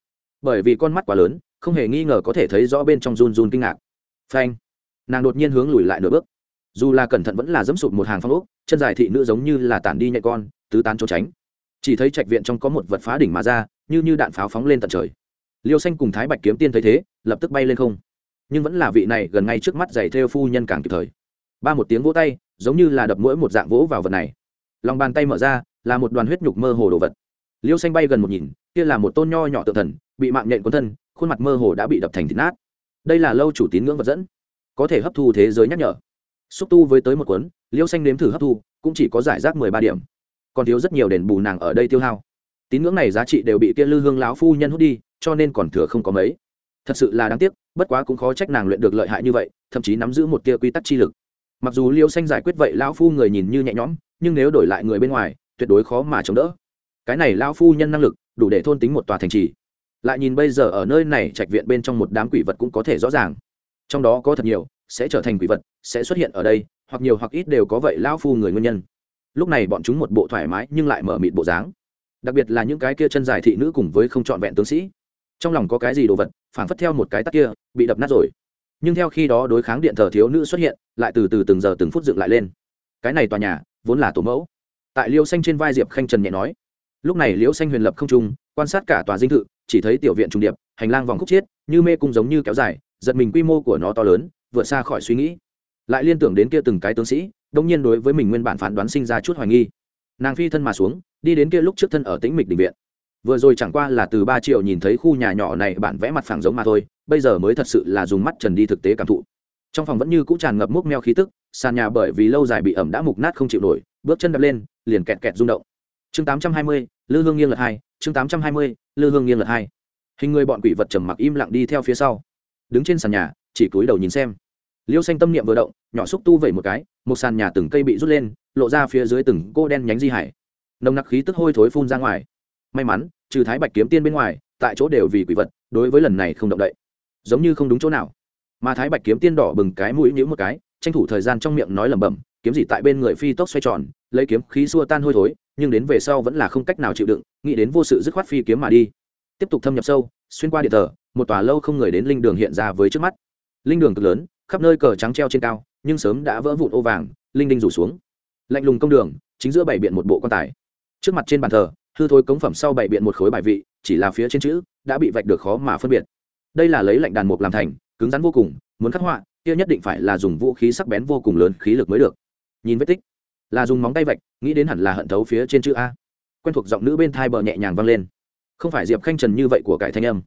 Bởi vì con mắt quá lớn, không hề nghi ngờ có thể thấy rõ bên trong run run kinh ngạc. Phanh! Nàng đột nhiên hướng lùi lại nửa bước. Dù là cẩn thận vẫn là dẫm sụp một hàng phong ốc, chân dài thị nữ giống như là tản đi nhạy con, tứ tán trốn tránh. Chỉ thấy trạch viện trong có một vật phá đỉnh mà ra, như như đạn pháo phóng lên tận trời. Liêu xanh cùng thái bạch kiếm tiên thấy thế, lập tức bay lên không. Nhưng vẫn là vị này gần ngay trước mắt giày theo phu nhân càng kịp thời. Ba một tiếng vỗ tay, giống như là đập mũi một dạng vỗ vào vật này. Lòng bàn tay mở ra, là một đoàn huyết nhục mơ hồ đồ vật liêu xanh bay gần một nhìn, kia là một tôn nho nhỏ tự thần, bị mạng nhện cuốn thân, khuôn mặt mơ hồ đã bị đập thành thịt nát. Đây là lâu chủ tín ngưỡng vật dẫn, có thể hấp thu thế giới nhắc nhở. Xúc tu với tới một cuốn, liêu xanh nếm thử hấp thu, cũng chỉ có giải rác mười ba điểm. Còn thiếu rất nhiều đền bù nàng ở đây tiêu hao. Tín ngưỡng này giá trị đều bị kia lư hương lão phu nhân hút đi, cho nên còn thừa không có mấy. Thật sự là đáng tiếc, bất quá cũng khó trách nàng luyện được lợi hại như vậy, thậm chí nắm giữ một tia quy tắc chi lực. Mặc dù liêu xanh giải quyết vậy, lão phu người nhìn như nhẹ nhõm, nhưng nếu đổi lại người bên ngoài, tuyệt đối khó mà chống đỡ cái này lão phu nhân năng lực, đủ để thôn tính một tòa thành trì. Lại nhìn bây giờ ở nơi này, trạch viện bên trong một đám quỷ vật cũng có thể rõ ràng. Trong đó có thật nhiều, sẽ trở thành quỷ vật, sẽ xuất hiện ở đây, hoặc nhiều hoặc ít đều có vậy lão phu người nguyên nhân. Lúc này bọn chúng một bộ thoải mái nhưng lại mở mịt bộ dáng. Đặc biệt là những cái kia chân dài thị nữ cùng với không trọn vẹn tướng sĩ. Trong lòng có cái gì đồ vật, phảng phất theo một cái tắc kia, bị đập nát rồi. Nhưng theo khi đó đối kháng điện thờ thiếu nữ xuất hiện, lại từ từ từng giờ từng phút dựng lại lên. Cái này tòa nhà, vốn là tổ mẫu. Tại liêu xanh trên vai diệp khanh trần nhẹ nói lúc này liễu xanh huyền lập không trung, quan sát cả tòa dinh thự, chỉ thấy tiểu viện trùng điệp, hành lang vòng khúc chiết, như mê cung giống như kéo dài, giật mình quy mô của nó to lớn, vượt xa khỏi suy nghĩ. Lại liên tưởng đến kia từng cái tướng sĩ, đông nhiên đối với mình nguyên bản phán đoán sinh ra chút hoài nghi. Nàng phi thân mà xuống, đi đến kia lúc trước thân ở tĩnh mịch định viện. Vừa rồi chẳng qua là từ ba triệu nhìn thấy khu nhà nhỏ này bản vẽ mặt phẳng giống mà thôi, bây giờ mới thật sự là dùng mắt trần đi thực tế cảm thụ. Trong phòng vẫn như cũ tràn ngập múc meo khí tức, sàn nhà bởi vì lâu dài bị ẩm đã mục nát không chịu nổi, bước chân đập lên, liền kẹt kẹt rung động chương tám trăm hai mươi, lư hương nghiêng lật hai, chương tám trăm hai mươi, lư hương nghiêng lật hai. Hình người bọn quỷ vật trầm mặc im lặng đi theo phía sau. Đứng trên sàn nhà, chỉ cúi đầu nhìn xem. Liêu xanh tâm niệm vừa động, nhỏ xúc tu vẩy một cái, một sàn nhà từng cây bị rút lên, lộ ra phía dưới từng cô đen nhánh di hải. Nồng nặc khí tức hôi thối phun ra ngoài. May mắn, trừ thái bạch kiếm tiên bên ngoài, tại chỗ đều vì quỷ vật, đối với lần này không động đậy. Giống như không đúng chỗ nào. Mà thái bạch kiếm tiên đỏ bừng cái mũi nhíu một cái, tranh thủ thời gian trong miệng nói lẩm bẩm, kiếm gì tại bên người phi tốc xoay tròn lấy kiếm khí xua tan hôi thối, nhưng đến về sau vẫn là không cách nào chịu đựng, nghĩ đến vô sự dứt khoát phi kiếm mà đi. Tiếp tục thâm nhập sâu, xuyên qua điện thờ một tòa lâu không người đến linh đường hiện ra với trước mắt. Linh đường cực lớn, khắp nơi cờ trắng treo trên cao, nhưng sớm đã vỡ vụn ô vàng, linh đinh rủ xuống. Lạnh lùng công đường, chính giữa bảy biện một bộ quan tài. Trước mặt trên bàn thờ, hư thối cống phẩm sau bảy biện một khối bài vị, chỉ là phía trên chữ, đã bị vạch được khó mà phân biệt. Đây là lấy lạnh đàn mục làm thành, cứng rắn vô cùng, muốn khắc họa, kia nhất định phải là dùng vũ khí sắc bén vô cùng lớn khí lực mới được. Nhìn vết tích là dùng móng tay vạch, nghĩ đến hẳn là hận thấu phía trên chữ a. Quen thuộc giọng nữ bên thai bờ nhẹ nhàng vang lên. Không phải diệp khanh trần như vậy của cải thanh âm.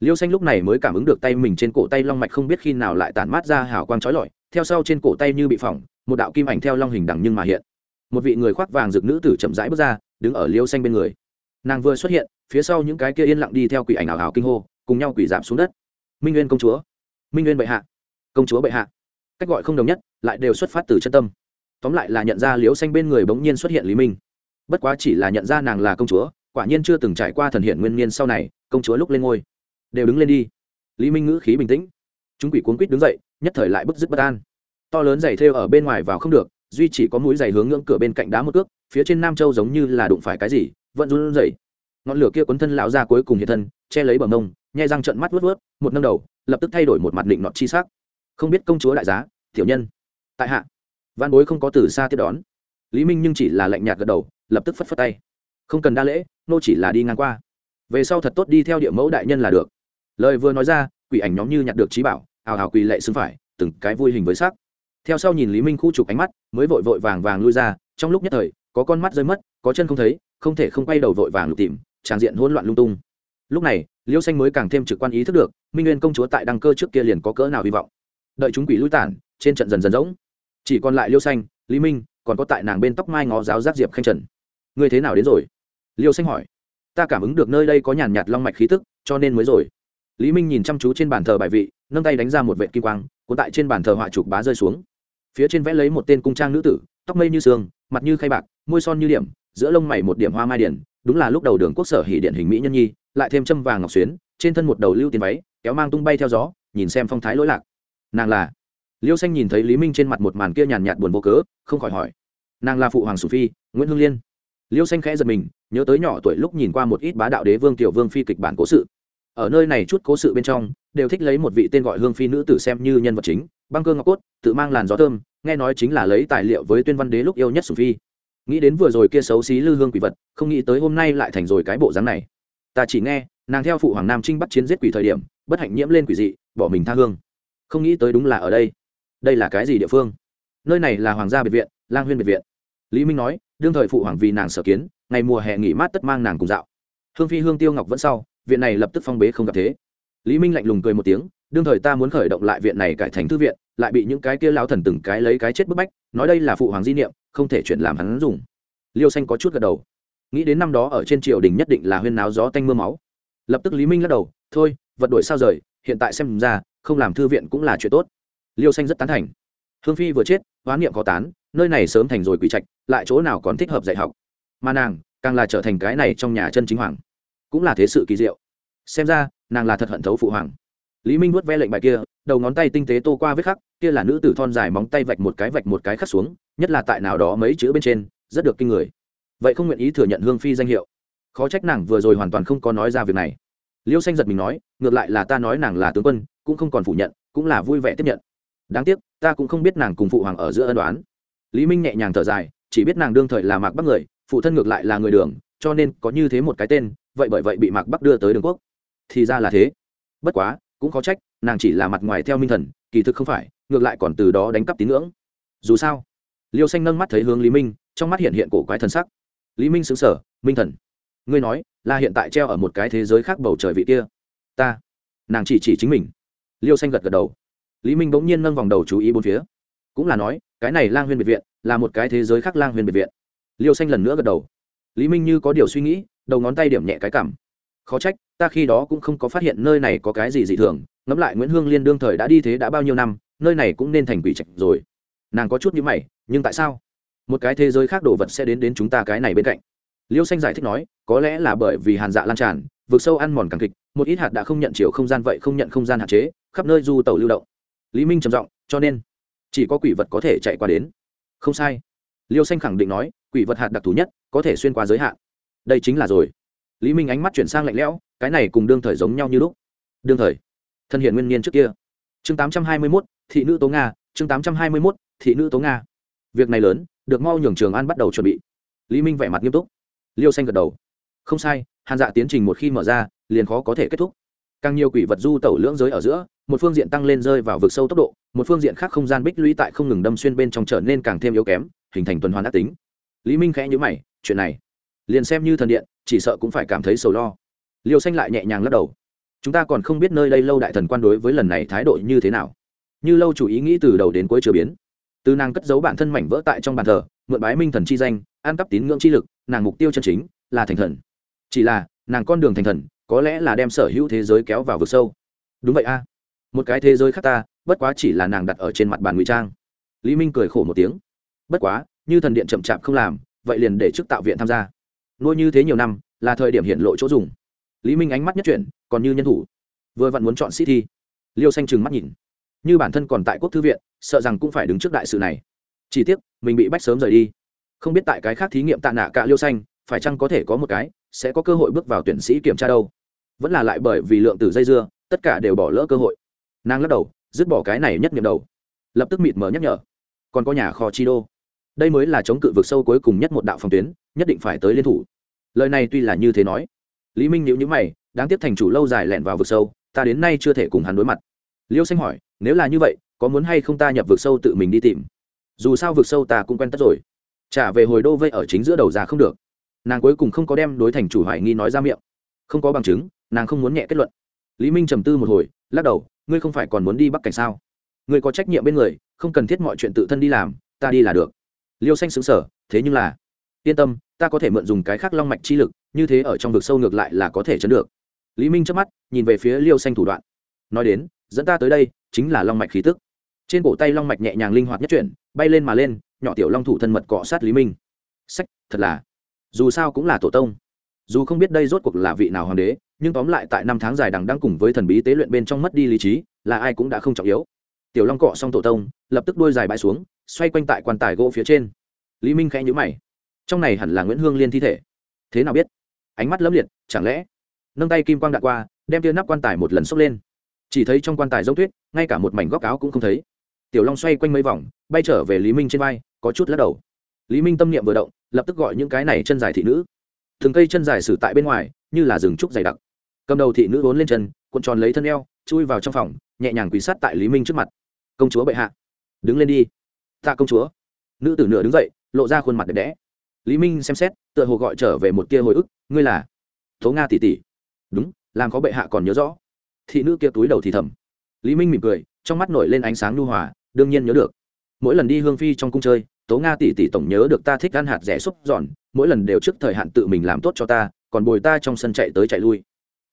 Liêu xanh lúc này mới cảm ứng được tay mình trên cổ tay long mạch không biết khi nào lại tản mát ra hào quang trói lọi, theo sau trên cổ tay như bị phỏng, một đạo kim ảnh theo long hình đằng nhưng mà hiện. Một vị người khoác vàng rực nữ tử chậm rãi bước ra, đứng ở liêu xanh bên người. Nàng vừa xuất hiện, phía sau những cái kia yên lặng đi theo quỷ ảnh ảo ảo kinh hô, cùng nhau quỷ giảm xuống đất. Minh nguyên công chúa. Minh nguyên bệ hạ. Công chúa bệ hạ. Cách gọi không đồng nhất, lại đều xuất phát từ chân tâm tóm lại là nhận ra liễu xanh bên người bỗng nhiên xuất hiện lý minh. Bất quá chỉ là nhận ra nàng là công chúa, quả nhiên chưa từng trải qua thần hiện nguyên niên sau này, công chúa lúc lên ngôi. Đều đứng lên đi. Lý minh ngữ khí bình tĩnh. Chúng quỷ cuốn quýt đứng dậy, nhất thời lại bức dứt bất an. To lớn giày thêu ở bên ngoài vào không được, duy chỉ có mũi giày hướng ngưỡng cửa bên cạnh đá một cước, phía trên nam châu giống như là đụng phải cái gì, vẫn run rẩy. Ngọn lửa kia cuốn thân lão ra cuối cùng hiện thân, che lấy bờ mông, nhai răng trận mắt vớt vớt một nâng đầu, lập tức thay đổi một mặt định nọt chi sắc. Không biết công chúa đại giá, tiểu nhân. Tại hạ văn bối không có từ xa tiếp đón. Lý minh nhưng chỉ là lạnh nhạt gật đầu, lập tức phất phất tay. Không cần đa lễ, nô chỉ là đi ngang qua. Về sau thật tốt đi theo địa mẫu đại nhân là được. Lời vừa nói ra, quỷ ảnh nhóm như nhặt được trí bảo, hào hào quỳ lệ xưng phải, từng cái vui hình với sắc. Theo sau nhìn lý minh khu trục ánh mắt, mới vội vội vàng vàng lui ra, trong lúc nhất thời, có con mắt rơi mất, có chân không thấy, không thể không quay đầu vội vàng lục tìm, tràng diện hỗn loạn lung tung. Lúc này, liêu xanh mới càng thêm trực quan ý thức được, minh nguyên công chúa tại đăng cơ trước kia liền có cỡ nào hy vọng. Đợi chúng quỷ lui tản, trên trận dần dần rỗng chỉ còn lại liêu xanh, lý minh, còn có tại nàng bên tóc mai ngó giáo giác diệp khanh trần. Ngươi thế nào đến rồi? Liêu xanh hỏi. Ta cảm ứng được nơi đây có nhàn nhạt long mạch khí tức, cho nên mới rồi. Lý minh nhìn chăm chú trên bàn thờ bài vị, nâng tay đánh ra một vệ kim quang, cuốn tại trên bàn thờ họa chụp bá rơi xuống. Phía trên vẽ lấy một tên cung trang nữ tử, tóc mây như sương, mặt như khay bạc, môi son như điểm, giữa lông mày một điểm hoa mai điển, đúng là lúc đầu đường quốc sở hỉ điện hình mỹ nhân nhi, lại thêm châm vàng ngọc xuyến, trên thân một đầu lưu tiền váy, kéo mang tung bay theo gió, nhìn xem phong thái lỗi lạc. Nàng là liêu xanh nhìn thấy lý minh trên mặt một màn kia nhàn nhạt buồn vô cớ, không khỏi hỏi. Nàng là phụ hoàng sù phi, nguyễn hương liên. Liêu xanh khẽ giật mình, nhớ tới nhỏ tuổi lúc nhìn qua một ít bá đạo đế vương tiểu vương phi kịch bản cố sự. Ở nơi này chút cố sự bên trong, đều thích lấy một vị tên gọi hương phi nữ tử xem như nhân vật chính, băng cơ ngọc cốt, tự mang làn gió thơm, nghe nói chính là lấy tài liệu với tuyên văn đế lúc yêu nhất sù phi. Nghĩ đến vừa rồi kia xấu xí lư hương quỷ vật, không nghĩ tới hôm nay lại thành rồi cái bộ dáng này. Ta chỉ nghe, nàng theo phụ hoàng nam trinh bắt chiến giết quỷ thời điểm, bất hạnh nhiễm lên quỷ dị, bỏ mình tha hương. Không nghĩ tới đúng là ở đây đây là cái gì địa phương? Nơi này là hoàng gia biệt viện, lang huyên biệt viện. Lý minh nói, đương thời phụ hoàng vì nàng sở kiến, ngày mùa hè nghỉ mát tất mang nàng cùng dạo. Hương phi, hương tiêu ngọc vẫn sau, viện này lập tức phong bế không gặp thế. Lý minh lạnh lùng cười một tiếng, đương thời ta muốn khởi động lại viện này cải thành thư viện, lại bị những cái kia lao thần từng cái lấy cái chết bức bách, nói đây là phụ hoàng di niệm, không thể chuyển làm hắn dùng. Liêu xanh có chút gật đầu. Nghĩ đến năm đó ở trên triều đình nhất định là huyên náo gió tanh mưa máu. Lập tức lý minh lắc đầu, thôi, vật đổi sao rời, hiện tại xem ra, không làm thư viện cũng là chuyện tốt liêu xanh rất tán thành. Hương phi vừa chết hoán niệm có tán, nơi này sớm thành rồi quỷ trạch, lại chỗ nào còn thích hợp dạy học. Mà nàng, càng là trở thành cái này trong nhà chân chính hoàng. Cũng là thế sự kỳ diệu. Xem ra, nàng là thật hận thấu phụ hoàng. Lý minh vuốt ve lệnh bài kia, đầu ngón tay tinh tế tô qua vết khắc, kia là nữ tử thon dài móng tay vạch một cái vạch một cái khắc xuống, nhất là tại nào đó mấy chữ bên trên, rất được kinh người. Vậy không nguyện ý thừa nhận hương phi danh hiệu. Khó trách nàng vừa rồi hoàn toàn không có nói ra việc này. Liêu xanh giật mình nói, ngược lại là ta nói nàng là tướng quân, cũng không còn phủ nhận, cũng là vui vẻ tiếp nhận đáng tiếc, ta cũng không biết nàng cùng phụ hoàng ở giữa ân đoán lý minh nhẹ nhàng thở dài, chỉ biết nàng đương thời là mạc bắc người, phụ thân ngược lại là người đường, cho nên có như thế một cái tên, vậy bởi vậy bị mạc bắc đưa tới đường quốc. Thì ra là thế. Bất quá, cũng có trách, nàng chỉ là mặt ngoài theo minh thần, kỳ thực không phải, ngược lại còn từ đó đánh cắp tín ngưỡng. Dù sao, liêu xanh nâng mắt thấy hướng lý minh, trong mắt hiện hiện cổ quái thần sắc. Lý minh xứng sở minh thần, ngươi nói là hiện tại treo ở một cái thế giới khác bầu trời vị kia. Ta, nàng chỉ chỉ chính mình. Liêu xanh gật gật đầu lý minh bỗng nhiên nâng vòng đầu chú ý bốn phía. Cũng là nói, cái này lang huyên biệt viện là một cái thế giới khác lang huyên biệt viện. Liêu xanh lần nữa gật đầu. Lý minh như có điều suy nghĩ, đầu ngón tay điểm nhẹ cái cảm khó trách, ta khi đó cũng không có phát hiện nơi này có cái gì dị thường, ngẫm lại nguyễn hương liên đương thời đã đi thế đã bao nhiêu năm, nơi này cũng nên thành quỷ trạch rồi. Nàng có chút như mày, nhưng tại sao? Một cái thế giới khác đồ vật sẽ đến đến chúng ta cái này bên cạnh. Liêu xanh giải thích nói, có lẽ là bởi vì hàn dạ lan tràn vượt sâu ăn mòn càng kịch, một ít hạt đã không nhận chiều không gian vậy không nhận không gian hạn chế, khắp nơi du tàu lưu động lý minh trầm giọng, cho nên, chỉ có quỷ vật có thể chạy qua đến. Không sai. Liêu xanh khẳng định nói, quỷ vật hạt đặc thù nhất, có thể xuyên qua giới hạn. Đây chính là rồi. Lý minh ánh mắt chuyển sang lạnh lẽo, cái này cùng đương thời giống nhau như lúc. Đương thời. Thân hiện nguyên niên trước kia. Chương tám trăm hai mươi mốt, thị nữ tố nga, chương tám trăm hai mươi mốt, thị nữ tố nga. Việc này lớn, được mau nhường trường an bắt đầu chuẩn bị. Lý minh vẻ mặt nghiêm túc. Liêu xanh gật đầu. Không sai, hàn dạ tiến trình một khi mở ra, liền khó có thể kết thúc càng nhiều quỷ vật du tẩu lưỡng giới ở giữa, một phương diện tăng lên rơi vào vực sâu tốc độ, một phương diện khác không gian bích lũy tại không ngừng đâm xuyên bên trong trở nên càng thêm yếu kém, hình thành tuần hoàn ác tính. Lý minh khẽ nhữ mày, chuyện này, liền xem như thần điện, chỉ sợ cũng phải cảm thấy sầu lo. Liêu xanh lại nhẹ nhàng lắc đầu. Chúng ta còn không biết nơi đây lâu đại thần quan đối với lần này thái độ như thế nào. Như lâu chủ ý nghĩ từ đầu đến cuối chưa biến. Từ nàng cất giấu bản thân mảnh vỡ tại trong bàn thờ, mượn bái minh thần chi danh an cắp tín ngưỡng chi lực, nàng mục tiêu chân chính là thành thần. Chỉ là, nàng con đường thành thần có lẽ là đem sở hữu thế giới kéo vào vực sâu. Đúng vậy a. Một cái thế giới khác ta, bất quá chỉ là nàng đặt ở trên mặt bàn ngụy trang. Lý minh cười khổ một tiếng. Bất quá, như thần điện chậm chạp không làm, vậy liền để chức tạo viện tham gia. Nuôi như thế nhiều năm, là thời điểm hiện lộ chỗ dùng. Lý minh ánh mắt nhất chuyển, còn như nhân thủ. Vừa vặn muốn chọn sĩ thi liêu xanh chừng mắt nhìn. Như bản thân còn tại quốc thư viện, sợ rằng cũng phải đứng trước đại sự này. Chỉ tiếc, mình bị bách sớm rời đi. Không biết tại cái khác thí nghiệm tạ nạ cả liêu xanh, phải chăng có thể có một cái, sẽ có cơ hội bước vào tuyển sĩ kiểm tra đâu vẫn là lại bởi vì lượng tử dây dưa, tất cả đều bỏ lỡ cơ hội. Nàng lắc đầu, dứt bỏ cái này nhất niệm đầu. Lập tức mịt mờ nhắc nhở. Còn có nhà kho chi đô. Đây mới là chống cự vực sâu cuối cùng nhất một đạo phòng tuyến, nhất định phải tới liên thủ. Lời này tuy là như thế nói, lý minh nhữ nhữ mày, đáng tiếc thành chủ lâu dài lẻn vào vực sâu, ta đến nay chưa thể cùng hắn đối mặt. Liêu xanh hỏi, nếu là như vậy, có muốn hay không ta nhập vực sâu tự mình đi tìm? Dù sao vực sâu ta cũng quen tất rồi. Trả về hồi đô vây ở chính giữa đầu ra không được. Nàng cuối cùng không có đem đối thành chủ hoài nghi nói ra miệng. Không có bằng chứng nàng không muốn nhẹ kết luận. Lý minh trầm tư một hồi, lắc đầu, ngươi không phải còn muốn đi bắc cảnh sao? Ngươi có trách nhiệm bên người, không cần thiết mọi chuyện tự thân đi làm, ta đi là được. Liêu xanh xứng sở thế nhưng là, yên tâm, ta có thể mượn dùng cái khác long mạch chi lực, như thế ở trong vực sâu ngược lại là có thể chấn được. Lý minh chớp mắt, nhìn về phía liêu xanh thủ đoạn. Nói đến, dẫn ta tới đây, chính là long mạch khí tức. Trên cổ tay long mạch nhẹ nhàng linh hoạt nhất chuyển, bay lên mà lên, nhỏ tiểu long thủ thân mật cọ sát lý minh. Sách, thật là, dù sao cũng là tổ tông. Dù không biết đây rốt cuộc là vị nào hoàng đế nhưng tóm lại tại năm tháng dài đằng đang cùng với thần bí tế luyện bên trong mất đi lý trí, là ai cũng đã không trọng yếu. Tiểu long cọ xong tổ tông, lập tức đôi dài bãi xuống, xoay quanh tại quan tài gỗ phía trên. Lý minh khẽ nhữ mày. Trong này hẳn là nguyễn hương liên thi thể. Thế nào biết? Ánh mắt lấm liệt, chẳng lẽ? Nâng tay kim quang đạn qua, đem tia nắp quan tài một lần xốc lên. Chỉ thấy trong quan tài giống tuyết, ngay cả một mảnh góc áo cũng không thấy. Tiểu long xoay quanh mấy vòng, bay trở về lý minh trên vai, có chút lắc đầu. Lý minh tâm niệm vừa động, lập tức gọi những cái này chân dài thị nữ. Thường cây chân dài xử tại bên ngoài, như là rừng trúc dày đặc cầm đầu thị nữ vốn lên chân, cuộn tròn lấy thân eo, chui vào trong phòng, nhẹ nhàng quỳ sát tại lý minh trước mặt. Công chúa bệ hạ. Đứng lên đi. Tạ công chúa. Nữ tử nửa đứng dậy, lộ ra khuôn mặt đẹp đẽ. Lý minh xem xét, tựa hồ gọi trở về một tia hồi ức, ngươi là tố nga tỷ tỷ. đúng, làm có bệ hạ còn nhớ rõ. Thị nữ kia túi đầu thì thầm. Lý minh mỉm cười, trong mắt nổi lên ánh sáng nhu hòa, đương nhiên nhớ được. Mỗi lần đi hương phi trong cung chơi, tố nga tỷ tỷ tổng nhớ được ta thích ăn hạt rẻ xúc giòn, mỗi lần đều trước thời hạn tự mình làm tốt cho ta, còn bồi ta trong sân chạy tới chạy lui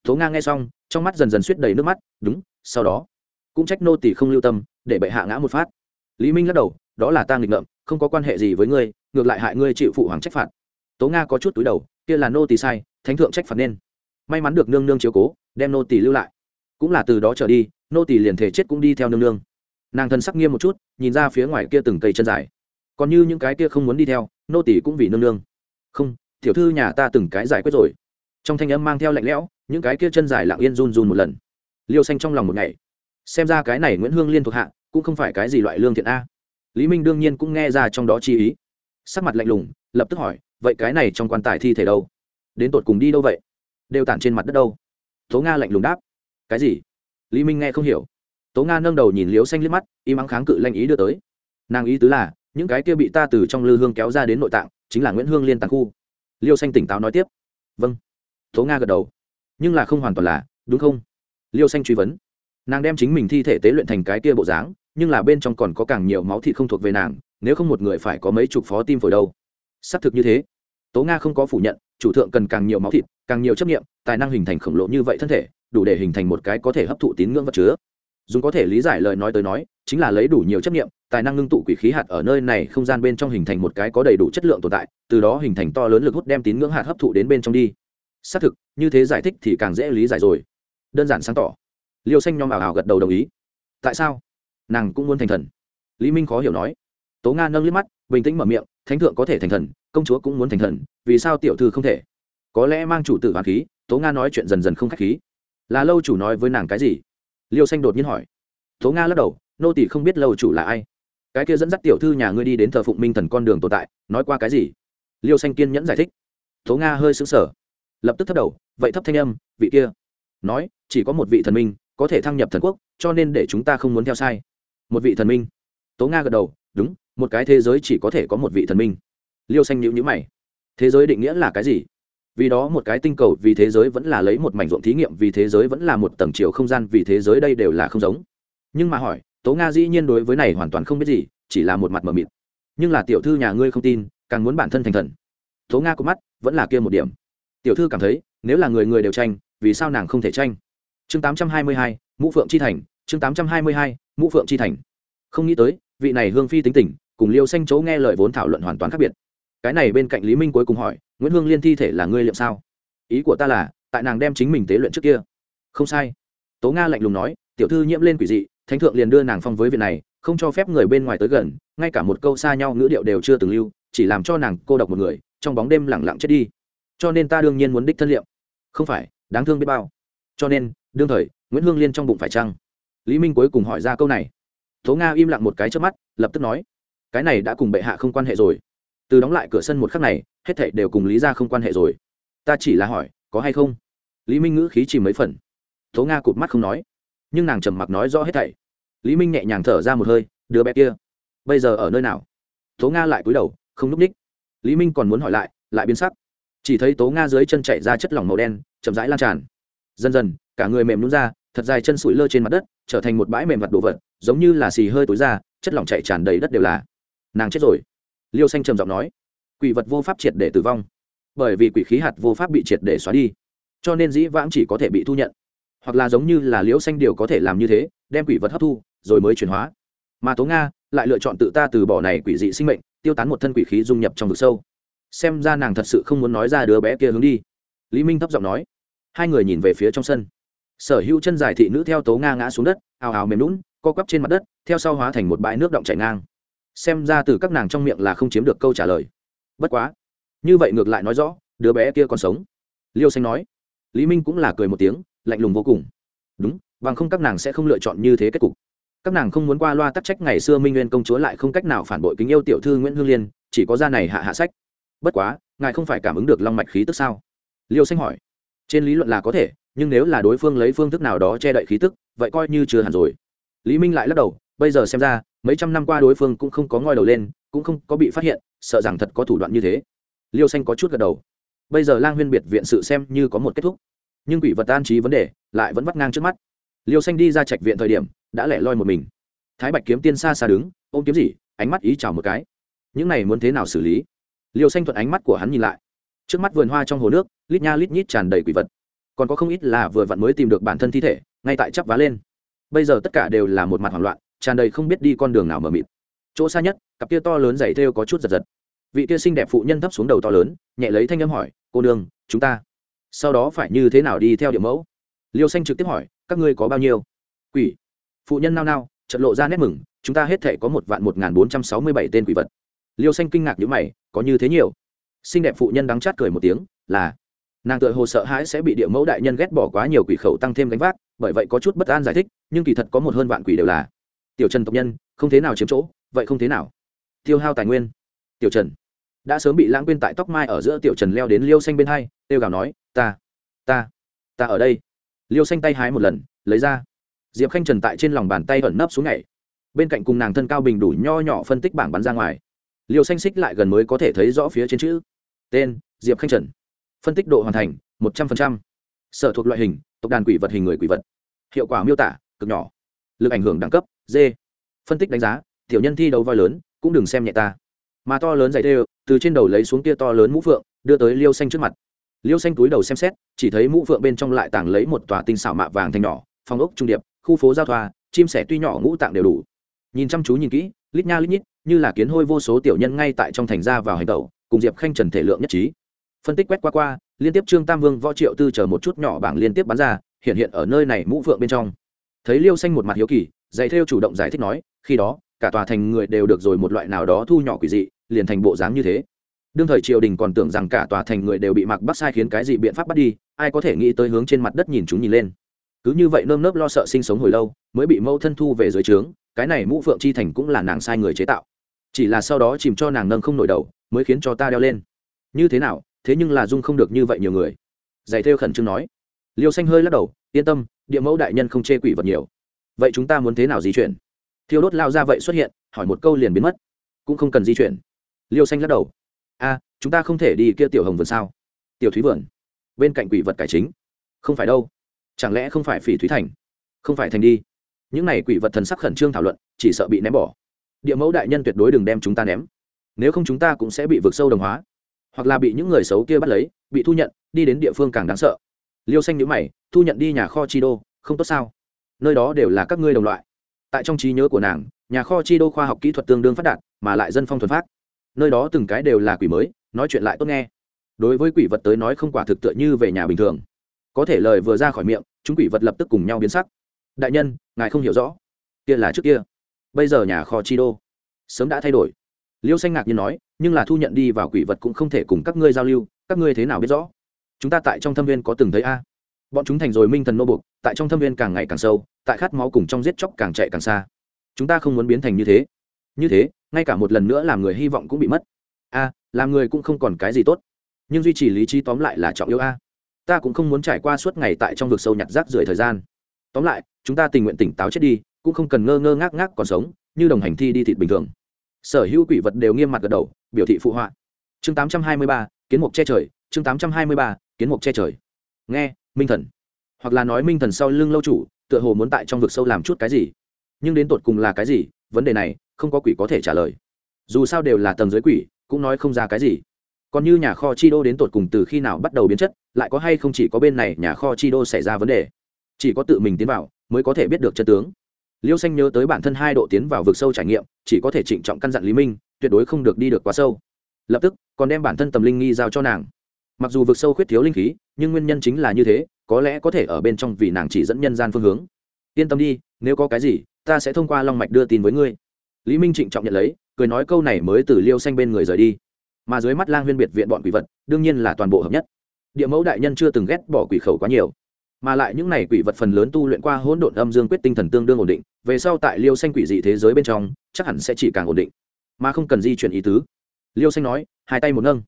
tố nga nghe xong, trong mắt dần dần suýt đầy nước mắt, đúng, sau đó. Cũng trách nô tỷ không lưu tâm, để bệ hạ ngã một phát. Lý minh lắc đầu, đó là ta nghịch ngợm, không có quan hệ gì với ngươi, ngược lại hại ngươi chịu phụ hoàng trách phạt. Tố nga có chút túi đầu, kia là nô tỷ sai, thánh thượng trách phạt nên. May mắn được nương nương chiếu cố, đem nô tỷ lưu lại. Cũng là từ đó trở đi, nô tỷ liền thể chết cũng đi theo nương nương. Nàng thân sắc nghiêm một chút, nhìn ra phía ngoài kia từng cây chân dài. Còn như những cái kia không muốn đi theo, nô tỷ cũng vì nương nương. Không, tiểu thư nhà ta từng cái giải quyết rồi. Trong thanh âm mang theo lạnh lẽo những cái kia chân dài lặng yên run run một lần. Liêu xanh trong lòng một ngày. Xem ra cái này nguyễn hương liên thuộc hạ, cũng không phải cái gì loại lương thiện a. Lý minh đương nhiên cũng nghe ra trong đó chi ý. Sắc mặt lạnh lùng, lập tức hỏi, vậy cái này trong quan tài thi thể đâu? Đến tột cùng đi đâu vậy? Đều tản trên mặt đất đâu? Tố nga lạnh lùng đáp, cái gì? Lý minh nghe không hiểu. Tố nga nâng đầu nhìn liếu xanh liếc mắt, im ắng kháng cự lanh ý đưa tới. Nàng ý tứ là, những cái kia bị ta từ trong lư hương kéo ra đến nội tạng, chính là nguyễn hương liên tàn khu. Liêu xanh tỉnh táo nói tiếp vâng. Tố nga gật đầu nhưng là không hoàn toàn là, đúng không? Liêu xanh truy vấn. Nàng đem chính mình thi thể tế luyện thành cái kia bộ dáng, nhưng là bên trong còn có càng nhiều máu thịt không thuộc về nàng, nếu không một người phải có mấy chục phó tim phổi đâu. Xác thực như thế. Tố nga không có phủ nhận, chủ thượng cần càng nhiều máu thịt, càng nhiều chấp nghiệm, tài năng hình thành khổng lồ như vậy thân thể, đủ để hình thành một cái có thể hấp thụ tín ngưỡng vật chứa. Dùng có thể lý giải lời nói tới nói, chính là lấy đủ nhiều chấp nghiệm, tài năng ngưng tụ quỷ khí hạt ở nơi này không gian bên trong hình thành một cái có đầy đủ chất lượng tồn tại, từ đó hình thành to lớn lực hút đem tín ngưỡng hạt hấp thụ đến bên trong đi xác thực, như thế giải thích thì càng dễ lý giải rồi. Đơn giản sáng tỏ. Liêu xanh nhom ảo ảo gật đầu đồng ý. Tại sao? Nàng cũng muốn thành thần. Lý minh khó hiểu nói. Tố nga nâng liếc mắt, bình tĩnh mở miệng, thánh thượng có thể thành thần, công chúa cũng muốn thành thần, vì sao tiểu thư không thể? Có lẽ mang chủ tử hoàng khí, tố nga nói chuyện dần dần không k h á c h khí. Là lâu chủ nói với nàng cái gì? Liêu xanh đột nhiên hỏi. Tố nga lắc đầu, nô tỷ không biết lâu chủ là ai. Cái kia dẫn dắt tiểu thư nhà ngươi đi đến thờ phụng minh thần con đường tồn tại, nói qua cái gì? Liêu xanh kiên nhẫn giải thích. Tố nga hơi xứng sở lập tức thấp đầu, vậy thấp thanh âm, vị kia. Nói, chỉ có một vị thần minh có thể thăng nhập thần quốc, cho nên để chúng ta không muốn theo sai. Một vị thần minh. Tố nga gật đầu, đúng, một cái thế giới chỉ có thể có một vị thần minh. Liêu xanh nhữ nhữ mày. Thế giới định nghĩa là cái gì? Vì đó một cái tinh cầu, vì thế giới vẫn là lấy một mảnh ruộng thí nghiệm, vì thế giới vẫn là một tầng chiều không gian, vì thế giới đây đều là không giống. Nhưng mà hỏi, tố nga dĩ nhiên đối với này hoàn toàn không biết gì, chỉ là một mặt mờ mịt. Nhưng là tiểu thư nhà ngươi không tin, càng muốn bản thân thành thần. Tố nga có mắt, vẫn là kia một điểm tiểu thư cảm thấy, nếu là người người đều tranh, vì sao nàng không thể tranh? Chương tám trăm hai mươi hai, mũ phượng chi thành, chương tám trăm hai mươi hai, mũ phượng chi thành. Không nghĩ tới, vị này hương phi tính tình, cùng liêu xanh chấu nghe lời vốn thảo luận hoàn toàn khác biệt. Cái này bên cạnh lý minh cuối cùng hỏi, nguyễn hương liên thi thể là ngươi liệm sao? Ý của ta là, tại nàng đem chính mình tế luyện trước kia. Không sai. Tố nga lạnh lùng nói, tiểu thư nhiễm lên quỷ dị, thánh thượng liền đưa nàng phong với việc này, không cho phép người bên ngoài tới gần, ngay cả một câu xa nhau ngữ điệu đều chưa từng lưu, chỉ làm cho nàng cô độc một người, trong bóng đêm lẳng lặng chết đi cho nên ta đương nhiên muốn đích thân liệm. Không phải, đáng thương biết bao. Cho nên, đương thời, nguyễn hương liên trong bụng phải chăng? Lý minh cuối cùng hỏi ra câu này. Tố nga im lặng một cái trước mắt, lập tức nói, cái này đã cùng bệ hạ không quan hệ rồi. Từ đóng lại cửa sân một khắc này, hết thảy đều cùng lý ra không quan hệ rồi. Ta chỉ là hỏi, có hay không? Lý minh ngữ khí chỉ mấy phần. Tố nga cụt mắt không nói, nhưng nàng trầm mặc nói rõ hết thảy. Lý minh nhẹ nhàng thở ra một hơi, đứa bé kia, bây giờ ở nơi nào? Tố nga lại cúi đầu, không n ú c ních. Lý minh còn muốn hỏi lại lại biến sắc chỉ thấy tố nga dưới chân chạy ra chất lỏng màu đen, chậm rãi lan tràn. Dần dần, cả người mềm nhún ra, thật dài chân sụi lơ trên mặt đất, trở thành một bãi mềm mặt đồ vật, giống như là xì hơi tối ra, chất lỏng chạy tràn đầy đất đều là. Nàng chết rồi. Liêu xanh trầm giọng nói. Quỷ vật vô pháp triệt để tử vong. Bởi vì quỷ khí hạt vô pháp bị triệt để xóa đi. Cho nên dĩ vãng chỉ có thể bị thu nhận. Hoặc là giống như là liễu xanh điều có thể làm như thế, đem quỷ vật hấp thu, rồi mới chuyển hóa. Mà tố nga lại lựa chọn tự ta từ bỏ này quỷ dị sinh mệnh, tiêu tán một thân quỷ khí dung nhập trong vực sâu xem ra nàng thật sự không muốn nói ra đứa bé kia hướng đi. Lý minh thấp giọng nói. Hai người nhìn về phía trong sân. Sở hữu chân dài thị nữ theo tố nga ngã xuống đất, ào ào mềm lún co quắp trên mặt đất, theo sau hóa thành một bãi nước động chảy ngang. Xem ra từ các nàng trong miệng là không chiếm được câu trả lời. Bất quá, như vậy ngược lại nói rõ, đứa bé kia còn sống. Liêu xanh nói. Lý minh cũng là cười một tiếng, lạnh lùng vô cùng. Đúng, bằng không các nàng sẽ không lựa chọn như thế kết cục. Các nàng không muốn qua loa tắc trách ngày xưa minh nguyên công chúa lại không cách nào phản bội kính yêu tiểu thư nguyễn hương liên, chỉ có ra này hạ hạ sách bất quá, ngài không phải cảm ứng được long mạch khí tức sao? Liêu xanh hỏi. Trên lý luận là có thể, nhưng nếu là đối phương lấy phương thức nào đó che đậy khí tức, vậy coi như chưa hẳn rồi. Lý minh lại lắc đầu, bây giờ xem ra, mấy trăm năm qua đối phương cũng không có ngoi đầu lên, cũng không có bị phát hiện, sợ rằng thật có thủ đoạn như thế. Liêu xanh có chút gật đầu. Bây giờ lang huyên biệt viện sự xem như có một kết thúc. Nhưng quỷ vật an trí vấn đề, lại vẫn vắt ngang trước mắt. Liêu xanh đi ra trạch viện thời điểm, đã lẻ loi một mình. Thái bạch kiếm tiên xa xa đứng, ôm kiếm gì, ánh mắt ý chào một cái. Những này muốn thế nào xử lý? Liêu xanh thuận ánh mắt của hắn nhìn lại. Trước mắt vườn hoa trong hồ nước, lít nha lít nhít tràn đầy quỷ vật. Còn có không ít là vừa vặn mới tìm được bản thân thi thể, ngay tại chắp vá lên. Bây giờ tất cả đều là một mặt hoảng loạn, tràn đầy không biết đi con đường nào mờ mịt. Chỗ xa nhất, cặp kia to lớn dày thêu có chút giật giật. Vị kia xinh đẹp phụ nhân thấp xuống đầu to lớn, nhẹ lấy thanh âm hỏi, cô nương, chúng ta sau đó phải như thế nào đi theo điểm mẫu? Liêu xanh trực tiếp hỏi, các ngươi có bao nhiêu? Quỷ. Phụ nhân nao nao trận lộ ra nét mừng, chúng ta hết thể có một vạn một n g h n bốn trăm sáu mươi bảy tên quỷ vật liêu xanh kinh ngạc nhữ mày, có như thế nhiều. Xinh đẹp phụ nhân đắng chát cười một tiếng, là, nàng tự hồ sợ hãi sẽ bị địa mẫu đại nhân ghét bỏ quá nhiều quỷ khẩu tăng thêm gánh vác, bởi vậy có chút bất an giải thích, nhưng kỳ thật có một hơn vạn quỷ đều là, tiểu trần tộc nhân, không thế nào chiếm chỗ, vậy không thế nào. Tiêu hao tài nguyên. Tiểu trần, đã sớm bị lãng quên tại tóc mai ở giữa tiểu trần leo đến liêu xanh bên hai tiêu gào nói, ta ta ta ở đây. Liêu xanh tay hái một lần, lấy ra. Diệp khanh trần tại trên lòng bàn tay ẩn nấp xuống nhảy. Bên cạnh cùng nàng thân cao bình đủ nho nhỏ phân tích bảng bắn ra ngoài liêu xanh xích lại gần mới có thể thấy rõ phía trên chữ. Tên, diệp khanh trần. Phân tích độ hoàn thành, một trăm linh sở thuộc loại hình, tộc đàn quỷ vật hình người quỷ vật. Hiệu quả miêu tả, cực nhỏ. Lực ảnh hưởng đẳng cấp, d. Phân tích đánh giá, tiểu nhân thi đấu voi lớn, cũng đừng xem nhẹ ta. Mà to lớn dày đều, từ trên đầu lấy xuống kia to lớn mũ phượng, đưa tới liêu xanh trước mặt. Liêu xanh túi đầu xem xét, chỉ thấy mũ phượng bên trong lại tàng lấy một tòa tinh xảo mạ vàng thành nhỏ, phòng ốc trung điệp, khu phố giao thoa, chim sẻ tuy nhỏ ngũ tạng đều đủ. Nhìn chăm chú nhìn kỹ, lít nha lít nhít như là kiến hôi vô số tiểu nhân ngay tại trong thành ra vào hành tẩu, cùng diệp khanh trần thể lượng nhất trí. Phân tích quét qua qua, liên tiếp trương tam vương, võ triệu tư chờ một chút nhỏ bảng liên tiếp bắn ra, hiện hiện ở nơi này mũ phượng bên trong. Thấy liêu xanh một mặt hiếu kỳ, dạy theo chủ động giải thích nói, khi đó, cả tòa thành người đều được rồi một loại nào đó thu nhỏ quỷ dị, liền thành bộ dáng như thế. Đương thời triều đình còn tưởng rằng cả tòa thành người đều bị mặc bắt sai khiến cái gì biện pháp bắt đi, ai có thể nghĩ tới hướng trên mặt đất nhìn chúng nhìn lên. Cứ như vậy nơm nớp lo sợ sinh sống hồi lâu, mới bị mâu thân thu về dưới trướng, cái này mũ phượng chi thành cũng là nàng sai người chế tạo chỉ là sau đó chìm cho nàng nâng không nổi đầu, mới khiến cho ta đeo lên. Như thế nào, thế nhưng là dung không được như vậy nhiều người. Giày thêu khẩn trương nói. Liêu xanh hơi lắc đầu, yên tâm, địa mẫu đại nhân không chê quỷ vật nhiều. Vậy chúng ta muốn thế nào di chuyển? Thiêu đốt lao ra vậy xuất hiện, hỏi một câu liền biến mất. Cũng không cần di chuyển. Liêu xanh lắc đầu. A, chúng ta không thể đi kia tiểu hồng vườn sao? Tiểu thúy vườn. Bên cạnh quỷ vật cải chính. Không phải đâu. Chẳng lẽ không phải phỉ thúy thành? Không phải thành đi. Những này quỷ vật thần sắc khẩn trương thảo luận, chỉ sợ bị ném bỏ địa mẫu đại nhân tuyệt đối đừng đem chúng ta ném. Nếu không chúng ta cũng sẽ bị vượt sâu đồng hóa. Hoặc là bị những người xấu kia bắt lấy, bị thu nhận, đi đến địa phương càng đáng sợ. Liêu xanh nhữ mày, thu nhận đi nhà kho chi đô, không tốt sao? Nơi đó đều là các ngươi đồng loại. Tại trong trí nhớ của nàng, nhà kho chi đô khoa học kỹ thuật tương đương phát đạt, mà lại dân phong thuần phát. Nơi đó từng cái đều là quỷ mới, nói chuyện lại tốt nghe. Đối với quỷ vật tới nói không quả thực tựa như về nhà bình thường. Có thể lời vừa ra khỏi miệng, chúng quỷ vật lập tức cùng nhau biến sắc. Đại nhân, ngài không hiểu rõ. Kia là trước kia bây giờ nhà kho chi đô sớm đã thay đổi. Liêu xanh ngạc nhiên nói, nhưng là thu nhận đi vào quỷ vật cũng không thể cùng các ngươi giao lưu, các ngươi thế nào biết rõ? Chúng ta tại trong thâm viên có từng thấy a? Bọn chúng thành rồi minh thần nô bục tại trong thâm viên càng ngày càng sâu, tại khát máu cùng trong giết chóc càng chạy càng xa. Chúng ta không muốn biến thành như thế. Như thế, ngay cả một lần nữa làm người hy vọng cũng bị mất. A, làm người cũng không còn cái gì tốt. Nhưng duy trì lý trí tóm lại là trọng yếu a. Ta cũng không muốn trải qua suốt ngày tại trong vực sâu nhặt rác rưởi thời gian. Tóm lại, chúng ta tình nguyện tỉnh táo chết đi cũng không cần ngơ ngơ ngác ngác còn sống, như đồng hành thi đi thịt bình thường. Sở hữu quỷ vật đều nghiêm mặt gật đầu, biểu thị phụ họa. Chương tám trăm hai mươi ba, kiến mục che trời, chương tám trăm hai mươi ba, kiến mục che trời. Nghe, minh thần. Hoặc là nói minh thần sau lưng lâu chủ, tựa hồ muốn tại trong vực sâu làm chút cái gì. Nhưng đến tột cùng là cái gì, vấn đề này, không có quỷ có thể trả lời. Dù sao đều là tầng dưới quỷ, cũng nói không ra cái gì. Còn như nhà kho chi đô đến tột cùng từ khi nào bắt đầu biến chất, lại có hay không chỉ có bên này nhà kho chi đô xảy ra vấn đề. Chỉ có tự mình tiến vào, mới có thể biết được chân tướng liêu xanh nhớ tới bản thân hai độ tiến vào vực sâu trải nghiệm, chỉ có thể trịnh trọng căn dặn lý minh, tuyệt đối không được đi được quá sâu. Lập tức, còn đem bản thân tầm linh nghi giao cho nàng. Mặc dù vực sâu khuyết thiếu linh khí, nhưng nguyên nhân chính là như thế, có lẽ có thể ở bên trong vì nàng chỉ dẫn nhân gian phương hướng. Yên tâm đi, nếu có cái gì, ta sẽ thông qua long mạch đưa tin với ngươi. Lý minh trịnh trọng nhận lấy, cười nói câu này mới từ liêu xanh bên người rời đi. Mà dưới mắt lang huyên biệt viện bọn quỷ vật, đương nhiên là toàn bộ hợp nhất. Địa mẫu đại nhân chưa từng ghét bỏ quỷ khẩu quá nhiều mà lại những này quỷ vật phần lớn tu luyện qua hỗn độn âm dương quyết tinh thần tương đương ổn định, về sau tại liêu xanh quỷ dị thế giới bên trong, chắc hẳn sẽ chỉ càng ổn định. Mà không cần di chuyển ý tứ. Liêu xanh nói, hai tay một nâng.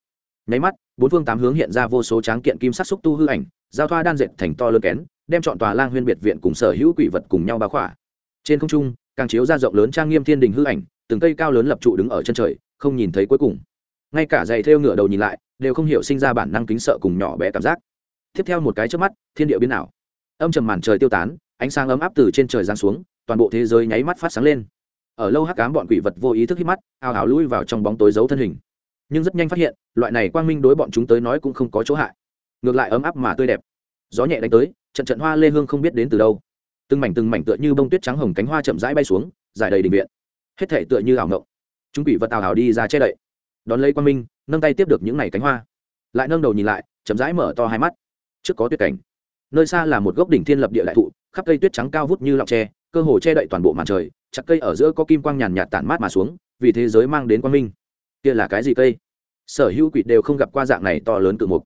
Nháy mắt, bốn phương tám hướng hiện ra vô số tráng kiện kim sắc xúc tu hư ảnh, giao thoa đan dệt thành to lớn kén, đem chọn tòa lang huyên biệt viện cùng sở hữu quỷ vật cùng nhau bá khỏa. Trên không trung, càng chiếu ra rộng lớn trang nghiêm thiên đình hư ảnh, từng cây cao lớn lập trụ đứng ở chân trời, không nhìn thấy cuối cùng. Ngay cả giày theo ngựa đầu nhìn lại, đều không hiểu sinh ra bản năng kính sợ cùng nhỏ bé cảm giác tiếp theo một cái trước mắt, thiên địa biến ảo. Âm trầm màn trời tiêu tán, ánh sáng ấm áp từ trên trời giáng xuống, toàn bộ thế giới nháy mắt phát sáng lên. Ở lâu hắc cám bọn quỷ vật vô ý thức hít mắt, ào ào lui vào trong bóng tối giấu thân hình. Nhưng rất nhanh phát hiện, loại này quang minh đối bọn chúng tới nói cũng không có chỗ hại. Ngược lại ấm áp mà tươi đẹp. Gió nhẹ đánh tới, trận trận hoa lê hương không biết đến từ đâu. Từng mảnh từng mảnh tựa như bông tuyết trắng hồng cánh hoa chậm rãi bay xuống giải đầy đình viện. Hết thể tựa như ảo ngộng. Chúng quỷ vật ào ào đi ra che đậy. Đón lấy quang minh, nâng tay tiếp được những ngày cánh hoa. Lại nâng đầu nhìn lại, chậm rãi mở to hai mắt trước có tuyết cảnh. Nơi xa là một gốc đỉnh thiên lập địa đại thụ, khắp cây tuyết trắng cao vút như lọng tre, cơ hồ che đậy toàn bộ màn trời, chặt cây ở giữa có kim quang nhàn nhạt tản mát mà xuống, vì thế giới mang đến quang minh. Kia là cái gì cây? Sở hữu quỷ đều không gặp qua dạng này to lớn cự mục.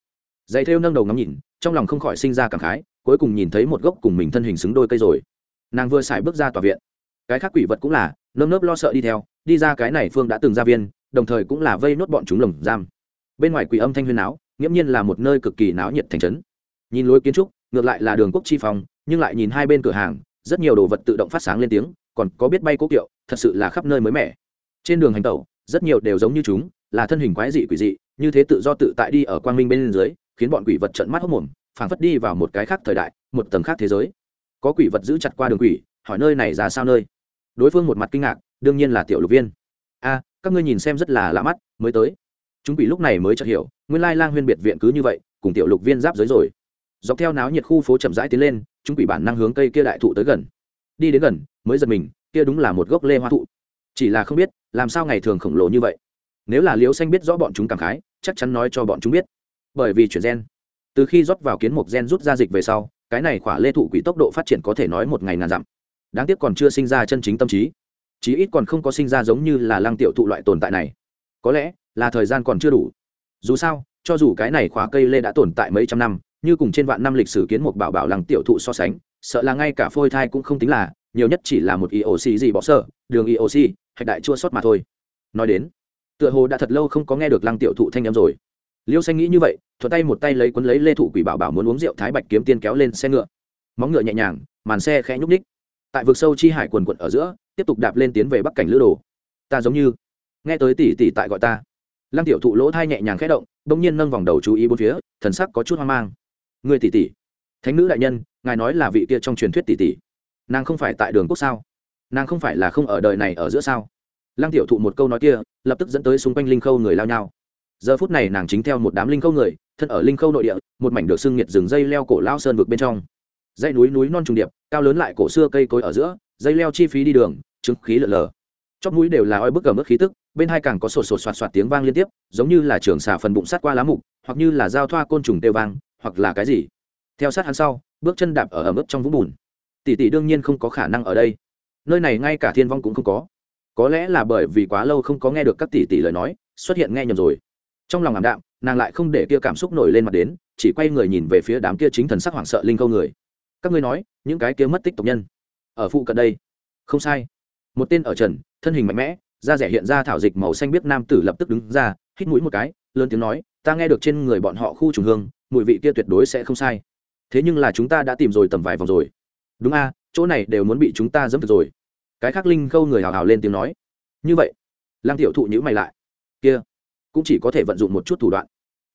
Dày thêu nâng đầu ngắm nhìn, trong lòng không khỏi sinh ra cảm khái, cuối cùng nhìn thấy một gốc cùng mình thân hình xứng đôi cây rồi. Nàng vừa xài bước ra tòa viện. Cái khác quỷ vật cũng là, nơm nớp lo sợ đi theo, đi ra cái này phương đã từng ra viên, đồng thời cũng là vây nốt bọn chúng lồng giam. Bên ngoài quỷ âm thanh huyên áo, nghiễm nhiên là một nơi cực kỳ náo nhiệt thành trấn nhìn lối kiến trúc, ngược lại là đường quốc chi phòng nhưng lại nhìn hai bên cửa hàng, rất nhiều đồ vật tự động phát sáng lên tiếng, còn có biết bay cố kiệu, thật sự là khắp nơi mới mẻ. Trên đường hành tẩu, rất nhiều đều giống như chúng, là thân hình quái dị quỷ dị, như thế tự do tự tại đi ở quang minh bên dưới, khiến bọn quỷ vật trợn mắt hốc mồm, phảng phất đi vào một cái khác thời đại, một tầng khác thế giới. Có quỷ vật giữ chặt qua đường quỷ, hỏi nơi này ra sao nơi. Đối phương một mặt kinh ngạc, đương nhiên là tiểu lục viên. A, các ngươi nhìn xem rất là lạ mắt, mới tới. Chúng quỷ lúc này mới chợt hiểu, nguyên lai lang huyên biệt viện cứ như vậy, cùng tiểu lục viên giáp giới rồi dọc theo náo nhiệt khu phố chậm rãi tiến lên, chúng quỷ bản năng hướng cây kia đại thụ tới gần. Đi đến gần, mới giật mình, kia đúng là một gốc lê hoa thụ. Chỉ là không biết, làm sao ngày thường khổng lồ như vậy. Nếu là liễu xanh biết rõ bọn chúng cảm khái, chắc chắn nói cho bọn chúng biết. Bởi vì chuyển gen. Từ khi rót vào kiến mục gen rút ra dịch về sau, cái này khỏa lê thụ quỷ tốc độ phát triển có thể nói một ngày ngàn dặm. Đáng tiếc còn chưa sinh ra chân chính tâm trí. Chí ít còn không có sinh ra giống như là lăng tiểu thụ loại tồn tại này. Có lẽ là thời gian còn chưa đủ. Dù sao, cho dù cái này khóa cây lê đã tồn tại mấy trăm năm như cùng trên vạn năm lịch sử kiến một bảo bảo lăng tiểu thụ so sánh, sợ là ngay cả phôi thai cũng không tính là, nhiều nhất chỉ là một ioc gì bỏ sơ, đường ioc hạch đại chua sót mà thôi. Nói đến, tựa hồ đã thật lâu không có nghe được lăng tiểu thụ thanh â m rồi. Liêu xanh nghĩ như vậy, thuận tay một tay lấy quấn lấy lê thụ quỷ bảo bảo muốn uống rượu thái bạch kiếm tiên kéo lên xe ngựa. Móng ngựa nhẹ nhàng, màn xe khẽ nhúc ních tại vực sâu chi hải quần quận ở giữa, tiếp tục đạp lên tiến về bắc cảnh lữ đồ. Ta giống như, nghe tới tỷ tỷ tại gọi ta. Lăng tiểu thụ lỗ thai nhẹ nhàng khẽ động, bỗng nhiên nâng vòng đầu chú ý bốn phía, thần sắc có chút hoang mang người tỷ tỷ thánh nữ đại nhân, ngài nói là vị kia trong truyền thuyết tỷ tỷ nàng không phải tại đường quốc sao? Nàng không phải là không ở đời này ở giữa sao? Lăng tiểu thụ một câu nói kia, lập tức dẫn tới xung quanh linh khâu người lao nhau. Giờ phút này nàng chính theo một đám linh khâu người, thân ở linh khâu nội địa, một mảnh được xương nhiệt rừng dây leo cổ lao sơn vực bên trong. Dãy núi núi non trùng điệp, cao lớn lại cổ xưa cây cối ở giữa, dây leo chi phí đi đường, chứng khí lợn lờ. Chóp mũi đều là oi bức ở mức khí tức, bên hai càng có sột sột soạt soạt tiếng vang liên tiếp, giống như là trường xà phần bụng sát qua lá mục, hoặc như là dao thoa côn trùng tê vang hoặc là cái gì. Theo sát hắn sau, bước chân đạp ở ẩm ướt trong vũng bùn. Tỷ tỷ đương nhiên không có khả năng ở đây. Nơi này ngay cả thiên vong cũng không có. Có lẽ là bởi vì quá lâu không có nghe được các tỷ tỷ lời nói, xuất hiện nghe nhầm rồi. Trong lòng ảm đạm, nàng lại không để kia cảm xúc nổi lên mặt đến, chỉ quay người nhìn về phía đám kia chính thần sắc hoảng sợ linh câu người. Các ngươi nói, những cái kia mất tích tộc nhân, ở phụ cận đây. Không sai. Một tên ở trần, thân hình mạnh mẽ, da rẻ hiện ra thảo dịch màu xanh biết nam tử lập tức đứng ra, hít mũi một cái, lớn tiếng nói, ta nghe được trên người bọn họ khu trùng hương mùi vị kia tuyệt đối sẽ không sai. Thế nhưng là chúng ta đã tìm rồi tầm vài vòng rồi. Đúng a, chỗ này đều muốn bị chúng ta dẫm thực rồi. Cái khác linh câu người hào hào lên tiếng nói. Như vậy, lăng tiểu thụ nhữ mày lại. Kia, cũng chỉ có thể vận dụng một chút thủ đoạn.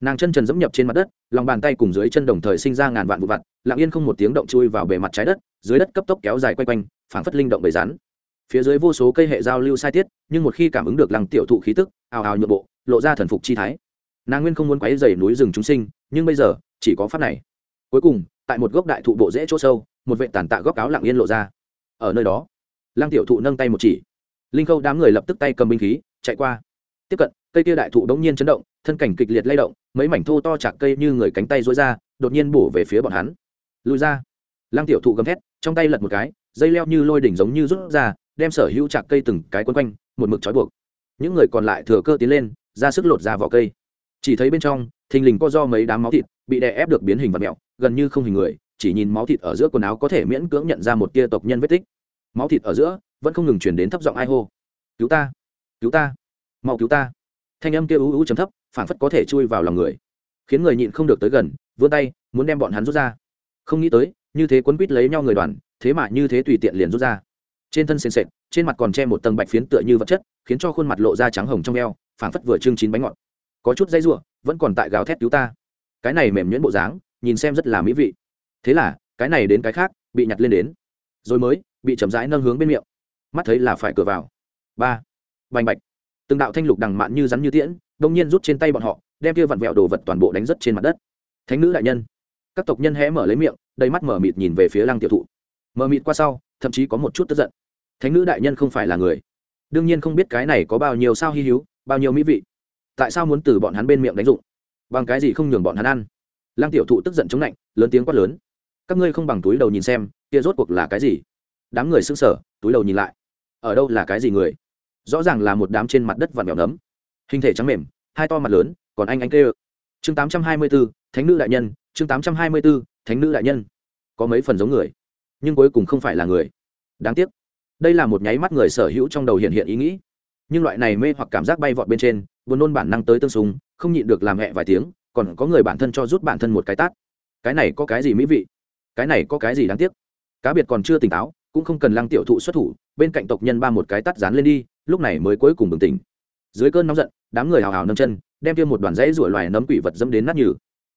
Nàng chân trần dẫm nhập trên mặt đất, lòng bàn tay cùng dưới chân đồng thời sinh ra ngàn vạn vụ vặt, lặng yên không một tiếng động chui vào bề mặt trái đất, dưới đất cấp tốc kéo dài quay quanh, phảng phất linh động bầy rắn. Phía dưới vô số cây hệ giao lưu sai tiết, nhưng một khi cảm ứng được lăng tiểu thụ khí tức, ào ào nhượng bộ, lộ ra thần phục chi thái. Nàng nguyên không muốn quấy dày núi rừng chúng sinh nhưng bây giờ chỉ có pháp này. Cuối cùng, tại một gốc đại thụ bộ rễ chỗ sâu, một vệ tàn tạ góc áo lặng yên lộ ra. Ở nơi đó, lăng tiểu thụ nâng tay một chỉ. Linh khâu đám người lập tức tay cầm binh khí, chạy qua. Tiếp cận, cây kia đại thụ đống nhiên chấn động, thân cảnh kịch liệt lay động, mấy mảnh thô to chạc cây như người cánh tay rối ra, đột nhiên bổ về phía bọn hắn. Lùi ra. Lăng tiểu thụ gầm thét, trong tay lật một cái, dây leo như lôi đỉnh giống như rút ra, đem sở hữu chạc cây từng cái quấn quanh, một mực trói buộc. Những người còn lại thừa cơ tiến lên, ra sức lột ra vỏ cây. Chỉ thấy bên trong thình lình co do mấy đám máu thịt, bị đè ép được biến hình vật mẹo, gần như không hình người, chỉ nhìn máu thịt ở giữa quần áo có thể miễn cưỡng nhận ra một tia tộc nhân vết tích. Máu thịt ở giữa vẫn không ngừng chuyển đến thấp giọng ai hô. Cứu ta cứu ta, mau cứu ta. Thanh âm kia ú ú chấm thấp phản phất có thể chui vào lòng người, khiến người nhịn không được tới gần, vươn tay, muốn đem bọn hắn rút ra. Không nghĩ tới, như thế quấn quýt lấy nhau người đoàn, thế mà như thế tùy tiện liền rút ra. Trên thân sền sệt, trên mặt còn che một tầng bạch phiến tựa như vật chất, khiến cho khuôn mặt lộ ra trắng hồng trong eo phản phất vừa trưng chín bánh ngọt có chút dây r u ộ vẫn còn tại gào thét cứu ta. Cái này mềm nhuyễn bộ dáng, nhìn xem rất là mỹ vị. Thế là, cái này đến cái khác, bị nhặt lên đến. Rồi mới, bị chậm rãi nâng hướng bên miệng. Mắt thấy là phải cửa vào. Ba. Bành bạch. Từng đạo thanh lục đằng mạn như rắn như tiễn, đông nhiên rút trên tay bọn họ, đem kia vặn vẹo đồ vật toàn bộ đánh rất trên mặt đất. Thánh nữ đại nhân. Các tộc nhân hé mở lấy miệng, đầy mắt mở mịt nhìn về phía lăng tiểu thụ. Mở mịt qua sau, thậm chí có một chút tức giận. Thánh nữ đại nhân không phải là người. Đương nhiên không biết cái này có bao nhiêu sao hy hữu, bao nhiêu mỹ vị tại sao muốn từ bọn hắn bên miệng đánh dụng? Bằng cái gì không nhường bọn hắn ăn? Lăng tiểu thụ tức giận chống lạnh lớn tiếng quát lớn. Các ngươi không bằng túi đầu nhìn xem kia rốt cuộc là cái gì? Đám người xưng sở, túi đầu nhìn lại. Ở đâu là cái gì người? Rõ ràng là một đám trên mặt đất vằn mèo nấm. Hình thể trắng mềm hai to mặt lớn còn anh anh kêu. Chương tám trăm hai mươi b ố thánh nữ đại nhân chương tám trăm hai mươi b ố thánh nữ đại nhân. Có mấy phần giống người nhưng cuối cùng không phải là người. Đáng tiếc đây là một nháy mắt người sở hữu trong đầu hiện hiện ý nghĩ. Nhưng loại này mê hoặc cảm giác bay vọt bên trên buồn nôn bản năng tới tương súng không nhịn được làm hẹ vài tiếng, còn có người bản thân cho rút bản thân một cái tát. Cái này có cái gì mỹ vị? Cái này có cái gì đáng tiếc? Cá biệt còn chưa tỉnh táo, cũng không cần lăng tiểu thụ xuất thủ, bên cạnh tộc nhân ba một cái tắt dán lên đi, lúc này mới cuối cùng bừng tỉnh. Dưới cơn nóng giận, đám người hào hào nâng chân, đem tiêm một đoàn rẫy ruổi loài nấm quỷ vật dẫm đến nát nhừ.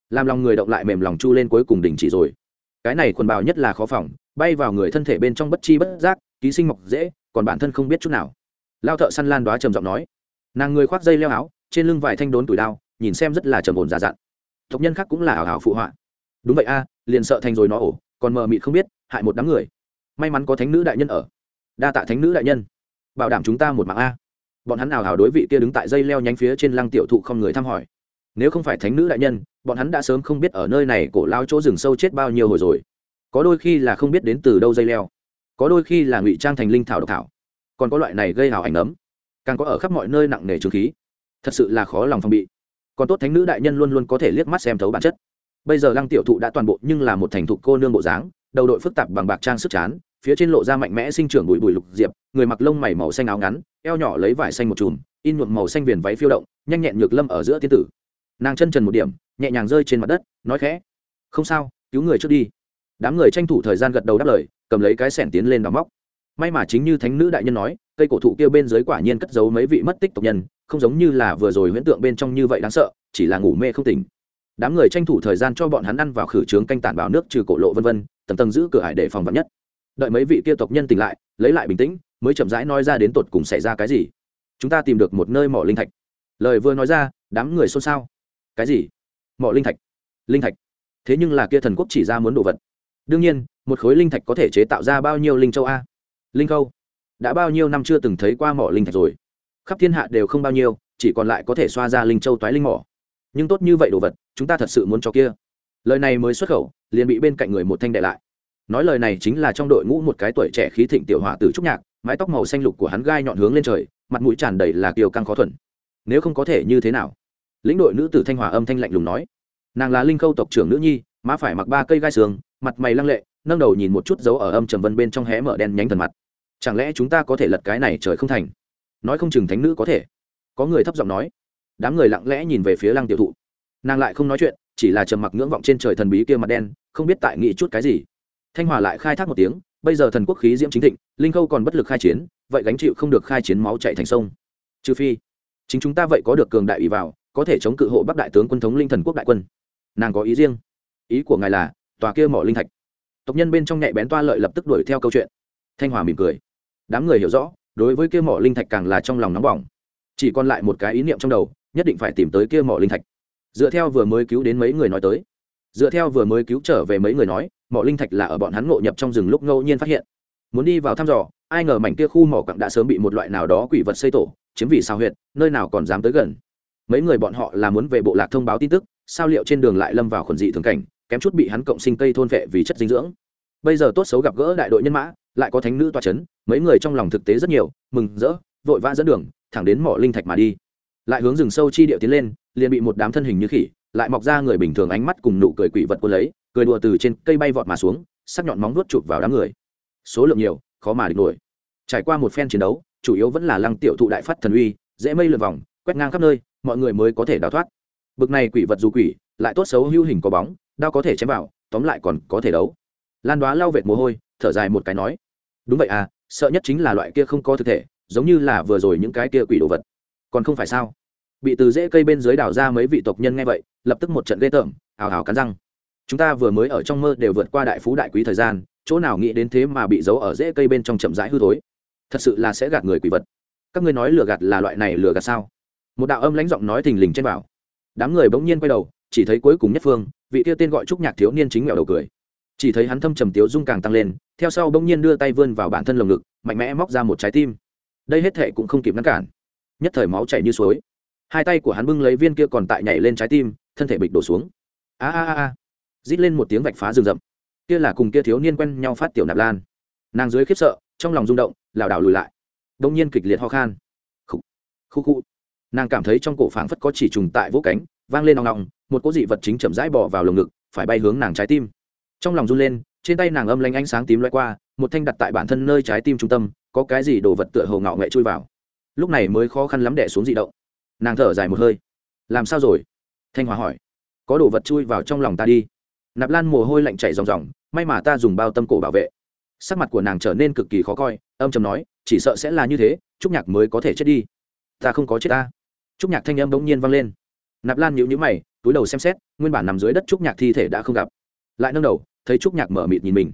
Làm lòng người động lại mềm lòng chu lên cuối cùng đình chỉ rồi. Cái này quần bào nhất là khó phòng, bay vào người thân thể bên trong bất chi bất giác, ký sinh mọc dễ, còn bản thân không biết chút nào. Lao thợ săn lan đoá trầm giọng nói nàng người khoác dây leo áo, trên lưng vài thanh đốn tuổi đao, nhìn xem rất là trầm ổn già dặn. Tộc nhân khác cũng là ảo ảo phụ họa. Đúng vậy a, liền sợ thành rồi nó ổ, còn mờ mịt không biết, hại một đám người. May mắn có thánh nữ đại nhân ở. Đa tạ thánh nữ đại nhân. Bảo đảm chúng ta một mạng a. Bọn hắn ảo ảo đối vị kia đứng tại dây leo nhánh phía trên lăng tiểu thụ không người thăm hỏi. Nếu không phải thánh nữ đại nhân, bọn hắn đã sớm không biết ở nơi này cổ lao chỗ rừng sâu chết bao nhiêu hồi rồi. Có đôi khi là không biết đến từ đâu dây leo. Có đôi khi là ngụy trang thành linh thảo độc thảo. Còn có loại này gây hào ảnh ấm càng có ở khắp mọi nơi nặng nề trường khí. Thật sự là khó lòng phòng bị. Còn tốt thánh nữ đại nhân luôn luôn có thể liếc mắt xem thấu bản chất. Bây giờ lăng tiểu thụ đã toàn bộ nhưng là một thành thục cô nương bộ dáng, đầu đội phức tạp bằng bạc trang sức chán, phía trên lộ ra mạnh mẽ sinh trưởng bụi bụi lục diệp, người mặc lông mày màu xanh áo ngắn, eo nhỏ lấy vải xanh một chùm, in nhuộm màu xanh viền váy phiêu động, nhanh nhẹn nhược lâm ở giữa tiên tử. Nàng chân trần một điểm, nhẹ nhàng rơi trên mặt đất, nói khẽ, không sao, cứu người trước đi. Đám người tranh thủ thời gian gật đầu đáp lời, cầm lấy cái sẻn tiến lên đóng móc may mà chính như thánh nữ đại nhân nói, cây cổ thụ kia bên dưới quả nhiên cất giấu mấy vị mất tích tộc nhân, không giống như là vừa rồi huyễn tượng bên trong như vậy đáng sợ, chỉ là ngủ mê không tỉnh. Đám người tranh thủ thời gian cho bọn hắn ăn vào khử trướng canh tản bảo nước trừ cổ lộ vân vân, tầng tầng giữ cửa hải để phòng vắn nhất. Đợi mấy vị kia tộc nhân tỉnh lại, lấy lại bình tĩnh, mới chậm rãi nói ra đến tột cùng xảy ra cái gì. Chúng ta tìm được một nơi mỏ linh thạch. Lời vừa nói ra, đám người xôn xao. Cái gì? Mỏ linh thạch. Linh thạch. Thế nhưng là kia thần quốc chỉ ra muốn đồ vật. Đương nhiên, một khối linh thạch có thể chế tạo ra bao nhiêu linh châu a? Linh khâu, đã bao nhiêu năm chưa từng thấy qua mỏ linh thạch rồi. Khắp thiên hạ đều không bao nhiêu, chỉ còn lại có thể xoa ra linh châu toái linh mỏ. Nhưng tốt như vậy đồ vật, chúng ta thật sự muốn cho kia. Lời này mới xuất khẩu, liền bị bên cạnh người một thanh đại lại. Nói lời này chính là trong đội ngũ một cái tuổi trẻ khí thịnh tiểu hỏa từ trúc nhạc, mái tóc màu xanh lục của hắn gai nhọn hướng lên trời, mặt mũi tràn đầy là kiều căng khó thuần. Nếu không có thể như thế nào? Lĩnh đội nữ tử thanh hòa âm thanh lạnh lùng nói. Nàng là linh khâu tộc trưởng nữ nhi, má phải mặc ba cây gai xương mặt mày lăng lệ, nâng đầu nhìn một chút dấu ở âm trầm vân bên trong hé mở đen nhánh thần mặt chẳng lẽ chúng ta có thể lật cái này trời không thành? Nói không chừng thánh nữ có thể. Có người thấp giọng nói. Đám người lặng lẽ nhìn về phía lăng tiểu thụ. Nàng lại không nói chuyện, chỉ là trầm mặc ngưỡng vọng trên trời thần bí kia mặt đen, không biết tại nghĩ chút cái gì. Thanh hòa lại khai thác một tiếng, bây giờ thần quốc khí diễm chính thịnh, linh khâu còn bất lực khai chiến, vậy gánh chịu không được khai chiến máu chạy thành sông. Trừ phi, chính chúng ta vậy có được cường đại ủy vào, có thể chống cự hộ bắc đại tướng quân thống linh thần quốc đại quân. Nàng có ý riêng. Ý của ngài là, tòa kia mỏ linh thạch. Tộc nhân bên trong nhạy bén toa lợi lập tức đuổi theo câu chuyện. Thanh hòa mỉm cười đám người hiểu rõ, đối với kia mỏ linh thạch càng là trong lòng nóng bỏng. Chỉ còn lại một cái ý niệm trong đầu, nhất định phải tìm tới kia mỏ linh thạch. Dựa theo vừa mới cứu đến mấy người nói tới, dựa theo vừa mới cứu trở về mấy người nói, mỏ linh thạch là ở bọn hắn ngộ nhập trong rừng lúc ngẫu nhiên phát hiện. Muốn đi vào thăm dò, ai ngờ mảnh kia khu mỏ quặng đã sớm bị một loại nào đó quỷ vật xây tổ, chiếm vì sao huyệt, nơi nào còn dám tới gần. Mấy người bọn họ là muốn về bộ lạc thông báo tin tức, sao liệu trên đường lại lâm vào khuẩn dị thường cảnh, kém chút bị hắn cộng sinh cây thôn vệ vì chất dinh dưỡng. Bây giờ tốt xấu gặp gỡ đại đội nhân mã lại có thánh nữ toa chấn, mấy người trong lòng thực tế rất nhiều mừng rỡ vội vã dẫn đường thẳng đến mỏ linh thạch mà đi. Lại hướng rừng sâu chi điệu tiến lên liền bị một đám thân hình như khỉ lại mọc ra người bình thường ánh mắt cùng nụ cười quỷ vật cô lấy cười đùa từ trên cây bay vọt mà xuống sắc nhọn móng vuốt chụp vào đám người. Số lượng nhiều khó mà địch nổi. Trải qua một phen chiến đấu chủ yếu vẫn là lăng tiểu thụ đại phát thần uy dễ mây lượt vòng quét ngang khắp nơi mọi người mới có thể đào thoát. Bực này quỷ vật dù quỷ lại tốt xấu hưu hình có bóng đao có thể chém vào tóm lại còn có thể đấu. Lan đoá lau vệt mồ hôi thở dài một cái nói đúng vậy à sợ nhất chính là loại kia không có thực thể, giống như là vừa rồi những cái kia quỷ đồ vật. Còn không phải sao? Bị từ dễ cây bên dưới đào ra mấy vị tộc nhân nghe vậy, lập tức một trận ghê tởm ào ào cắn răng. Chúng ta vừa mới ở trong mơ đều vượt qua đại phú đại quý thời gian, chỗ nào nghĩ đến thế mà bị giấu ở rễ cây bên trong chậm rãi hư thối. Thật sự là sẽ gạt người quỷ vật. Các ngươi nói lừa gạt là loại này lừa gạt sao? Một đạo âm lãnh giọng nói thình lình trên bảo. Đám người bỗng nhiên quay đầu, chỉ thấy cuối cùng nhất phương, vị tiêu tên gọi trúc nhạc thiếu niên chính mẹo đầu cười chỉ thấy hắn thâm trầm tiếu dung càng tăng lên, theo sau bỗng nhiên đưa tay vươn vào bản thân lồng ngực, mạnh mẽ móc ra một trái tim. Đây hết thệ cũng không kịp ngăn cản. Nhất thời máu chảy như suối. Hai tay của hắn bưng lấy viên kia còn tại nhảy lên trái tim, thân thể bịch đổ xuống. A a a a. Rít lên một tiếng vạch phá rừng rậm. Kia là cùng kia thiếu niên quen nhau phát tiểu nạp lan. Nàng dưới khiếp sợ, trong lòng rung động, lảo đảo lùi lại. Đông nhiên kịch liệt ho khan. Khu khu khu nàng cảm thấy trong cổ phảng phất có chỉ trùng tại vỗ cánh, vang lên nòng nòng, một cỗ dị vật chính chậm rãi bỏ vào lồng ngực, phải bay hướng nàng trái tim trong lòng run lên, trên tay nàng âm lanh ánh sáng tím loay qua, một thanh đặt tại bản thân nơi trái tim trung tâm, có cái gì đồ vật tựa hồ ngạo nghệ chui vào. Lúc này mới khó khăn lắm đẻ xuống dị động. Nàng thở dài một hơi. Làm sao rồi? Thanh hòa hỏi. Có đồ vật chui vào trong lòng ta đi. Nạp lan mồ hôi lạnh chảy ròng ròng, may mà ta dùng bao tâm cổ bảo vệ. Sắc mặt của nàng trở nên cực kỳ khó coi, âm chầm nói, chỉ sợ sẽ là như thế, trúc nhạc mới có thể chết đi. Ta không có chết ta. Trúc nhạc thanh âm bỗng nhiên vang lên. Nạp lan nhíu nhíu mày, túi đầu xem xét, nguyên bản nằm dưới đất trúc nhạc thi thể đã không gặp. Lại nâng đầu thấy trúc nhạc mở mịt nhìn mình.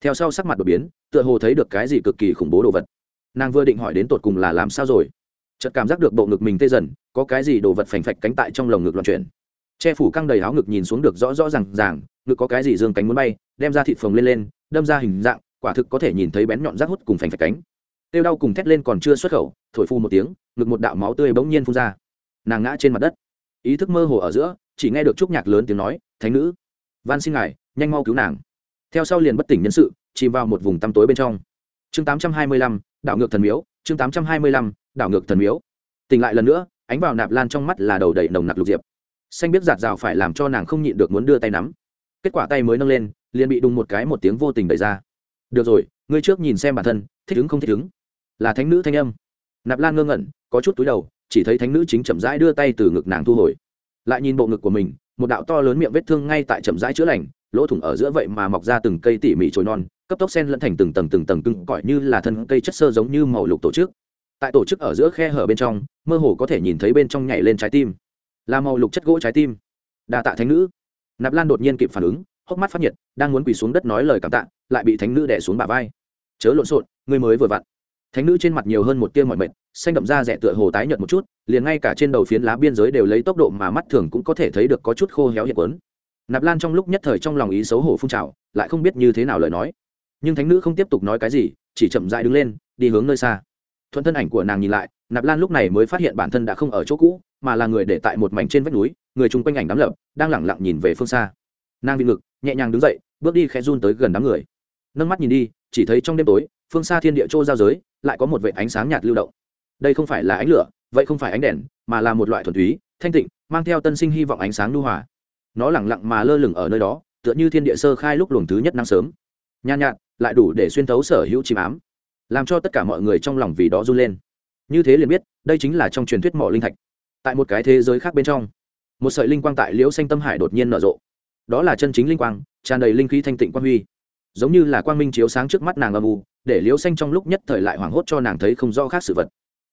Theo sau sắc mặt đột biến, tựa hồ thấy được cái gì cực kỳ khủng bố đồ vật. Nàng vừa định hỏi đến tột cùng là làm sao rồi. Chợt cảm giác được bộ ngực mình tê dần, có cái gì đồ vật phành phạch cánh tại trong lồng ngực loạn chuyển. Che phủ căng đầy áo ngực nhìn xuống được rõ rõ rằng ràng, ngực có cái gì dương cánh muốn bay, đem ra thịt phồng lên lên, đâm ra hình dạng, quả thực có thể nhìn thấy bén nhọn rác hút cùng phành phạch cánh. Tiêu đau cùng thét lên còn chưa xuất khẩu, thổi phu một tiếng, ngực một đạo máu tươi bỗng nhiên phun ra. Nàng ngã trên mặt đất. Ý thức mơ hồ ở giữa, chỉ nghe được chúc nhạc lớn tiếng nói, thánh nữ, van xin ngài nhanh mau cứu nàng. Theo sau liền bất tỉnh nhân sự, chìm vào một vùng tăm tối bên trong. Chương tám trăm hai mươi lăm, đảo ngược thần miếu, chương tám trăm hai mươi lăm, đảo ngược thần miếu. Tỉnh lại lần nữa, ánh vào nạp lan trong mắt là đầu đầy nồng nặc lục diệp. Xanh biết giạt rào phải làm cho nàng không nhịn được muốn đưa tay nắm. Kết quả tay mới nâng lên, liền bị đùng một cái một tiếng vô tình đẩy ra. Được rồi, ngươi trước nhìn xem bản thân, thích ứng không thích ứng? Là thánh nữ thanh âm. Nạp lan ngơ ngẩn, có chút túi đầu, chỉ thấy thánh nữ chính chậm rãi đưa tay từ ngực nàng thu hồi. Lại nhìn bộ ngực của mình, một đạo to lớn miệng vết thương ngay tại chậm rãi chữa lành lỗ thủng ở giữa vậy mà mọc ra từng cây tỉ mỉ trồi non, cấp tốc sen lẫn thành từng tầng từng tầng cưng cỏi như là thân cây chất sơ giống như màu lục tổ chức. Tại tổ chức ở giữa khe hở bên trong, mơ hồ có thể nhìn thấy bên trong nhảy lên trái tim. Là màu lục chất gỗ trái tim. Đa tạ thánh nữ. Nạp lan đột nhiên kịp phản ứng, hốc mắt phát nhiệt, đang muốn quỳ xuống đất nói lời cảm tạ, lại bị thánh nữ đẻ xuống bà vai. Chớ lộn xộn, ngươi mới vừa vặn. Thánh nữ trên mặt nhiều hơn một tia mọi mệt, xanh đậm da rẻ tựa hồ tái nhợt một chút, liền ngay cả trên đầu phiến lá biên giới đều lấy tốc độ mà mắt thường cũng có thể thấy được có chút khô héo hiện quấn nạp lan trong lúc nhất thời trong lòng ý xấu hổ phun trào, lại không biết như thế nào lời nói. Nhưng thánh nữ không tiếp tục nói cái gì, chỉ chậm dại đứng lên, đi hướng nơi xa. Thuận thân ảnh của nàng nhìn lại, nạp lan lúc này mới phát hiện bản thân đã không ở chỗ cũ, mà là người để tại một mảnh trên vách núi, người chung quanh ảnh đám lập đang lẳng lặng nhìn về phương xa. Nàng bị ngực, nhẹ nhàng đứng dậy, bước đi khẽ run tới gần đám người. Nâng mắt nhìn đi, chỉ thấy trong đêm tối, phương xa thiên địa châu giao giới, lại có một vệ ánh sáng nhạt lưu động. Đây không phải là ánh lửa, vậy không phải ánh đèn, mà là một loại thuần túy, thanh tịnh, mang theo tân sinh hy vọng ánh sáng lưu hòa nó lẳng lặng mà lơ lửng ở nơi đó, tựa như thiên địa sơ khai lúc luồng thứ nhất năng sớm. Nhàn nhạt, lại đủ để xuyên thấu sở hữu chìm ám, làm cho tất cả mọi người trong lòng vì đó run lên. Như thế liền biết, đây chính là trong truyền thuyết mỏ linh thạch. Tại một cái thế giới khác bên trong, một sợi linh quang tại liễu xanh tâm hải đột nhiên nở rộ. Đó là chân chính linh quang, tràn đầy linh khí thanh tịnh quang huy. Giống như là quang minh chiếu sáng trước mắt nàng âm u, để liễu xanh trong lúc nhất thời lại hoảng hốt cho nàng thấy không rõ khác sự vật.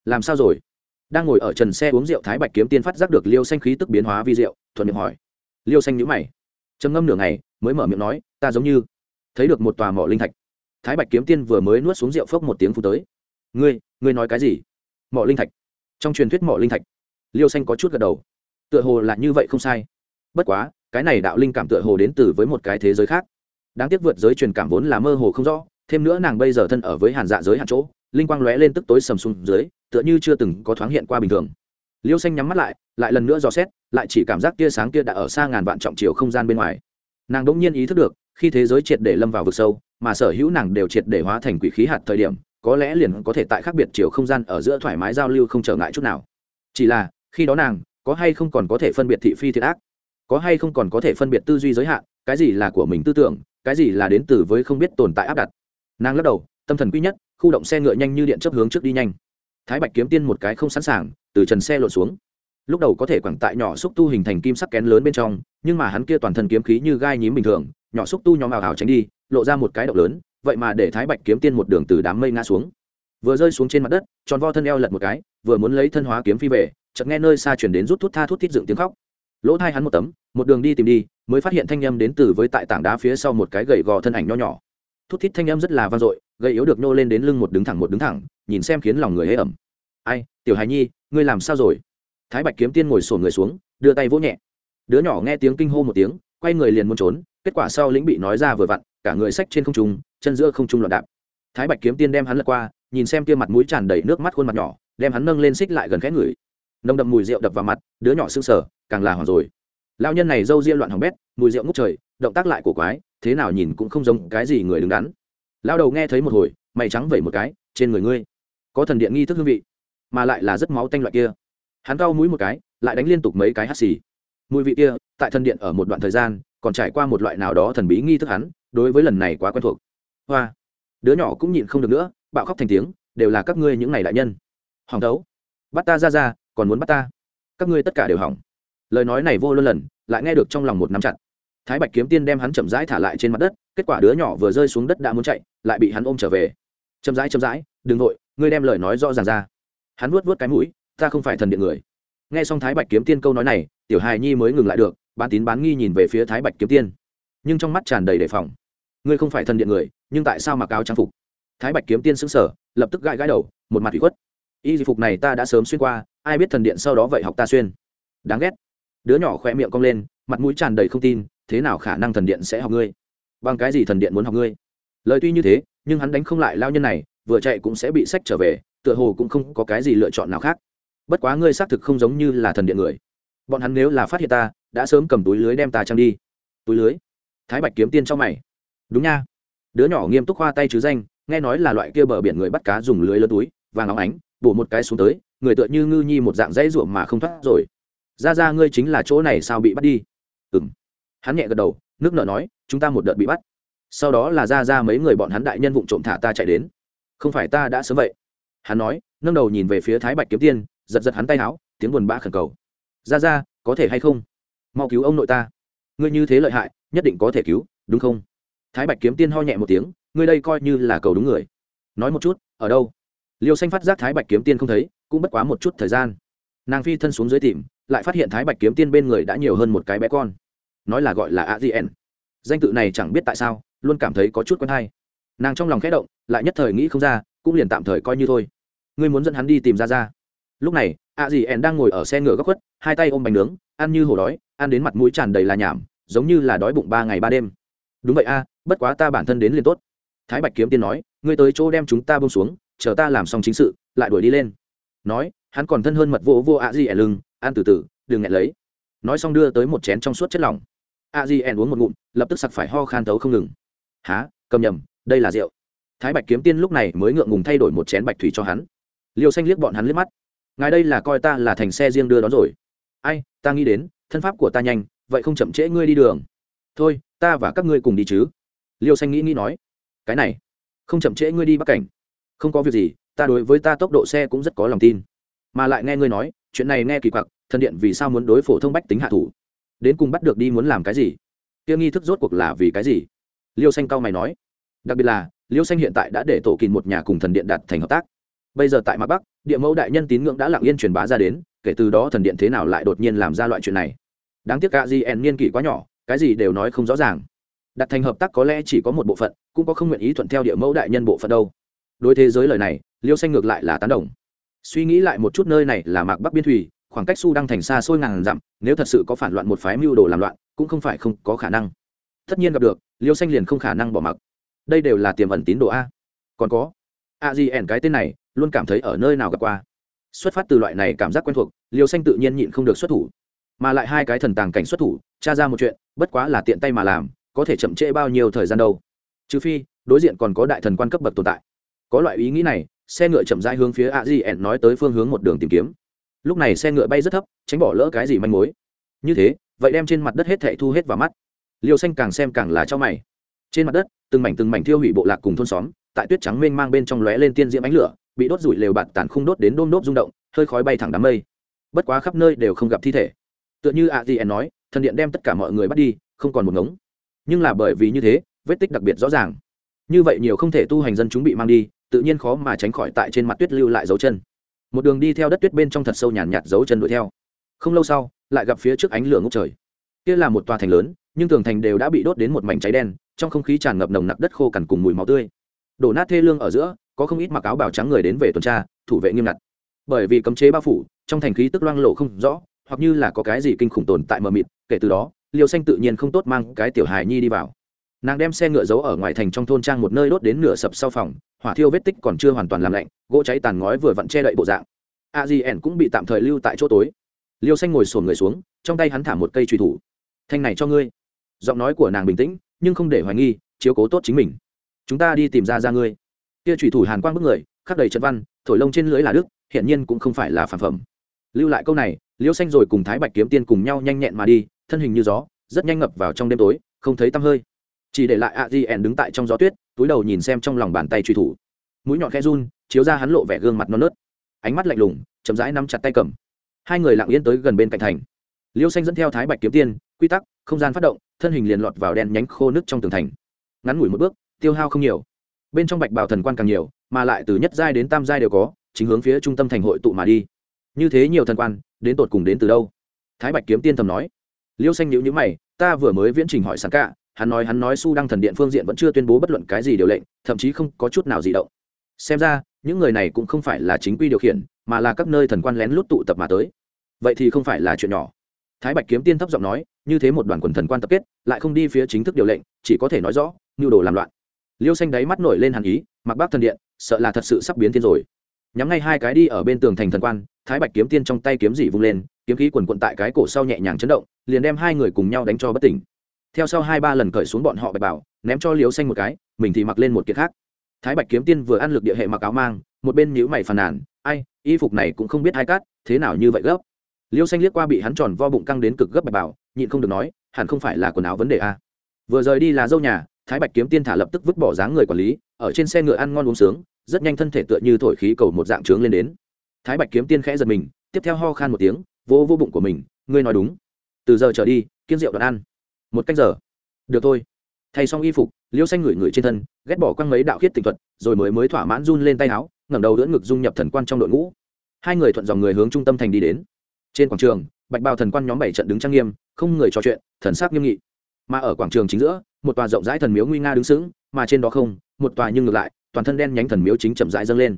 Làm sao rồi? Đang ngồi ở trần xe uống rượu thái bạch kiếm tiên phát giác được liêu xanh khí tức biến hóa vi rượu thuận miệng hỏi liêu xanh nhữ mày. Trầm ngâm nửa ngày, mới mở miệng nói, ta giống như thấy được một tòa mỏ linh thạch. Thái bạch kiếm tiên vừa mới nuốt xuống rượu phốc một tiếng phu tới. Ngươi ngươi nói cái gì? Mỏ linh thạch. Trong truyền thuyết mỏ linh thạch, liêu xanh có chút gật đầu. Tựa hồ là như vậy không sai. Bất quá, cái này đạo linh cảm tựa hồ đến từ với một cái thế giới khác. Đáng tiếc vượt giới truyền cảm vốn là mơ hồ không rõ, thêm nữa nàng bây giờ thân ở với hàn dạ giới hạn chỗ, linh quang lóe lên tức tối sầm xuống dưới, tựa như chưa từng có thoáng hiện qua bình thường liêu xanh nhắm mắt lại lại lần nữa dò xét, lại chỉ cảm giác tia sáng kia đã ở xa ngàn vạn trọng chiều không gian bên ngoài. Nàng đ ỗ n g nhiên ý thức được, khi thế giới triệt để lâm vào vực sâu, mà sở hữu nàng đều triệt để hóa thành quỷ khí hạt thời điểm, có lẽ liền có thể tại khác biệt chiều không gian ở giữa thoải mái giao lưu không trở ngại chút nào. Chỉ là, khi đó nàng, có hay không còn có thể phân biệt thị phi thiệt ác? Có hay không còn có thể phân biệt tư duy giới hạn, cái gì là của mình tư tưởng, cái gì là đến từ với không biết tồn tại áp đặt? Nàng lắc đầu, tâm thần quý nhất, khu động xe ngựa nhanh như điện chấp hướng trước đi nhanh. Thái bạch kiếm tiên một cái không sẵn sàng từ trần xe lộn xuống. Lúc đầu có thể quẳng tại nhỏ xúc tu hình thành kim sắc kén lớn bên trong, nhưng mà hắn kia toàn thân kiếm khí như gai nhím bình thường, nhỏ xúc tu nhóm ảo ảo tránh đi, lộ ra một cái động lớn, vậy mà để thái bạch kiếm tiên một đường từ đám mây ngã xuống. Vừa rơi xuống trên mặt đất, tròn vo thân eo lật một cái, vừa muốn lấy thân hóa kiếm phi về, chợt nghe nơi xa chuyển đến rút thút tha thút thít dựng tiếng khóc. Lỗ thai hắn một tấm, một đường đi tìm đi, mới phát hiện thanh â m đến từ với tại tảng đá phía sau một cái gậy gò thân ảnh nho nhỏ. Thút thít thanh â m rất là vang dội gậy yếu được nô lên đến lưng một đứng thẳng một đứng thẳng, nhìn xem khiến lòng người hế ẩm. Ai tiểu hài nhi, ngươi làm sao rồi? Thái bạch kiếm tiên ngồi sổ người xuống, đưa tay vỗ nhẹ. Đứa nhỏ nghe tiếng kinh hô một tiếng, quay người liền muốn trốn, kết quả sau lĩnh bị nói ra vừa vặn, cả người sách trên không trung, chân giữa không trung loạn đạp. Thái bạch kiếm tiên đem hắn lật qua, nhìn xem kia mặt mũi tràn đầy nước mắt khuôn mặt nhỏ, đem hắn nâng lên xích lại gần khẽ người nồng đậm mùi rượu đập vào mặt, đứa nhỏ sưng sờ, càng là hoảng rồi. Lao nhân này râu ria loạn hỏng bét, mùi rượu ngút trời, động tác lại của quái, thế nào nhìn cũng không giống cái gì người đứng đắn. Lao đầu nghe thấy một hồi, mày trắng vẩy một cái, trên người ngươi có thần điện nghi thức hương vị mà lại là rất máu tanh loại kia. Hắn cau mũi một cái, lại đánh liên tục mấy cái hắt xì. Mùi vị kia, tại thần điện ở một đoạn thời gian, còn trải qua một loại nào đó thần bí nghi thức hắn, đối với lần này quá quen thuộc. Hoa! Đứa nhỏ cũng nhịn không được nữa, bạo khóc thành tiếng, đều là các ngươi những ngày đại nhân. Hỏng thấu. Bắt ta ra ra, còn muốn bắt ta? Các ngươi tất cả đều hỏng. Lời nói này vô luân lần, lại nghe được trong lòng một nắm chặt. Thái bạch kiếm tiên đem hắn chậm rãi thả lại trên mặt đất, kết quả đứa nhỏ vừa rơi xuống đất đã muốn chạy, lại bị hắn ôm trở về. Chậm rãi chậm rãi, đừng nội ngươi đem lời nói rõ ràng ra hắn vuốt vuốt cái mũi, ta không phải thần điện người. Nghe xong thái bạch kiếm tiên câu nói này, tiểu hài nhi mới ngừng lại được, bán tín bán nghi nhìn về phía thái bạch kiếm tiên. Nhưng trong mắt tràn đầy đề phòng. Ngươi không phải thần điện người, nhưng tại sao mặc áo trang phục? Thái bạch kiếm tiên xứng sở lập tức gãi gãi đầu, một mặt bị khuất. Y phục này ta đã sớm xuyên qua, ai biết thần điện sau đó vậy học ta xuyên. Đáng ghét. Đứa nhỏ khỏe miệng cong lên, mặt mũi tràn đầy không tin, thế nào khả năng thần điện sẽ học ngươi? Bằng cái gì thần điện muốn học ngươi? Lời tuy như thế, nhưng hắn đánh không lại lao nhân này, vừa chạy cũng sẽ bị sách trở về tựa hồ cũng không có cái gì lựa chọn nào khác. Bất quá ngươi xác thực không giống như là thần điện người. Bọn hắn nếu là phát hiện ta, đã sớm cầm túi lưới đem ta trăng đi. Túi lưới? Thái bạch kiếm tiên cho mày. Đúng nha. Đứa nhỏ nghiêm túc khoa tay chứ danh, nghe nói là loại kia bờ biển người bắt cá dùng lưới lớn túi, vàng óng ánh, bổ một cái xuống tới, người tựa như ngư nhi một dạng dãy ruộng mà không thoát rồi. Ra ra, ngươi chính là chỗ này sao bị bắt đi? Ừ m hắn nhẹ gật đầu, nước nợ nói, chúng ta một đợt bị bắt. Sau đó là ra ra mấy người bọn hắn đại nhân vụ trộm thả ta chạy đến. Không phải ta đã sớm vậy hắn nói, nâng đầu nhìn về phía thái bạch kiếm tiên, giật giật hắn tay áo tiếng buồn bã khẩn cầu. Ra ra, có thể hay không? Mau cứu ông nội ta. Ngươi như thế lợi hại, nhất định có thể cứu, đúng không? Thái bạch kiếm tiên ho nhẹ một tiếng, ngươi đây coi như là cầu đúng người. Nói một chút, ở đâu? Liêu xanh phát giác thái bạch kiếm tiên không thấy, cũng bất quá một chút thời gian. Nàng phi thân xuống dưới tìm, lại phát hiện thái bạch kiếm tiên bên người đã nhiều hơn một cái bé con. Nói là gọi là a gn danh tự này chẳng biết tại sao, luôn cảm thấy có chút quen hay. Nàng trong lòng khẽ động, lại nhất thời nghĩ không ra, cũng liền tạm thời coi như thôi ngươi muốn dẫn hắn đi tìm ra ra. Lúc này, a dì ẻn đang ngồi ở xe ngựa góc khuất, hai tay ôm bánh nướng, ăn như hổ đói, ăn đến mặt mũi tràn đầy là nhảm, giống như là đói bụng ba ngày ba đêm. Đúng vậy a, bất quá ta bản thân đến liền tốt. Thái bạch kiếm tiên nói, ngươi tới chỗ đem chúng ta bông xuống, chờ ta làm xong chính sự, lại đuổi đi lên. Nói, hắn còn thân hơn mật vô vô a dì ẻn lưng, ăn từ từ, đừng nghẹn lấy. Nói xong đưa tới một chén trong suốt chất lỏng. A di ẻn uống một ngụm, lập tức sặc phải ho khan tấu không ngừng. Há cầm nhầm, đây là rượu. Thái bạch kiếm tiên lúc này mới ngượng ngùng thay đổi một chén bạch thủy cho hắn liêu xanh liếc bọn hắn liếc mắt. Ngài đây là coi ta là thành xe riêng đưa đón rồi. Ai, ta nghĩ đến, thân pháp của ta nhanh, vậy không chậm trễ ngươi đi đường. Thôi, ta và các ngươi cùng đi chứ. Liêu xanh nghĩ nghĩ nói. Cái này, không chậm trễ ngươi đi bắc cảnh. Không có việc gì, ta đối với ta tốc độ xe cũng rất có lòng tin. Mà lại nghe ngươi nói, chuyện này nghe kỳ quặc thần điện vì sao muốn đối phổ thông bách tính hạ thủ? Đến cùng bắt được đi muốn làm cái gì? Tiêu nghi thức rốt cuộc là vì cái gì? Liêu xanh cao mày nói. Đặc biệt là, liêu xanh hiện tại đã để tổ kìn một nhà cùng thần điện đặt thành hợp tác bây giờ tại mặt bắc, địa mẫu đại nhân tín ngưỡng đã lặng yên truyền bá ra đến, kể từ đó thần điện thế nào lại đột nhiên làm ra loại chuyện này. Đáng tiếc cả gn niên kỷ quá nhỏ, cái gì đều nói không rõ ràng. Đặt thành hợp tác có lẽ chỉ có một bộ phận, cũng có không nguyện ý thuận theo địa mẫu đại nhân bộ phận đâu. Đối thế giới lời này, liêu xanh ngược lại là tán đồng. Suy nghĩ lại một chút nơi này là mạc bắc biên thủy, khoảng cách su đang thành xa xôi ngàn dặm, nếu thật sự có phản loạn một phái mưu đồ làm loạn, cũng không phải không có khả năng. Tất nhiên gặp được, liêu xanh liền không khả năng bỏ mặc. Đây đều là tiềm ẩn tín đồ a. Còn có a gì ẻn cái tên này luôn cảm thấy ở nơi nào gặp qua. Xuất phát từ loại này cảm giác quen thuộc, liêu xanh tự nhiên nhịn không được xuất thủ. Mà lại hai cái thần tàng cảnh xuất thủ, tra ra một chuyện, bất quá là tiện tay mà làm, có thể chậm trễ bao nhiêu thời gian đâu. Trừ phi, đối diện còn có đại thần quan cấp bậc tồn tại. Có loại ý nghĩ này, xe ngựa chậm rãi hướng phía a di ẻn nói tới phương hướng một đường tìm kiếm. Lúc này xe ngựa bay rất thấp, tránh bỏ lỡ cái gì manh mối. Như thế, vậy đem trên mặt đất hết thệ thu hết vào mắt. Liêu xanh càng xem càng là cho mày. Trên mặt đất, từng mảnh từng mảnh thiêu hủy bộ lạc cùng thôn xóm, tại tuyết trắng mênh mang bên trong lóe lên tiên diễm ánh lửa bị đốt rủi lều bạt tàn khung đốt đến đôm đốt rung động, hơi khói bay thẳng đám mây. Bất quá khắp nơi đều không gặp thi thể. Tựa như a di nói, thần điện đem tất cả mọi người bắt đi, không còn một ngống. Nhưng là bởi vì như thế, vết tích đặc biệt rõ ràng. Như vậy nhiều không thể tu hành dân chúng bị mang đi, tự nhiên khó mà tránh khỏi tại trên mặt tuyết lưu lại dấu chân. Một đường đi theo đất tuyết bên trong thật sâu nhàn nhạt dấu chân đuổi theo. Không lâu sau, lại gặp phía trước ánh lửa ngốc trời. Kia là một tòa thành lớn, nhưng tường thành đều đã bị đốt đến một mảnh cháy đen, trong không khí tràn ngập nồng nặc đất khô cằn cùng mùi máu tươi. Đổ nát thê lương ở giữa có không ít mặc áo bào trắng người đến về tuần tra, thủ vệ nghiêm ngặt. Bởi vì cấm chế bao phủ, trong thành khí tức loang lộ không rõ, hoặc như là có cái gì kinh khủng tồn tại mờ mịt, kể từ đó, liêu xanh tự nhiên không tốt mang cái tiểu hài nhi đi vào. Nàng đem xe ngựa giấu ở ngoài thành trong thôn trang một nơi đốt đến nửa sập sau phòng, hỏa thiêu vết tích còn chưa hoàn toàn làm lạnh, gỗ cháy tàn ngói vừa vặn che đậy bộ dạng. A di ẻn cũng bị tạm thời lưu tại chỗ tối. Liêu xanh ngồi sồn người xuống, trong tay hắn thả một cây truy thủ. Thanh này cho ngươi. Giọng nói của nàng bình tĩnh, nhưng không để hoài nghi, chiếu cố tốt chính mình. Chúng ta đi tìm ra ra ngươi kia truy thủ hàn quang bức người, khắc đầy trận văn, thổi lông trên lưới là đức hiện nhiên cũng không phải là phản phẩm. Lưu lại câu này liêu xanh rồi cùng thái bạch kiếm tiên cùng nhau nhanh nhẹn mà đi, thân hình như gió, rất nhanh ngập vào trong đêm tối, không thấy tăm hơi. Chỉ để lại a di ẻn đứng tại trong gió tuyết, túi đầu nhìn xem trong lòng bàn tay truy thủ. Mũi nhọn khe run, chiếu ra hắn lộ vẻ gương mặt non nớt. Ánh mắt lạnh lùng, chậm rãi nắm chặt tay cầm. Hai người lặng yên tới gần bên cạnh thành. Liêu xanh dẫn theo thái bạch kiếm tiên, quy tắc, không gian phát động, thân hình liền lọt vào đen nhánh khô nước trong tường thành. Ngắn ngủi một bước, tiêu hao không nhiều bên trong bạch bào thần quan càng nhiều, mà lại từ nhất giai đến tam giai đều có, chính hướng phía trung tâm thành hội tụ mà đi. Như thế nhiều thần quan, đến tột cùng đến từ đâu? Thái bạch kiếm tiên thầm nói. Liêu xanh nhữ nhữ mày, ta vừa mới viễn trình hỏi sẵn cả hắn nói hắn nói su đăng thần điện phương diện vẫn chưa tuyên bố bất luận cái gì điều lệnh, thậm chí không có chút nào gì động. Xem ra, những người này cũng không phải là chính quy điều khiển, mà là các nơi thần quan lén lút tụ tập mà tới. Vậy thì không phải là chuyện nhỏ. Thái bạch kiếm tiên thấp giọng nói, như thế một đoàn quần thần quan tập kết, lại không đi phía chính thức điều lệnh, chỉ có thể nói rõ nhu đồ làm loạn liêu xanh đáy mắt nổi lên hàn ý, mặc bác thần điện, sợ là thật sự sắp biến thiên rồi. Nhắm ngay hai cái đi ở bên tường thành thần quan, thái bạch kiếm tiên trong tay kiếm dị vung lên, kiếm khí quần quận tại cái cổ sau nhẹ nhàng chấn động, liền đem hai người cùng nhau đánh cho bất tỉnh. Theo sau hai ba lần cởi xuống bọn họ bạch bảo, ném cho liêu xanh một cái, mình thì mặc lên một kiệt khác. Thái bạch kiếm tiên vừa ăn lực địa hệ mặc áo mang, một bên nhữ mày phàn nàn, ai, y phục này cũng không biết hai cát thế nào như vậy gấp? Liêu xanh liếc qua bị hắn tròn vo bụng căng đến cực gấp bạch bảo, nhịn không được nói, hẳn không phải là quần áo vấn đề a vừa rời đi là dâu nhà thái bạch kiếm tiên thả lập tức vứt bỏ dáng người quản lý, ở trên xe ngựa ăn ngon uống sướng, rất nhanh thân thể tựa như thổi khí cầu một dạng trướng lên đến. Thái bạch kiếm tiên khẽ giật mình, tiếp theo ho khan một tiếng vô vô bụng của mình, ngươi nói đúng. Từ giờ trở đi kiên rượu đoạn ăn. Một cách giờ. Được thôi. Thay xong y phục, liêu xanh ngửi ngửi trên thân, ghét bỏ quăng mấy đạo khiết tịnh thuật, rồi mới mới thỏa mãn run lên tay áo, ngẩng đầu đỡ ngực dung nhập thần quan trong đội ngũ. Hai người thuận dòng người hướng trung tâm thành đi đến. Trên quảng trường, bạch bào thần quan nhóm bảy trận đứng trang nghiêm, không người trò chuyện, thần sắc nghiêm nghị mà ở quảng trường chính giữa, một tòa rộng rãi thần miếu nguy nga đứng sững, mà trên đó không, một tòa nhưng ngược lại, toàn thân đen nhánh thần miếu chính chậm rãi dâng lên.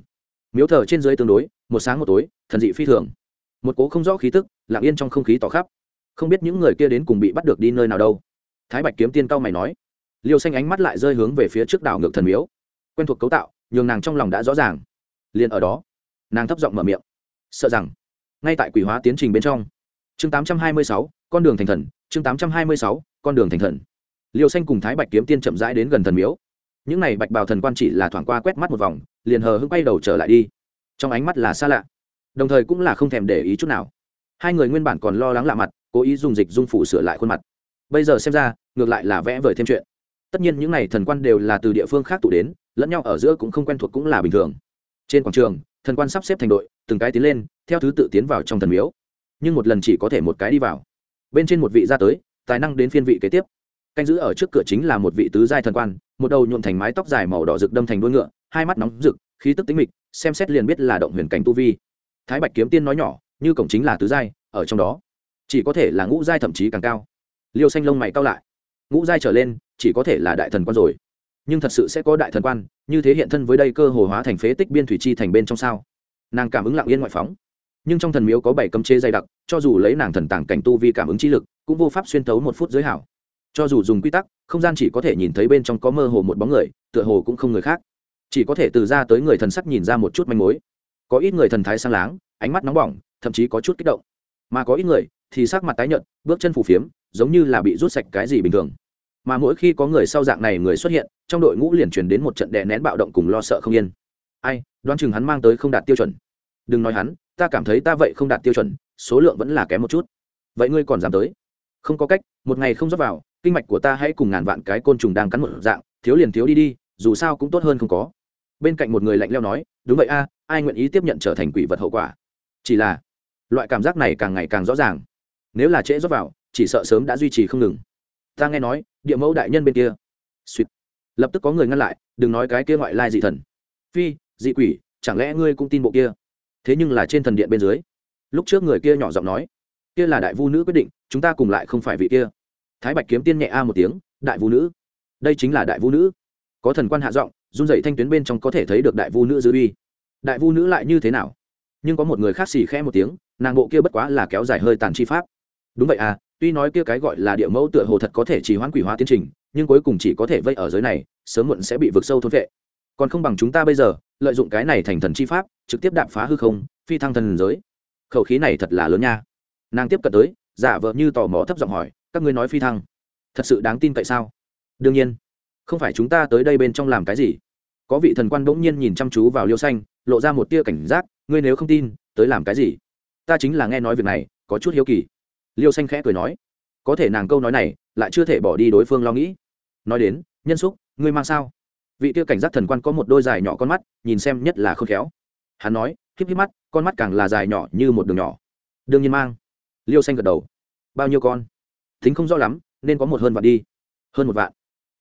Miếu thờ trên dưới tương đối, một sáng một tối, thần dị phi thường. Một cố không rõ khí tức, lặng yên trong không khí tỏ khắp. Không biết những người kia đến cùng bị bắt được đi nơi nào đâu. Thái bạch kiếm tiên cao mày nói. Liêu xanh ánh mắt lại rơi hướng về phía trước đảo ngược thần miếu. Quen thuộc cấu tạo, nhường nàng trong lòng đã rõ ràng. Liền ở đó, nàng thấp giọng mở miệng. Sợ rằng, ngay tại quỷ hóa tiến trình bên trong chương 826, con đường thành thần chương 826, con đường thành thần. Liêu xanh cùng thái bạch kiếm tiên chậm rãi đến gần thần miếu. Những này bạch bào thần quan chỉ là thoảng qua quét mắt một vòng liền hờ hững quay đầu trở lại đi. Trong ánh mắt là xa lạ đồng thời cũng là không thèm để ý chút nào. Hai người nguyên bản còn lo lắng lạ mặt cố ý dùng dịch dung phủ sửa lại khuôn mặt. Bây giờ xem ra ngược lại là vẽ vời thêm chuyện. Tất nhiên những n à y thần quan đều là từ địa phương khác tụ đến lẫn nhau ở giữa cũng không quen thuộc cũng là bình thường. Trên quảng trường thần quan sắp xếp thành đội từng cái tiến lên theo thứ tự tiến vào trong thần miếu nhưng một lần chỉ có thể một cái đi vào. Bên trên một vị ra tới, tài năng đến phiên vị kế tiếp. Canh giữ ở trước cửa chính là một vị tứ giai thần quan, một đầu nhuộm thành mái tóc dài màu đỏ rực đâm thành đuôi ngựa, hai mắt nóng rực, khí tức tính mịch, xem xét liền biết là động huyền cảnh tu vi. Thái bạch kiếm tiên nói nhỏ, như cổng chính là tứ giai, ở trong đó, chỉ có thể là ngũ giai thậm chí càng cao. Liêu xanh lông mày cao lại. Ngũ giai trở lên, chỉ có thể là đại thần quan rồi. Nhưng thật sự sẽ có đại thần quan, như thế hiện thân với đây cơ hồ hóa thành phế tích biên thủy chi thành bên trong sao? Nàng cảm ứng lặng yên ngoại phóng nhưng trong thần miếu có bảy cấm chế dày đặc, cho dù lấy nàng thần tàng cảnh tu vi cảm ứng chi lực, cũng vô pháp xuyên tấu một phút giới hảo. Cho dù dùng quy tắc, không gian chỉ có thể nhìn thấy bên trong có mơ hồ một bóng người, tựa hồ cũng không người khác. Chỉ có thể từ ra tới người thần sắc nhìn ra một chút manh mối. Có ít người thần thái sang láng, ánh mắt nóng bỏng, thậm chí có chút kích động. Mà có ít người thì sắc mặt tái nhợt, bước chân phù phiếm, giống như là bị rút sạch cái gì bình thường. Mà mỗi khi có người sau dạng này người xuất hiện, trong đội ngũ liền truyền đến một trận đè nén bạo động cùng lo sợ không yên. Ai, đoán chừng hắn mang tới không đạt tiêu chuẩn. Đừng nói hắn ta cảm thấy ta vậy không đạt tiêu chuẩn, số lượng vẫn là kém một chút. Vậy ngươi còn dám tới? Không có cách, một ngày không dốc vào, kinh mạch của ta hãy cùng ngàn vạn cái côn trùng đang cắn một dạng, thiếu liền thiếu đi đi, dù sao cũng tốt hơn không có. Bên cạnh một người lạnh leo nói, đúng vậy a, ai nguyện ý tiếp nhận trở thành quỷ vật hậu quả? Chỉ là, loại cảm giác này càng ngày càng rõ ràng. Nếu là trễ rót vào, chỉ sợ sớm đã duy trì không ngừng. Ta nghe nói, địa mẫu đại nhân bên kia. Suýt. Lập tức có người ngăn lại, đừng nói cái kia ngoại lai dị thần. Phi, dị quỷ, chẳng lẽ ngươi cũng tin bộ kia? Thế nhưng là trên thần điện bên dưới. Lúc trước người kia nhỏ giọng nói, kia là đại vu nữ quyết định, chúng ta cùng lại không phải vị kia. Thái bạch kiếm tiên nhẹ a một tiếng, đại vu nữ, đây chính là đại vu nữ. Có thần quan hạ giọng, run dậy thanh tuyến bên trong có thể thấy được đại vu nữ dư uy. Đại vu nữ lại như thế nào? Nhưng có một người khác xì khẽ một tiếng, nàng bộ kia bất quá là kéo dài hơi tàn chi pháp. Đúng vậy à tuy nói kia cái gọi là địa mẫu tựa hồ thật có thể chỉ hoãn quỷ hóa tiến trình, nhưng cuối cùng chỉ có thể vây ở giới này, sớm muộn sẽ bị vực sâu thôn vệ còn không bằng chúng ta bây giờ, lợi dụng cái này thành thần chi pháp, trực tiếp đạp phá hư không, phi thăng thần giới. Khẩu khí này thật là lớn nha. Nàng tiếp cận tới, giả vợ như tò mò thấp giọng hỏi, các ngươi nói phi thăng, thật sự đáng tin tại sao? Đương nhiên, không phải chúng ta tới đây bên trong làm cái gì. Có vị thần quan bỗng nhiên nhìn chăm chú vào liêu xanh, lộ ra một tia cảnh giác, ngươi nếu không tin, tới làm cái gì? Ta chính là nghe nói việc này, có chút hiếu kỳ. Liêu xanh khẽ cười nói, có thể nàng câu nói này lại chưa thể bỏ đi đối phương lo nghĩ. Nói đến, nhân xúc, ngươi mang sao? Vị tia cảnh giác thần quan có một đôi dài nhỏ con mắt, nhìn xem nhất là khôn khéo. Hắn nói, híp híp mắt, con mắt càng là dài nhỏ như một đường nhỏ. Đương nhiên mang. Liêu xanh gật đầu. Bao nhiêu con? Thính không rõ lắm, nên có một hơn vạn đi. Hơn một vạn.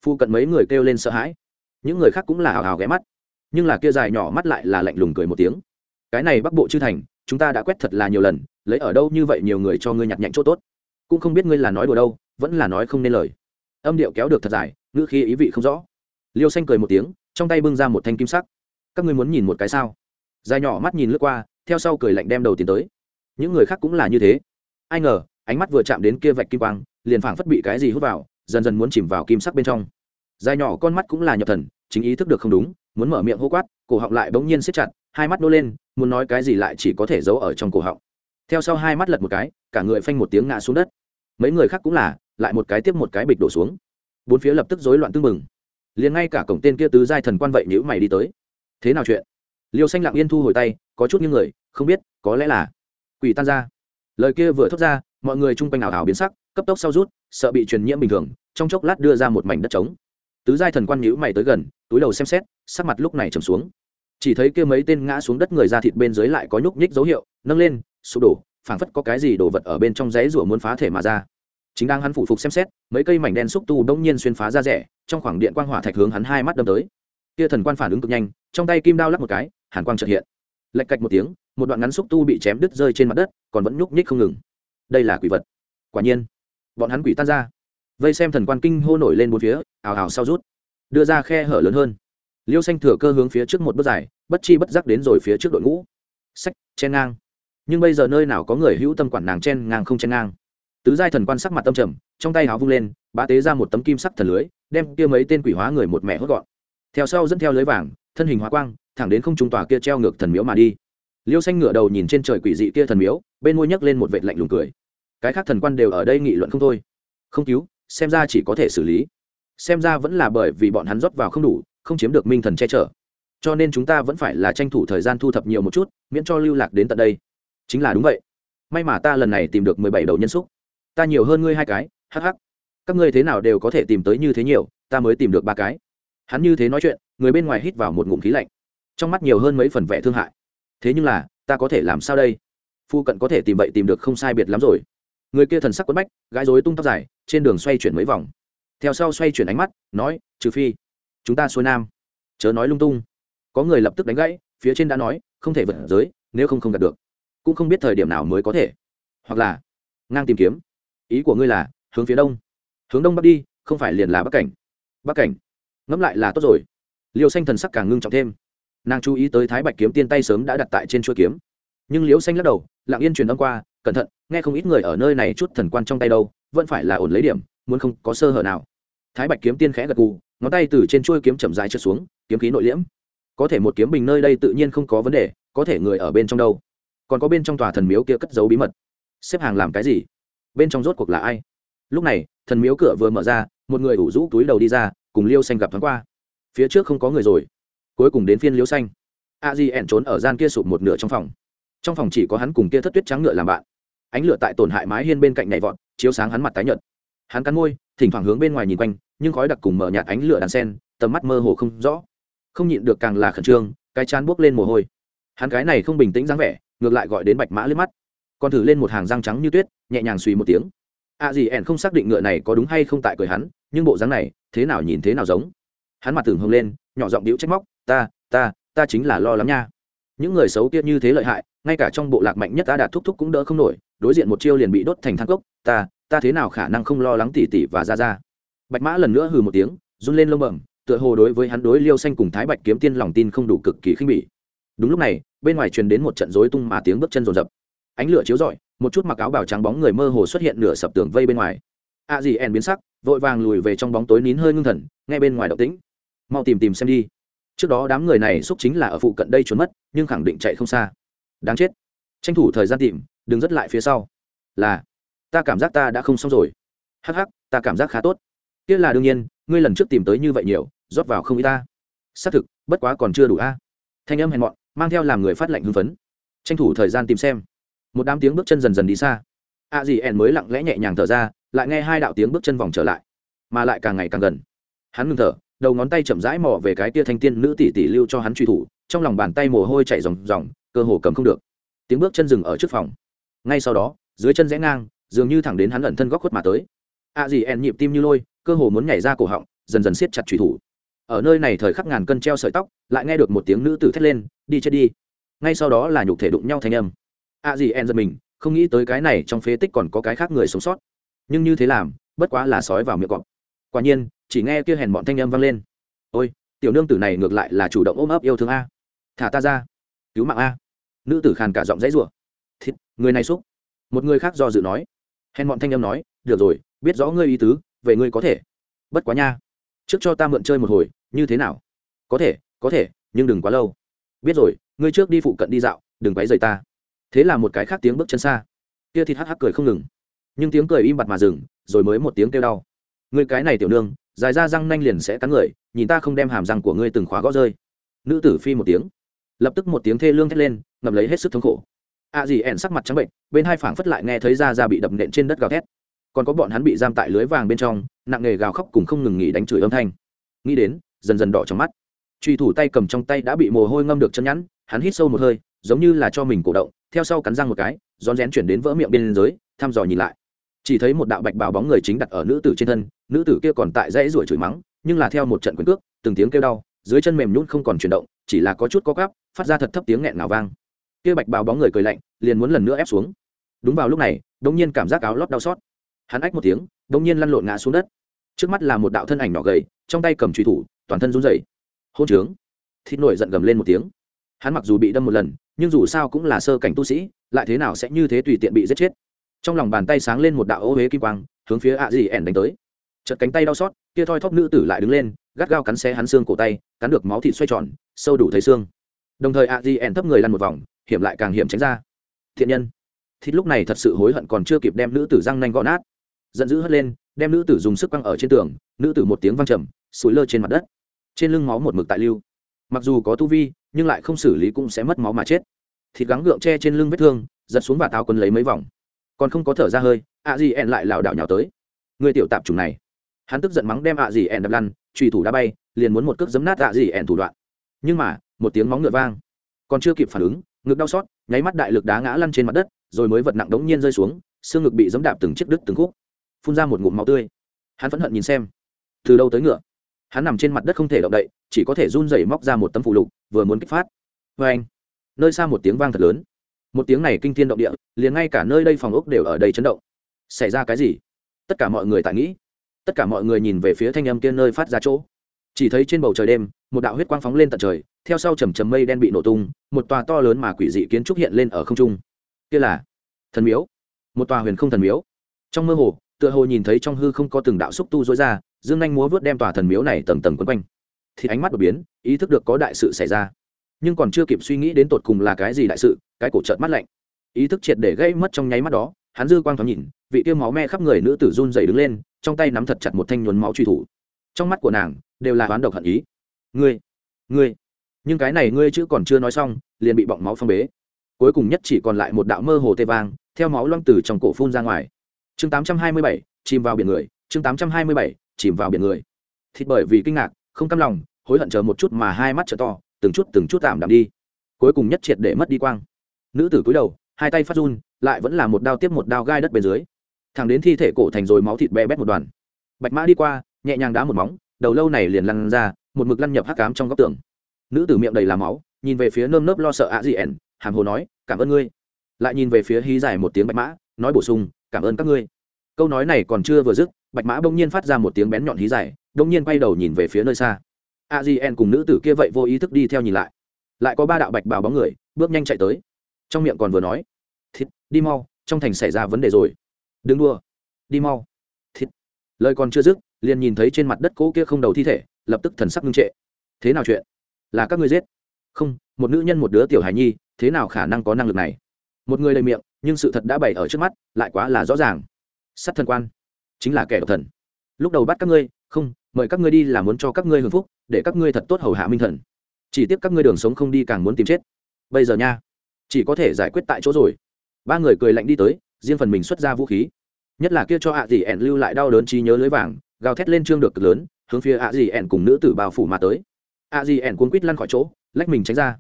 Phụ cận mấy người kêu lên sợ hãi. Những người khác cũng là hào hào ghé mắt. Nhưng là kia dài nhỏ mắt lại là lạnh lùng cười một tiếng. Cái này bắc bộ chư thành, chúng ta đã quét thật là nhiều lần, lấy ở đâu như vậy nhiều người cho ngươi nhặt nhạnh chỗ tốt. Cũng không biết ngươi là nói đùa đâu, vẫn là nói không nên lời. Âm điệu kéo được thật dài, ngữ khi ý vị không rõ liêu xanh cười một tiếng, trong tay bưng ra một thanh kim sắc. Các ngươi muốn nhìn một cái sao? Dài nhỏ mắt nhìn lướt qua, theo sau cười lạnh đem đầu tiến tới. Những người khác cũng là như thế. Ai ngờ, ánh mắt vừa chạm đến kia vạch kim quang, liền phảng phất bị cái gì hút vào, dần dần muốn chìm vào kim sắc bên trong. Dài nhỏ con mắt cũng là nhập thần, chính ý thức được không đúng, muốn mở miệng hô quát, cổ họng lại bỗng nhiên siết chặt, hai mắt nô lên, muốn nói cái gì lại chỉ có thể giấu ở trong cổ họng. Theo sau hai mắt lật một cái, cả người phanh một tiếng ngã xuống đất. Mấy người khác cũng là, lại một cái tiếp một cái bịch đổ xuống. Bốn phía lập tức rối loạn tưng mừng liền ngay cả cổng tên kia tứ giai thần quan vậy nhữ mày đi tới. Thế nào chuyện? Liêu xanh lặng yên thu hồi tay, có chút những người, không biết, có lẽ là quỷ tan ra. Lời kia vừa thốt ra, mọi người chung quanh ảo ảo biến sắc, cấp tốc sau rút, sợ bị truyền nhiễm bình thường, trong chốc lát đưa ra một mảnh đất trống. Tứ giai thần quan nhữ mày tới gần, túi đầu xem xét, sắc mặt lúc này trầm xuống. Chỉ thấy kia mấy tên ngã xuống đất người ra thịt bên dưới lại có nhúc nhích dấu hiệu, nâng lên, sụp đổ, phảng phất có cái gì đồ vật ở bên trong giấy rủa muốn phá thể mà ra chính đang hắn phụ phục xem xét, mấy cây mảnh đen xúc tu đông nhiên xuyên phá ra rẻ, trong khoảng điện quang hỏa thạch hướng hắn hai mắt đâm tới. Kia thần quan phản ứng cực nhanh, trong tay kim đao lắp một cái, hàn quang trợt hiện. Lạch cạch một tiếng, một đoạn ngắn xúc tu bị chém đứt rơi trên mặt đất, còn vẫn nhúc nhích không ngừng. Đây là quỷ vật. Quả nhiên, bọn hắn quỷ tan ra. Vây xem thần quan kinh hô nổi lên bốn phía, ào ào sau rút. Đưa ra khe hở lớn hơn. Liêu xanh thừa cơ hướng phía trước một bước dài, bất chi bất giác đến rồi phía trước đội ngũ. Sách chen ngang. Nhưng bây giờ nơi nào có người hữu tâm quản nàng chen ngang không chen ngang? Tứ giai thần quan sắc mặt tâm trầm, trong tay háo vung lên, bá tế ra một tấm kim sắc thần lưới, đem kia mấy tên quỷ hóa người một mẹ hốt gọn. Theo sau dẫn theo lưới vàng, thân hình hóa quang, thẳng đến không trung tòa kia treo ngược thần miếu mà đi. Liêu xanh ngửa đầu nhìn trên trời quỷ dị kia thần miếu, bên môi nhấc lên một vệt lạnh lùng cười. Cái khác thần quan đều ở đây nghị luận không thôi. Không cứu, xem ra chỉ có thể xử lý. Xem ra vẫn là bởi vì bọn hắn rót vào không đủ, không chiếm được minh thần che chở. Cho nên chúng ta vẫn phải là tranh thủ thời gian thu thập nhiều một chút, miễn cho lưu lạc đến tận đây. Chính là đúng vậy. May mà ta lần này tìm được mười bảy đầu nhân xúc ta nhiều hơn ngươi hai cái hắc hắc, các ngươi thế nào đều có thể tìm tới như thế nhiều ta mới tìm được ba cái. Hắn như thế nói chuyện người bên ngoài hít vào một ngụm khí lạnh. Trong mắt nhiều hơn mấy phần vẻ thương hại. Thế nhưng là ta có thể làm sao đây? Phu cận có thể tìm vậy tìm được không sai biệt lắm rồi. Người kia thần sắc quất bách gái rối tung tóc dài trên đường xoay chuyển mấy vòng. Theo sau xoay chuyển ánh mắt nói trừ phi chúng ta xuôi nam. Chớ nói lung tung. Có người lập tức đánh gãy phía trên đã nói không thể vượt giới nếu không không đạt được. Cũng không biết thời điểm nào mới có thể. Hoặc là ngang tìm kiếm ý của ngươi là, hướng phía đông. Hướng đông bắc đi, không phải liền là bắc cảnh. Bắc cảnh. Ngẫm lại là tốt rồi. Liêu xanh thần sắc càng ngưng trọng thêm. Nàng chú ý tới thái bạch kiếm tiên tay sớm đã đặt tại trên chuôi kiếm. Nhưng liễu xanh lắc đầu, lặng yên truyền âm qua, cẩn thận, nghe không ít người ở nơi này chút thần quan trong tay đâu, vẫn phải là ổn lấy điểm, muốn không có sơ hở nào. Thái bạch kiếm tiên khẽ gật gù, ngón tay từ trên chuôi kiếm chậm dài trượt xuống, kiếm khí nội liễm. Có thể một kiếm bình nơi đây tự nhiên không có vấn đề, có thể người ở bên trong đâu. Còn có bên trong tòa thần miếu kia cất giấu bí mật. Xếp hàng làm cái gì? Bên trong rốt cuộc là ai? Lúc này, thần miếu cửa vừa mở ra, một người ủ rũ túi đầu đi ra, cùng liêu xanh gặp thoáng qua. Phía trước không có người rồi. Cuối cùng đến phiên liêu xanh. A di ẹn trốn ở gian kia sụp một nửa trong phòng. Trong phòng chỉ có hắn cùng kia thất tuyết trắng ngựa làm bạn. Ánh lửa tại tổn hại mái hiên bên cạnh nhảy vọt, chiếu sáng hắn mặt tái nhợt. Hắn cắn môi, thỉnh thoảng hướng bên ngoài nhìn quanh, nhưng khói đặc cùng mở nhạt ánh lửa đàn sen, tầm mắt mơ hồ không rõ. Không nhịn được càng là khẩn trương, cái chán buốc lên mồ hôi. Hắn cái này không bình tĩnh dáng vẻ, ngược lại gọi đến bạch mã liếc mắt. Còn thử lên một hàng răng trắng như tuyết nhẹ nhàng suy một tiếng. A à gì ẻn không xác định ngựa này có đúng hay không tại cười hắn, nhưng bộ dáng này, thế nào nhìn thế nào giống. Hắn mặt tưởng hông lên, nhỏ giọng điệu trách móc, ta ta ta chính là lo lắm nha. Những người xấu kia như thế lợi hại, ngay cả trong bộ lạc mạnh nhất ta đạt thúc thúc cũng đỡ không nổi, đối diện một chiêu liền bị đốt thành thang cốc. Ta ta thế nào khả năng không lo lắng tỉ tỉ và ra ra bạch mã lần nữa hừ một tiếng, run lên lông bẩm, tựa hồ đối với hắn đối liêu xanh cùng thái bạch kiếm tiên lòng tin không đủ cực kỳ khinh bỉ. Đúng lúc này, bên ngoài truyền đến một trận rối tung mà tiếng bước chân rồn rập. Ánh lửa chiếu rọi một chút mặc áo bào trắng bóng người mơ hồ xuất hiện nửa sập tường vây bên ngoài. A à gì ẻn biến sắc, vội vàng lùi về trong bóng tối nín hơi ngưng thần ngay bên ngoài động tĩnh. Mau tìm tìm xem đi. Trước đó đám người này xúc chính là ở phụ cận đây trốn mất, nhưng khẳng định chạy không xa. Đáng chết. Tranh thủ thời gian tìm, đừng dứt lại phía sau. Là, ta cảm giác ta đã không xong rồi. Hắc hắc, ta cảm giác khá tốt. Kia là đương nhiên, ngươi lần trước tìm tới như vậy nhiều, rót vào không ý ta. Xác thực, bất quá còn chưa đủ a. Thanh âm hèn mọn, mang theo làm người phát lệnh hưng phấn. Tranh thủ thời gian tìm xem một đám tiếng bước chân dần dần đi xa. A dì ẻn mới lặng lẽ nhẹ nhàng thở ra, lại nghe hai đạo tiếng bước chân vòng trở lại, mà lại càng ngày càng gần. Hắn ngừng thở, đầu ngón tay chậm rãi mò về cái tia thanh tiên nữ tỷ tỷ lưu cho hắn truy thủ, trong lòng bàn tay mồ hôi chảy ròng ròng, cơ hồ cầm không được. Tiếng bước chân dừng ở trước phòng. Ngay sau đó, dưới chân rẽ ngang, dường như thẳng đến hắn ẩn thân góc khuất mà tới. A dì ẻn nhịp tim như lôi, cơ hồ muốn nhảy ra cổ họng, dần dần siết chặt truy thủ. Ở nơi này thời khắc ngàn cân treo sợi tóc, lại nghe được một tiếng nữ tử thét lên, đi chết đi. Ngay sau đó là nhục thể đụng nhau thanh âm a gì en giật mình, không nghĩ tới cái này trong phế tích còn có cái khác người sống sót. Nhưng như thế làm, bất quá là sói vào miệng cọp. Quả nhiên, chỉ nghe kia hèn bọn thanh âm vang lên. Ôi, tiểu nương tử này ngược lại là chủ động ôm ấp yêu thương a. Thả ta ra. Cứu mạng a. Nữ tử khàn cả giọng dãy rủa. Thịt, người này xúc. Một người khác do dự nói. Hèn bọn thanh âm nói, được rồi, biết rõ ngươi ý tứ, về ngươi có thể. Bất quá nha. Trước cho ta mượn chơi một hồi, như thế nào? Có thể có thể, nhưng đừng quá lâu. Biết rồi, ngươi trước đi phụ cận đi dạo, đừng quấy rầy ta thế là một cái khác tiếng bước chân xa. Kia thịt hắc hắc cười không ngừng. Nhưng tiếng cười im bặt mà dừng, rồi mới một tiếng kêu đau. Người cái này tiểu nương, dài ra răng nanh liền sẽ cắn người, nhìn ta không đem hàm răng của ngươi từng khóa gõ rơi. Nữ tử phi một tiếng. Lập tức một tiếng thê lương thét lên ngập lấy hết sức thống khổ. A à gì ẻn sắc mặt trắng bệnh, bên hai phảng phất lại nghe thấy ra ra bị đập nện trên đất gào thét. Còn có bọn hắn bị giam tại lưới vàng bên trong, nặng nghề gào khóc cùng không ngừng nghỉ đánh chửi âm thanh. Nghĩ đến, dần dần đỏ trong mắt. Truy thủ tay cầm trong tay đã bị mồ hôi ngâm được chân nhẵn, hắn hít sâu một hơi, giống như là cho mình cổ động theo sau cắn răng một cái rón rén chuyển đến vỡ miệng bên dưới thăm dò nhìn lại. Chỉ thấy một đạo bạch bào bóng người chính đặt ở nữ tử trên thân nữ tử kia còn tại dãy ruổi chửi mắng nhưng là theo một trận quyền cước từng tiếng kêu đau dưới chân mềm nhún không còn chuyển động chỉ là có chút có cắp, phát ra thật thấp tiếng nghẹn ngào vang. Kia bạch bào bóng người cười lạnh liền muốn lần nữa ép xuống. Đúng vào lúc này đông nhiên cảm giác áo lót đau xót. Hắn ách một tiếng đông nhiên lăn lộn ngã xuống đất. Trước mắt là một đạo thân ảnh nhỏ gầy trong tay cầm truy thủ toàn thân run rẩy. Hôn trướng. Thịt nổi giận gầm lên một tiếng hắn mặc dù bị đâm một lần, nhưng dù sao cũng là sơ cảnh tu sĩ, lại thế nào sẽ như thế tùy tiện bị giết chết? Trong lòng bàn tay sáng lên một đạo ô huế kim quang, hướng phía ạ dì ẻn đánh tới. Chật cánh tay đau xót, kia thoi thóp nữ tử lại đứng lên, gắt gao cắn xé hắn xương cổ tay, cắn được máu thịt xoay tròn, sâu đủ thấy xương. Đồng thời ạ dì ẻn thấp người lăn một vòng, hiểm lại càng hiểm tránh ra. Thiện nhân! Thịt lúc này thật sự hối hận còn chưa kịp đem nữ tử răng nanh gõ nát. Giận dữ hất lên, đem nữ tử dùng sức quăng ở trên tường, nữ tử một tiếng văng trầm, sủi lơ trên mặt đất. Trên lưng máu một mực tại lưu mặc dù có tu vi, nhưng lại không xử lý cũng sẽ mất máu mà chết. Thịt gắng gượng che trên lưng vết thương, giật xuống và táo quân lấy mấy vòng. Còn không có thở ra hơi ạ gì ẹn lại lảo đảo nhào tới. Người tiểu tạp chủng này. Hắn tức giận mắng đem ạ gì ẹn đập lăn trùy thủ đá bay, liền muốn một cước giấm nát ạ gì ẹn thủ đoạn. Nhưng mà, một tiếng móng ngựa vang. Còn chưa kịp phản ứng, ngực đau xót, nháy mắt đại lực đá ngã lăn trên mặt đất, rồi mới vật nặng đống nhiên rơi xuống, xương ngực bị giấm đạp từng chiếc đứt từng khúc. Phun ra một ngụm máu tươi. Hắn phẫn hận nhìn xem. Từ đâu tới ngựa? Hắn nằm trên mặt đất không thể động đậy, chỉ có thể run rẩy móc ra một tấm phụ lục, vừa muốn kích phát. Vê anh, nơi xa một tiếng vang thật lớn. Một tiếng này kinh thiên động địa, liền ngay cả nơi đây phòng ốc đều ở đây chấn động. Xảy ra cái gì? Tất cả mọi người tại nghĩ. Tất cả mọi người nhìn về phía thanh âm kia nơi phát ra chỗ. Chỉ thấy trên bầu trời đêm, một đạo huyết quang phóng lên tận trời, theo sau trầm trầm mây đen bị nổ tung, một tòa to lớn mà quỷ dị kiến trúc hiện lên ở không trung. Kia là thần miếu. Một tòa huyền không thần miếu. Trong mơ hồ, tựa hồ nhìn thấy trong hư không có từng đạo xúc tu dối ra dương anh múa vớt đem tòa thần miếu này tầng tầng quấn quanh. Thì ánh mắt đột biến ý thức được có đại sự xảy ra. Nhưng còn chưa kịp suy nghĩ đến tột cùng là cái gì đại sự cái cổ trợn mắt lạnh. Ý thức triệt để gây mất trong nháy mắt đó hắn dư quang thoáng nhìn vị tiêu máu me khắp người nữ tử run dày đứng lên trong tay nắm thật chặt một thanh nhuần máu truy thủ. Trong mắt của nàng đều là oán độc hận ý. Ngươi ngươi. Nhưng cái này ngươi chứ còn chưa nói xong liền bị bọng máu phong bế. Cuối cùng nhất chỉ còn lại một đạo mơ hồ tê vang theo máu loang từ trong cổ phun ra ngoài. Chương 827, chìm vào biển người. Chương 827, chìm vào biển người. Thịt bởi vì kinh ngạc, không cam lòng, hối hận chờ một chút mà hai mắt trở to, từng chút từng chút tạm đạm đi. Cuối cùng nhất triệt để mất đi quang. Nữ tử cúi đầu, hai tay phát run, lại vẫn là một đao tiếp một đao gai đất bên dưới. Thẳng đến thi thể cổ thành rồi máu thịt bé bét một đoàn. Bạch mã đi qua, nhẹ nhàng đá một móng, đầu lâu này liền lăn ra, một mực lăn nhập hắc cám trong góc tường. Nữ tử miệng đầy là máu, nhìn về phía nơm nớp lo sợ ạ dị ẻn hàm hồ nói, cảm ơn ngươi. Lại nhìn về phía hí dài một tiếng bạch mã, nói bổ sung, cảm ơn các ngươi. Câu nói này còn chưa vừa dứt bạch mã bỗng nhiên phát ra một tiếng bén nhọn hí dài, bỗng nhiên quay đầu nhìn về phía nơi xa. A di en cùng nữ tử kia vậy vô ý thức đi theo nhìn lại. Lại có ba đạo bạch bào bóng người, bước nhanh chạy tới. Trong miệng còn vừa nói, thịt, đi mau, trong thành xảy ra vấn đề rồi. Đừng đua đi mau. Thịt. Lời còn chưa dứt, liền nhìn thấy trên mặt đất cỗ kia không đầu thi thể, lập tức thần sắc ngưng trệ. Thế nào chuyện? Là các ngươi giết? Không, một nữ nhân, một đứa tiểu hài nhi, thế nào khả năng có năng lực này? Một người đầy miệng, nhưng sự thật đã bày ở trước mắt, lại quá là rõ ràng. Sắt thần quan chính là kẻ độc thần. Lúc đầu bắt các ngươi, không, mời các ngươi đi là muốn cho các ngươi hưởng phúc, để các ngươi thật tốt hầu hạ minh thần. Chỉ tiếc các ngươi đường sống không đi càng muốn tìm chết. Bây giờ nha, chỉ có thể giải quyết tại chỗ rồi. Ba người cười lạnh đi tới, riêng phần mình xuất ra vũ khí. Nhất là kia cho ạ dì ẻn lưu lại đau đớn trí nhớ lưới vàng, gào thét lên trương được cực lớn, hướng phía ạ dì ẻn cùng nữ tử bao phủ mà tới. ạ dì ẻn cuốn quýt lăn khỏi chỗ, lách mình tránh ra.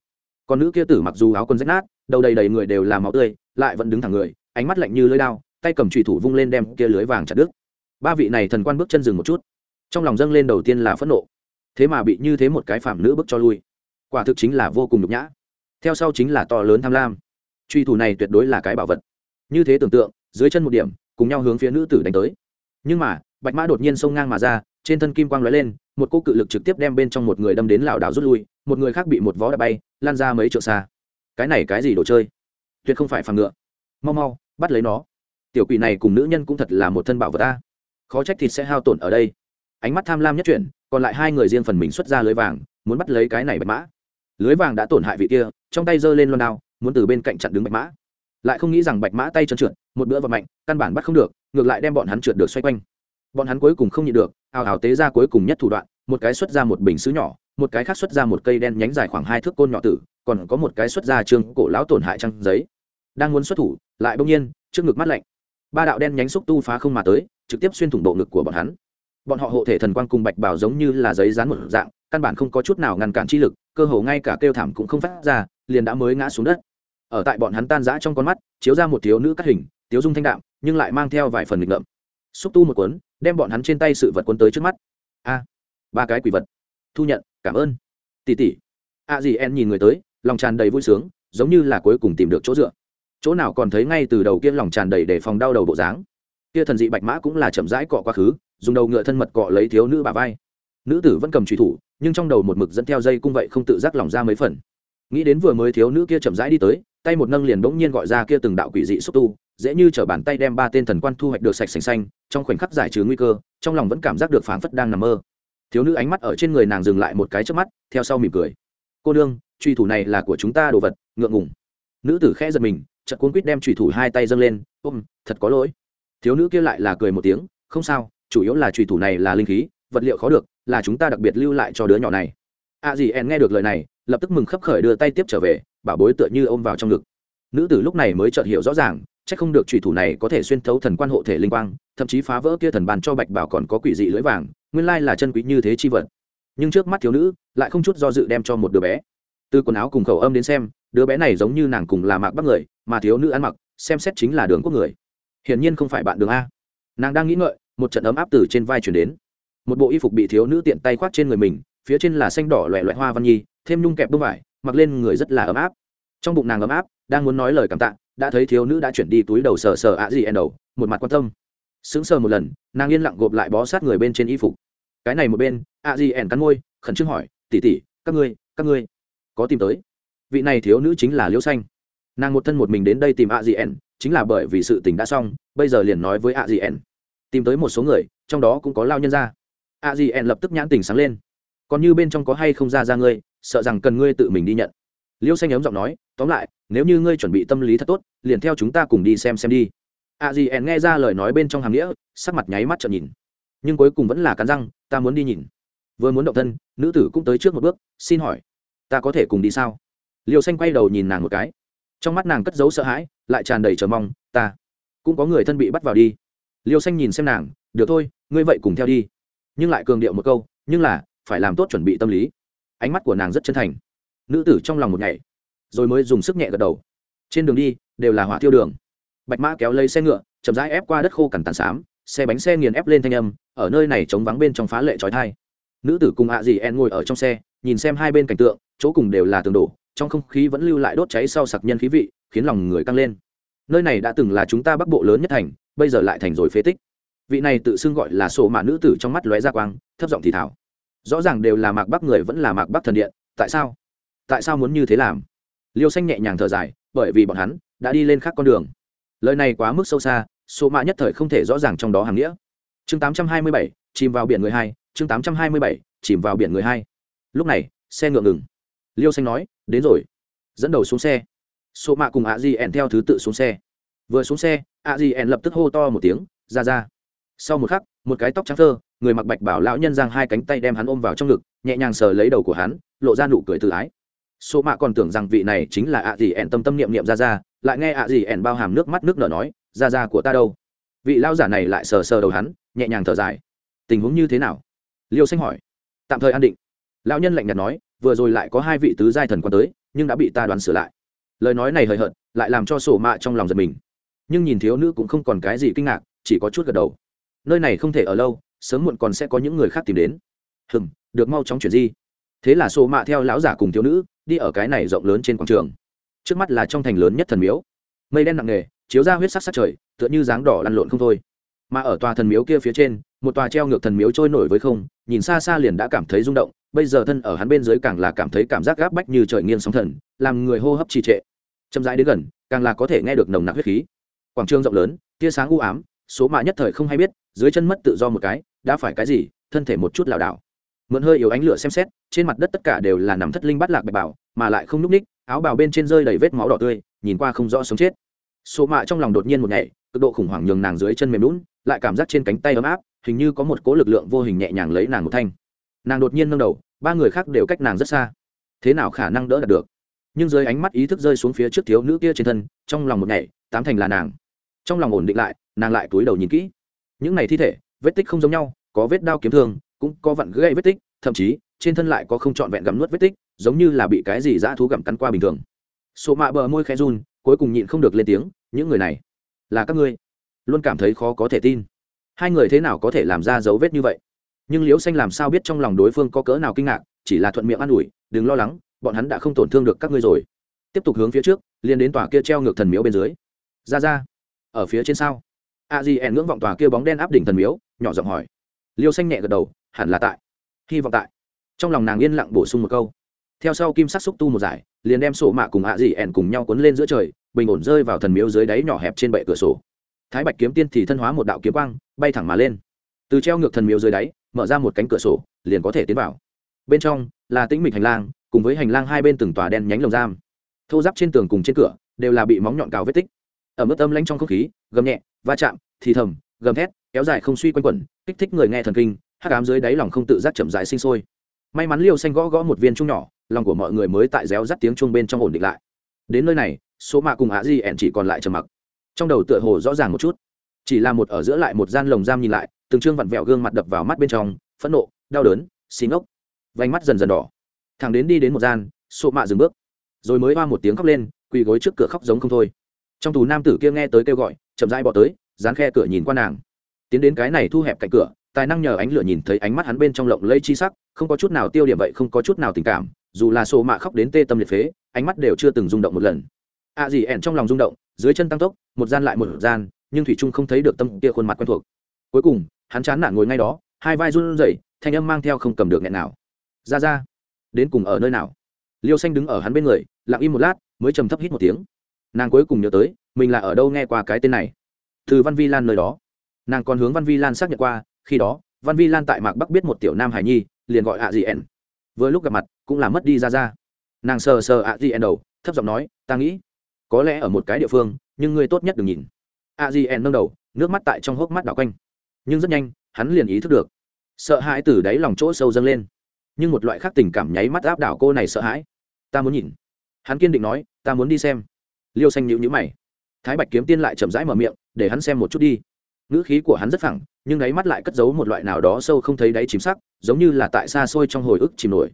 Còn nữ kia tử mặc dù áo quần rách nát, đầu đầy đầy người đều là máu tươi, lại vẫn đứng thẳng người, ánh mắt lạnh như lưới đao, tay cầm trùy thủ vung lên đem kia lưới vàng chặt đứt ba vị này thần quan bước chân dừng một chút trong lòng dâng lên đầu tiên là phẫn nộ thế mà bị như thế một cái phạm nữ bước cho lui quả thực chính là vô cùng nhục nhã theo sau chính là to lớn tham lam truy thủ này tuyệt đối là cái bảo vật như thế tưởng tượng dưới chân một điểm cùng nhau hướng phía nữ tử đánh tới nhưng mà bạch mã đột nhiên xông ngang mà ra trên thân kim quang lóe lên một cô cự lực trực tiếp đem bên trong một người đâm đến lảo đảo rút lui một người khác bị một vó đã bay lan ra mấy trượng xa cái này cái gì đồ chơi tuyệt không phải phàm ngựa mau mau bắt lấy nó tiểu quỷ này cùng nữ nhân cũng thật là một thân bảo vật ta khó trách thịt sẽ hao tổn ở đây. Ánh mắt tham lam nhất chuyển, còn lại hai người riêng phần mình xuất ra lưới vàng, muốn bắt lấy cái này bạch mã. Lưới vàng đã tổn hại vị kia, trong tay giơ lên loan đao, muốn từ bên cạnh chặn đứng bạch mã. Lại không nghĩ rằng bạch mã tay trơn trượt, một bữa vật mạnh, căn bản bắt không được, ngược lại đem bọn hắn trượt được xoay quanh. Bọn hắn cuối cùng không nhịn được, ào ào tế ra cuối cùng nhất thủ đoạn, một cái xuất ra một bình xứ nhỏ, một cái khác xuất ra một cây đen nhánh dài khoảng hai thước côn nhỏ tử, còn có một cái xuất ra trương cổ lão tổn hại trăng giấy. Đang muốn xuất thủ, lại bỗng nhiên, trước ngực mắt lạnh. Ba đạo đen nhánh xúc tu phá không mà tới trực tiếp xuyên thủng bộ ngực của bọn hắn. Bọn họ hộ thể thần quang cùng bạch bảo giống như là giấy dán một dạng, căn bản không có chút nào ngăn cản chi lực, cơ hồ ngay cả kêu thảm cũng không phát ra, liền đã mới ngã xuống đất. Ở tại bọn hắn tan rã trong con mắt, chiếu ra một thiếu nữ cắt hình, tiếu dung thanh đạm, nhưng lại mang theo vài phần nghịch ngợm. Xúc tu một cuốn, đem bọn hắn trên tay sự vật cuốn tới trước mắt. A, ba cái quỷ vật. Thu nhận, cảm ơn. Tỷ tỷ a gì en nhìn người tới, lòng tràn đầy vui sướng, giống như là cuối cùng tìm được chỗ dựa. Chỗ nào còn thấy ngay từ đầu kia lòng tràn đầy để phòng đau đầu bộ dáng kia thần dị bạch mã cũng là chậm rãi cọ quá khứ, dùng đầu ngựa thân mật cọ lấy thiếu nữ bà vai. Nữ tử vẫn cầm trùy thủ, nhưng trong đầu một mực dẫn theo dây cung vậy không tự giác lòng ra mấy phần. Nghĩ đến vừa mới thiếu nữ kia chậm rãi đi tới, tay một nâng liền bỗng nhiên gọi ra kia từng đạo quỷ dị xúc tu, dễ như chở bàn tay đem ba tên thần quan thu hoạch được sạch sành xanh, trong khoảnh khắc giải trừ nguy cơ, trong lòng vẫn cảm giác được phảng phất đang nằm mơ. Thiếu nữ ánh mắt ở trên người nàng dừng lại một cái trước mắt, theo sau mỉm cười. Cô đương truy thủ này là của chúng ta đồ vật, ngượng ngùng. Nữ tử khẽ giật mình, chợt cuốn quýt đem truy thủ hai tay dâng lên, ôm, thật có lỗi thiếu nữ kia lại là cười một tiếng, không sao, chủ yếu là trùy thủ này là linh khí, vật liệu khó được, là chúng ta đặc biệt lưu lại cho đứa nhỏ này. A à gì en nghe được lời này, lập tức mừng khấp khởi đưa tay tiếp trở về, bảo bối tựa như ôm vào trong ngực. Nữ tử lúc này mới chợt hiểu rõ ràng c h ắ c không được trùy thủ này có thể xuyên thấu thần quan hộ thể linh quang, thậm chí phá vỡ kia thần bàn cho bạch bảo còn có quỷ dị lưỡi vàng, nguyên lai là chân quý như thế chi vật. Nhưng trước mắt thiếu nữ, lại không chút do dự đem cho một đứa bé. Từ quần áo cùng khẩu âm đến xem, đứa bé này giống như nàng cùng là mạc bắc người, mà thiếu nữ ăn mặc, xem xét chính là đường quốc người hiển nhiên không phải bạn đường a. Nàng đang nghĩ ngợi, một trận ấm áp từ trên vai chuyển đến. Một bộ y phục bị thiếu nữ tiện tay khoác trên người mình, phía trên là xanh đỏ loẹ loẹ hoa văn nhi, thêm nhung kẹp bông vải, mặc lên người rất là ấm áp. Trong bụng nàng ấm áp, đang muốn nói lời cảm tạ, đã thấy thiếu nữ đã chuyển đi túi đầu sờ sờ ạ gì en đầu, một mặt quan tâm. Sững sờ một lần, nàng yên lặng gộp lại bó sát người bên trên y phục. Cái này một bên, ạ gì en cắn môi, khẩn trương hỏi tỉ tỉ các ngươi các ngươi có tìm tới? Vị này thiếu nữ chính là liễu xanh. Nàng một thân một mình đến đây tìm ạ gì en chính là bởi vì sự tình đã xong, bây giờ liền nói với a di n. Tìm tới một số người, trong đó cũng có lao nhân ra a di n lập tức nhãn tình sáng lên. Còn như bên trong có hay không ra ra ngươi, sợ rằng cần ngươi tự mình đi nhận. Liêu xanh ấm giọng nói, tóm lại, nếu như ngươi chuẩn bị tâm lý thật tốt, liền theo chúng ta cùng đi xem xem đi. A di n nghe ra lời nói bên trong hàm nghĩa, sắc mặt nháy mắt trợn nhìn. Nhưng cuối cùng vẫn là cắn răng, ta muốn đi nhìn. Vừa muốn động thân, nữ tử cũng tới trước một bước, xin hỏi, ta có thể cùng đi sao? Liêu xanh quay đầu nhìn nàng một cái. Trong mắt nàng cất giấu sợ hãi lại tràn đầy chờ mong, ta cũng có người thân bị bắt vào đi. Liêu xanh nhìn xem nàng, được thôi, ngươi vậy cùng theo đi. Nhưng lại cường điệu một câu, nhưng là, phải làm tốt chuẩn bị tâm lý. Ánh mắt của nàng rất chân thành. Nữ tử trong lòng một ngày rồi mới dùng sức nhẹ gật đầu. Trên đường đi, đều là hỏa thiêu đường. Bạch mã kéo lấy xe ngựa, chậm rãi ép qua đất khô cằn tàn xám, xe bánh xe nghiền ép lên thanh âm, ở nơi này chống vắng bên trong phá lệ trói thai. Nữ tử cùng ạ à dì en ngồi ở trong xe, nhìn xem hai bên cảnh tượng, chỗ cùng đều là tường đổ, trong không khí vẫn lưu lại đốt cháy sau sặc nhân khí vị khiến lòng người căng lên. Nơi này đã từng là chúng ta bắc bộ lớn nhất thành bây giờ lại thành rồi phế tích. Vị này tự xưng gọi là sổ mạ nữ tử trong mắt lóe ra quang thấp giọng thì thảo rõ ràng đều là mạc bắc người vẫn là mạc bắc thần điện tại sao? Tại sao muốn như thế làm? Liêu xanh nhẹ nhàng thở dài bởi vì bọn hắn đã đi lên khác con đường. Lời này quá mức sâu xa số mạ nhất thời không thể rõ ràng trong đó hàng nghĩa. Chương 827, chìm vào biển người hai chương 827, chìm vào biển người hai. Lúc này xe ngựa ngừng. Liêu xanh nói đến rồi. Dẫn đầu xuống xe số mạ cùng ạ di ẻn theo thứ tự xuống xe. Vừa xuống xe ạ di ẻn lập tức hô to một tiếng, ra ra. Sau một khắc, một cái tóc trắng thơ, người mặc bạch bảo lão nhân giang hai cánh tay đem hắn ôm vào trong ngực, nhẹ nhàng sờ lấy đầu của hắn, lộ ra nụ cười tự ái. Số mạ còn tưởng rằng vị này chính là ạ gì ẻn tâm tâm niệm niệm ra ra, lại nghe ạ gì ẻn bao hàm nước mắt nước nở nói, ra ra của ta đâu? Vị lao giả này lại sờ sờ đầu hắn, nhẹ nhàng thở dài. Tình huống như thế nào? Liêu xanh hỏi. Tạm thời an định. Lão nhân lạnh nhạt nói, vừa rồi lại có hai vị tứ giai thần quan tới, nhưng đã bị ta đoán sửa lại lời nói này hời hợt, lại làm cho sổ mạ trong lòng giật mình. Nhưng nhìn thiếu nữ cũng không còn cái gì kinh ngạc, chỉ có chút gật đầu. Nơi này không thể ở lâu, sớm muộn còn sẽ có những người khác tìm đến. Hừm, được mau chóng chuyển di. Thế là sổ mạ theo lão giả cùng thiếu nữ, đi ở cái này rộng lớn trên quảng trường. Trước mắt là trong thành lớn nhất thần miếu. Mây đen nặng nề, chiếu ra huyết sắc sắc trời, tựa như dáng đỏ lăn lộn không thôi. Mà ở tòa thần miếu kia phía trên, một tòa treo ngược thần miếu trôi nổi với không, nhìn xa xa liền đã cảm thấy rung động bây giờ thân ở hắn bên dưới càng là cảm thấy cảm giác gáp bách như trời nghiêng sóng thần, làm người hô hấp trì trệ. Chậm rãi đến gần, càng là có thể nghe được nồng nặc huyết khí. Quảng trường rộng lớn, tia sáng u ám, số mạ nhất thời không hay biết, dưới chân mất tự do một cái, đã phải cái gì, thân thể một chút lảo đảo. Mượn hơi yếu ánh lửa xem xét, trên mặt đất tất cả đều là nằm thất linh bắt lạc bạch bảo, mà lại không nhúc ních, áo bào bên trên rơi đầy vết máu đỏ tươi, nhìn qua không rõ sống chết. Số mạ trong lòng đột nhiên một nhảy, cực độ khủng hoảng nhường nàng dưới chân mềm lún lại cảm giác trên cánh tay ấm áp, hình như có một cố lực lượng vô hình nhẹ nhàng lấy nàng một thanh nàng đột nhiên nâng đầu, ba người khác đều cách nàng rất xa. Thế nào khả năng đỡ đạt được? Nhưng dưới ánh mắt ý thức rơi xuống phía trước thiếu nữ kia trên thân, trong lòng một ngày, tám thành là nàng. Trong lòng ổn định lại, nàng lại túi đầu nhìn kỹ. Những này thi thể, vết tích không giống nhau, có vết đao kiếm thương, cũng có vặn gãy vết tích, thậm chí, trên thân lại có không trọn vẹn gặm nuốt vết tích, giống như là bị cái gì dã thú gặm cắn qua bình thường. Sổ mạ bờ môi khẽ run, cuối cùng nhịn không được lên tiếng, những người này là các ngươi. Luôn cảm thấy khó có thể tin. Hai người thế nào có thể làm ra dấu vết như vậy? Nhưng liễu xanh làm sao biết trong lòng đối phương có cỡ nào kinh ngạc, chỉ là thuận miệng an ủi, đừng lo lắng, bọn hắn đã không tổn thương được các ngươi rồi. Tiếp tục hướng phía trước, liền đến tòa kia treo ngược thần miếu bên dưới. Ra ra, ở phía trên sao? A di ẻn ngưỡng vọng tòa kia bóng đen áp đỉnh thần miếu, nhỏ giọng hỏi. Liêu xanh nhẹ gật đầu, hẳn là tại. Hy vọng tại. Trong lòng nàng yên lặng bổ sung một câu. Theo sau kim sắc xúc tu một giải, liền đem sổ mạ cùng ạ dị ẻn cùng nhau cuốn lên giữa trời, bình ổn rơi vào thần miếu dưới đáy nhỏ hẹp trên bệ cửa sổ. Thái bạch kiếm tiên thì thân hóa một đạo kiếm quang, bay thẳng mà lên. Từ treo ngược thần miếu dưới đáy mở ra một cánh cửa sổ, liền có thể tiến vào. Bên trong là tĩnh mịch hành lang, cùng với hành lang hai bên từng tòa đen nhánh lồng giam. Thô giáp trên tường cùng trên cửa đều là bị móng nhọn cào vết tích. Ở mức âm lanh trong không khí, gầm nhẹ, va chạm, thì thầm, gầm thét, kéo dài không suy quanh quẩn, kích thích người nghe thần kinh, hắc ám dưới đáy lòng không tự giác chậm dài sinh sôi. May mắn liêu xanh gõ gõ một viên chung nhỏ, lòng của mọi người mới tại réo rắt tiếng chuông bên trong ổn định lại. Đến nơi này, số mạ cùng á di ẹn chỉ còn lại trầm mặc. Trong đầu tựa hồ rõ ràng một chút. Chỉ là một ở giữa lại một gian lồng giam nhìn lại từng trương vặn vẹo gương mặt đập vào mắt bên trong, phẫn nộ, đau đớn xí ngốc. Vành mắt dần dần đỏ. Thằng đến đi đến một gian sộ mạ dừng bước. Rồi mới hoa một tiếng khóc lên, quỳ gối trước cửa khóc giống không thôi. Trong tù nam tử kia nghe tới kêu gọi, chậm rãi bỏ tới, dán khe cửa nhìn qua nàng. Tiến đến cái này thu hẹp cạnh cửa, tài năng nhờ ánh lửa nhìn thấy ánh mắt hắn bên trong lộng lây chi sắc, không có chút nào tiêu điểm vậy, không có chút nào tình cảm, dù là sổ mạ khóc đến tê tâm liệt phế, ánh mắt đều chưa từng rung động một lần. À gì ẻn trong lòng rung động, dưới chân tăng tốc, một gian lại một gian, nhưng thủy trung không thấy được tâm kia khuôn mặt quen thuộc. Cuối cùng hắn chán nản ngồi ngay đó, hai vai run rẩy, thanh âm mang theo không cầm được nghẹn nào. Ra ra, đến cùng ở nơi nào? Liêu xanh đứng ở hắn bên người, lặng im một lát, mới trầm thấp hít một tiếng. Nàng cuối cùng nhớ tới, mình là ở đâu nghe qua cái tên này? Từ văn vi lan nơi đó. Nàng còn hướng văn vi lan xác nhận qua, khi đó, văn vi lan tại mạc bắc biết một tiểu nam hải nhi, liền gọi ạ dị ẻn vừa lúc gặp mặt, cũng là mất đi ra ra. Nàng sờ sờ ạ dị ẻn đầu, thấp giọng nói, ta nghĩ, có lẽ ở một cái địa phương, nhưng ngươi tốt nhất đừng nhìn. Ạ dị ẻn nâng đầu, nước mắt tại trong hốc mắt đảo quanh nhưng rất nhanh, hắn liền ý thức được. Sợ hãi từ đáy lòng chỗ sâu dâng lên. Nhưng một loại khác tình cảm nháy mắt áp đảo cô này sợ hãi. Ta muốn nhìn. Hắn kiên định nói, ta muốn đi xem. Liêu xanh nhịu nhữ mày. Thái bạch kiếm tiên lại chậm rãi mở miệng, để hắn xem một chút đi. Ngữ khí của hắn rất phẳng, nhưng đáy mắt lại cất giấu một loại nào đó sâu không thấy đáy chìm sắc, giống như là tại xa xôi trong hồi ức chìm nổi.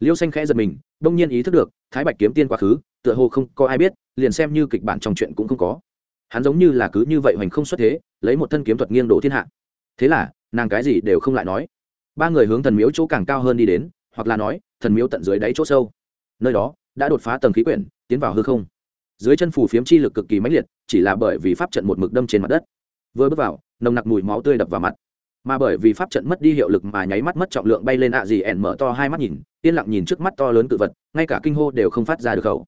Liêu xanh khẽ giật mình đông nhiên ý thức được, thái bạch kiếm tiên quá khứ, tựa hồ không có ai biết, liền xem như kịch bản trong chuyện cũng không có. Hắn giống như là cứ như vậy hoành không xuất thế, lấy một thân kiếm thuật nghiêng đổ thiên hạ thế là, nàng cái gì đều không lại nói. Ba người hướng thần miếu chỗ càng cao hơn đi đến, hoặc là nói, thần miếu tận dưới đáy chỗ sâu. Nơi đó, đã đột phá tầng khí quyển, tiến vào hư không. Dưới chân phù phiếm chi lực cực kỳ mãnh liệt, chỉ là bởi vì pháp trận một mực đâm trên mặt đất. Vừa bước vào, nồng nặc mùi máu tươi đập vào mặt. Mà bởi vì pháp trận mất đi hiệu lực mà nháy mắt mất trọng lượng bay lên ạ gì ẻn mở to hai mắt nhìn, yên lặng nhìn trước mắt to lớn cự vật, ngay cả kinh hô đều không phát ra được khẩu.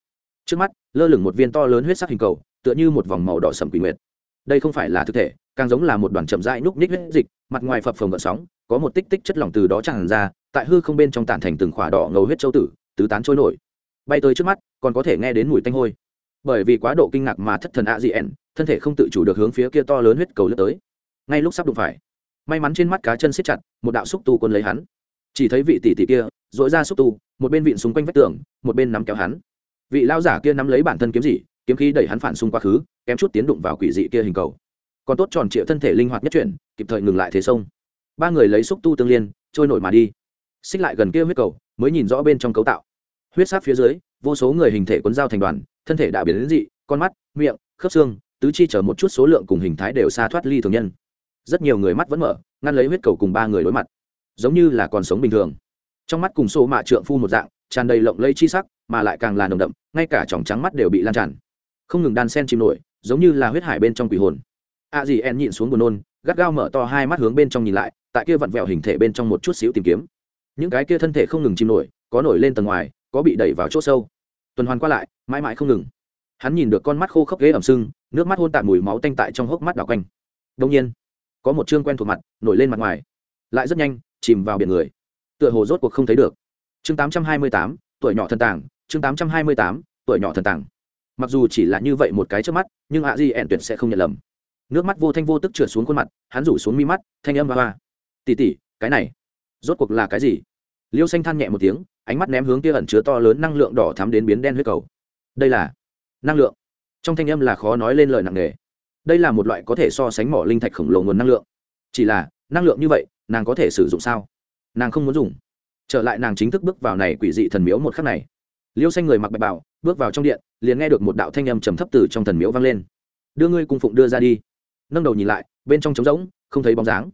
Trước mắt, lơ lửng một viên to lớn huyết sắc hình cầu, tựa như một vòng màu đỏ sầm quỷ nguyệt. Đây không phải là thực thể càng giống là một đoàn chậm rãi núc ních huyết dịch, mặt ngoài phập phồng gợn sóng, có một tích tích chất lỏng từ đó tràn ra, tại hư không bên trong tản thành từng khỏa đỏ ngầu huyết châu tử, tứ tán trôi nổi. Bay tới trước mắt, còn có thể nghe đến mùi tanh hôi. Bởi vì quá độ kinh ngạc mà thất thần ạ dị ẻn thân thể không tự chủ được hướng phía kia to lớn huyết cầu lướt tới. Ngay lúc sắp đụng phải, may mắn trên mắt cá chân siết chặt, một đạo xúc tu quân lấy hắn. Chỉ thấy vị tỷ tỷ kia dội ra xúc tu, một bên vịn xung quanh vách tường, một bên nắm kéo hắn. Vị lao giả kia nắm lấy bản thân kiếm gì, kiếm khí đẩy hắn phản xung quá khứ, kém chút tiến đụng vào quỷ dị kia hình cầu còn tốt tròn trịa thân thể linh hoạt nhất chuyển, kịp thời ngừng lại thế sông. Ba người lấy xúc tu tương liên, trôi nổi mà đi. Xích lại gần kia huyết cầu, mới nhìn rõ bên trong cấu tạo. Huyết sát phía dưới, vô số người hình thể quấn dao thành đoàn, thân thể đã biến đến dị, con mắt, miệng, khớp xương, tứ chi chở một chút số lượng cùng hình thái đều xa thoát ly thường nhân. Rất nhiều người mắt vẫn mở, ngăn lấy huyết cầu cùng ba người đối mặt. Giống như là còn sống bình thường. Trong mắt cùng xô mạ trượng phu một dạng, tràn đầy lộng lây chi sắc, mà lại càng là nồng đậm, ngay cả tròng trắng mắt đều bị lan tràn. Không ngừng đan sen chìm nổi, giống như là huyết hải bên trong quỷ hồn a à gì en nhịn xuống buồn nôn, gắt gao mở to hai mắt hướng bên trong nhìn lại, tại kia vặn vẹo hình thể bên trong một chút xíu tìm kiếm. Những cái kia thân thể không ngừng chìm nổi, có nổi lên tầng ngoài, có bị đẩy vào chỗ sâu. Tuần hoàn qua lại, mãi mãi không ngừng. Hắn nhìn được con mắt khô khốc ghế ẩm sưng, nước mắt hôn tạm mùi máu tanh tại trong hốc mắt đảo quanh. Đông nhiên, có một chương quen thuộc mặt, nổi lên mặt ngoài. Lại rất nhanh, chìm vào biển người. Tựa hồ rốt cuộc không thấy được. Chương tám trăm hai mươi tám, tuổi nhỏ thần tàng, chương tám trăm hai mươi tám, tuổi nhỏ thần tàng. Mặc dù chỉ là như vậy một cái trước mắt, nhưng ạ di ẹn tuyệt sẽ không nhận lầm nước mắt vô thanh vô tức trượt xuống khuôn mặt, hắn rủ xuống mi mắt, thanh âm và hoa. Tỉ tỉ cái này, rốt cuộc là cái gì? Liêu xanh than nhẹ một tiếng, ánh mắt ném hướng kia ẩn chứa to lớn năng lượng đỏ thắm đến biến đen huyết cầu. Đây là năng lượng. Trong thanh âm là khó nói lên lời nặng nề. Đây là một loại có thể so sánh mỏ linh thạch khổng lồ nguồn năng lượng. Chỉ là, năng lượng như vậy, nàng có thể sử dụng sao? Nàng không muốn dùng. Trở lại nàng chính thức bước vào này quỷ dị thần miếu một khắc này. Liêu xanh người mặc bạch bảo bước vào trong điện, liền nghe được một đạo thanh âm trầm thấp từ trong thần miếu vang lên. Đưa ngươi cung phụng đưa ra đi nâng đầu nhìn lại, bên trong trống rỗng, không thấy bóng dáng.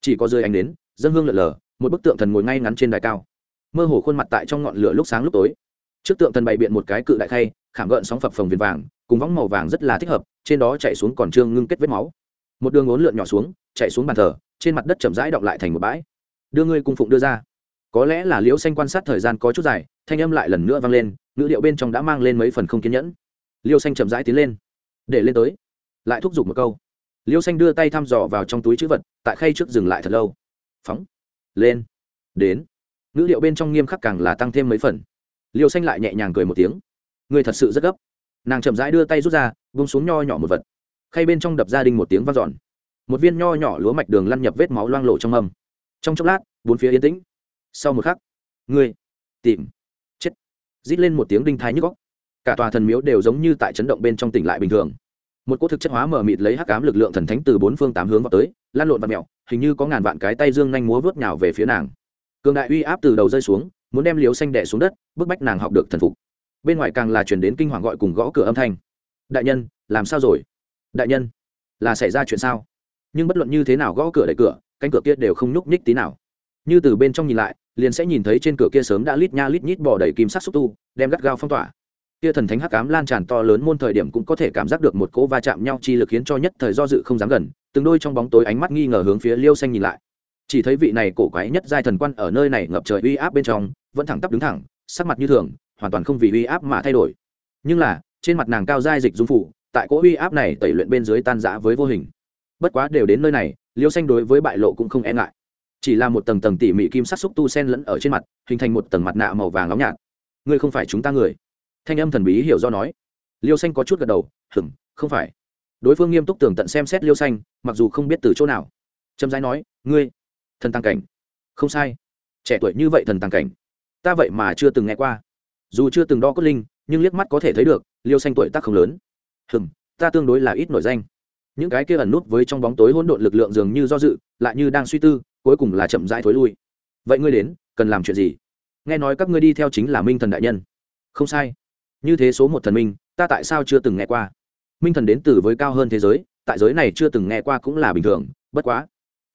Chỉ có dưới ánh đến dân hương lợn lờ, một bức tượng thần ngồi ngay ngắn trên đài cao. Mơ hồ khuôn mặt tại trong ngọn lửa lúc sáng lúc tối. Trước tượng thần bày biện một cái cự đại khay, khảm gợn sóng phập phồng viền vàng, cùng võng màu vàng rất là thích hợp, trên đó chạy xuống còn trương ngưng kết vết máu. Một đường ốn lượn nhỏ xuống, chạy xuống bàn thờ, trên mặt đất chậm rãi đọng lại thành một bãi. Đưa ngươi cung phụng đưa ra. Có lẽ là liễu xanh quan sát thời gian có chút dài, thanh âm lại lần nữa vang lên, ngữ điệu bên trong đã mang lên mấy phần không kiên nhẫn. Liêu xanh chậm rãi tiến lên. Để lên tới. Lại thúc giục một câu liêu xanh đưa tay thăm dò vào trong túi chữ vật, tại khay trước dừng lại thật lâu. Phóng. Lên. Đến. Ngữ liệu bên trong nghiêm khắc càng là tăng thêm mấy phần. Liêu xanh lại nhẹ nhàng cười một tiếng. Người thật sự rất gấp. Nàng chậm rãi đưa tay rút ra bông xuống nho nhỏ một vật. Khay bên trong đập gia đình một tiếng vang dọn. Một viên nho nhỏ lúa mạch đường lăn nhập vết máu loang lộ trong mâm. Trong chốc lát, bốn phía yên tĩnh. Sau một khắc, người tìm. Chết. Rít lên một tiếng đinh thái nhức góc cả tòa thần miếu đều giống như tại chấn động bên trong tỉnh lại bình thường một cỗ thực chất hóa mở mịt lấy hắc ám lực lượng thần thánh từ bốn phương tám hướng vào tới, lan lộn và mẹo hình như có ngàn vạn cái tay dương nhanh múa vớt nhào về phía nàng. Cường đại uy áp từ đầu rơi xuống, muốn đem liếu xanh đẻ xuống đất, bức bách nàng học được thần phục. Bên ngoài càng là chuyển đến kinh hoàng gọi cùng gõ cửa âm thanh. Đại nhân, làm sao rồi? Đại nhân, là xảy ra chuyện sao? Nhưng bất luận như thế nào gõ cửa đẩy cửa, cánh cửa kia đều không nhúc nhích tí nào. Như từ bên trong nhìn lại, liền sẽ nhìn thấy trên cửa kia sớm đã lít nha lít nhít bỏ đầy kim sắc xúc tu, đem gắt gao phong tỏa kia thần thánh hắc ám lan tràn to lớn môn thời điểm cũng có thể cảm giác được một cỗ va chạm nhau chi lực khiến cho nhất thời do dự không dám gần, từng đôi trong bóng tối ánh mắt nghi ngờ hướng phía liêu xanh nhìn lại. Chỉ thấy vị này cổ quái nhất giai thần quan ở nơi này ngập trời uy áp bên trong, vẫn thẳng tắp đứng thẳng, sắc mặt như thường, hoàn toàn không vì uy áp mà thay đổi. Nhưng là, trên mặt nàng cao giai dịch dung phủ, tại cỗ uy áp này tẩy luyện bên dưới tan rã với vô hình. Bất quá đều đến nơi này, liêu xanh đối với bại lộ cũng không e ngại. Chỉ là một tầng tầng tỉ mỉ kim sắc xúc tu sen lẫn ở trên mặt, hình thành một tầng mặt nạ màu vàng nóng nhạt. Ngươi không phải chúng ta người thanh âm thần bí hiểu do nói. Liêu xanh có chút gật đầu hừng không phải. Đối phương nghiêm túc tường tận xem xét liêu xanh, mặc dù không biết từ chỗ nào. Trâm giai nói, ngươi, thần tăng cảnh. Không sai. Trẻ tuổi như vậy thần tăng cảnh. Ta vậy mà chưa từng nghe qua. Dù chưa từng đo cốt linh, nhưng liếc mắt có thể thấy được, liêu xanh tuổi tác không lớn. Hừm ta tương đối là ít nổi danh. Những cái kia ẩn nút với trong bóng tối hỗn độn lực lượng dường như do dự, lại như đang suy tư, cuối cùng là chậm rãi thối lui. Vậy ngươi đến, cần làm chuyện gì? Nghe nói các ngươi đi theo chính là minh thần đại nhân. Không sai như thế số một thần minh, ta tại sao chưa từng nghe qua? Minh thần đến từ với cao hơn thế giới, tại giới này chưa từng nghe qua cũng là bình thường, bất quá.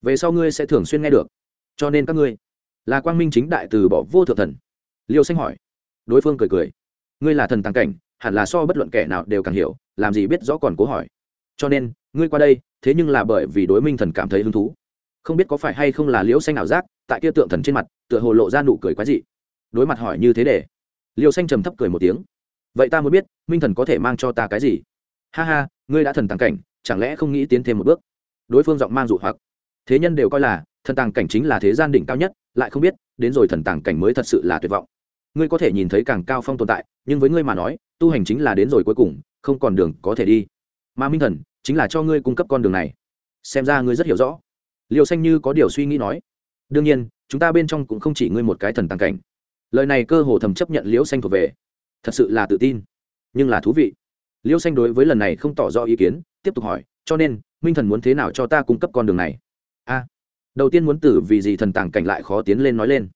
Về sau ngươi sẽ thường xuyên nghe được. Cho nên các ngươi, là quang minh chính đại từ bỏ vô thượng thần. Liêu xanh hỏi. Đối phương cười cười. Ngươi là thần tàng cảnh, hẳn là so bất luận kẻ nào đều càng hiểu, làm gì biết rõ còn cố hỏi. Cho nên, ngươi qua đây, thế nhưng là bởi vì đối minh thần cảm thấy hứng thú. Không biết có phải hay không là liễu xanh ảo giác, tại kia tượng thần trên mặt, tựa hồ lộ ra nụ cười quái dị. Đối mặt hỏi như thế để, liêu xanh trầm thấp cười một tiếng vậy ta muốn biết, minh thần có thể mang cho ta cái gì? Ha ha, ngươi đã thần tàng cảnh, chẳng lẽ không nghĩ tiến thêm một bước? Đối phương giọng mang dụ hoặc. Thế nhân đều coi là, thần tàng cảnh chính là thế gian đỉnh cao nhất, lại không biết, đến rồi thần tàng cảnh mới thật sự là tuyệt vọng. Ngươi có thể nhìn thấy càng cao phong tồn tại, nhưng với ngươi mà nói, tu hành chính là đến rồi cuối cùng, không còn đường có thể đi. Mà minh thần, chính là cho ngươi cung cấp con đường này. Xem ra ngươi rất hiểu rõ. Liều xanh như có điều suy nghĩ nói. Đương nhiên, chúng ta bên trong cũng không chỉ ngươi một cái thần tàng cảnh. Lời này cơ hồ thầm chấp nhận liễu xanh thuộc về thật sự là tự tin. Nhưng là thú vị. Liêu xanh đối với lần này không tỏ rõ ý kiến, tiếp tục hỏi, cho nên, minh thần muốn thế nào cho ta cung cấp con đường này? A, đầu tiên muốn tử vì gì thần tàng cảnh lại khó tiến lên nói lên.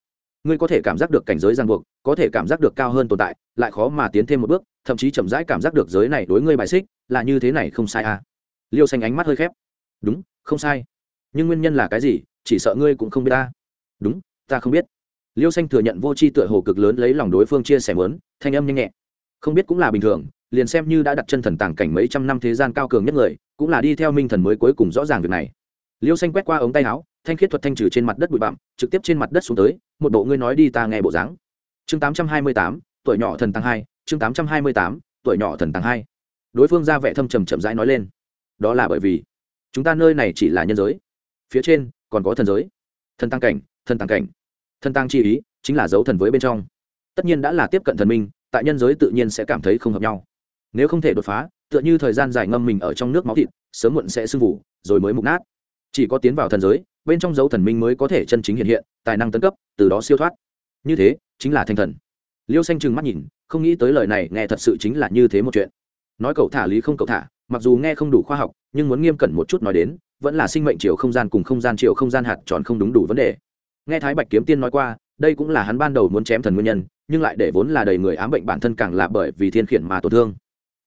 Ngươi có thể cảm giác được cảnh giới ràng buộc, có thể cảm giác được cao hơn tồn tại, lại khó mà tiến thêm một bước, thậm chí chậm rãi cảm giác được giới này đối ngươi bài xích, là như thế này không sai à? Liêu xanh ánh mắt hơi khép. Đúng, không sai. Nhưng nguyên nhân là cái gì, chỉ sợ ngươi cũng không biết ta. Đúng, ta không biết liêu xanh thừa nhận vô c h i tựa hồ cực lớn lấy lòng đối phương chia sẻ mớn thanh âm nhanh nhẹ. Không biết cũng là bình thường, liền xem như đã đặt chân thần tàng cảnh mấy trăm năm thế gian cao cường nhất người, cũng là đi theo minh thần mới cuối cùng rõ ràng việc này. Liêu xanh quét qua ống tay áo, thanh khiết thuật thanh trừ trên mặt đất bụi bặm, trực tiếp trên mặt đất xuống tới, một bộ ngươi nói đi ta nghe bộ dáng. Chương tám trăm hai mươi tám, tuổi nhỏ thần tăng hai, chương tám trăm hai mươi tám, tuổi nhỏ thần tăng hai. Đối phương ra vẻ thâm trầm chậm rãi nói lên. Đó là bởi vì, chúng ta nơi này chỉ là nhân giới. Phía trên, còn có thần giới. Thần tăng cảnh, thần tăng cảnh thần tăng chi ý chính là dấu thần với bên trong. Tất nhiên đã là tiếp cận thần minh, tại nhân giới tự nhiên sẽ cảm thấy không hợp nhau. Nếu không thể đột phá, tựa như thời gian dài ngâm mình ở trong nước máu thịt, sớm muộn sẽ sưng vụ, rồi mới mục nát. Chỉ có tiến vào thần giới, bên trong dấu thần minh mới có thể chân chính hiện hiện, tài năng tấn cấp, từ đó siêu thoát. Như thế chính là thanh thần. Liêu xanh trừng mắt nhìn, không nghĩ tới lời này nghe thật sự chính là như thế một chuyện. Nói cậu thả lý không cậu thả, mặc dù nghe không đủ khoa học, nhưng muốn nghiêm cẩn một chút nói đến, vẫn là sinh mệnh chiều không gian cùng không gian chiều không gian hạt tròn không đúng đủ vấn đề nghe thái bạch kiếm tiên nói qua, đây cũng là hắn ban đầu muốn chém thần nguyên nhân, nhưng lại để vốn là đầy người ám bệnh bản thân càng là bởi vì thiên khiển mà tổn thương.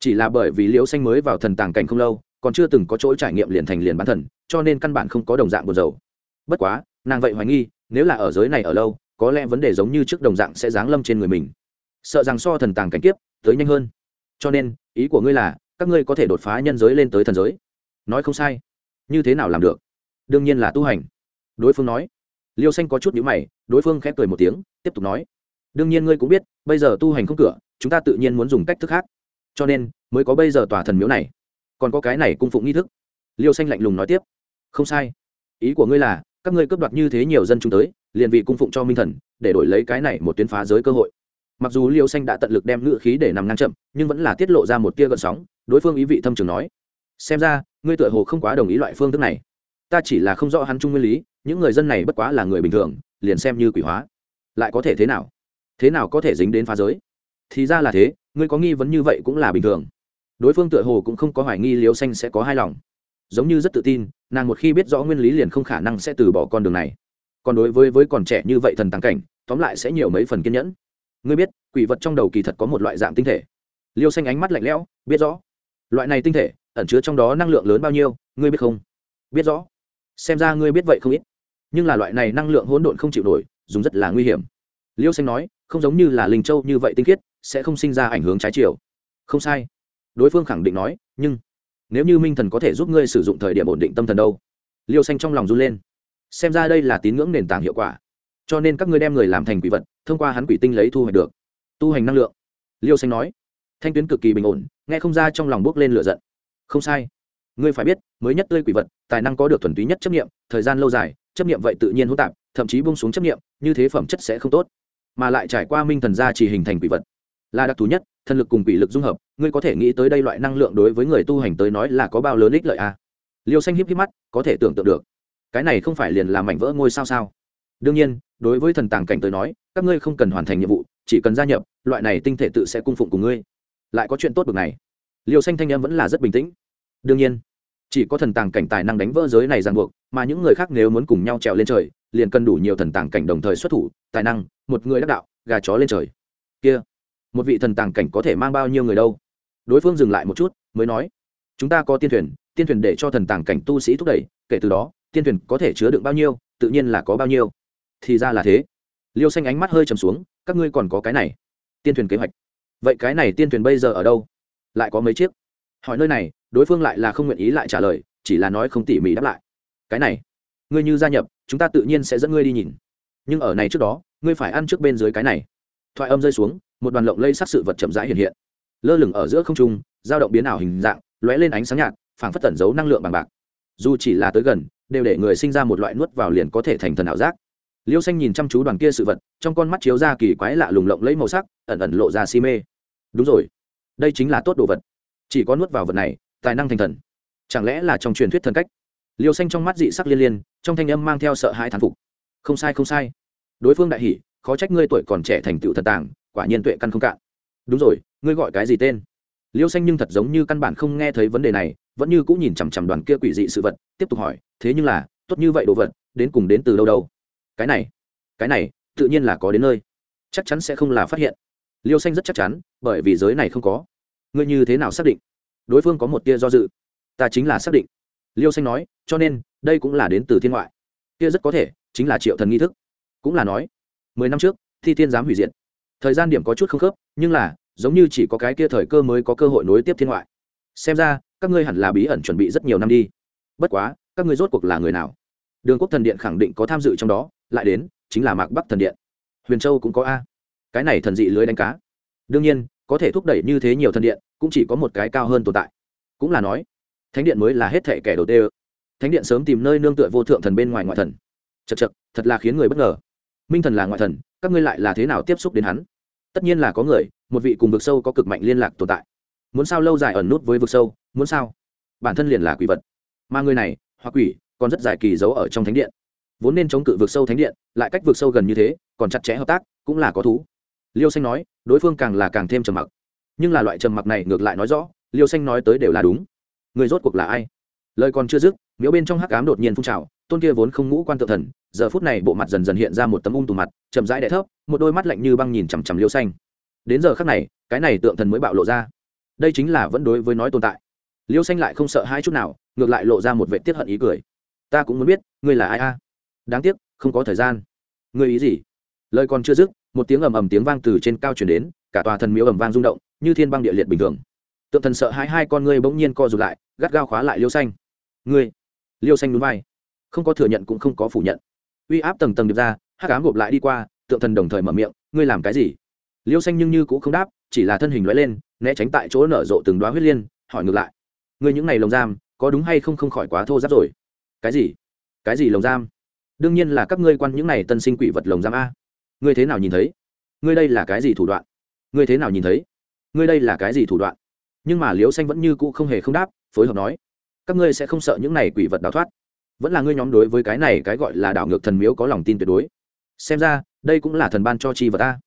Chỉ là bởi vì liễu xanh mới vào thần tàng cảnh không lâu, còn chưa từng có chỗ trải nghiệm liền thành liền bán thần, cho nên căn bản không có đồng dạng buồn dầu bất quá, nàng vậy hoài nghi, nếu là ở giới này ở lâu, có lẽ vấn đề giống như trước đồng dạng sẽ giáng lâm trên người mình. Sợ rằng so thần tàng cảnh kiếp, tới nhanh hơn. Cho nên, ý của ngươi là, các ngươi có thể đột phá nhân giới lên tới thần giới. Nói không sai. Như thế nào làm được? Đương nhiên là tu hành. Đối phương nói liêu xanh có chút nhữ mày, đối phương khép cười một tiếng, tiếp tục nói, đương nhiên ngươi cũng biết, bây giờ tu hành không cửa, chúng ta tự nhiên muốn dùng cách thức khác. Cho nên, mới có bây giờ tòa thần miếu này. Còn có cái này cung phụng nghi thức. Liêu xanh lạnh lùng nói tiếp, không sai. Ý của ngươi là, các ngươi cướp đoạt như thế nhiều dân chúng tới, liền vị cung phụng cho minh thần, để đổi lấy cái này một tuyến phá giới cơ hội. Mặc dù liêu xanh đã tận lực đem ngự khí để nằm ngang chậm, nhưng vẫn là tiết lộ ra một tia gợn sóng, đối phương ý vị thâm trường nói, xem ra, ngươi tựa hồ không quá đồng ý loại phương thức này. Ta chỉ là không rõ hắn trung nguyên lý những người dân này bất quá là người bình thường, liền xem như quỷ hóa. Lại có thể thế nào? Thế nào có thể dính đến phá giới? Thì ra là thế, ngươi có nghi vấn như vậy cũng là bình thường. Đối phương tựa hồ cũng không có hoài nghi liêu xanh sẽ có hai lòng. Giống như rất tự tin, nàng một khi biết rõ nguyên lý liền không khả năng sẽ từ bỏ con đường này. Còn đối với với còn trẻ như vậy thần tàng cảnh, tóm lại sẽ nhiều mấy phần kiên nhẫn. Ngươi biết, quỷ vật trong đầu kỳ thật có một loại dạng tinh thể. Liêu xanh ánh mắt lạnh lẽo, biết rõ. Loại này tinh thể, ẩn chứa trong đó năng lượng lớn bao nhiêu, ngươi biết không? Biết rõ. Xem ra ngươi biết vậy không ít nhưng là loại này năng lượng hỗn độn không chịu nổi, dùng rất là nguy hiểm. Liêu xanh nói, không giống như là linh châu như vậy tinh khiết, sẽ không sinh ra ảnh hưởng trái chiều. Không sai. Đối phương khẳng định nói, nhưng nếu như minh thần có thể giúp ngươi sử dụng thời điểm ổn định tâm thần đâu? Liêu xanh trong lòng run lên. Xem ra đây là tín ngưỡng nền tảng hiệu quả. Cho nên các ngươi đem người làm thành quỷ vật, thông qua hắn quỷ tinh lấy thu hoạch được, tu hành năng lượng. Liêu xanh nói, thanh tuyến cực kỳ bình ổn, nghe không ra trong lòng bước lên lửa giận. Không sai ngươi phải biết, mới nhất tươi quỷ vật, tài năng có được thuần túy nhất chấp nghiệm thời gian lâu dài, chấp nghiệm vậy tự nhiên hỗn tạp, thậm chí bung xuống chấp nghiệm như thế phẩm chất sẽ không tốt. Mà lại trải qua minh thần gia chỉ hình thành quỷ vật, là đặc thù nhất thần lực cùng quỷ lực dung hợp, ngươi có thể nghĩ tới đây loại năng lượng đối với người tu hành tới nói là có bao lớn ích lợi à? liêu xanh híp híp mắt, có thể tưởng tượng được. Cái này không phải liền làm mảnh vỡ ngôi sao sao? Đương nhiên, đối với thần tàng cảnh tới nói, các ngươi không cần hoàn thành nhiệm vụ, chỉ cần gia nhập, loại này tinh thể tự sẽ cung phụng của ngươi. Lại có chuyện tốt bực này. Liêu xanh thanh em vẫn là rất bình tĩnh. Đương nhiên chỉ có thần tàng cảnh tài năng đánh vỡ giới này ràng buộc, mà những người khác nếu muốn cùng nhau trèo lên trời, liền cần đủ nhiều thần tàng cảnh đồng thời xuất thủ, tài năng, một người đắc đạo, gà chó lên trời. Kia, một vị thần tàng cảnh có thể mang bao nhiêu người đâu? Đối phương dừng lại một chút, mới nói, chúng ta có tiên thuyền tiên thuyền để cho thần tàng cảnh tu sĩ thúc đẩy, kể từ đó, tiên thuyền có thể chứa đựng bao nhiêu, tự nhiên là có bao nhiêu. Thì ra là thế. Liêu xanh ánh mắt hơi trầm xuống, các ngươi còn có cái này, tiên thuyền kế hoạch. Vậy cái này tiên thuyền bây giờ ở đâu? Lại có mấy chiếc? Hỏi nơi này, đối phương lại là không nguyện ý lại trả lời, chỉ là nói không tỉ mỉ đáp lại. Cái này, ngươi như gia nhập, chúng ta tự nhiên sẽ dẫn ngươi đi nhìn. Nhưng ở này trước đó, ngươi phải ăn trước bên dưới cái này. Thoại âm rơi xuống, một đoàn lộng lây sắc sự vật chậm rãi hiện hiện. Lơ lửng ở giữa không trung, dao động biến ảo hình dạng, lóe lên ánh sáng nhạt, phảng phất tẩn giấu năng lượng bằng bạc. Dù chỉ là tới gần, đều để người sinh ra một loại nuốt vào liền có thể thành thần ảo giác. Liêu xanh nhìn chăm chú đoàn kia sự vật, trong con mắt chiếu ra kỳ quái lạ lùng lộng lấy màu sắc, ẩn ẩn lộ ra si mê. Đúng rồi, đây chính là tốt đồ vật chỉ có nuốt vào vật này, tài năng thành thần. Chẳng lẽ là trong truyền thuyết thần cách? Liêu xanh trong mắt dị sắc liên liên, trong thanh âm mang theo sợ hãi thán phục. Không sai không sai. Đối phương đại hỷ khó trách ngươi tuổi còn trẻ thành tựu thần tàng, quả nhiên tuệ căn không cạn. Đúng rồi, ngươi gọi cái gì tên? Liêu xanh nhưng thật giống như căn bản không nghe thấy vấn đề này, vẫn như cũng nhìn chằm chằm đoàn kia quỷ dị sự vật, tiếp tục hỏi, thế nhưng là, tốt như vậy đồ vật, đến cùng đến từ đâu đâu? Cái này cái này, tự nhiên là có đến nơi. Chắc chắn sẽ không là phát hiện. Liêu xanh rất chắc chắn, bởi vì giới này không có ngươi như thế nào xác định? Đối phương có một tia do dự. Ta chính là xác định. Liêu xanh nói, cho nên, đây cũng là đến từ thiên ngoại. Kia rất có thể, chính là triệu thần nghi thức. Cũng là nói, mười năm trước, thi thiên giám hủy diệt. Thời gian điểm có chút không khớp, nhưng là, giống như chỉ có cái kia thời cơ mới có cơ hội nối tiếp thiên ngoại. Xem ra, các ngươi hẳn là bí ẩn chuẩn bị rất nhiều năm đi. Bất quá, các ngươi rốt cuộc là người nào? Đường quốc thần điện khẳng định có tham dự trong đó, lại đến, chính là mạc bắc thần điện. Huyền châu cũng có a. Cái này thần dị lưới đánh cá. Đương nhiên có thể thúc đẩy như thế nhiều thần điện, cũng chỉ có một cái cao hơn tồn tại. Cũng là nói, thánh điện mới là hết thể kẻ đầu tê thánh điện sớm tìm nơi nương tựa vô thượng thần bên ngoài ngoại thần. Chật chật thật là khiến người bất ngờ. Minh thần là ngoại thần, các ngươi lại là thế nào tiếp xúc đến hắn? Tất nhiên là có người, một vị cùng vực sâu có cực mạnh liên lạc tồn tại. Muốn sao lâu dài ẩn nút với vực sâu, muốn sao? Bản thân liền là quỷ vật. Mà người này, hoa quỷ, còn rất dài kỳ giấu ở trong thánh điện. Vốn nên chống cự vực sâu thánh điện, lại cách vực sâu gần như thế, còn chặt chẽ hợp tác, cũng là có thú liêu xanh nói, đối phương càng là càng thêm trầm mặc. Nhưng là loại trầm mặc này ngược lại nói rõ, liêu xanh nói tới đều là đúng. Người rốt cuộc là ai? Lời còn chưa dứt, miếu bên trong hắc ám đột nhiên phun trào, tôn kia vốn không ngũ quan tự thần, giờ phút này bộ mặt dần dần hiện ra một tấm ung tù mặt, chậm rãi đẻ thấp, một đôi mắt lạnh như băng nhìn chằm chằm liêu xanh. Đến giờ khắc này, cái này tượng thần mới bạo lộ ra. Đây chính là vẫn đối với nói tồn tại. Liêu xanh lại không sợ hai chút nào, ngược lại lộ ra một vệ tiết hận ý cười. Ta cũng muốn biết, ngươi là ai a? Đáng tiếc, không có thời gian. Ngươi ý gì? Lời còn chưa dứt một tiếng ầm ầm tiếng vang từ trên cao chuyển đến, cả tòa thần miếu ầm vang rung động, như thiên băng địa liệt bình thường. Tượng thần sợ hai hai con ngươi bỗng nhiên co rụt lại, gắt gao khóa lại liêu xanh. Ngươi! Liêu xanh núi vai. Không có thừa nhận cũng không có phủ nhận. Uy áp tầng tầng điệp ra hát cám gộp lại đi qua, tượng thần đồng thời mở miệng, ngươi làm cái gì? Liêu xanh nhưng như cũng không đáp, chỉ là thân hình loại lên, né tránh tại chỗ nở rộ từng đoá huyết liên, hỏi ngược lại. Ngươi những này lồng giam, có đúng hay không không khỏi quá thô giáp rồi? Cái gì? Cái gì lồng giam? Đương nhiên là các ngươi quan những này tân sinh quỷ vật lồng giam a ngươi thế nào nhìn thấy? Ngươi đây là cái gì thủ đoạn? Ngươi thế nào nhìn thấy? Ngươi đây là cái gì thủ đoạn? Nhưng mà liêu xanh vẫn như cũ không hề không đáp, phối hợp nói, các ngươi sẽ không sợ những này quỷ vật đào thoát. Vẫn là ngươi nhóm đối với cái này cái gọi là đảo ngược thần miếu có lòng tin tuyệt đối. Xem ra, đây cũng là thần ban cho chi vật ta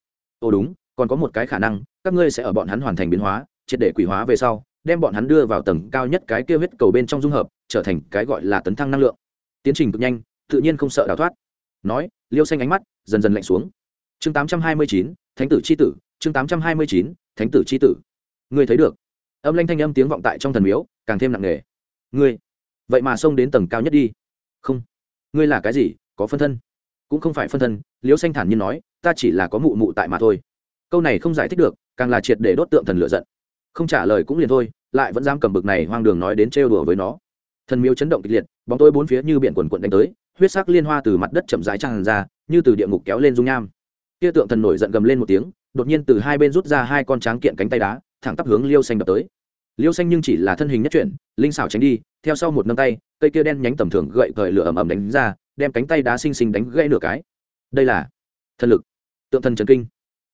ồ đúng, còn có một cái khả năng, các ngươi sẽ ở bọn hắn hoàn thành biến hóa, triệt để quỷ hóa về sau, đem bọn hắn đưa vào tầng cao nhất cái kia huyết cầu bên trong dung hợp, trở thành cái gọi là tấn thăng năng lượng. Tiến trình cực nhanh, tự nhiên không sợ đào thoát. Nói liêu xanh ánh mắt dần dần lạnh xuống chương 829, thánh tử c h i tử chương 829, thánh tử c h i tử ngươi thấy được. Âm lanh thanh âm tiếng vọng tại trong thần miếu càng thêm nặng nề. Ngươi vậy mà xông đến tầng cao nhất đi. Không. Ngươi là cái gì? Có phân thân? Cũng không phải phân thân liễu xanh thản nhiên nói ta chỉ là có mụ mụ tại mà thôi. Câu này không giải thích được càng là triệt để đốt tượng thần lựa giận. Không trả lời cũng liền thôi lại vẫn dám cầm bực này hoang đường nói đến trêu đùa với nó. Thần miếu chấn động kịch liệt bóng tôi bốn phía như biển quần quận đánh tới huyết sắc liên hoa từ mặt đất chậm rãi tràn ra như từ địa ngục kéo lên dung nham kia tượng thần nổi giận gầm lên một tiếng, đột nhiên từ hai bên rút ra hai con tráng kiện cánh tay đá, thẳng tắp hướng liêu xanh đập tới. Liêu xanh nhưng chỉ là thân hình nhất chuyển, linh xảo tránh đi, theo sau một nâng tay, cây kia đen nhánh tầm thường gậy cởi lửa ầm ầm đánh ra, đem cánh tay đá xinh xinh đánh gãy nửa cái. Đây là thần lực. Tượng thần trần kinh.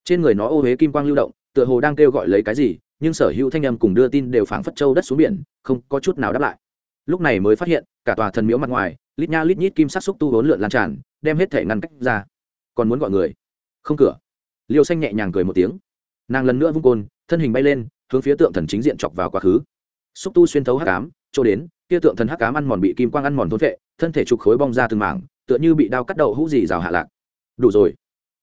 Trên người nó ô huế kim quang lưu động, tựa hồ đang kêu gọi lấy cái gì, nhưng sở hữu thanh âm cùng đưa tin đều phảng phất châu đất xuống biển, không có chút nào đáp lại. Lúc này mới phát hiện, cả tòa thần miếu mặt ngoài, lít nha lít nhít kim sắc xúc tu vốn lượn lan tràn, đem hết thể ngăn cách ra. Còn muốn gọi người? Không cửa. Liêu xanh nhẹ nhàng cười một tiếng. Nàng lần nữa vung côn, thân hình bay lên, hướng phía tượng thần chính diện chọc vào quá khứ. Xúc tu xuyên thấu hắc ám, chỗ đến, kia tượng thần hắc ám ăn mòn bị kim quang ăn mòn thốn vệ, thân thể trục khối bong ra từng mảng, tựa như bị đao cắt đầu hũ gì rào hạ lạc. Đủ rồi.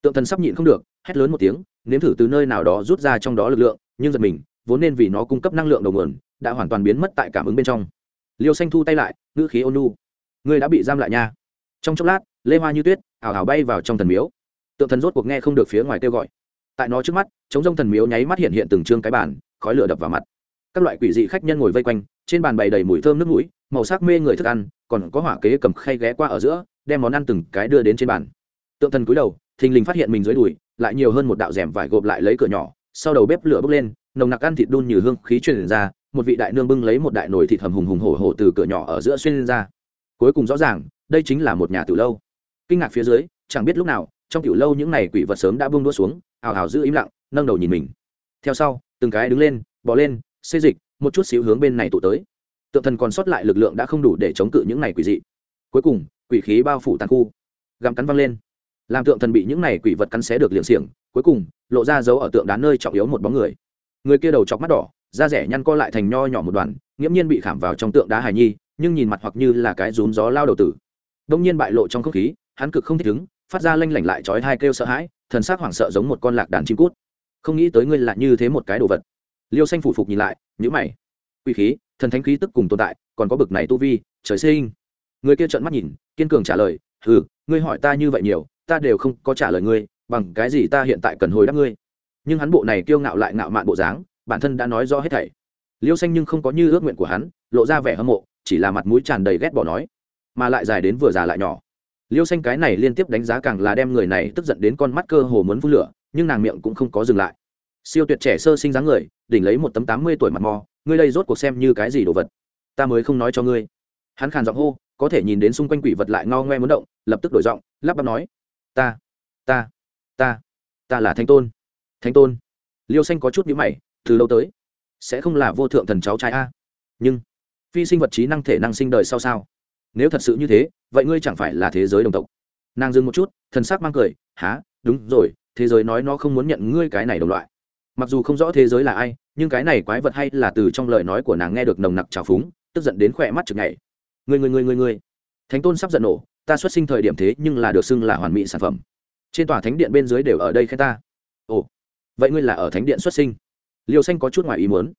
Tượng thần sắp nhịn không được, hét lớn một tiếng, nếm thử từ nơi nào đó rút ra trong đó lực lượng, nhưng giật mình, vốn nên vì nó cung cấp năng lượng đầu nguồn, đã hoàn toàn biến mất tại cảm ứng bên trong. Liêu xanh thu tay lại, ngữ khí ôn nu ngươi đã bị giam lại nha. Trong chốc lát, lê hoa như tuyết, ảo ảo bay vào trong thần miếu tượng thần rốt cuộc nghe không được phía ngoài kêu gọi. Tại nó trước mắt chống rông thần miếu nháy mắt hiện hiện từng trương cái bàn, khói lửa đập vào mặt. Các loại quỷ dị khách nhân ngồi vây quanh, trên bàn bày đầy mùi thơm nước mũi, màu sắc mê người thức ăn, còn có hỏa kế cầm khay ghé qua ở giữa, đem món ăn từng cái đưa đến trên bàn. Tượng thần cúi đầu, thình lình phát hiện mình dưới đùi, lại nhiều hơn một đạo rèm vải gộp lại lấy cửa nhỏ, sau đầu bếp lửa bốc lên, nồng nặc ăn thịt đun như hương khí truyền ra, một vị đại nương bưng lấy một đại nồi thịt hầm hùng hùng hổ hổ từ cửa nhỏ ở giữa xuyên lên ra. Cuối cùng rõ ràng, đây chính là một nhà tử lâu. Kinh ngạc phía dưới, chẳng biết lúc nào trong tiểu lâu những này quỷ vật sớm đã buông đũa xuống ào ào giữ im lặng, nâng đầu nhìn mình. Theo sau, từng cái đứng lên bỏ lên, xê dịch, một chút xíu hướng bên này tụ tới. Tượng thần còn sót lại lực lượng đã không đủ để chống cự những này quỷ dị. Cuối cùng, quỷ khí bao phủ tàn khu. Gặm cắn văng lên. Làm tượng thần bị những này quỷ vật cắn xé được liệng xiềng, cuối cùng, lộ ra dấu ở tượng đá nơi trọng yếu một bóng người. Người kia đầu chọc mắt đỏ, da rẻ nhăn co lại thành nho nhỏ một đoàn, nghiễm nhiên bị khảm vào trong tượng đá hài nhi, nhưng nhìn mặt hoặc như là cái rún gió lao đầu tử. Đông nhiên bại lộ trong không khí, hắn cực không thích ứng phát ra lanh lảnh lại chói hai kêu sợ hãi, thần sắc hoảng sợ giống một con lạc đàn chim cút. Không nghĩ tới ngươi là như thế một cái đồ vật. Liêu xanh phủ phục nhìn lại nhữ mày. Quỷ khí, thần thánh khí tức cùng tồn tại, còn có bực này tu vi, trời sinh. Người kia trợn mắt nhìn, kiên cường trả lời ừ ngươi hỏi ta như vậy nhiều, ta đều không có trả lời ngươi, bằng cái gì ta hiện tại cần hồi đáp ngươi? Nhưng hắn bộ này kiêu ngạo lại ngạo mạn bộ dáng, bản thân đã nói rõ hết thảy. Liêu xanh nhưng không có như ước nguyện của hắn, lộ ra vẻ hâm mộ, chỉ là mặt mũi tràn đầy ghét bỏ nói, mà lại dài đến vừa già lại nhỏ liêu xanh cái này liên tiếp đánh giá càng là đem người này tức giận đến con mắt cơ hồ muốn phun lửa, nhưng nàng miệng cũng không có dừng lại. Siêu tuyệt trẻ sơ sinh dáng người, đỉnh lấy một tấm tám mươi tuổi mặt mò, ngươi đây rốt cuộc xem như cái gì đồ vật? Ta mới không nói cho ngươi. Hắn khàn giọng hô, có thể nhìn đến xung quanh quỷ vật lại ngao ngoe muốn động, lập tức đổi giọng, lắp bắp nói, ta ta ta ta là thánh tôn. Thánh tôn? Liêu xanh có chút nhữ mày, từ lâu tới, sẽ không là vô thượng thần cháu trai a? Nhưng, phi sinh vật trí năng thể năng sinh đời sau sao? Nếu thật sự như thế, vậy ngươi chẳng phải là thế giới đồng tộc. Nàng dừng một chút, thần sắc mang cười há đúng rồi, thế giới nói nó không muốn nhận ngươi cái này đồng loại. Mặc dù không rõ thế giới là ai, nhưng cái này quái vật hay là từ trong lời nói của nàng nghe được nồng nặc trào phúng, tức giận đến khỏe mắt chực ngày người người người người người thánh tôn sắp giận nổ, ta xuất sinh thời điểm thế nhưng là được xưng là hoàn mỹ sản phẩm. Trên tòa thánh điện bên dưới đều ở đây khen ta. Ồ, vậy ngươi là ở thánh điện xuất sinh? Liều xanh có chút ngoài ý muốn.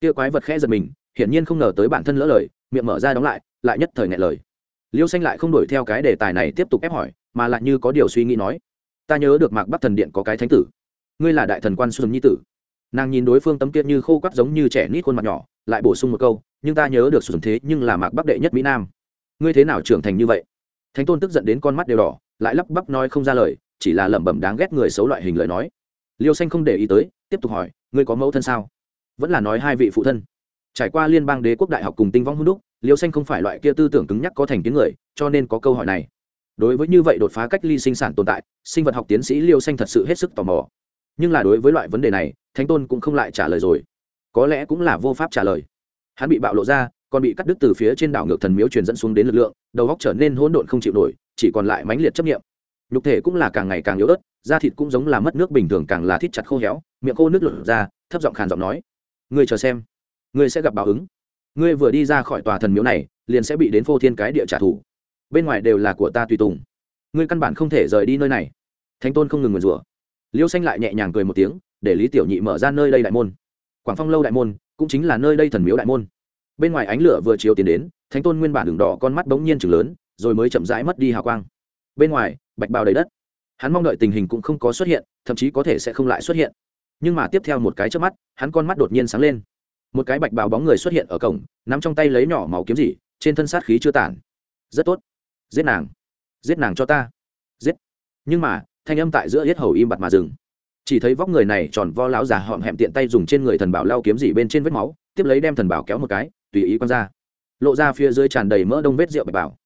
Kia quái vật khẽ giật mình, hiển nhiên không ngờ tới bản thân lỡ lời, miệng mở ra đóng lại lại nhất thời ngại lời liêu xanh lại không đổi theo cái đề tài này tiếp tục ép hỏi, mà lại như có điều suy nghĩ nói. Ta nhớ được mạc bắc thần điện có cái thánh tử. Ngươi là đại thần quan xuân nhi tử. Nàng nhìn đối phương tấm kia như khô quắt giống như trẻ nít khuôn mặt nhỏ, lại bổ sung một câu, nhưng ta nhớ được xuân thế nhưng là mạc bắc đệ nhất mỹ nam. Ngươi thế nào trưởng thành như vậy? Thánh tôn tức giận đến con mắt đều đỏ, lại lắp bắp nói không ra lời, chỉ là lẩm bẩm đáng ghét người xấu loại hình lời nói. Liêu xanh không để ý tới, tiếp tục hỏi, ngươi có mẫu thân sao? Vẫn là nói hai vị phụ thân trải qua liên bang đế quốc đại học cùng tinh vong hung đúc, liêu xanh không phải loại kia tư tưởng cứng nhắc có thành kiến người, cho nên có câu hỏi này. Đối với như vậy đột phá cách ly sinh sản tồn tại, sinh vật học tiến sĩ liêu xanh thật sự hết sức tò mò. Nhưng là đối với loại vấn đề này, thánh tôn cũng không lại trả lời rồi. Có lẽ cũng là vô pháp trả lời. Hắn bị bạo lộ ra, còn bị cắt đứt từ phía trên đảo ngược thần miếu truyền dẫn xuống đến lực lượng, đầu góc trở nên hỗn độn không chịu nổi, chỉ còn lại mãnh liệt chấp nghiệm nhục thể cũng là càng ngày càng yếu ớt, da thịt cũng giống là mất nước bình thường càng là thít chặt khô héo, miệng khô nước lửa ra, thấp giọng khàn giọng nói, ngươi chờ xem ngươi sẽ gặp báo ứng. Ngươi vừa đi ra khỏi tòa thần miếu này, liền sẽ bị đến phô thiên cái địa trả thù. Bên ngoài đều là của ta tùy tùng. Ngươi căn bản không thể rời đi nơi này. Thánh tôn không ngừng nguyền rủa. Liêu xanh lại nhẹ nhàng cười một tiếng, để lý tiểu nhị mở ra nơi đây đại môn. Quảng phong lâu đại môn, cũng chính là nơi đây thần miếu đại môn. Bên ngoài ánh lửa vừa chiếu tiến đến, thánh tôn nguyên bản đường đỏ con mắt bỗng nhiên chừng lớn, rồi mới chậm rãi mất đi hào quang. Bên ngoài, bạch bào đầy đất. Hắn mong đợi tình hình cũng không có xuất hiện, thậm chí có thể sẽ không lại xuất hiện. Nhưng mà tiếp theo một cái trước mắt, hắn con mắt đột nhiên sáng lên một cái bạch bào bóng người xuất hiện ở cổng, nắm trong tay lấy nhỏ máu kiếm gì, trên thân sát khí chưa tản. Rất tốt. Giết nàng. Giết nàng cho ta. Giết. Nhưng mà, thanh âm tại giữa hết hầu im bặt mà dừng. Chỉ thấy vóc người này tròn vo láo già họm hẹm tiện tay dùng trên người thần bảo lao kiếm gì bên trên vết máu, tiếp lấy đem thần bảo kéo một cái, tùy ý quăng ra. Lộ ra phía dưới tràn đầy mỡ đông vết rượu bạch bảo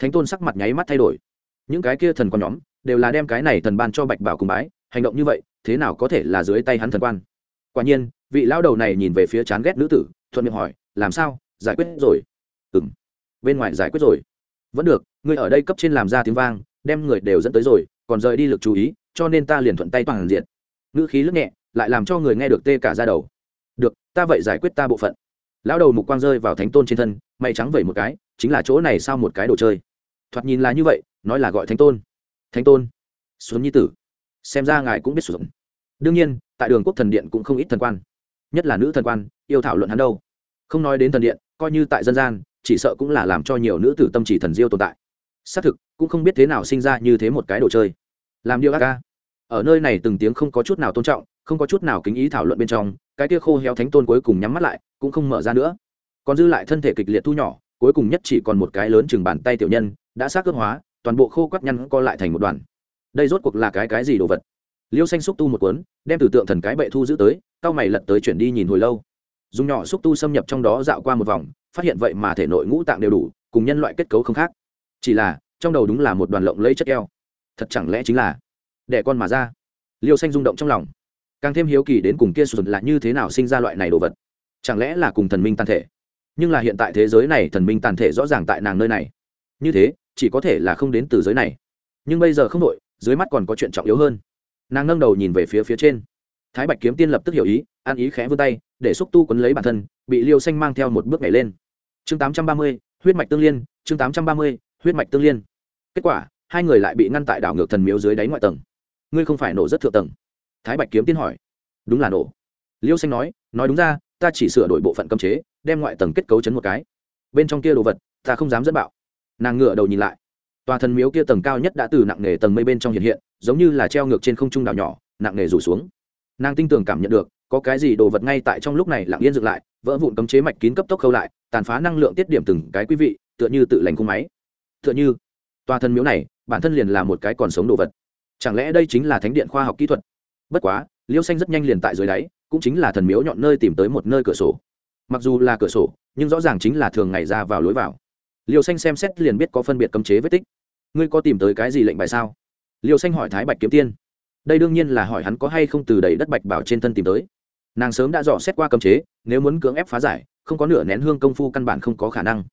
thánh tôn sắc mặt nháy mắt thay đổi. Những cái kia thần con nhóm, đều là đem cái này thần ban cho bạch bảo cùng bái, hành động như vậy, thế nào có thể là dưới tay hắn thần quan? Quả nhiên vị lão đầu này nhìn về phía chán ghét nữ tử, thuận miệng hỏi, làm sao? Giải quyết rồi? Ừ m bên ngoài giải quyết rồi. Vẫn được, ngươi ở đây cấp trên làm ra tiếng vang, đem người đều dẫn tới rồi, còn rời đi lực chú ý, cho nên ta liền thuận tay toàn diện. Ngữ khí lướt nhẹ, lại làm cho người nghe được tê cả ra đầu. Được, ta vậy giải quyết ta bộ phận. Lão đầu mục quang rơi vào thánh tôn trên thân, mày trắng vẩy một cái, chính là chỗ này sao một cái đồ chơi? Thoạt nhìn là như vậy, nói là gọi thánh tôn. Thánh tôn? Xuống nhi tử. Xem ra ngài cũng biết sử dụng. Đương nhiên, tại đường quốc thần điện cũng không ít thần quan nhất là nữ thần quan, yêu thảo luận hắn đâu. Không nói đến thần điện, coi như tại dân gian, chỉ sợ cũng là làm cho nhiều nữ tử tâm chỉ thần diêu tồn tại. Xác thực, cũng không biết thế nào sinh ra như thế một cái đồ chơi. Làm điều ác ca. Ở nơi này từng tiếng không có chút nào tôn trọng, không có chút nào kính ý thảo luận bên trong, cái kia khô héo thánh tôn cuối cùng nhắm mắt lại, cũng không mở ra nữa. Còn dư lại thân thể kịch liệt thu nhỏ, cuối cùng nhất chỉ còn một cái lớn chừng bàn tay tiểu nhân, đã xác ướp hóa, toàn bộ khô quắt nhăn co lại thành một đoàn. Đây rốt cuộc là cái cái gì đồ vật? Liêu xanh xúc tu một cuốn, đem từ tượng thần cái bệ thu giữ tới cao mày lật tới chuyển đi nhìn hồi lâu. Dùng nhỏ xúc tu xâm nhập trong đó dạo qua một vòng, phát hiện vậy mà thể nội ngũ tạng đều đủ, cùng nhân loại kết cấu không khác. Chỉ là, trong đầu đúng là một đoàn lộng lấy chất keo. Thật chẳng lẽ chính là đẻ con mà ra? Liêu xanh rung động trong lòng. Càng thêm hiếu kỳ đến cùng kia sụt là như thế nào sinh ra loại này đồ vật. Chẳng lẽ là cùng thần minh tàn thể? Nhưng là hiện tại thế giới này thần minh tàn thể rõ ràng tại nàng nơi này. Như thế, chỉ có thể là không đến từ giới này. Nhưng bây giờ không đội dưới mắt còn có chuyện trọng yếu hơn nàng ngâng đầu nhìn về phía phía trên. Thái bạch kiếm tiên lập tức hiểu ý, an ý khẽ vươn tay, để xúc tu quấn lấy bản thân, bị liêu xanh mang theo một bước nhảy lên. Chương tám trăm ba mươi, huyết mạch tương liên, chương tám trăm ba mươi, huyết mạch tương liên. Kết quả, hai người lại bị ngăn tại đảo ngược thần miếu dưới đáy ngoại tầng. Ngươi không phải nổ rất thượng tầng? Thái bạch kiếm tiên hỏi. Đúng là nổ. Liêu xanh nói nói đúng ra, ta chỉ sửa đổi bộ phận cấm chế, đem ngoại tầng kết cấu chấn một cái. Bên trong kia đồ vật, ta không dám dẫn bạo. Nàng ngửa đầu nhìn lại. Tòa thần miếu kia tầng cao nhất đã từ nặng nề tầng mây bên trong hiện hiện giống như là treo ngược trên không trung đảo nhỏ, nặng nề rủ xuống. Nàng tinh tường cảm nhận được, có cái gì đồ vật ngay tại trong lúc này lặng yên dựng lại, vỡ vụn cấm chế mạch kín cấp tốc khâu lại, tàn phá năng lượng tiết điểm từng cái quý vị, tựa như tự lành cung máy. Tựa như, tòa thân miếu này, bản thân liền là một cái còn sống đồ vật. Chẳng lẽ đây chính là thánh điện khoa học kỹ thuật? Bất quá, liêu xanh rất nhanh liền tại dưới đáy, cũng chính là thần miếu nhọn nơi tìm tới một nơi cửa sổ. Mặc dù là cửa sổ, nhưng rõ ràng chính là thường ngày ra vào lối vào. Liêu xanh xem xét liền biết có phân biệt cấm chế vết tích. Ngươi có tìm tới cái gì lệnh bài sao? Liêu xanh hỏi thái bạch kiếm tiên. Đây đương nhiên là hỏi hắn có hay không từ đầy đất bạch bảo trên thân tìm tới. Nàng sớm đã dò xét qua cấm chế, nếu muốn cưỡng ép phá giải, không có nửa nén hương công phu căn bản không có khả năng.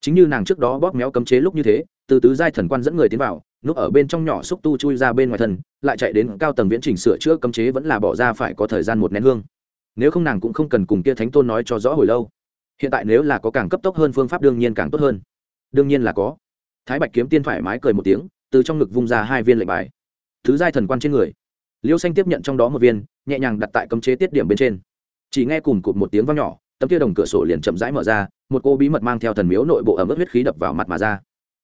Chính như nàng trước đó bóp méo cấm chế lúc như thế, từ tứ giai thần quan dẫn người tiến vào, núp ở bên trong nhỏ xúc tu chui ra bên ngoài thân, lại chạy đến cao tầng viễn trình sửa chữa cấm chế vẫn là bỏ ra phải có thời gian một nén hương. Nếu không nàng cũng không cần cùng kia thánh tôn nói cho rõ hồi lâu. Hiện tại nếu là có càng cấp tốc hơn phương pháp đương nhiên càng tốt hơn. Đương nhiên là có. Thái bạch kiếm tiên thoải mái cười một tiếng từ trong ngực vung ra hai viên lệnh bài. Thứ giai thần quan trên người. Liêu xanh tiếp nhận trong đó một viên, nhẹ nhàng đặt tại cấm chế tiết điểm bên trên. Chỉ nghe cùng cụt một tiếng vang nhỏ, tấm kia đồng cửa sổ liền chậm rãi mở ra, một cô bí mật mang theo thần miếu nội bộ ẩm ướt huyết khí đập vào mặt mà ra.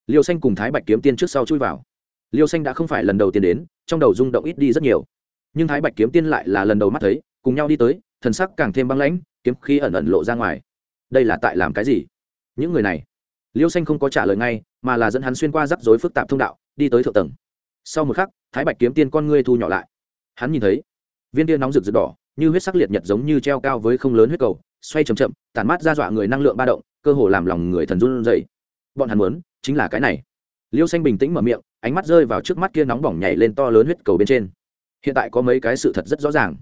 Liêu xanh cùng thái bạch kiếm tiên trước sau chui vào. Liêu xanh đã không phải lần đầu tiên đến, trong đầu rung động ít đi rất nhiều. Nhưng thái bạch kiếm tiên lại là lần đầu mắt thấy, cùng nhau đi tới, thần sắc càng thêm băng lãnh, kiếm khí ẩn ẩn lộ ra ngoài. Đây là tại làm cái gì? Những người này. Liêu xanh không có trả lời ngay mà là dẫn hắn xuyên qua rắc rối phức tạp thông đạo, đi tới thượng tầng. Sau một khắc, thái bạch kiếm tiên con ngươi thu nhỏ lại. Hắn nhìn thấy, viên tiên nóng rực rực đỏ, như huyết sắc liệt nhật giống như treo cao với không lớn huyết cầu, xoay chậm chậm, tản mát ra dọa người năng lượng ba động, cơ hồ làm lòng người thần run dậy bọn hắn muốn, chính là cái này. Liêu xanh bình tĩnh mở miệng, ánh mắt rơi vào trước mắt kia nóng bỏng nhảy lên to lớn huyết cầu bên trên. Hiện tại có mấy cái sự thật rất rõ ràng.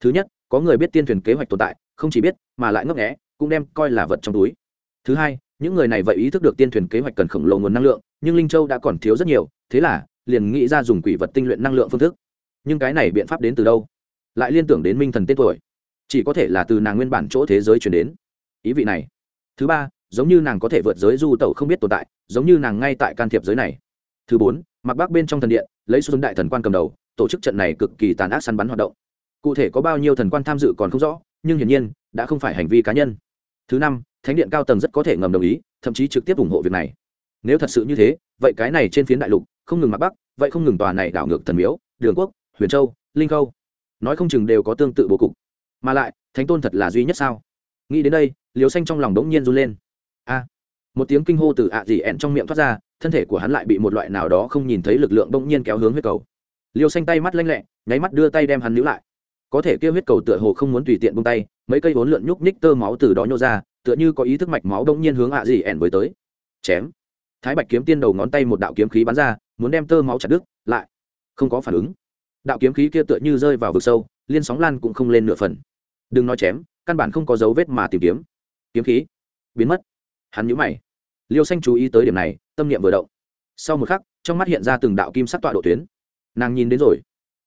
Thứ nhất, có người biết tiên thuyền kế hoạch tồn tại, không chỉ biết, mà lại ngấp nghẽ cũng đem coi là vật trong túi. Thứ hai những người này vậy ý thức được tiên thuyền kế hoạch cần khổng lồ nguồn năng lượng, nhưng linh châu đã còn thiếu rất nhiều, thế là liền nghĩ ra dùng quỷ vật tinh luyện năng lượng phương thức. Nhưng cái này biện pháp đến từ đâu? Lại liên tưởng đến minh thần tên tuổi. Chỉ có thể là từ nàng nguyên bản chỗ thế giới chuyển đến. Ý vị này. Thứ ba, giống như nàng có thể vượt giới du tẩu không biết tồn tại, giống như nàng ngay tại can thiệp giới này. Thứ bốn, mặc bác bên trong thần điện, lấy xuân đại thần quan cầm đầu, tổ chức trận này cực kỳ tàn ác săn bắn hoạt động. Cụ thể có bao nhiêu thần quan tham dự còn không rõ, nhưng hiển nhiên, đã không phải hành vi cá nhân. Thứ năm thánh điện cao tầng rất có thể ngầm đồng ý, thậm chí trực tiếp ủng hộ việc này. Nếu thật sự như thế, vậy cái này trên phiến đại lục, không ngừng mặc bắc, vậy không ngừng tòa này đảo ngược thần miếu, đường quốc, huyền châu, linh khâu. Nói không chừng đều có tương tự bố cục. Mà lại, thánh tôn thật là duy nhất sao? Nghĩ đến đây liều xanh trong lòng đống nhiên run lên. A! Một tiếng kinh hô từ ạ dị ẹn trong miệng thoát ra, thân thể của hắn lại bị một loại nào đó không nhìn thấy lực lượng bỗng nhiên kéo hướng huyết cầu. Liều xanh tay mắt lanh lẹ, nháy mắt đưa tay đem hắn níu lại. Có thể kêu huyết cầu tựa hồ không muốn tùy tiện bông tay, mấy cây vốn lượn nhúc nhích tơ máu từ đó nhô ra tựa như có ý thức mạch máu đông nhiên hướng ạ dị ẻn với tới. Chém. Thái bạch kiếm tiên đầu ngón tay một đạo kiếm khí bắn ra, muốn đem tơ máu chặt đứt, lại không có phản ứng. Đạo kiếm khí kia tựa như rơi vào vực sâu, liên sóng lan cũng không lên nửa phần. Đừng nói chém, căn bản không có dấu vết mà tìm kiếm. Kiếm khí biến mất. Hắn nhũ mày. Liêu xanh chú ý tới điểm này, tâm niệm vừa động. Sau một khắc, trong mắt hiện ra từng đạo kim sắc tọa độ tuyến. Nàng nhìn đến rồi.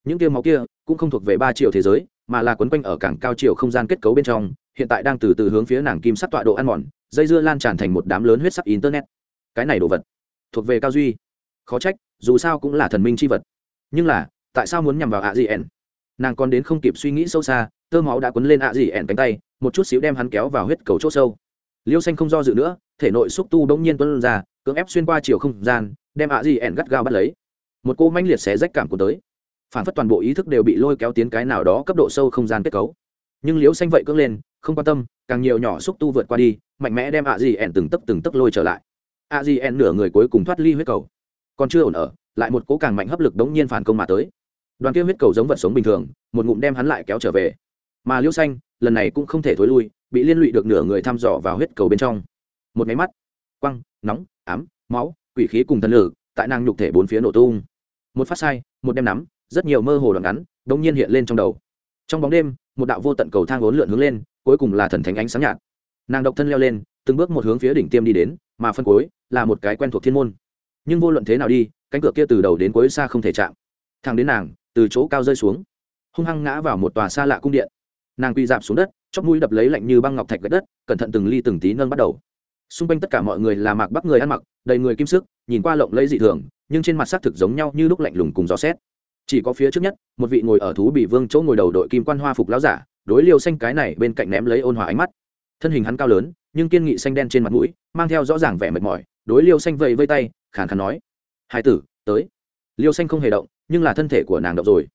Những tiêu máu kia cũng không thuộc về ba triệu thế giới, mà là quấn quanh ở cảng cao chiều không gian kết cấu bên trong hiện tại đang từ từ hướng phía nàng kim sắc tọa độ ăn mòn, dây dưa lan tràn thành một đám lớn huyết sắc internet. Cái này đồ vật, thuộc về cao duy. Khó trách, dù sao cũng là thần minh c h i vật. Nhưng là, tại sao muốn nhằm vào ạ dị ẻn nàng còn đến không kịp suy nghĩ sâu xa, tơ máu đã quấn lên ạ dị ẻn cánh tay, một chút xíu đem hắn kéo vào huyết cầu c h ỗ sâu. Liêu xanh không do dự nữa, thể nội xúc tu bỗng nhiên tuân ra, cưỡng ép xuyên qua chiều không gian, đem ạ gì ẻn gắt gao bắt lấy. Một cô manh liệt xé rách cảm của tới. Phản phất toàn bộ ý thức đều bị lôi kéo tiến cái nào đó cấp độ sâu không gian kết cấu nhưng liễu xanh vậy cưỡng lên, không quan tâm, càng nhiều nhỏ xúc tu vượt qua đi, mạnh mẽ đem ạ gì ẻn từng tấc từng tấc lôi trở lại. ạ gì ẻn nửa người cuối cùng thoát ly huyết cầu. Còn chưa ổn ở, lại một cố càng mạnh hấp lực đống nhiên phản công mà tới. Đoàn kia huyết cầu giống vật sống bình thường, một ngụm đem hắn lại kéo trở về. Mà liễu xanh, lần này cũng không thể thối lui, bị liên lụy được nửa người thăm dò vào huyết cầu bên trong. Một máy mắt, quăng, nóng, ám, máu, quỷ khí cùng thần lử tại nàng nhục thể bốn phía nổ tung. Một phát sai, một đem nắm, rất nhiều mơ hồ đoạn ngắn, đống nhiên hiện lên trong đầu. Trong bóng đêm một đạo vô tận cầu thang uốn lượn hướng lên, cuối cùng là thần thánh ánh sáng nhạt. Nàng độc thân leo lên, từng bước một hướng phía đỉnh tiêm đi đến, mà phân cuối là một cái quen thuộc thiên môn. Nhưng vô luận thế nào đi, cánh cửa kia từ đầu đến cuối xa không thể chạm. Thang đến nàng, từ chỗ cao rơi xuống, hung hăng ngã vào một tòa xa lạ cung điện. Nàng quy dạp xuống đất, chóp mũi đập lấy lạnh như băng ngọc thạch gạch đất, cẩn thận từng ly từng tí nâng bắt đầu. Xung quanh tất cả mọi người là mạc bắc người ăn mặc, đầy người kim sức, nhìn qua lộng lấy dị thường, nhưng trên mặt xác thực giống nhau như lúc lạnh lùng cùng gió xét chỉ có phía trước nhất, một vị ngồi ở thú bị vương chỗ ngồi đầu đội kim quan hoa phục láo giả, đối liêu xanh cái này bên cạnh ném lấy ôn hòa ánh mắt. Thân hình hắn cao lớn, nhưng kiên nghị xanh đen trên mặt mũi, mang theo rõ ràng vẻ mệt mỏi, đối liêu xanh vẫy vây tay, khàn khàn nói hai tử, tới. Liêu xanh không hề động, nhưng là thân thể của nàng động rồi.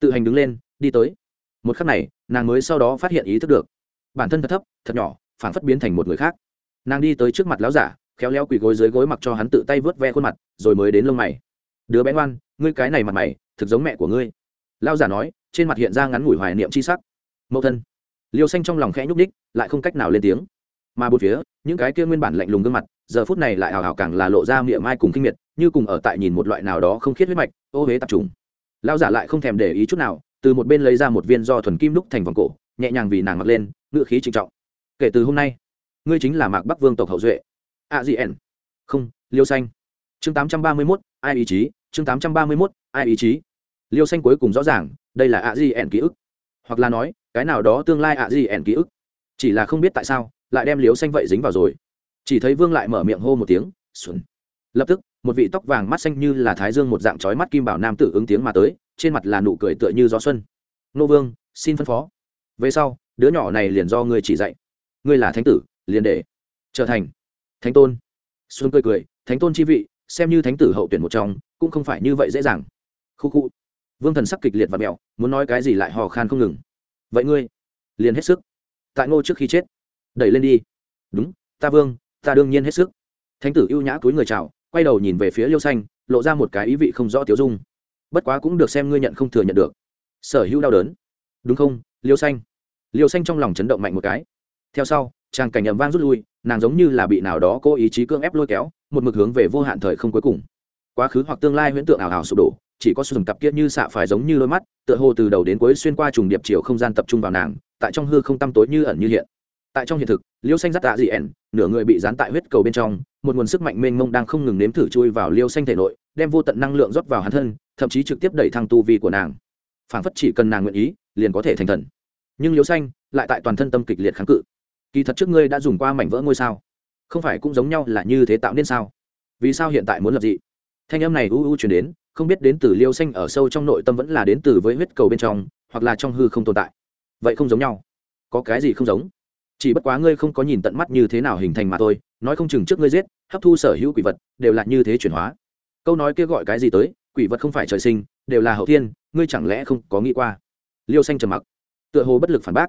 Tự hành đứng lên, đi tới. Một khắc này, nàng mới sau đó phát hiện ý thức được. Bản thân thật thấp, thật nhỏ phản phất biến thành một người khác. Nàng đi tới trước mặt láo giả, khéo léo quỳ gối dưới gối mặc cho hắn tự tay vớt ve khuôn mặt, rồi mới đến lông mày đứa bé ngoan, ngươi cái này mặt mày, thực giống mẹ của ngươi. Lão giả nói, trên mặt hiện ra ngắn ngủi hoài niệm c h i sắc. Mẫu thân. Liêu xanh trong lòng khẽ nhúc ních lại không cách nào lên tiếng. Mà bốn phía, những cái kia nguyên bản lạnh lùng gương mặt, giờ phút này lại hào hào càng là lộ ra miệng mai cùng kinh miệt, như cùng ở tại nhìn một loại nào đó không khiết huyết mạch, ô huế tập trung lão giả lại không thèm để ý chút nào, từ một bên lấy ra một viên do thuần kim đúc thành vòng cổ, nhẹ nhàng vì nàng mặc lên ngự khí trịnh trọng. Kể từ hôm nay, ngươi chính là mạc bắc vương tộc hậu duệ. A gì ẻn không, liêu xanh. Chương tám trăm ba mươi mốt, ai ý chí? Chương tám trăm ba mươi mốt, ai ý chí? Liêu xanh cuối cùng rõ ràng, đây là ạ di ẻn ký ức. Hoặc là nói, cái nào đó tương lai ạ di ẻn ký ức. Chỉ là không biết tại sao, lại đem liêu xanh vậy dính vào rồi. Chỉ thấy vương lại mở miệng hô một tiếng, xuân. Lập tức, một vị tóc vàng mắt xanh như là thái dương một dạng trói mắt kim bảo nam tử ứng tiếng mà tới, trên mặt là nụ cười tựa như gió xuân. Nô vương, xin phân phó. Về sau, đứa nhỏ này liền do ngươi chỉ dạy. Ngươi là thánh tử, liền để trở thành thánh tôn. Xuân cười cười, thánh tôn chi vị, xem như thánh tử hậu tuyển một trong cũng không phải như vậy dễ dàng. Khu khu. Vương thần sắc kịch liệt và mẹo, muốn nói cái gì lại hò khan không ngừng. Vậy ngươi, liền hết sức. Tại ngô trước khi chết, đẩy lên đi. Đúng, ta vương, ta đương nhiên hết sức. Thánh tử ưu nhã túi người chào, quay đầu nhìn về phía liêu xanh, lộ ra một cái ý vị không rõ tiếu dung. Bất quá cũng được xem ngươi nhận không thừa nhận được. Sở hữu đau đớn. Đúng không, liêu xanh? Liêu xanh trong lòng chấn động mạnh một cái. Theo sau trang cảnh ầm vang rút lui, nàng giống như là bị nào đó cố ý chí cưỡng ép lôi kéo, một mực hướng về vô hạn thời không cuối cùng quá khứ hoặc tương lai huyễn tượng ảo ảo sụp đổ, chỉ có sừng cặp kia như xạ phải giống như đôi mắt, tựa hồ từ đầu đến cuối xuyên qua trùng điệp chiều không gian tập trung vào nàng, tại trong hư không tăm tối như ẩn như hiện. Tại trong hiện thực, liêu xanh rất tạ dị ẻn, nửa người bị dán tại huyết cầu bên trong, một nguồn sức mạnh mênh mông đang không ngừng nếm thử chui vào liêu xanh thể nội, đem vô tận năng lượng rót vào hắn thân, thậm chí trực tiếp đẩy thăng tu vi của nàng. Phản phất chỉ cần nàng nguyện ý, liền có thể thành thần. Nhưng liêu xanh lại tại toàn thân tâm kịch liệt kháng cự. Kỳ thật trước ngươi đã dùng qua mảnh vỡ ngôi sao. Không phải cũng giống nhau là như thế tạo nên sao? Vì sao hiện tại muốn lập dị? Thanh âm này u u chuyển đến, không biết đến từ liêu xanh ở sâu trong nội tâm vẫn là đến từ với huyết cầu bên trong, hoặc là trong hư không tồn tại. Vậy không giống nhau. Có cái gì không giống? Chỉ bất quá ngươi không có nhìn tận mắt như thế nào hình thành mà thôi, nói không chừng trước ngươi giết, hấp thu sở hữu quỷ vật, đều là như thế chuyển hóa. Câu nói kia gọi cái gì tới, quỷ vật không phải trời sinh, đều là hậu thiên, ngươi chẳng lẽ không có nghĩ qua? Liêu xanh trầm mặc, tựa hồ bất lực phản bác.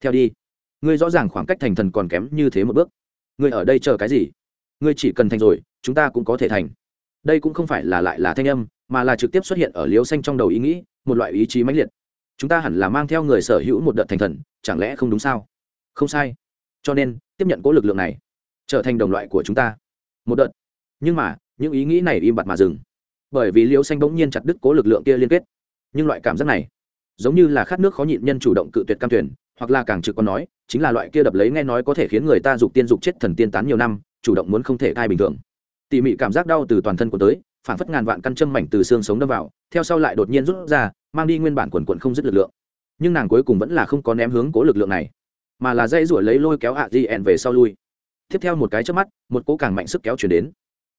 Theo đi, ngươi rõ ràng khoảng cách thành thần còn kém như thế một bước. Ngươi ở đây chờ cái gì? Ngươi chỉ cần thành rồi, chúng ta cũng có thể thành đây cũng không phải là lại là thanh âm, mà là trực tiếp xuất hiện ở liêu xanh trong đầu ý nghĩ, một loại ý chí mãnh liệt. Chúng ta hẳn là mang theo người sở hữu một đợt thành thần, chẳng lẽ không đúng sao? Không sai. Cho nên, tiếp nhận cố lực lượng này, trở thành đồng loại của chúng ta. Một đợt. Nhưng mà, những ý nghĩ này im bặt mà dừng. Bởi vì liêu xanh bỗng nhiên chặt đứt cố lực lượng kia liên kết. Nhưng loại cảm giác này, giống như là khát nước khó nhịn nhân chủ động cự tuyệt cam tuyển hoặc là càng trực còn nói, chính là loại kia đập lấy nghe nói có thể khiến người ta dục tiên dục chết thần tiên tán nhiều năm, chủ động muốn không thể thai bình thường tỉ mỉ cảm giác đau từ toàn thân của tới phản phất ngàn vạn căn châm mảnh từ xương sống đâm vào, theo sau lại đột nhiên rút ra, mang đi nguyên bản quần quận không dứt lực lượng. Nhưng nàng cuối cùng vẫn là không có ném hướng cố lực lượng này, mà là dây ruổi lấy lôi kéo ạ di ẻn về sau lui. Tiếp theo một cái trước mắt, một cố càng mạnh sức kéo chuyển đến.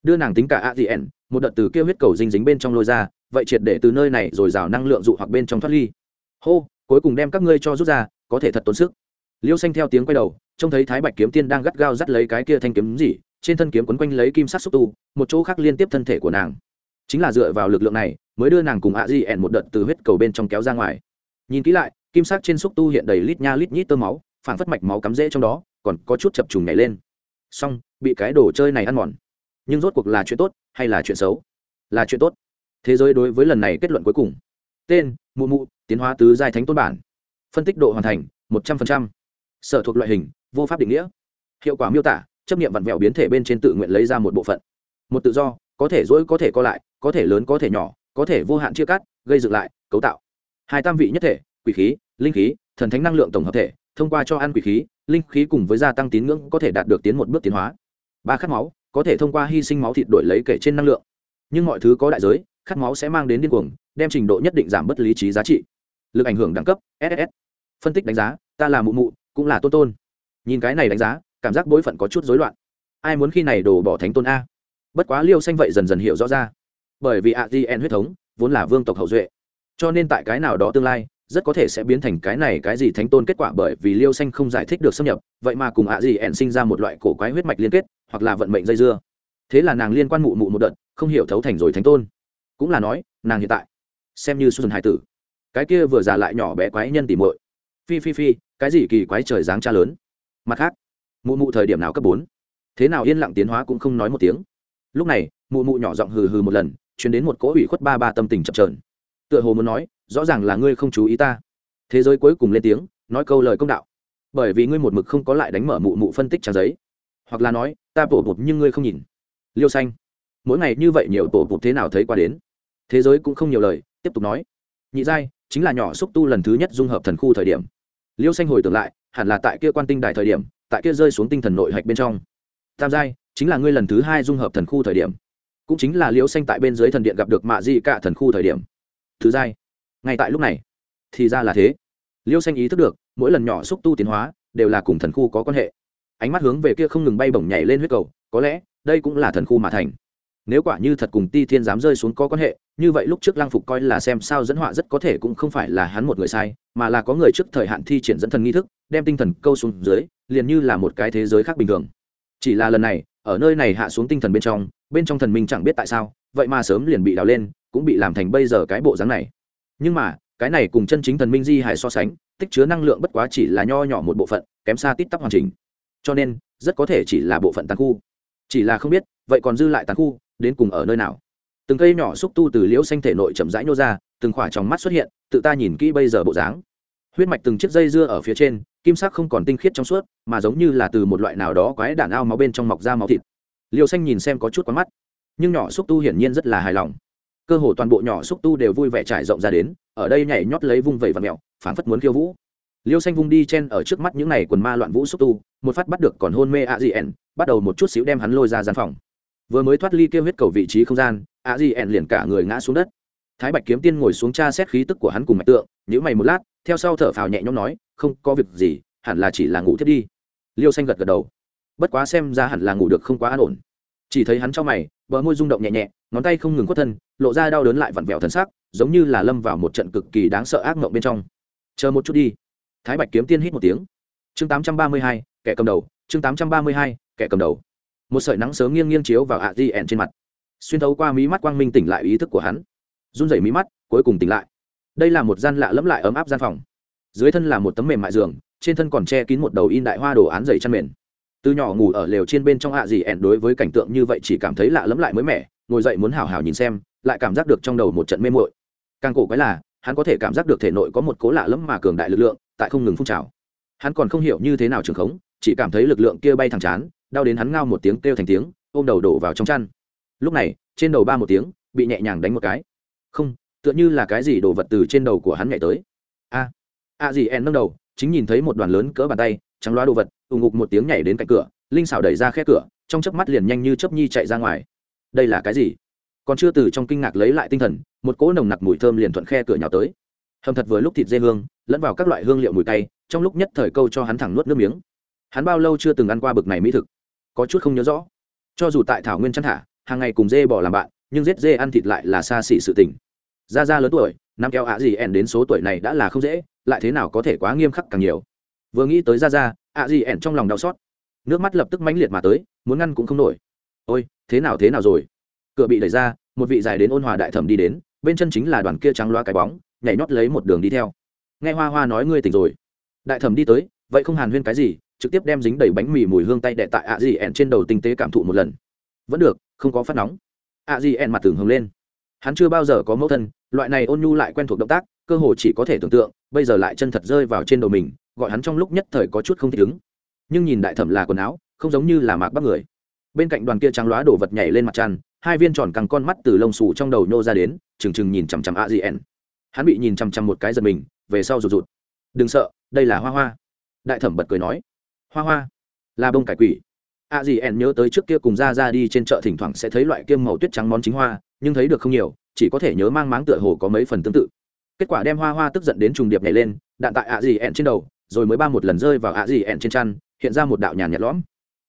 Đưa nàng tính cả ạ di ẻn một đợt từ kêu huyết cầu dinh dính bên trong lôi ra, vậy triệt để từ nơi này rồi rào năng lượng dụ hoặc bên trong thoát ly. Hô, cuối cùng đem các ngươi cho rút ra, có thể thật tốn sức. Liêu xanh theo tiếng quay đầu, trông thấy thái bạch kiếm tiên đang gắt gao dắt lấy cái kia thanh kiếm gì trên thân kiếm quấn quanh lấy kim sắc xúc tu, một chỗ khác liên tiếp thân thể của nàng. Chính là dựa vào lực lượng này, mới đưa nàng cùng ạ di ẻn một đợt từ huyết cầu bên trong kéo ra ngoài. Nhìn kỹ lại, kim sắc trên xúc tu hiện đầy lít nha lít nhít tơ máu phản phất mạch máu cắm rễ trong đó, còn có chút chập trùng nhảy lên. Xong, bị cái đồ chơi này ăn mòn. Nhưng rốt cuộc là chuyện tốt hay là chuyện xấu? Là chuyện tốt. Thế giới đối với lần này kết luận cuối cùng. Tên, mụ mụ, tiến hóa tứ giai thánh tôn bản. Phân tích độ hoàn thành, một trăm linh sở thuộc loại hình, vô pháp định nghĩa. Hiệu quả miêu tả chấp nghiệm vặn vẹo biến thể bên trên tự nguyện lấy ra một bộ phận. Một tự do, có thể dỗi có thể co lại, có thể lớn, có thể nhỏ, có thể vô hạn chia cắt, gây dựng lại, cấu tạo. Hai tam vị nhất thể, quỷ khí, linh khí, thần thánh năng lượng tổng hợp thể, thông qua cho ăn quỷ khí, linh khí cùng với gia tăng tín ngưỡng có thể đạt được tiến một bước tiến hóa. Ba khát máu, có thể thông qua hy sinh máu thịt đổi lấy kể trên năng lượng. Nhưng mọi thứ có đại giới, khát máu sẽ mang đến điên cuồng, đem trình độ nhất định giảm bất lý trí giá trị. Lực ảnh hưởng đẳng cấp ss phân tích đánh giá, ta là mụ mụ, cũng là tôn tôn. Nhìn cái này đánh giá cảm giác bối phận có chút rối loạn. Ai muốn khi này đổ bỏ thánh tôn a? Bất quá liêu xanh vậy dần dần hiểu rõ ra. Bởi vì adn huyết thống vốn là vương tộc hậu duệ, cho nên tại cái nào đó tương lai, rất có thể sẽ biến thành cái này cái gì thánh tôn kết quả bởi vì liêu xanh không giải thích được xâm nhập, vậy mà cùng ạ gì ẻn sinh ra một loại cổ quái huyết mạch liên kết, hoặc là vận mệnh dây dưa. Thế là nàng liên quan mụ mụ một đợt, không hiểu thấu thành rồi thánh tôn. Cũng là nói, nàng hiện tại, xem như xuân hải tử. Cái kia vừa già lại nhỏ bé quái nhân tỉ muội. Phi phi phi, cái gì kỳ quái trời dáng cha lớn. Mặt khác mụ mụ thời điểm nào cấp bốn? Thế nào yên lặng tiến hóa cũng không nói một tiếng. Lúc này, mụ mụ nhỏ giọng hừ hừ một lần chuyển đến một cỗ ủy khuất ba ba tâm tình chậm trờn tựa hồ muốn nói, rõ ràng là ngươi không chú ý ta. Thế giới cuối cùng lên tiếng, nói câu lời công đạo. Bởi vì ngươi một mực không có lại đánh mở mụ mụ phân tích trang giấy. Hoặc là nói, ta bổ bụt nhưng ngươi không nhìn. Liêu xanh, mỗi ngày như vậy nhiều bổ bụt thế nào thấy qua đến? Thế giới cũng không nhiều lời, tiếp tục nói. Nhị giai, chính là nhỏ xúc tu lần thứ nhất dung hợp thần khu thời điểm. Liêu xanh hồi tưởng lại, hẳn là tại kia quan tinh đài thời điểm tại kia rơi xuống tinh thần nội hạch bên trong. Tam giai, chính là ngươi lần thứ hai dung hợp thần khu thời điểm. Cũng chính là liễu xanh tại bên dưới thần điện gặp được mạ di cả thần khu thời điểm. Thứ giai. Ngay tại lúc này, thì ra là thế. Liễu xanh ý thức được, mỗi lần nhỏ xúc tu tiến hóa, đều là cùng thần khu có quan hệ. Ánh mắt hướng về kia không ngừng bay bổng nhảy lên huyết cầu, có lẽ, đây cũng là thần khu mà thành. Nếu quả như thật cùng ti thiên dám rơi xuống có quan hệ, như vậy lúc trước lang phục coi là xem sao dẫn họa rất có thể cũng không phải là hắn một người sai, mà là có người trước thời hạn thi triển dẫn thần nghi thức, đem tinh thần câu xuống dưới liền như là một cái thế giới khác bình thường. Chỉ là lần này, ở nơi này hạ xuống tinh thần bên trong bên trong thần minh chẳng biết tại sao, vậy mà sớm liền bị đào lên, cũng bị làm thành bây giờ cái bộ dáng này. Nhưng mà, cái này cùng chân chính thần minh di hài so sánh, tích chứa năng lượng bất quá chỉ là nho nhỏ một bộ phận, kém xa tít tắp hoàn chỉnh. Cho nên, rất có thể chỉ là bộ phận tàn khu. Chỉ là không biết, vậy còn dư lại tàn khu, đến cùng ở nơi nào? Từng cây nhỏ xúc tu từ liễu xanh thể nội chậm rãi nô ra, từng khỏa trong mắt xuất hiện, tự ta nhìn kỹ bây giờ bộ dáng huyết mạch từng chiếc dây dưa ở phía trên, kim sắc không còn tinh khiết trong suốt, mà giống như là từ một loại nào đó quái đản ao máu bên trong mọc ra máu thịt. Liều xanh nhìn xem có chút quá mắt, nhưng nhỏ xúc tu hiển nhiên rất là hài lòng. Cơ hồ toàn bộ nhỏ xúc tu đều vui vẻ trải rộng ra đến, ở đây nhảy nhót lấy vung vẩy và mẹo phản phất muốn khiêu vũ. Liêu xanh vung đi chen ở trước mắt những này quần ma loạn vũ xúc tu, một phát bắt được còn hôn mê a di ẻn bắt đầu một chút xíu đem hắn lôi ra gian phòng. Vừa mới thoát ly kêu huyết cầu vị trí không gian, a di ẻn liền cả người ngã xuống đất. Thái bạch kiếm tiên ngồi xuống tra xét khí tức của hắn cùng mạch tượng nhữ mày một lát theo sau thở phào nhẹ nhõm nói, không có việc gì, hẳn là chỉ là ngủ thiết đi. Liêu xanh gật gật đầu. Bất quá xem ra hẳn là ngủ được không quá an ổn. Chỉ thấy hắn trong mày, bờ môi rung động nhẹ nhẹ, ngón tay không ngừng quất thân, lộ ra đau đớn lại vặn vẹo thân xác giống như là lâm vào một trận cực kỳ đáng sợ ác mộng bên trong. Chờ một chút đi. Thái bạch kiếm tiên hít một tiếng. Chương tám trăm ba mươi hai, kẻ cầm đầu, chương tám trăm ba mươi hai, kẻ cầm đầu. Một sợi nắng sớm nghiêng nghiêng chiếu vào ạ di ẻn trên mặt. Xuyên thấu qua mí mắt quang minh tỉnh lại ý thức của hắn. Run rẩy mí mắt, cuối cùng tỉnh lại đây là một gian lạ lẫm lại ấm áp gian phòng. Dưới thân là một tấm mềm mại giường, trên thân còn che kín một đầu in đại hoa đồ án dày chăn mền từ nhỏ ngủ ở lều trên bên trong ạ gì ẻn đối với cảnh tượng như vậy chỉ cảm thấy lạ lẫm lại mới mẻ, ngồi dậy muốn hào hào nhìn xem, lại cảm giác được trong đầu một trận mê muội. Càng cổ quái là, hắn có thể cảm giác được thể nội có một cố lạ lẫm mà cường đại lực lượng, tại không ngừng phun trào. Hắn còn không hiểu như thế nào trường khống, chỉ cảm thấy lực lượng kia bay thẳng chán, đau đến hắn ngao một tiếng kêu thành tiếng, ôm đầu đổ vào trong chăn. Lúc này, trên đầu ba một tiếng, bị nhẹ nhàng đánh một cái. Không tựa như là cái gì đồ vật từ trên đầu của hắn nhảy tới. A a gì en nâng đầu, chính nhìn thấy một đoàn lớn cỡ bàn tay, trắng loá đồ vật, ù ngục một tiếng nhảy đến cạnh cửa, linh xảo đẩy ra khe cửa, trong chớp mắt liền nhanh như chớp nhi chạy ra ngoài. Đây là cái gì? Còn chưa từ trong kinh ngạc lấy lại tinh thần, một cỗ nồng nặc mùi thơm liền thuận khe cửa nhào tới. Hầm thật vừa lúc thịt dê hương, lẫn vào các loại hương liệu mùi cay, trong lúc nhất thời câu cho hắn thẳng nuốt nước miếng. Hắn bao lâu chưa từng ăn qua bực này mỹ thực? Có chút không nhớ rõ. Cho dù tại thảo nguyên chăn thả, hàng ngày cùng dê bỏ làm bạn, nhưng giết dê ăn thịt lại là xa xỉ sự tình ra ra lớn tuổi, năm kéo ạ gì ẻn đến số tuổi này đã là không dễ, lại thế nào có thể quá nghiêm khắc càng nhiều. Vừa nghĩ tới ra ra ạ gì ẻn trong lòng đau xót. Nước mắt lập tức mãnh liệt mà tới, muốn ngăn cũng không nổi. Ôi, thế nào thế nào rồi? Cửa bị đẩy ra, một vị dài đến ôn hòa đại thẩm đi đến, bên chân chính là đoàn kia trắng loa cái bóng, nhảy nhót lấy một đường đi theo. Nghe hoa hoa nói ngươi tỉnh rồi. Đại thẩm đi tới, vậy không hàn huyên cái gì, trực tiếp đem dính đầy bánh mì mùi hương tay đệ tại ạ gì ẻn trên đầu tinh tế cảm thụ một lần. Vẫn được, không có phát nóng. ạ gì ẻn mặt tưởng hồng lên hắn chưa bao giờ có mẫu thân, loại này ôn nhu lại quen thuộc động tác, cơ hồ chỉ có thể tưởng tượng, bây giờ lại chân thật rơi vào trên đầu mình, gọi hắn trong lúc nhất thời có chút không thích ứng. Nhưng nhìn đại thẩm là quần áo, không giống như là mạc bắc người. Bên cạnh đoàn kia trắng lóa đổ vật nhảy lên mặt tràn hai viên tròn căng con mắt từ lông xù trong đầu nhô ra đến, trừng trừng nhìn chằm chằm a di hắn bị nhìn chằm chằm một cái giật mình, về sau rụt rụt. Đừng sợ, đây là hoa hoa. Đại thẩm bật cười nói. Hoa hoa, là bông cải quỷ. A di nhớ tới trước kia cùng ra ra đi trên chợ thỉnh thoảng sẽ thấy loại kiêm màu tuyết trắng món chính hoa nhưng thấy được không nhiều, chỉ có thể nhớ mang máng tựa hồ có mấy phần tương tự. Kết quả đem hoa hoa tức giận đến trùng điệp nhảy lên, đạn tại ạ gì ẹn trên đầu, rồi mới ba một lần rơi vào ạ gì ẹn trên chăn, hiện ra một đạo nhàn nhạt lõm.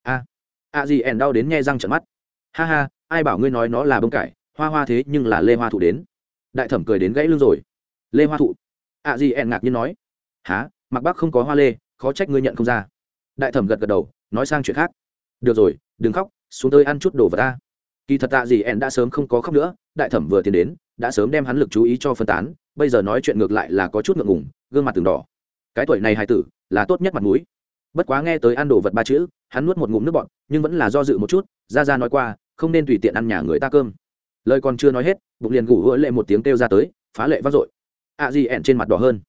A, ạ gì ẹn đau đến nghe răng trận mắt. Ha ha, ai bảo ngươi nói nó là bông cải, hoa hoa thế nhưng là lê hoa thụ đến. Đại thẩm cười đến gãy lưng rồi. Lê hoa thụ. Ạ gì ẹn ngạc nhiên nói. Há mặc bác không có hoa lê, khó trách ngươi nhận không ra. Đại thẩm gật gật đầu, nói sang chuyện khác. Được rồi, đừng khóc, xuống tới ăn chút đồ vật ta kỳ thật tạ gì ẹn đã sớm không có khóc nữa, đại thẩm vừa tiến đến, đã sớm đem hắn lực chú ý cho phân tán, bây giờ nói chuyện ngược lại là có chút ngượng ngùng, gương mặt từng đỏ. Cái tuổi này hài tử, là tốt nhất mặt mũi. Bất quá nghe tới ăn đồ vật ba chữ, hắn nuốt một ngụm nước bọn nhưng vẫn là do dự một chút, ra ra nói qua, không nên tùy tiện ăn nhà người ta cơm. Lời còn chưa nói hết, bụng liền gủ hứa lệ một tiếng kêu ra tới, phá lệ vang dội. À gì ẹn trên mặt đỏ hơn.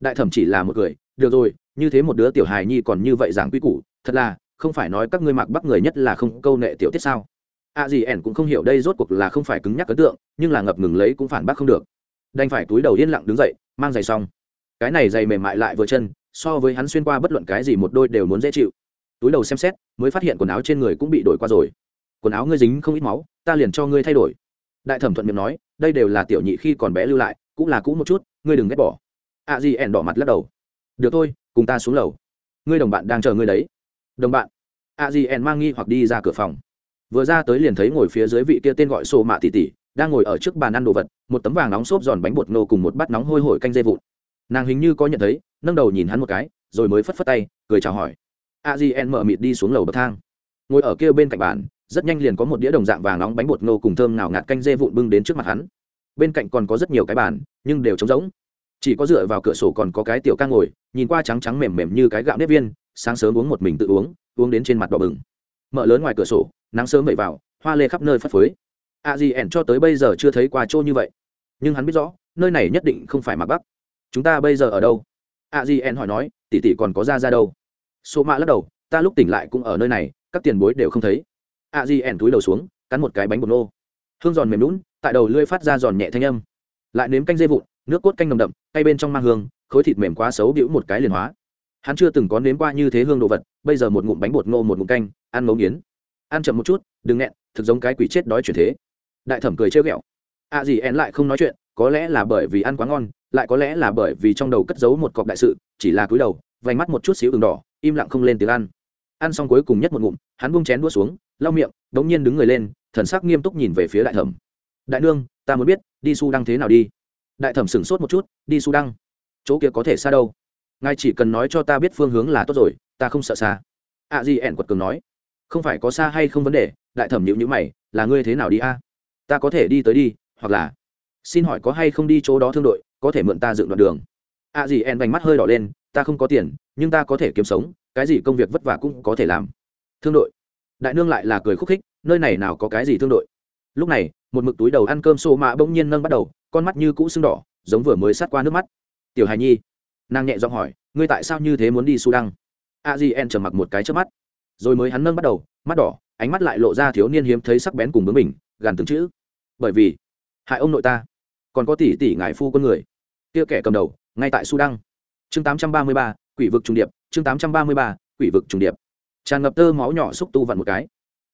Đại thẩm chỉ là một cười được rồi, như thế một đứa tiểu hài nhi còn như vậy giảng quy củ, thật là, không phải nói các ngươi mặc bắt người nhất là không câu nệ tiểu tiết sao? A dì ẻn cũng không hiểu đây rốt cuộc là không phải cứng nhắc ấn tượng, nhưng là ngập ngừng lấy cũng phản bác không được. Đành phải túi đầu yên lặng đứng dậy, mang giày xong. Cái này giày mềm mại lại vừa chân, so với hắn xuyên qua bất luận cái gì một đôi đều muốn dễ chịu. Túi đầu xem xét, mới phát hiện quần áo trên người cũng bị đổi qua rồi. Quần áo ngươi dính không ít máu, ta liền cho ngươi thay đổi. Đại thẩm thuận miệng nói, đây đều là tiểu nhị khi còn bé lưu lại, cũng là cũ một chút, ngươi đừng ghét bỏ. A dì ẻn đỏ mặt lắc đầu. Được thôi, cùng ta xuống lầu. Ngươi đồng bạn đang chờ ngươi đấy. Đồng bạn. A dì ẻn mang nghi hoặc đi ra cửa phòng vừa ra tới liền thấy ngồi phía dưới vị kia tên gọi sổ mạ tỷ tỷ đang ngồi ở trước bàn ăn đồ vật, một tấm vàng nóng xốp giòn bánh bột nô cùng một bát nóng hôi hổi canh dây vụn. Nàng hình như có nhận thấy, nâng đầu nhìn hắn một cái, rồi mới phất phất tay, cười chào hỏi. A di en mở mịt đi xuống lầu bậc thang. Ngồi ở kia bên cạnh bàn, rất nhanh liền có một đĩa đồng dạng vàng nóng bánh bột nô cùng thơm nào ngạt canh dê vụn bưng đến trước mặt hắn. Bên cạnh còn có rất nhiều cái bàn, nhưng đều trống rỗng. Chỉ có dựa vào cửa sổ còn có cái tiểu ca ngồi, nhìn qua trắng trắng mềm mềm như cái gạo nếp viên, sáng sớm uống một mình tự uống uống đến trên mặt đỏ bừng. Mở lớn ngoài cửa sổ nắng sớm vẩy vào, hoa lê khắp nơi phất phới. A di ẻn cho tới bây giờ chưa thấy qua chỗ như vậy. Nhưng hắn biết rõ, nơi này nhất định không phải mặt bắc. Chúng ta bây giờ ở đâu? A di ẻn hỏi nói tỉ tỉ còn có ra ra đâu? Số mạ lắc đầu, ta lúc tỉnh lại cũng ở nơi này, các tiền bối đều không thấy. A di ẻn túi đầu xuống, cắn một cái bánh bột nô. Hương giòn mềm lún tại đầu lưỡi phát ra giòn nhẹ thanh âm. Lại nếm canh dây vụn, nước cốt canh nồng đậm, cay bên trong mang hương, khối thịt mềm quá xấu đĩu một cái liền hóa. Hắn chưa từng có nếm qua như thế hương đồ vật, bây giờ một ngụm bánh bột ngô một ngụm canh, ăn ngấu nghiến ăn chậm một chút, đừng nghẹn, thực giống cái quỷ chết đói chuyển thế. Đại thẩm cười trêu ghẹo. A à gì én lại không nói chuyện, có lẽ là bởi vì ăn quá ngon, lại có lẽ là bởi vì trong đầu cất giấu một cọc đại sự, chỉ là cúi đầu, vành mắt một chút xíu đường đỏ, im lặng không lên tiếng ăn. Ăn xong cuối cùng nhất một ngụm, hắn bung chén đua xuống, lau miệng, đống nhiên đứng người lên, thần sắc nghiêm túc nhìn về phía đại thẩm. Đại nương, ta muốn biết, đi su đăng thế nào đi? Đại thẩm sửng sốt một chút, đi su đăng? Chỗ kia có thể xa đâu? Ngài chỉ cần nói cho ta biết phương hướng là tốt rồi, ta không sợ xa. A di ẻn quật cường nói không phải có xa hay không vấn đề, đại thẩm nhịu nhữ mày, là ngươi thế nào đi a? Ta có thể đi tới đi, hoặc là, xin hỏi có hay không đi chỗ đó thương đội, có thể mượn ta dựng đoạn đường. A gì en vành mắt hơi đỏ lên, ta không có tiền, nhưng ta có thể kiếm sống, cái gì công việc vất vả cũng có thể làm. Thương đội. Đại nương lại là cười khúc khích, nơi này nào có cái gì thương đội. Lúc này, một mực túi đầu ăn cơm xô mạ bỗng nhiên nâng bắt đầu, con mắt như cũ sưng đỏ, giống vừa mới sát qua nước mắt. Tiểu hài nhi, nàng nhẹ giọng hỏi, ngươi tại sao như thế muốn đi su đăng a di en trầm mặc một cái trước mắt rồi mới hắn nâng bắt đầu mắt đỏ ánh mắt lại lộ ra thiếu niên hiếm thấy sắc bén cùng bướng mình gàn từng chữ. Bởi vì hại ông nội ta. Còn có tỷ tỷ ngài phu con người. Kia kẻ cầm đầu ngay tại sudan. Chương 833, quỷ vực trùng điệp. Chương 833, quỷ vực trùng điệp. Tràn ngập tơ máu nhỏ xúc tu vặn một cái.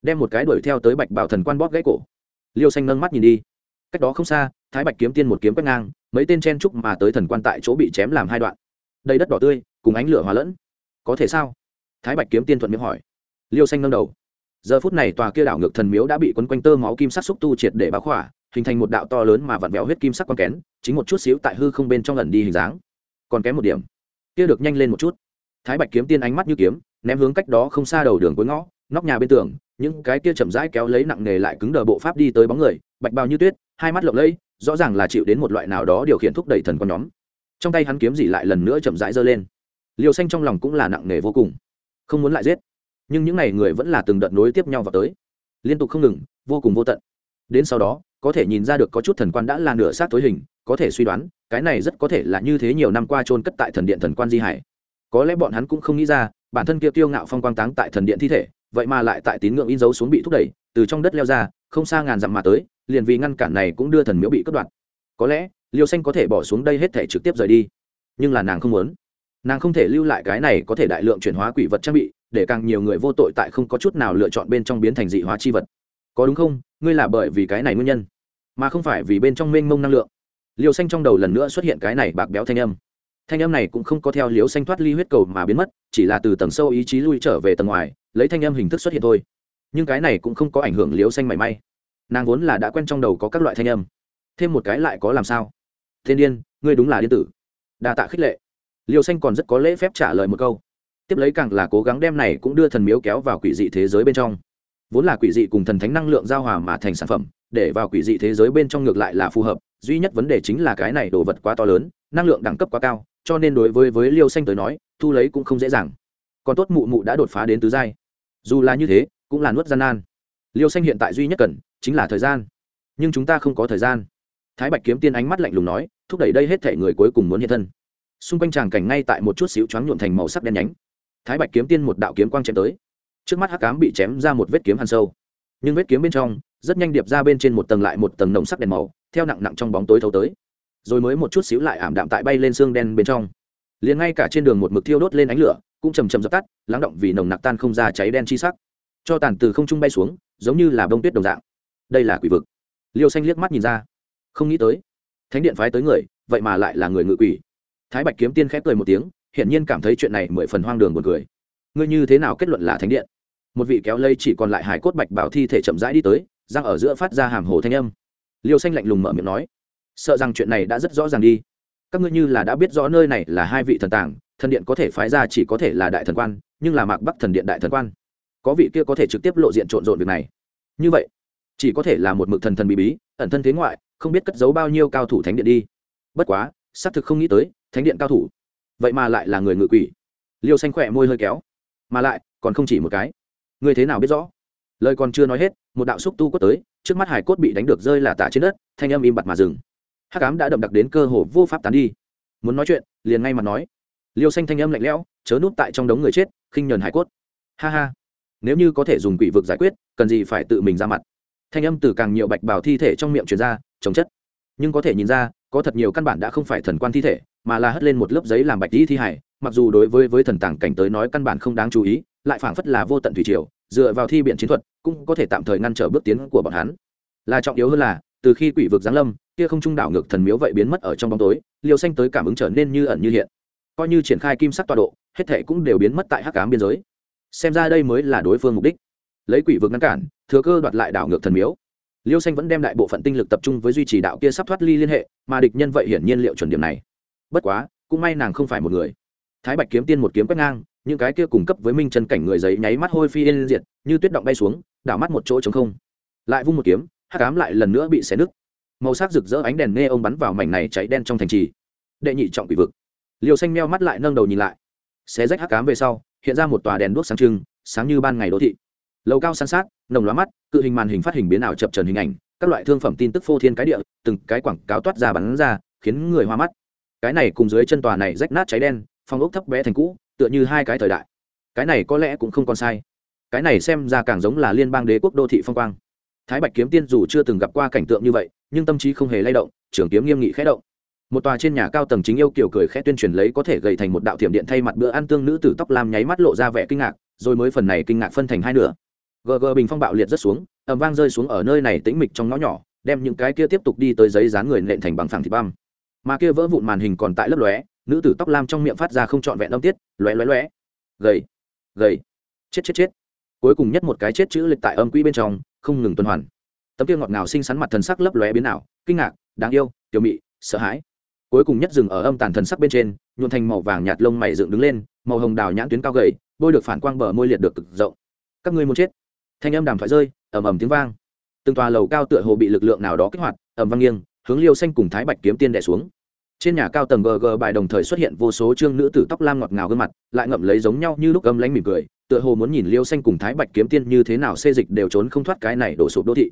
Đem một cái đuổi theo tới bạch bảo thần quan bóp gãy cổ. Liêu xanh nâng mắt nhìn đi. Cách đó không xa thái bạch kiếm tiên một kiếm quét ngang mấy tên chen trúc mà tới thần quan tại chỗ bị chém làm hai đoạn. Đầy đất đỏ tươi cùng ánh lửa hòa lẫn. Có thể sao? Thái bạch kiếm tiên thuận miệng hỏi liêu xanh nâng đầu. Giờ phút này tòa kia đảo ngược thần miếu đã bị quấn quanh tơ máu kim sắc xúc tu triệt để báo khỏa, hình thành một đạo to lớn mà vặn vẹo huyết kim sắc con kén, chính một chút xíu tại hư không bên trong lần đi hình dáng. Còn kém một điểm. Kia được nhanh lên một chút. Thái bạch kiếm tiên ánh mắt như kiếm, ném hướng cách đó không xa đầu đường cuối ngõ, nóc nhà bên tường, những cái kia chậm rãi kéo lấy nặng nề lại cứng đờ bộ pháp đi tới bóng người, bạch bao như tuyết, hai mắt lộng lẫy, rõ ràng là chịu đến một loại nào đó điều khiển thúc đẩy thần con nhóm. Trong tay hắn kiếm gì lại lần nữa chậm rãi giơ lên. Liều xanh trong lòng cũng là nặng nề vô cùng. Không muốn lại giết nhưng những n à y người vẫn là từng đợt nối tiếp nhau vào tới. Liên tục không ngừng, vô cùng vô tận. Đến sau đó, có thể nhìn ra được có chút thần quan đã là nửa sát tối hình, có thể suy đoán, cái này rất có thể là như thế nhiều năm qua trôn cất tại thần điện thần quan di hải. Có lẽ bọn hắn cũng không nghĩ ra, bản thân kia tiêu ngạo phong quang táng tại thần điện thi thể, vậy mà lại tại tín ngưỡng in dấu xuống bị thúc đẩy, từ trong đất leo ra, không xa ngàn dặm mà tới, liền vì ngăn cản này cũng đưa thần miếu bị cất đoạt có lẽ, liêu xanh có thể bỏ xuống đây hết thể trực tiếp rời đi. Nhưng là nàng không muốn. Nàng không thể lưu lại cái này có thể đại lượng chuyển hóa quỷ vật trang bị để càng nhiều người vô tội tại không có chút nào lựa chọn bên trong biến thành dị hóa chi vật. Có đúng không? Ngươi là bởi vì cái này nguyên nhân, mà không phải vì bên trong mênh mông năng lượng. Liều xanh trong đầu lần nữa xuất hiện cái này bạc béo thanh âm. Thanh âm này cũng không có theo liều xanh thoát ly huyết cầu mà biến mất, chỉ là từ tầng sâu ý chí lui trở về tầng ngoài, lấy thanh âm hình thức xuất hiện thôi. Nhưng cái này cũng không có ảnh hưởng liều xanh mảy may. Nàng vốn là đã quen trong đầu có các loại thanh âm. Thêm một cái lại có làm sao? Thiên điên, ngươi đúng là điên tử. Đa tạ khích lệ. Liều xanh còn rất có lễ phép trả lời một câu tiếp lấy càng là cố gắng đem này cũng đưa thần miếu kéo vào quỷ dị thế giới bên trong. Vốn là quỷ dị cùng thần thánh năng lượng giao hòa mà thành sản phẩm, để vào quỷ dị thế giới bên trong ngược lại là phù hợp, duy nhất vấn đề chính là cái này đồ vật quá to lớn, năng lượng đẳng cấp quá cao, cho nên đối với với liêu xanh tới nói, thu lấy cũng không dễ dàng. Còn tốt mụ mụ đã đột phá đến tứ giai. Dù là như thế, cũng là nuốt gian nan. Liêu xanh hiện tại duy nhất cần, chính là thời gian. Nhưng chúng ta không có thời gian. Thái bạch kiếm tiên ánh mắt lạnh lùng nói, thúc đẩy đây hết thể người cuối cùng muốn hiện thân. Xung quanh tràng cảnh ngay tại một chút xíu choáng nhuộm thành màu sắc đen nhánh thái bạch kiếm tiên một đạo kiếm quang chém tới. Trước mắt hắc cám bị chém ra một vết kiếm hàn sâu. Nhưng vết kiếm bên trong, rất nhanh điệp ra bên trên một tầng lại một tầng nồng sắc đèn màu, theo nặng nặng trong bóng tối thấu tới. Rồi mới một chút xíu lại ảm đạm tại bay lên xương đen bên trong. Liền ngay cả trên đường một mực thiêu đốt lên ánh lửa, cũng chầm chầm dập tắt, lắng động vì nồng nặc tan không ra cháy đen chi sắc. Cho tàn từ không trung bay xuống, giống như là bông tuyết đồng dạng. Đây là quỷ vực. Liêu xanh liếc mắt nhìn ra. Không nghĩ tới. Thánh điện phái tới người, vậy mà lại là người ngự quỷ. Thái bạch kiếm tiên khép cười một tiếng hiển nhiên cảm thấy chuyện này mười phần hoang đường buồn cười. Ngươi như thế nào kết luận là thánh điện? Một vị kéo lây chỉ còn lại hải cốt bạch bảo thi thể chậm rãi đi tới, răng ở giữa phát ra hàm hồ thanh âm. Liêu xanh lạnh lùng mở miệng nói, sợ rằng chuyện này đã rất rõ ràng đi. Các ngươi như là đã biết rõ nơi này là hai vị thần tàng, thần điện có thể phái ra chỉ có thể là đại thần quan, nhưng là mạc bắc thần điện đại thần quan. Có vị kia có thể trực tiếp lộ diện trộn rộn việc này. Như vậy, chỉ có thể là một mực thần thần bí bí, ẩn thân thế ngoại, không biết cất giấu bao nhiêu cao thủ thánh điện đi. Bất quá, xác thực không nghĩ tới, thánh điện cao thủ vậy mà lại là người ngự quỷ. Liêu xanh khỏe môi hơi kéo. Mà lại, còn không chỉ một cái. Ngươi thế nào biết rõ? Lời còn chưa nói hết, một đạo xúc tu quất tới, trước mắt hải cốt bị đánh được rơi là tả trên đất, thanh âm im bặt mà dừng. Hát cám đã đậm đặc đến cơ hồ vô pháp tán đi. Muốn nói chuyện, liền ngay mặt nói. Liêu xanh thanh âm lạnh lẽo, chớ núp tại trong đống người chết, khinh nhờn hải cốt. Ha ha. Nếu như có thể dùng quỷ vực giải quyết, cần gì phải tự mình ra mặt. Thanh âm từ càng nhiều bạch bào thi thể trong miệng truyền ra chống chất. Nhưng có thể nhìn ra có thật nhiều căn bản đã không phải thần quan thi thể, mà là hất lên một lớp giấy làm bạch đi thi hải mặc dù đối với với thần tàng cảnh tới nói căn bản không đáng chú ý, lại phảng phất là vô tận thủy triều, dựa vào thi biện chiến thuật, cũng có thể tạm thời ngăn trở bước tiến của bọn hắn. Là trọng yếu hơn là, từ khi quỷ vực giáng lâm, kia không trung đảo ngược thần miếu vậy biến mất ở trong bóng tối, liều xanh tới cảm ứng trở nên như ẩn như hiện. Coi như triển khai kim sắc tọa độ, hết thể cũng đều biến mất tại hắc cám biên giới. Xem ra đây mới là đối phương mục đích. Lấy quỷ vực ngăn cản, thừa cơ đoạt lại đảo ngược thần miếu liêu xanh vẫn đem đại bộ phận tinh lực tập trung với duy trì đạo kia sắp thoát ly liên hệ, mà địch nhân vậy hiển nhiên liệu chuẩn điểm này. Bất quá, cũng may nàng không phải một người. Thái bạch kiếm tiên một kiếm quét ngang, những cái kia cung cấp với minh chân cảnh người giấy nháy mắt hôi phi yên diệt, như tuyết động bay xuống, đảo mắt một chỗ trống không. Lại vung một kiếm hát cám lại lần nữa bị xé nứt. Màu sắc rực rỡ ánh đèn nghe ông bắn vào mảnh này cháy đen trong thành trì. Đệ nhị trọng quỷ vực. Liều xanh meo mắt lại nâng đầu nhìn lại. Xé rách hát cám về sau, hiện ra một tòa đèn đuốc sáng trưng, sáng như ban ngày đô thị lầu cao san sát, nồng loá mắt, cự hình màn hình phát hình biến ảo chập trần hình ảnh, các loại thương phẩm tin tức phô thiên cái địa, từng cái quảng cáo toát ra bắn ra, khiến người hoa mắt. Cái này cùng dưới chân tòa này rách nát cháy đen phong ốc thấp bé thành cũ, tựa như hai cái thời đại. Cái này có lẽ cũng không còn sai. Cái này xem ra càng giống là liên bang đế quốc đô thị phong quang. Thái bạch kiếm tiên dù chưa từng gặp qua cảnh tượng như vậy, nhưng tâm trí không hề lay động trưởng kiếm nghiêm nghị khẽ động. Một tòa trên nhà cao tầng chính yêu kiểu cười khẽ tuyên truyền lấy có thể gầy thành một đạo thiểm điện thay mặt bữa ăn tương nữ tử tóc lam nháy mắt lộ ra vẻ kinh ngạc, rồi mới phần này kinh ngạc phân thành hai nửa gg bình phong bạo liệt rất xuống ẩm vang rơi xuống ở nơi này tĩnh mịch trong ngõ nhỏ, đem những cái kia tiếp tục đi tới giấy dán người nện thành bằng phẳng thịt băm. Mà kia vỡ vụn màn hình còn tại lấp lóe, nữ tử tóc lam trong miệng phát ra không trọn vẹn âm tiết, lóe lóe lóe. Gầy gầy, chết chết chết. Cuối cùng nhất một cái chết chữ lịch tại âm quỹ bên trong, không ngừng tuần hoàn. Tấm kia ngọt ngào xinh xắn mặt thần sắc lấp lóe biến ảo, kinh ngạc, đáng yêu, tiểu mị, sợ hãi. Cuối cùng nhất dừng ở âm tàn thần sắc bên trên, nhuộn thành màu vàng nhạt lông mày dựng đứng lên, màu hồng đào nhãn tuyến cao gầy, bôi được phản quang bờ môi liệt được cực rộng. Các ngươi muốn chết thanh âm đàm thoại rơi, ầm ầm tiếng vang. Từng tòa lầu cao tựa hồ bị lực lượng nào đó kích hoạt, ầm vang nghiêng, hướng liêu xanh cùng thái bạch kiếm tiên đẻ xuống. Trên nhà cao tầng gg bài đồng thời xuất hiện vô số trương nữ tử tóc lam ngọt ngào gương mặt, lại ngậm lấy giống nhau như lúc âm lánh mỉm cười, tựa hồ muốn nhìn liêu xanh cùng thái bạch kiếm tiên như thế nào xê dịch đều trốn không thoát cái này đổ sụp đô thị.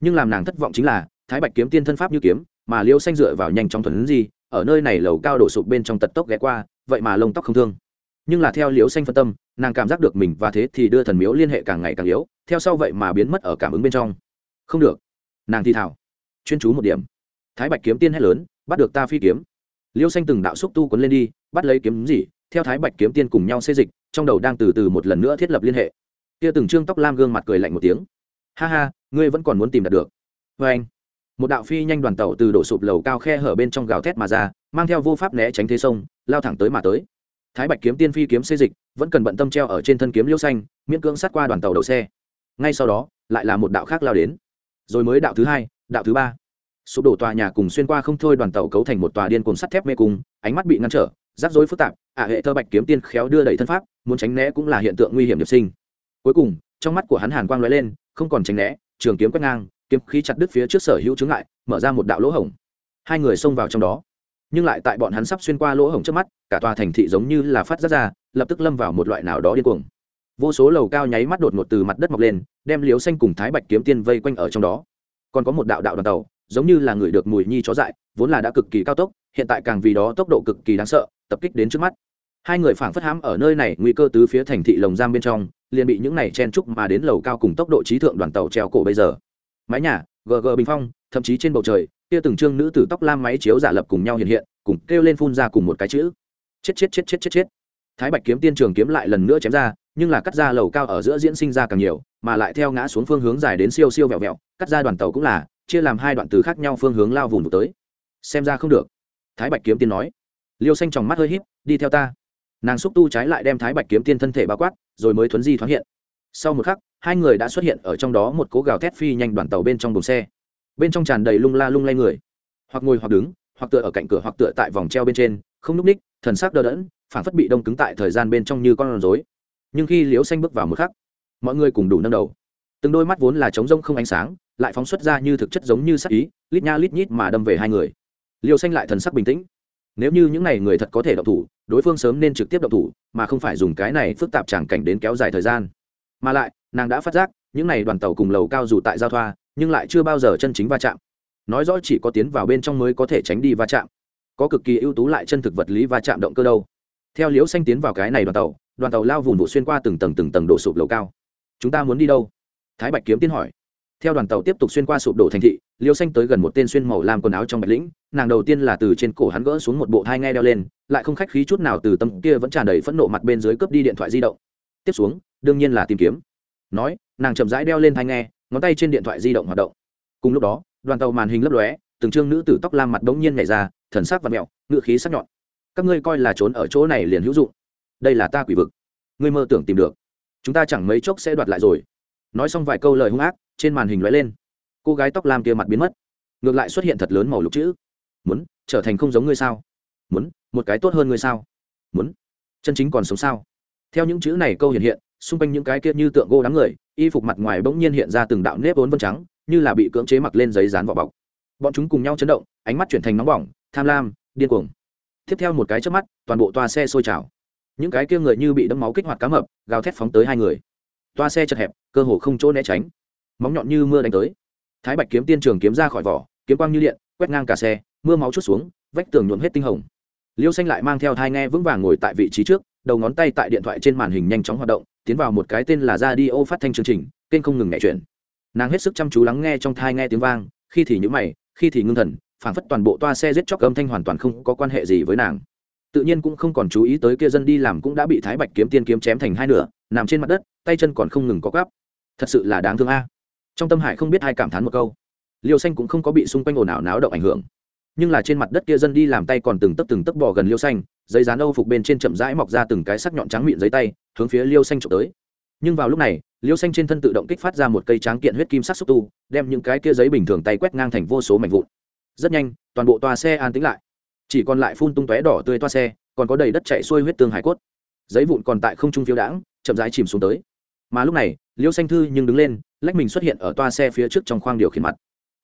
Nhưng làm nàng thất vọng chính là, thái bạch kiếm tiên thân pháp như kiếm, mà liêu xanh dựa vào nhanh trong thuần gì, ở nơi này lầu cao đổ sụp bên trong tật tốc ghé qua, vậy mà lông tóc không thương. Nhưng là theo liêu xanh phân tâm nàng cảm giác được mình và thế thì đưa thần miếu liên hệ càng ngày càng yếu, theo sau vậy mà biến mất ở cảm ứng bên trong. Không được. Nàng thi thảo. Chuyên chú một điểm. Thái bạch kiếm tiên hét lớn, bắt được ta phi kiếm. Liêu xanh từng đạo xúc tu quấn lên đi, bắt lấy kiếm gì, theo thái bạch kiếm tiên cùng nhau xê dịch, trong đầu đang từ từ một lần nữa thiết lập liên hệ. Kia từng trương tóc lam gương mặt cười lạnh một tiếng. Ha ha, ngươi vẫn còn muốn tìm đạt được. Vê anh, một đạo phi nhanh đoàn tàu từ đổ sụp lầu cao khe hở bên trong gào thét mà ra, mang theo vô pháp né tránh thế sông, lao thẳng tới mà tới thái bạch kiếm tiên phi kiếm xê dịch, vẫn cần bận tâm treo ở trên thân kiếm liêu xanh, miễn cưỡng sát qua đoàn tàu đầu xe. Ngay sau đó, lại là một đạo khác lao đến. Rồi mới đạo thứ hai, đạo thứ ba. Sụp đổ tòa nhà cùng xuyên qua không thôi đoàn tàu cấu thành một tòa điên cùng sắt thép mê cung, ánh mắt bị ngăn trở, rắc rối phức tạp, ả hệ thơ bạch kiếm tiên khéo đưa đẩy thân pháp, muốn tránh né cũng là hiện tượng nguy hiểm nhập sinh. Cuối cùng, trong mắt của hắn hàn quang lóe lên, không còn tránh né, trường kiếm quét ngang, kiếm khí chặt đứt phía trước sở hữu chướng ngại, mở ra một đạo lỗ hổng. Hai người xông vào trong đó. Nhưng lại tại bọn hắn sắp xuyên qua lỗ hổng trước mắt cả tòa thành thị giống như là phát ra ra, lập tức lâm vào một loại nào đó điên cuồng. Vô số lầu cao nháy mắt đột ngột từ mặt đất mọc lên, đem liếu xanh cùng thái bạch kiếm tiên vây quanh ở trong đó. Còn có một đạo đạo đoàn tàu, giống như là người được mùi nhi chó dại, vốn là đã cực kỳ cao tốc, hiện tại càng vì đó tốc độ cực kỳ đáng sợ, tập kích đến trước mắt. Hai người phảng phất hãm ở nơi này, nguy cơ tứ phía thành thị lồng giam bên trong, liền bị những này chen trúc mà đến lầu cao cùng tốc độ trí thượng đoàn tàu treo cổ bây giờ. Mái nhà, gg bình phong, thậm chí trên bầu trời, kia từng trương nữ tử tóc lam máy chiếu giả lập cùng nhau hiện hiện, cùng kêu lên phun ra cùng một cái chữ chết chết chết chết chết chết. Thái bạch kiếm tiên trường kiếm lại lần nữa chém ra, nhưng là cắt ra lầu cao ở giữa diễn sinh ra càng nhiều, mà lại theo ngã xuống phương hướng dài đến siêu siêu vẹo vẹo, cắt ra đoàn tàu cũng là, chia làm hai đoạn từ khác nhau phương hướng lao vùng tới. Xem ra không được. Thái bạch kiếm tiên nói. Liêu xanh tròng mắt hơi híp, đi theo ta. Nàng xúc tu trái lại đem thái bạch kiếm tiên thân thể bao quát, rồi mới thuấn di thoáng hiện. Sau một khắc, hai người đã xuất hiện ở trong đó một cố gào thét phi nhanh đoàn tàu bên trong buồng xe. Bên trong tràn đầy lung la lung lay người. Hoặc ngồi hoặc đứng, hoặc tựa ở cạnh cửa hoặc tựa tại vòng treo bên trên, không núp ních thần sắc đờ đẫn phản phất bị đông cứng tại thời gian bên trong như con rối. Nhưng khi liếu xanh bước vào một khắc, mọi người cùng đủ nâng đầu. Từng đôi mắt vốn là trống rông không ánh sáng, lại phóng xuất ra như thực chất giống như sắc ý, lít nha lít nhít mà đâm về hai người. Liều xanh lại thần sắc bình tĩnh. Nếu như những n à y người thật có thể động thủ, đối phương sớm nên trực tiếp động thủ, mà không phải dùng cái này phức tạp tràng cảnh đến kéo dài thời gian. Mà lại, nàng đã phát giác, những n à y đoàn tàu cùng lầu cao dù tại giao thoa, nhưng lại chưa bao giờ chân chính va chạm. Nói rõ chỉ có tiến vào bên trong mới có thể tránh đi va chạm có cực kỳ ưu tú lại chân thực vật lý va chạm động cơ đâu. Theo liễu xanh tiến vào cái này đoàn tàu đoàn tàu lao vùng vụ xuyên qua từng tầng từng tầng đổ sụp lầu cao. Chúng ta muốn đi đâu? Thái bạch kiếm tiến hỏi. Theo đoàn tàu tiếp tục xuyên qua sụp đổ thành thị liêu xanh tới gần một tên xuyên màu làm quần áo trong bạch lĩnh, nàng đầu tiên là từ trên cổ hắn gỡ xuống một bộ thai nghe đeo lên, lại không khách khí chút nào từ tâm kia vẫn tràn đầy phẫn nộ mặt bên dưới cướp đi điện thoại di động. Tiếp xuống, đương nhiên là tìm kiếm. Nói, nàng chậm rãi đeo lên thai nghe, ngón tay trên điện thoại di động hoạt động. Cùng lúc đó, đoàn tàu màn hình lấp lóe, từng trương nữ tử tóc lam mặt đống nhiên nhảy ra thần sắc và mẹo ngự khí sắc nhọn. Các ngươi coi là trốn ở chỗ này liền hữu dụng. Đây là ta quỷ vực. Ngươi mơ tưởng tìm được. Chúng ta chẳng mấy chốc sẽ đoạt lại rồi. Nói xong vài câu lời hung ác, trên màn hình lóe lên. Cô gái tóc lam kia mặt biến mất. Ngược lại xuất hiện thật lớn màu lục chữ. Muốn, trở thành không giống ngươi sao? Muốn, một cái tốt hơn ngươi sao? Muốn, chân chính còn sống sao? Theo những chữ này câu hiện hiện, xung quanh những cái kia như tượng gỗ đám người, y phục mặt ngoài bỗng nhiên hiện ra từng đạo nếp vốn vân trắng, như là bị cưỡng chế mặc lên giấy dán vỏ bọc. Bọn chúng cùng nhau chấn động, ánh mắt chuyển thành nóng bỏng tham lam, điên cuồng. Tiếp theo một cái trước mắt, toàn bộ toa xe sôi trào. Những cái kia người như bị đấm máu kích hoạt cá mập, gào thét phóng tới hai người. Toa xe chật hẹp, cơ hồ không chỗ né tránh. Móng nhọn như mưa đánh tới. Thái bạch kiếm tiên trường kiếm ra khỏi vỏ, kiếm quang như điện, quét ngang cả xe, mưa máu chút xuống, vách tường nhuộm hết tinh hồng. Liêu xanh lại mang theo thai nghe vững vàng ngồi tại vị trí trước, đầu ngón tay tại điện thoại trên màn hình nhanh chóng hoạt động, tiến vào một cái tên là ra đi ô phát thanh chương trình, kênh không ngừng nghe chuyển nàng hết sức chăm chú lắng nghe trong thai nghe tiếng vang, khi thì nhữ mày, khi thì ngưng thần phản phất toàn bộ toa xe giết chóc âm thanh hoàn toàn không có quan hệ gì với nàng. Tự nhiên cũng không còn chú ý tới kia dân đi làm cũng đã bị thái bạch kiếm tiên kiếm chém thành hai nửa, nằm trên mặt đất, tay chân còn không ngừng có gắp thật sự là đáng thương a. Trong tâm hải không biết ai cảm thán một câu. Liêu xanh cũng không có bị xung quanh ồn ào náo động ảnh hưởng. Nhưng là trên mặt đất kia dân đi làm tay còn từng tấc từng tấc bò gần liêu xanh, giấy dán âu phục bên trên chậm rãi mọc ra từng cái sắc nhọn trắng miệng giấy tay, hướng phía liêu xanh trộm tới. Nhưng vào lúc này, liêu xanh trên thân tự động kích phát ra một cây tráng kiện huyết kim sắc xúc tu, đem những cái kia giấy bình thường tay quét ngang thành vô số mảnh vụn rất nhanh, toàn bộ toa xe an tĩnh lại. Chỉ còn lại phun tung tóe đỏ tươi toa xe, còn có đầy đất chạy xuôi huyết tương hải cốt. Giấy vụn còn tại không trung phiếu đãng, chậm rãi chìm xuống tới. Mà lúc này liêu xanh thư nhưng đứng lên, lách mình xuất hiện ở toa xe phía trước trong khoang điều khiển mặt.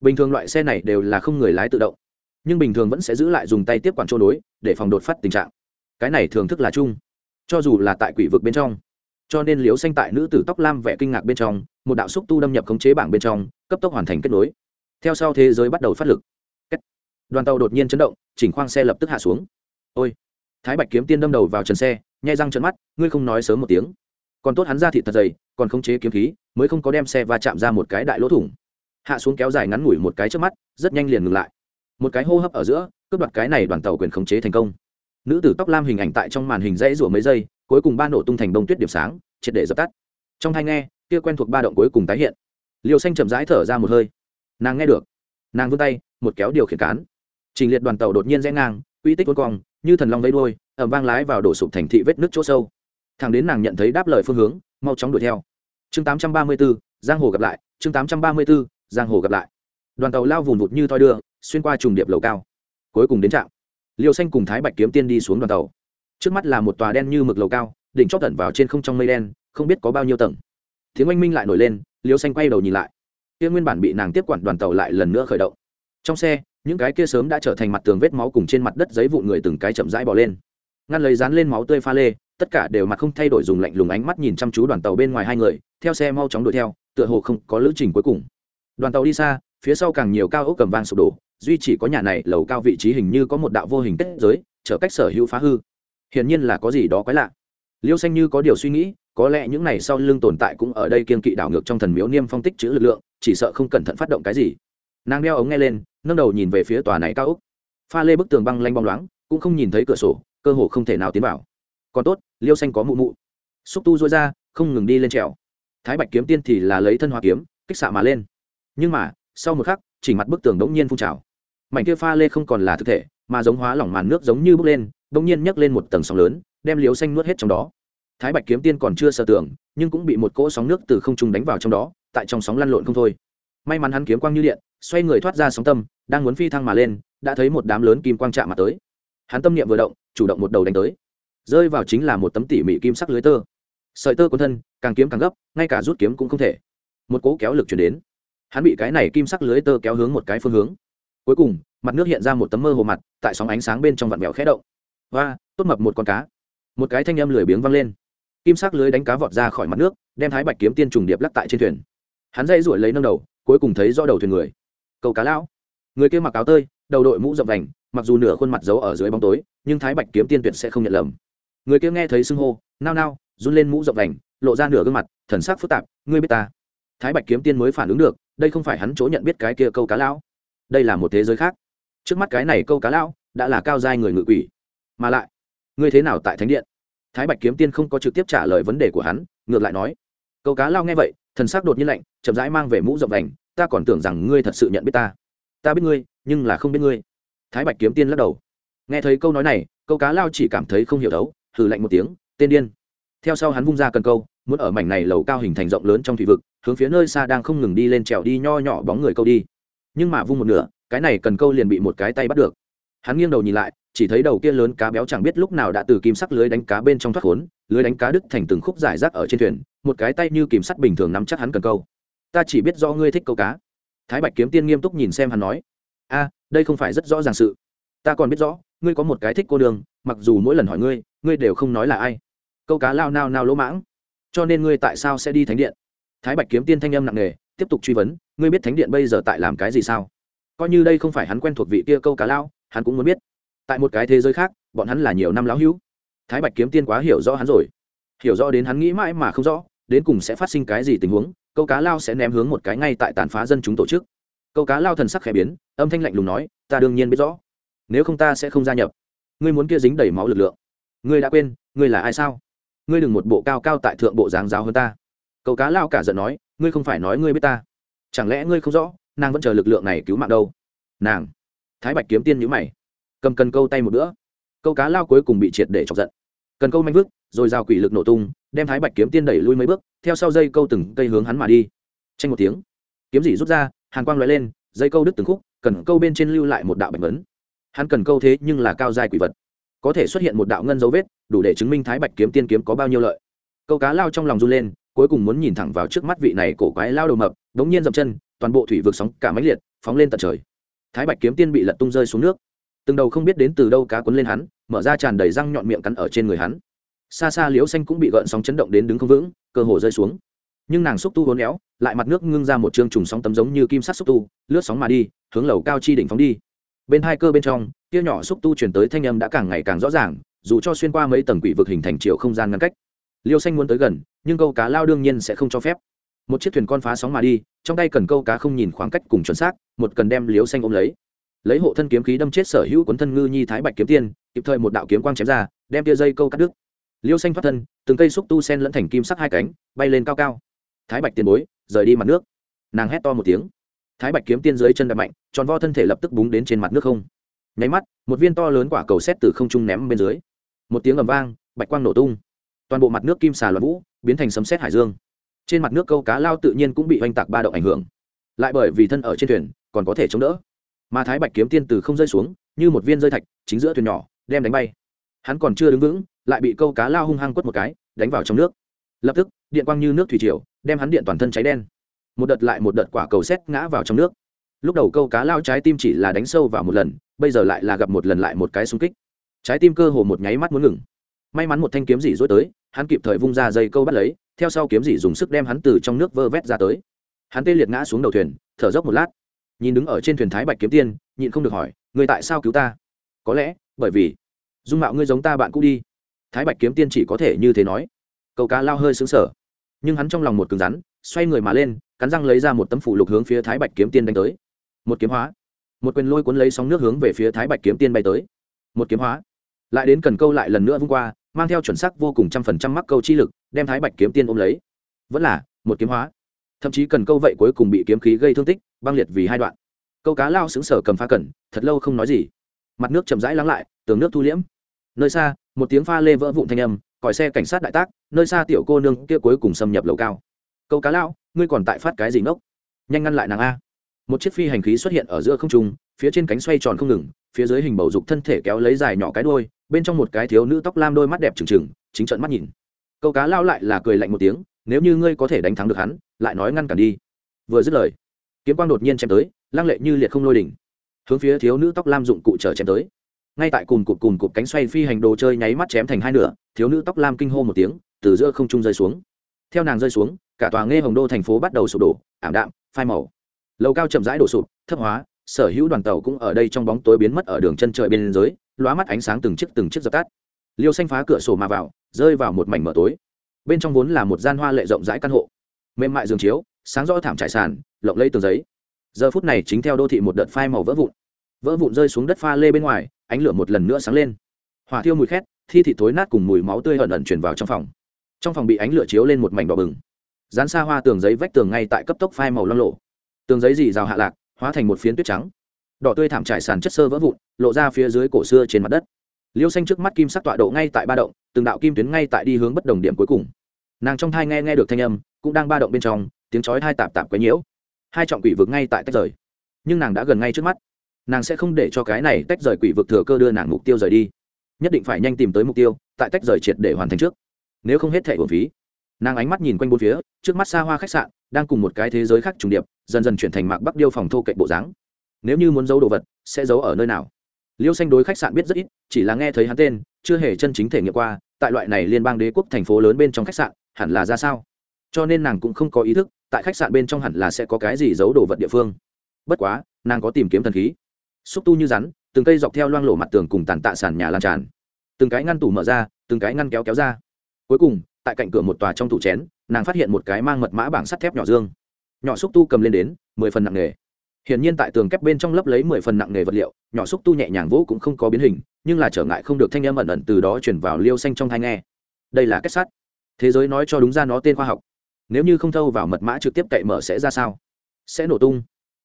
Bình thường loại xe này đều là không người lái tự động, nhưng bình thường vẫn sẽ giữ lại dùng tay tiếp quản trôi nối, để phòng đột phát tình trạng. Cái này thường thức là chung. Cho dù là tại quỷ vực bên trong, cho nên liếu xanh tại nữ tử tóc lam vẻ kinh ngạc bên trong, một đạo xúc tu đâm nhập khống chế bảng bên trong, cấp tốc hoàn thành kết nối. Theo sau thế giới bắt đầu phát lực đoàn tàu đột nhiên chấn động chỉnh khoang xe lập tức hạ xuống ôi thái bạch kiếm tiên đâm đầu vào trần xe nhai răng trận mắt ngươi không nói sớm một tiếng còn tốt hắn ra thịt thật dày còn khống chế kiếm khí mới không có đem xe va chạm ra một cái đại lỗ thủng hạ xuống kéo dài ngắn ngủi một cái trước mắt rất nhanh liền ngừng lại một cái hô hấp ở giữa cướp đoạt cái này đoàn tàu quyền khống chế thành công nữ tử tóc lam hình ảnh tại trong màn hình dãy rủa mấy giây cuối cùng ba nổ tung thành bông tuyết điểm sáng triệt để dập tắt trong hai nghe kia quen thuộc ba động cuối cùng tái hiện liều xanh chậm rãi thở ra một hơi nàng nghe được nàng vươn tay một kéo điều khiển cán trình liệt đoàn tàu đột nhiên rẽ ngang uy tích cuốn cong như thần long vây đuôi ẩm vang lái vào đổ sụp thành thị vết nước chỗ sâu. Thằng đến nàng nhận thấy đáp lời phương hướng mau chóng đuổi theo. Chương 834, giang hồ gặp lại chương 834, giang hồ gặp lại. Đoàn tàu lao vùn vụt như thoi đưa xuyên qua trùng điệp lầu cao. Cuối cùng đến trạm. Liều xanh cùng thái bạch kiếm tiên đi xuống đoàn tàu. Trước mắt là một tòa đen như mực lầu cao đỉnh chót tận vào trên không trong mây đen không biết có bao nhiêu tầng. Tiếng oanh minh lại nổi lên liều xanh quay đầu nhìn lại. Tiên nguyên bản bị nàng tiếp quản đoàn tàu lại lần nữa khởi động. Trong xe những cái kia sớm đã trở thành mặt tường vết máu cùng trên mặt đất giấy vụn người từng cái chậm rãi bỏ lên. Ngăn lấy dán lên máu tươi pha lê, tất cả đều mặt không thay đổi dùng lạnh lùng ánh mắt nhìn chăm chú đoàn tàu bên ngoài hai người, theo xe mau chóng đuổi theo, tựa hồ không có lữ trình cuối cùng. Đoàn tàu đi xa, phía sau càng nhiều cao ốc cầm vang sụp đổ, duy chỉ có nhà này lầu cao vị trí hình như có một đạo vô hình kết giới trở cách sở hữu phá hư. Hiển nhiên là có gì đó quái lạ. Liêu xanh như có điều suy nghĩ, có lẽ những này sau lưng tồn tại cũng ở đây kiên kỵ đảo ngược trong thần miếu niêm phong tích chữ lực lượng, chỉ sợ không cẩn thận phát động cái gì nàng đeo ống nghe lên nâng đầu nhìn về phía tòa này cao úc. pha lê bức tường băng lanh bong loáng, cũng không nhìn thấy cửa sổ, cơ hồ không thể nào tiến vào. Còn tốt, liêu xanh có mụ mụ. Xúc tu dối ra, không ngừng đi lên trèo. Thái bạch kiếm tiên thì là lấy thân hoa kiếm, kích xạ mà lên. Nhưng mà, sau một khắc, chỉ mặt bức tường đống nhiên phun trào. Mảnh kia pha lê không còn là thực thể, mà giống hóa lỏng màn nước giống như bốc lên, đống nhiên nhấc lên một tầng sóng lớn, đem liêu xanh nuốt hết trong đó. Thái bạch kiếm tiên còn chưa sợ tưởng, nhưng cũng bị một cỗ sóng nước từ không trung đánh vào trong đó, tại trong sóng lăn lộn không thôi may mắn hắn kiếm quang như điện, xoay người thoát ra sóng tâm, đang muốn phi thăng mà lên, đã thấy một đám lớn kim quang chạm mà tới. Hắn tâm niệm vừa động, chủ động một đầu đánh tới. Rơi vào chính là một tấm tỉ mỉ kim sắc lưới tơ. Sợi tơ quân thân, càng kiếm càng gấp, ngay cả rút kiếm cũng không thể. Một cỗ kéo lực chuyển đến. Hắn bị cái này kim sắc lưới tơ kéo hướng một cái phương hướng. Cuối cùng, mặt nước hiện ra một tấm mơ hồ mặt, tại sóng ánh sáng bên trong vặn vẹo khẽ động. Và tốt mập một con cá. Một cái thanh âm lười biếng văng lên. Kim sắc lưới đánh cá vọt ra khỏi mặt nước, đem thái bạch kiếm tiên trùng điệp lắc tại trên thuyền. Hắn dây ruổi lấy nâng đầu cuối cùng thấy rõ đầu thuyền người. Câu cá lão. Người kia mặc áo tơi, đầu đội mũ rộng vành, mặc dù nửa khuôn mặt giấu ở dưới bóng tối, nhưng thái bạch kiếm tiên tuyệt sẽ không nhận lầm. Người kia nghe thấy xưng hô, nao nao, run lên mũ rộng vành, lộ ra nửa gương mặt, thần sắc phức tạp, ngươi biết ta? Thái bạch kiếm tiên mới phản ứng được, đây không phải hắn chỗ nhận biết cái kia câu cá lão. Đây là một thế giới khác. Trước mắt cái này câu cá lão đã là cao giai người ngự quỷ. Mà lại, ngươi thế nào tại thánh điện? Thái bạch kiếm tiên không có trực tiếp trả lời vấn đề của hắn, ngược lại nói, câu cá lao nghe vậy thần sắc đột nhiên lạnh, chậm rãi mang về mũ rộng vành, ta còn tưởng rằng ngươi thật sự nhận biết ta. Ta biết ngươi, nhưng là không biết ngươi. Thái bạch kiếm tiên lắc đầu. Nghe thấy câu nói này, câu cá lao chỉ cảm thấy không hiểu đấu, hừ lạnh một tiếng, tên điên. Theo sau hắn vung ra cần câu, muốn ở mảnh này lầu cao hình thành rộng lớn trong thủy vực, hướng phía nơi xa đang không ngừng đi lên trèo đi nho nhỏ bóng người câu đi. Nhưng mà vung một nửa, cái này cần câu liền bị một cái tay bắt được. Hắn nghiêng đầu nhìn lại chỉ thấy đầu kia lớn cá béo chẳng biết lúc nào đã từ kim sắc lưới đánh cá bên trong thoát khốn, lưới đánh cá đứt thành từng khúc giải rác ở trên thuyền, một cái tay như kìm sắt bình thường nắm chắc hắn cần câu. Ta chỉ biết do ngươi thích câu cá. Thái bạch kiếm tiên nghiêm túc nhìn xem hắn nói. A, đây không phải rất rõ ràng sự. Ta còn biết rõ, ngươi có một cái thích cô đường, mặc dù mỗi lần hỏi ngươi ngươi đều không nói là ai. Câu cá lao nao nao lỗ mãng. Cho nên ngươi tại sao sẽ đi thánh điện? Thái bạch kiếm tiên thanh âm nặng nề, tiếp tục truy vấn, ngươi biết thánh điện bây giờ tại làm cái gì sao? Coi như đây không phải hắn quen thuộc vị kia câu cá lao, hắn cũng muốn biết tại một cái thế giới khác, bọn hắn là nhiều năm lão hữu. Thái bạch kiếm tiên quá hiểu rõ hắn rồi. Hiểu rõ đến hắn nghĩ mãi mà không rõ, đến cùng sẽ phát sinh cái gì tình huống, câu cá lao sẽ ném hướng một cái ngay tại tàn phá dân chúng tổ chức. Câu cá lao thần sắc khẽ biến, âm thanh lạnh lùng nói, ta đương nhiên biết rõ. Nếu không ta sẽ không gia nhập. Ngươi muốn kia dính đầy máu lực lượng. Ngươi đã quên, ngươi là ai sao? Ngươi đừng một bộ cao cao tại thượng bộ dáng giáo hơn ta. Câu cá lao cả giận nói, ngươi không phải nói ngươi biết ta. Chẳng lẽ ngươi không rõ, nàng vẫn chờ lực lượng này cứu mạng đâu? Nàng. Thái bạch kiếm tiên nhữ mày cầm cần câu tay một bữa. Câu cá lao cuối cùng bị triệt để chọc giận. Cần câu manh vứt rồi rào quỷ lực nổ tung, đem thái bạch kiếm tiên đẩy lui mấy bước, theo sau dây câu từng cây hướng hắn mà đi. Tranh một tiếng, kiếm dỉ rút ra, hàn quang loại lên, dây câu đứt từng khúc, cần câu bên trên lưu lại một đạo bạch vấn hắn cần câu thế nhưng là cao dài quỷ vật. Có thể xuất hiện một đạo ngân dấu vết, đủ để chứng minh thái bạch kiếm tiên kiếm có bao nhiêu lợi. Câu cá lao trong lòng run lên, cuối cùng muốn nhìn thẳng vào trước mắt vị này cổ quái lao đầu mập, đống nhiên dậm chân, toàn bộ thủy vực sóng cả máy liệt, phóng lên tận trời. Thái bạch kiếm tiên bị lật tung rơi xuống nước từng đầu không biết đến từ đâu cá quấn lên hắn, mở ra tràn đầy răng nhọn miệng cắn ở trên người hắn. Xa xa liễu xanh cũng bị gợn sóng chấn động đến đứng không vững, cơ hồ rơi xuống. Nhưng nàng xúc tu hốn éo, lại mặt nước ngưng ra một chương trùng sóng tấm giống như kim sắt xúc tu, lướt sóng mà đi, hướng lầu cao chi đỉnh phóng đi. Bên hai cơ bên trong, tia nhỏ xúc tu chuyển tới thanh âm đã càng ngày càng rõ ràng, dù cho xuyên qua mấy tầng quỷ vực hình thành chiều không gian ngăn cách. Liêu xanh muốn tới gần, nhưng câu cá lao đương nhiên sẽ không cho phép. Một chiếc thuyền con phá sóng mà đi, trong tay cần câu cá không nhìn khoảng cách cùng chuẩn xác, một cần đem liêu xanh ôm lấy lấy hộ thân kiếm khí đâm chết sở hữu quấn thân ngư nhi thái bạch kiếm tiên, kịp thời một đạo kiếm quang chém ra, đem tia dây câu cắt đứt. Liêu xanh thoát thân, từng cây xúc tu sen lẫn thành kim sắc hai cánh, bay lên cao cao. Thái bạch tiền bối, rời đi mặt nước. Nàng hét to một tiếng. Thái bạch kiếm tiên dưới chân đập mạnh, tròn vo thân thể lập tức búng đến trên mặt nước không. Nháy mắt, một viên to lớn quả cầu xét từ không trung ném bên dưới. Một tiếng ầm vang, bạch quang nổ tung. Toàn bộ mặt nước kim xà loạn vũ, biến thành sấm xét hải dương. Trên mặt nước câu cá lao tự nhiên cũng bị oanh tạc ba động ảnh hưởng. Lại bởi vì thân ở trên thuyền, còn có thể chống đỡ mà thái bạch kiếm tiên từ không rơi xuống, như một viên rơi thạch, chính giữa thuyền nhỏ, đem đánh bay. Hắn còn chưa đứng vững, lại bị câu cá lao hung hăng quất một cái, đánh vào trong nước. Lập tức, điện quang như nước thủy triều, đem hắn điện toàn thân cháy đen. Một đợt lại một đợt quả cầu xét ngã vào trong nước. Lúc đầu câu cá lao trái tim chỉ là đánh sâu vào một lần, bây giờ lại là gặp một lần lại một cái xung kích. Trái tim cơ hồ một nháy mắt muốn ngừng. May mắn một thanh kiếm dỉ dối tới, hắn kịp thời vung ra dây câu bắt lấy, theo sau kiếm dỉ dùng sức đem hắn từ trong nước vơ vét ra tới. Hắn tê liệt ngã xuống đầu thuyền, thở dốc một lát nhìn đứng ở trên thuyền thái bạch kiếm tiên, nhịn không được hỏi người tại sao cứu ta? Có lẽ, bởi vì dung mạo ngươi giống ta bạn cũ đi. Thái bạch kiếm tiên chỉ có thể như thế nói. Câu cá lao hơi xứng sở nhưng hắn trong lòng một cứng rắn, xoay người mà lên, cắn răng lấy ra một tấm phủ lục hướng phía thái bạch kiếm tiên đánh tới. Một kiếm hóa. Một quyền lôi cuốn lấy sóng nước hướng về phía thái bạch kiếm tiên bay tới. Một kiếm hóa. Lại đến cần câu lại lần nữa vung qua, mang theo chuẩn sắc vô cùng trăm phần trăm mắc câu chi lực, đem thái bạch kiếm tiên ôm lấy. Vẫn là, một kiếm hóa. Thậm chí cần câu vậy cuối cùng bị kiếm khí gây thương tích băng liệt vì hai đoạn. Câu cá lao xứng sở cầm pha cẩn thật lâu không nói gì. Mặt nước chậm rãi lắng lại, tường nước thu liễm. Nơi xa, một tiếng pha lê vỡ vụn thanh âm, còi xe cảnh sát đại tác, nơi xa tiểu cô nương kia cuối cùng xâm nhập lầu cao. Câu cá lao, ngươi còn tại phát cái gì ngốc? Nhanh ngăn lại nàng a. Một chiếc phi hành khí xuất hiện ở giữa không trung, phía trên cánh xoay tròn không ngừng, phía dưới hình bầu dục thân thể kéo lấy dài nhỏ cái đôi bên trong một cái thiếu nữ tóc lam đôi mắt đẹp trừng trừng, chính trận mắt nhìn. Câu cá lao lại là cười lạnh một tiếng, nếu như ngươi có thể đánh thắng được hắn, lại nói ngăn cản đi. Vừa dứt lời kiếm quang đột nhiên chém tới, lăng lệ như liệt không lôi đỉnh. Hướng phía thiếu nữ tóc lam dụng cụ trở chém tới. Ngay tại cùng cụt cùng cụt cánh xoay phi hành đồ chơi nháy mắt chém thành hai nửa, thiếu nữ tóc lam kinh hô một tiếng, từ giữa không trung rơi xuống. Theo nàng rơi xuống, cả tòa nghe hồng đô thành phố bắt đầu sụp đổ, ảm đạm, phai màu. Lầu cao chậm rãi đổ sụp, thấp hóa, sở hữu đoàn tàu cũng ở đây trong bóng tối biến mất ở đường chân trời bên dưới, lóa mắt ánh sáng từng chiếc từng chiếc dập tắt. Liêu xanh phá cửa sổ mà vào, rơi vào một mảnh mở tối. Bên trong vốn là một gian hoa lệ rộng rãi căn hộ. Mềm mại giường chiếu sáng rõ thảm trải sàn, lộng lây tường giấy. Giờ phút này chính theo đô thị một đợt phai màu vỡ vụn. Vỡ vụn rơi xuống đất pha lê bên ngoài, ánh lửa một lần nữa sáng lên. Hỏa thiêu mùi khét, thi thị thối nát cùng mùi máu tươi hận ẩn chuyển vào trong phòng. Trong phòng bị ánh lửa chiếu lên một mảnh đỏ bừng. Dán xa hoa tường giấy vách tường ngay tại cấp tốc phai màu loang lộ tường giấy dì rào hạ lạc, hóa thành một phiến tuyết trắng. Đỏ tươi thảm trải sàn chất sơ vỡ vụn, lộ ra phía dưới cổ xưa trên mặt đất. Liêu xanh trước mắt kim sắc tọa độ ngay tại ba động, từng đạo kim tuyến ngay tại đi hướng bất đồng điểm cuối cùng. Nàng trong thai nghe nghe được thanh âm, cũng đang ba động bên trong tiếng chói hai tạp tạp quấy nhiễu. Hai trọng quỷ vực ngay tại tách rời. Nhưng nàng đã gần ngay trước mắt. Nàng sẽ không để cho cái này tách rời quỷ vực thừa cơ đưa nàng mục tiêu rời đi. Nhất định phải nhanh tìm tới mục tiêu, tại tách rời triệt để hoàn thành trước. Nếu không hết thẻ uổng phí. Nàng ánh mắt nhìn quanh bốn phía, trước mắt xa hoa khách sạn, đang cùng một cái thế giới khác trùng điệp, dần dần chuyển thành mạc bắc điêu phòng thô cậy bộ dáng. Nếu như muốn giấu đồ vật, sẽ giấu ở nơi nào? Liêu xanh đối khách sạn biết rất ít, chỉ là nghe thấy hắn tên, chưa hề chân chính thể nghiệm qua, tại loại này liên bang đế quốc thành phố lớn bên trong khách sạn, hẳn là ra sao? Cho nên nàng cũng không có ý thức tại khách sạn bên trong hẳn là sẽ có cái gì giấu đồ vật địa phương. Bất quá, nàng có tìm kiếm thần khí. Xúc tu như rắn, từng cây dọc theo loang lổ mặt tường cùng tàn tạ sàn nhà lan tràn. Từng cái ngăn tủ mở ra, từng cái ngăn kéo kéo ra. Cuối cùng, tại cạnh cửa một tòa trong tủ chén, nàng phát hiện một cái mang mật mã bảng sắt thép nhỏ dương. Nhỏ xúc tu cầm lên đến, mười phần nặng nghề hiển nhiên tại tường kép bên trong lấp lấy mười phần nặng nghề vật liệu, nhỏ xúc tu nhẹ nhàng vỗ cũng không có biến hình, nhưng là trở ngại không được thanh âm ẩn ẩn từ đó chuyển vào liêu xanh trong thai nghe. Đây là kết sắt. Thế giới nói cho đúng ra nó tên khoa học nếu như không thâu vào mật mã trực tiếp cậy mở sẽ ra sao? Sẽ nổ tung.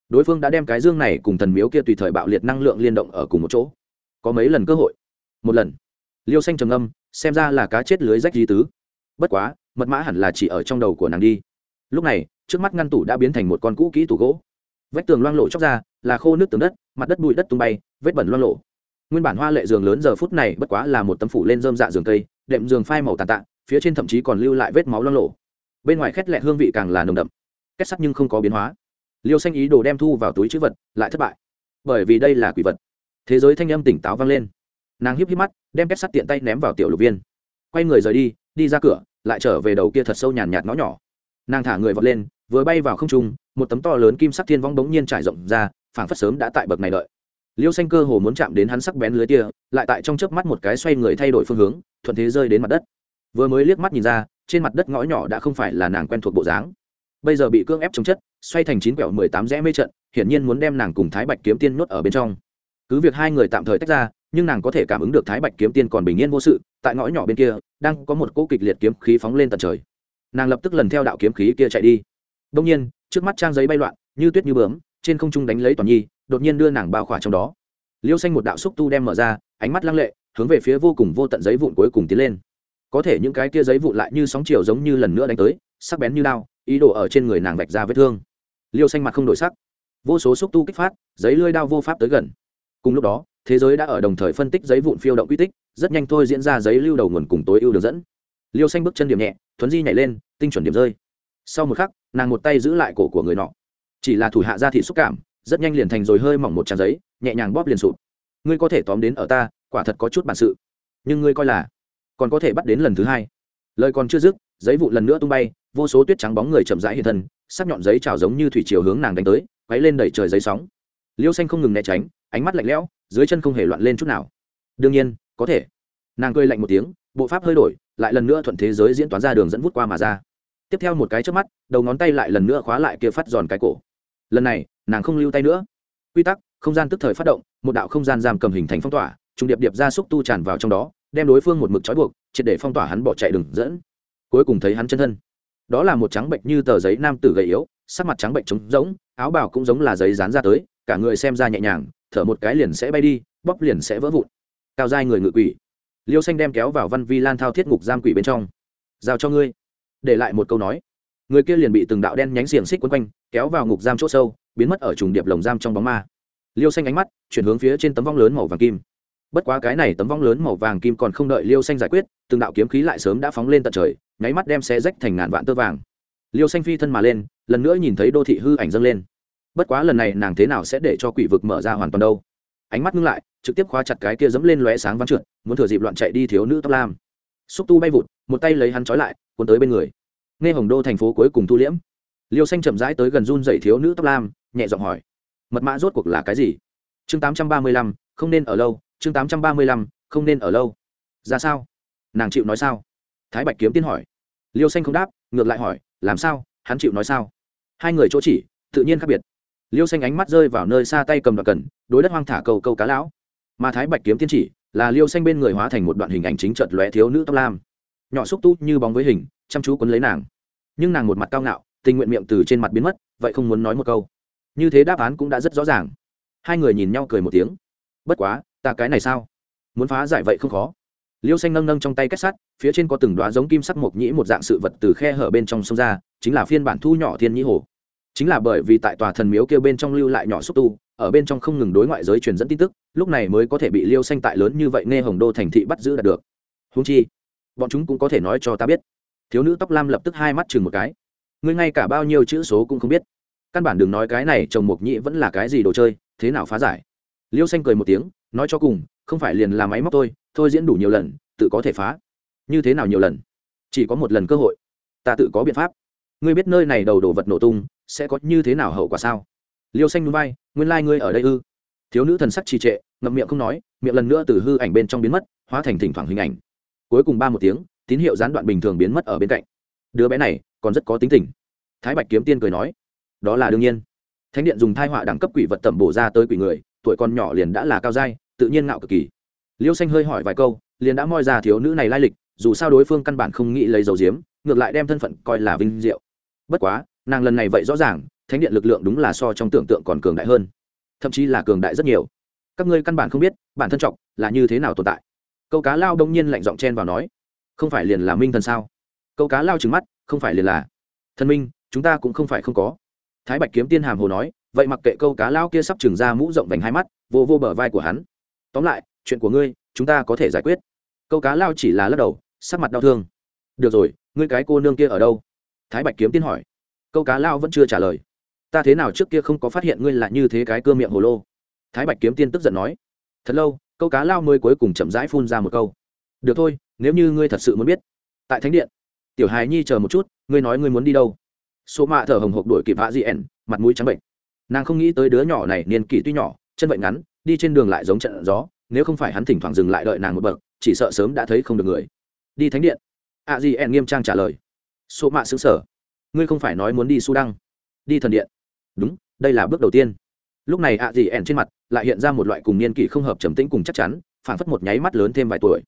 Đối phương đã đem cái dương này cùng thần miếu kia tùy thời bạo liệt năng lượng liên động ở cùng một chỗ. Có mấy lần cơ hội? Một lần. Liêu xanh trầm âm xem ra là cá chết lưới rách di tứ. Bất quá, mật mã hẳn là chỉ ở trong đầu của nàng đi. Lúc này, trước mắt ngăn tủ đã biến thành một con cũ kỹ tủ gỗ. Vách tường loang lộ chóc ra, là khô nước tường đất, mặt đất bụi đất tung bay, vết bẩn loang lộ nguyên bản hoa lệ giường lớn giờ phút này bất quá là một tấm phủ lên dơm dạ giường cây, đệm giường phai màu tàn tạ, phía trên thậm chí còn lưu lại vết máu loang lộ bên ngoài khét lẹ hương vị càng là nồng đậm. Kết sắt nhưng không có biến hóa. Liêu xanh ý đồ đem thu vào túi chữ vật, lại thất bại. Bởi vì đây là quỷ vật. Thế giới thanh âm tỉnh táo vang lên. Nàng híp híp mắt, đem kết sắt tiện tay ném vào tiểu lục viên. Quay người rời đi đi ra cửa, lại trở về đầu kia thật sâu nhàn nhạt ngõ nhỏ. Nàng thả người vọt lên, vừa bay vào không trung, một tấm to lớn kim sắc thiên vong bỗng nhiên trải rộng ra, phảng phất sớm đã tại bậc này đợi. Liêu xanh cơ hồ muốn chạm đến hắn sắc bén lưới tia, lại tại trong chớp mắt một cái xoay người thay đổi phương hướng, thuận thế rơi đến mặt đất. Vừa mới liếc mắt nhìn ra trên mặt đất ngõ nhỏ đã không phải là nàng quen thuộc bộ dáng. Bây giờ bị cưỡng ép chống chất, xoay thành chín quẹo mười tám rẽ mê trận, hiển nhiên muốn đem nàng cùng thái bạch kiếm tiên nhốt ở bên trong. Cứ việc hai người tạm thời tách ra, nhưng nàng có thể cảm ứng được thái bạch kiếm tiên còn bình yên vô sự, tại ngõ nhỏ bên kia, đang có một cỗ kịch liệt kiếm khí phóng lên tận trời. Nàng lập tức lần theo đạo kiếm khí kia chạy đi. Đông nhiên, trước mắt trang giấy bay loạn, như tuyết như bướm, trên không trung đánh lấy toàn nhi, đột nhiên đưa nàng bao khỏa trong đó. Liêu xanh một đạo xúc tu đem mở ra, ánh mắt lăng lệ, hướng về phía vô cùng vô tận giấy vụn cuối cùng tiến lên có thể những cái kia giấy vụn lại như sóng chiều giống như lần nữa đánh tới, sắc bén như đao, ý đồ ở trên người nàng vạch ra vết thương. Liêu xanh mặt không đổi sắc. Vô số xúc tu kích phát, giấy lưới đao vô pháp tới gần. Cùng lúc đó, thế giới đã ở đồng thời phân tích giấy vụn phiêu động quy tích, rất nhanh thôi diễn ra giấy lưu đầu nguồn cùng tối ưu đường dẫn. Liêu xanh bước chân điểm nhẹ, thuấn di nhảy lên, tinh chuẩn điểm rơi. Sau một khắc, nàng một tay giữ lại cổ của người nọ. Chỉ là thủ hạ ra thị xúc cảm, rất nhanh liền thành rồi hơi mỏng một trang giấy, nhẹ nhàng bóp liền sụp. Ngươi có thể tóm đến ở ta, quả thật có chút bản sự. Nhưng ngươi coi là còn có thể bắt đến lần thứ hai. Lời còn chưa dứt, giấy vụ lần nữa tung bay, vô số tuyết trắng bóng người chậm rãi hiện thân, sắc nhọn giấy trào giống như thủy chiều hướng nàng đánh tới, quấy lên đẩy trời giấy sóng. Liêu xanh không ngừng né tránh, ánh mắt lạnh lẽo, dưới chân không hề loạn lên chút nào. Đương nhiên, có thể. Nàng cười lạnh một tiếng, bộ pháp hơi đổi, lại lần nữa thuận thế giới diễn toán ra đường dẫn vút qua mà ra. Tiếp theo một cái trước mắt, đầu ngón tay lại lần nữa khóa lại kia phát giòn cái cổ. Lần này, nàng không lưu tay nữa. Quy tắc, không gian tức thời phát động, một đạo không gian giam cầm hình thành phong tỏa, trùng điệp điệp ra xúc tu tràn vào trong đó đem đối phương một mực trói buộc, triệt để phong tỏa hắn bỏ chạy đường dẫn. Cuối cùng thấy hắn chân thân. Đó là một trắng bệnh như tờ giấy nam tử gầy yếu, sắc mặt trắng bệnh trống rỗng, áo bào cũng giống là giấy dán ra tới, cả người xem ra nhẹ nhàng, thở một cái liền sẽ bay đi, bóp liền sẽ vỡ vụn. Cao dai người ngự quỷ. Liêu xanh đem kéo vào văn vi lan thao thiết ngục giam quỷ bên trong. Giao cho ngươi. Để lại một câu nói. Người kia liền bị từng đạo đen nhánh xiềng xích quấn quanh, kéo vào ngục giam chỗ sâu, biến mất ở trùng điệp lồng giam trong bóng ma. Liêu xanh ánh mắt chuyển hướng phía trên tấm vong lớn màu vàng kim bất quá cái này tấm vong lớn màu vàng kim còn không đợi liêu xanh giải quyết, từng đạo kiếm khí lại sớm đã phóng lên tận trời, nháy mắt đem xe rách thành ngàn vạn tơ vàng. Liêu xanh phi thân mà lên, lần nữa nhìn thấy đô thị hư ảnh dâng lên. Bất quá lần này nàng thế nào sẽ để cho quỷ vực mở ra hoàn toàn đâu? Ánh mắt ngưng lại, trực tiếp khóa chặt cái kia dẫm lên lóe sáng vắng trượt, muốn thừa dịp loạn chạy đi thiếu nữ tóc lam. Xúc tu bay vụt, một tay lấy hắn trói lại, cuốn tới bên người. Nghe hồng đô thành phố cuối cùng thu liễm, liêu xanh chậm rãi tới gần run dậy thiếu nữ tóc lam, nhẹ giọng hỏi, mật mã rốt cuộc là cái gì? Chương tám trăm ba mươi lăm, không nên ở lâu chương tám trăm ba mươi lăm, không nên ở lâu. Ra sao? Nàng chịu nói sao? Thái bạch kiếm tiên hỏi. Liêu xanh không đáp, ngược lại hỏi, làm sao? Hắn chịu nói sao? Hai người chỗ chỉ, tự nhiên khác biệt. Liêu xanh ánh mắt rơi vào nơi xa tay cầm đoạn cần, đối đất hoang thả cầu câu cá lão. Mà thái bạch kiếm tiên chỉ, là liêu xanh bên người hóa thành một đoạn hình ảnh chính trợt lóe thiếu nữ tóc lam. Nhỏ xúc tu như bóng với hình, chăm chú quấn lấy nàng. Nhưng nàng một mặt cao ngạo, tình nguyện miệng từ trên mặt biến mất, vậy không muốn nói một câu. Như thế đáp án cũng đã rất rõ ràng. Hai người nhìn nhau cười một tiếng. Bất quá ta cái này sao? Muốn phá giải vậy không khó. Liêu xanh nâng nâng trong tay kết sắt, phía trên có từng đoá giống kim sắc mộc nhĩ một dạng sự vật từ khe hở bên trong sông ra, chính là phiên bản thu nhỏ thiên nhĩ hồ. Chính là bởi vì tại tòa thần miếu kêu bên trong lưu lại nhỏ xúc tu, ở bên trong không ngừng đối ngoại giới truyền dẫn tin tức, lúc này mới có thể bị liêu xanh tại lớn như vậy nghe hồng đô thành thị bắt giữ đạt được. Húng chi, bọn chúng cũng có thể nói cho ta biết. Thiếu nữ tóc lam lập tức hai mắt chừng một cái. Ngươi ngay cả bao nhiêu chữ số cũng không biết. Căn bản đừng nói cái này, chồng mộc nhĩ vẫn là cái gì đồ chơi, thế nào phá giải? Liêu xanh cười một tiếng nói cho cùng, không phải liền là máy móc tôi, thôi diễn đủ nhiều lần, tự có thể phá. Như thế nào nhiều lần? Chỉ có một lần cơ hội. Ta tự có biện pháp. Ngươi biết nơi này đầu đồ vật nổ tung, sẽ có như thế nào hậu quả sao? Liêu xanh núi bay nguyên lai、like、ngươi ở đây ư? Thiếu nữ thần sắc trì trệ, ngậm miệng không nói, miệng lần nữa từ hư ảnh bên trong biến mất, hóa thành thỉnh thoảng hình ảnh. Cuối cùng ba một tiếng, tín hiệu gián đoạn bình thường biến mất ở bên cạnh. Đứa bé này, còn rất có tính tình. Thái bạch kiếm tiên cười nói, đó là đương nhiên. Thánh điện dùng thai họa đẳng cấp quỷ vật tẩm bổ ra tới quỷ người, tuổi còn nhỏ liền đã là cao dai tự nhiên ngạo cực kỳ. Liêu xanh hơi hỏi vài câu, liền đã moi ra thiếu nữ này lai lịch, dù sao đối phương căn bản không nghĩ lấy dầu diếm, ngược lại đem thân phận coi là vinh diệu. Bất quá, nàng lần này vậy rõ ràng, thánh điện lực lượng đúng là so trong tưởng tượng còn cường đại hơn. Thậm chí là cường đại rất nhiều. Các ngươi căn bản không biết, bản thân trọng là như thế nào tồn tại. Câu cá lao đông nhiên lạnh giọng chen vào nói, không phải liền là minh thần sao? Câu cá lao trừng mắt, không phải liền là. Thần minh, chúng ta cũng không phải không có. Thái bạch kiếm tiên hàm hồ nói, vậy mặc kệ câu cá lao kia sắp trừng ra mũ rộng vành hai mắt, vô vô bờ vai của hắn tóm lại, chuyện của ngươi, chúng ta có thể giải quyết. Câu cá lao chỉ là lắc đầu, sắc mặt đau thương. Được rồi, ngươi cái cô nương kia ở đâu? Thái bạch kiếm tiên hỏi. Câu cá lao vẫn chưa trả lời. Ta thế nào trước kia không có phát hiện ngươi là như thế cái cơ miệng hồ lô? Thái bạch kiếm tiên tức giận nói. Thật lâu, câu cá lao mới cuối cùng chậm rãi phun ra một câu. Được thôi, nếu như ngươi thật sự muốn biết. Tại thánh điện. Tiểu hài nhi chờ một chút, ngươi nói ngươi muốn đi đâu? Số mạ thở hồng hộc đuổi kịp hạ di ẻn mặt mũi trắng bệnh. Nàng không nghĩ tới đứa nhỏ này niên kỷ tuy nhỏ, chân bệnh ngắn đi trên đường lại giống trận gió, nếu không phải hắn thỉnh thoảng dừng lại đợi nàng một bậc, chỉ sợ sớm đã thấy không được người. Đi thánh điện. Ạ gì ẹn nghiêm trang trả lời. Số mạ xứng sở ngươi không phải nói muốn đi su đăng. Đi thần điện. Đúng, đây là bước đầu tiên. Lúc này ạ gì ẹn trên mặt lại hiện ra một loại cùng niên kỷ không hợp trầm tĩnh cùng chắc chắn phản phất một nháy mắt lớn thêm vài tuổi.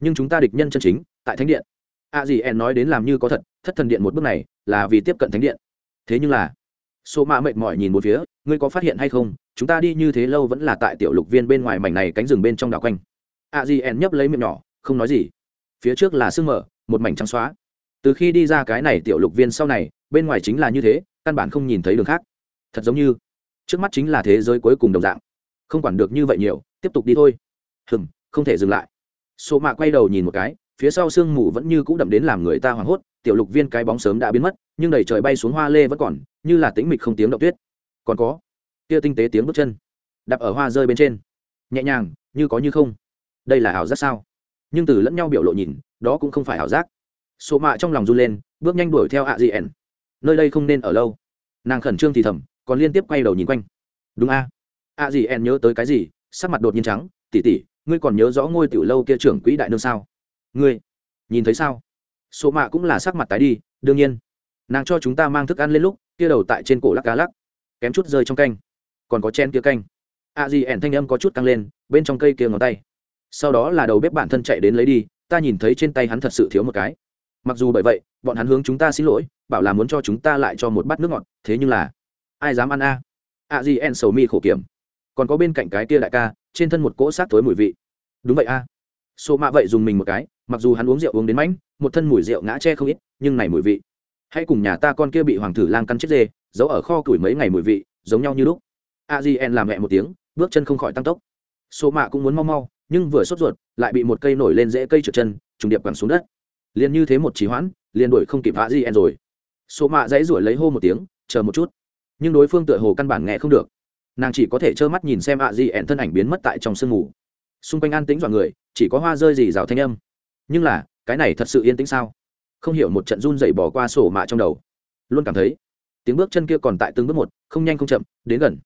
Nhưng chúng ta địch nhân chân chính, tại thánh điện. Ạ gì ẹn nói đến làm như có thật, thất thần điện một bước này là vì tiếp cận thánh điện. Thế nhưng là số mạ mệt mỏi nhìn một phía ngươi có phát hiện hay không? Chúng ta đi như thế lâu vẫn là tại tiểu lục viên bên ngoài mảnh này cánh rừng bên trong đảo quanh. A di en nhấp lấy miệng nhỏ không nói gì. Phía trước là sương mở một mảnh trắng xóa. Từ khi đi ra cái này tiểu lục viên sau này bên ngoài chính là như thế căn bản không nhìn thấy đường khác. Thật giống như trước mắt chính là thế giới cuối cùng đồng dạng. Không quản được như vậy nhiều tiếp tục đi thôi. Hừm, không thể dừng lại. Số mạ quay đầu nhìn một cái phía sau sương mù vẫn như cũ đậm đến làm người ta hoảng hốt, tiểu lục viên cái bóng sớm đã biến mất, nhưng đầy trời bay xuống hoa lê vẫn còn, như là tĩnh mịch không tiếng động tuyết. Còn có, kia tinh tế tiếng bước chân, đạp ở hoa rơi bên trên. Nhẹ nhàng, như có như không. Đây là ảo giác sao? Nhưng từ lẫn nhau biểu lộ nhìn, đó cũng không phải ảo giác. Số mạ trong lòng run lên, bước nhanh đuổi theo ạ dị ẻn nơi đây không nên ở lâu. Nàng khẩn trương thì thầm, còn liên tiếp quay đầu nhìn quanh. Đúng a. Ạ dị ẻn nhớ tới cái gì? Sắc mặt đột nhiên trắng tỉ tỉ ngươi còn nhớ rõ ngôi tiểu lâu kia trưởng quỹ đại nương sao? Ngươi nhìn thấy sao? Số mạ cũng là sắc mặt tái đi, đương nhiên. Nàng cho chúng ta mang thức ăn lên lúc, kia đầu tại trên cổ lắc cá lắc, kém chút rơi trong canh. Còn có chen kia canh. A di ẻn thanh âm có chút căng lên, bên trong cây kia ngón tay. Sau đó là đầu bếp bản thân chạy đến lấy đi, ta nhìn thấy trên tay hắn thật sự thiếu một cái. Mặc dù bởi vậy, bọn hắn hướng chúng ta xin lỗi, bảo là muốn cho chúng ta lại cho một bát nước ngọt, thế nhưng là, ai dám ăn a? A di ẻn sầu mi khổ kiểm. Còn có bên cạnh cái kia đại ca, trên thân một cỗ sát thối mùi vị. Đúng vậy a. Số mạ vậy dùng mình một cái mặc dù hắn uống rượu uống đến mánh, một thân mùi rượu ngã che không ít nhưng này mùi vị. Hãy cùng nhà ta con kia bị hoàng thử lang căn chết dê giấu ở kho củi mấy ngày mùi vị giống nhau như lúc. A di en làm mẹ một tiếng bước chân không khỏi tăng tốc. Số mạ cũng muốn mau mau nhưng vừa sốt ruột lại bị một cây nổi lên dễ cây trượt chân trùng điệp quẳng xuống đất. Liền như thế một trí hoãn liền đuổi không kịp a di en rồi. Số mạ dãy ruổi lấy hô một tiếng chờ một chút. Nhưng đối phương tựa hồ căn bản nghe không được. Nàng chỉ có thể trơ mắt nhìn xem a di en thân ảnh biến mất tại trong sương mù. Xung quanh an tĩnh dọa người chỉ có hoa rơi gì rào thanh âm nhưng là, cái này thật sự yên tĩnh sao? Không hiểu một trận run dày bỏ qua sổ mạ trong đầu. Luôn cảm thấy, tiếng bước chân kia còn tại từng bước một, không nhanh không chậm, đến gần.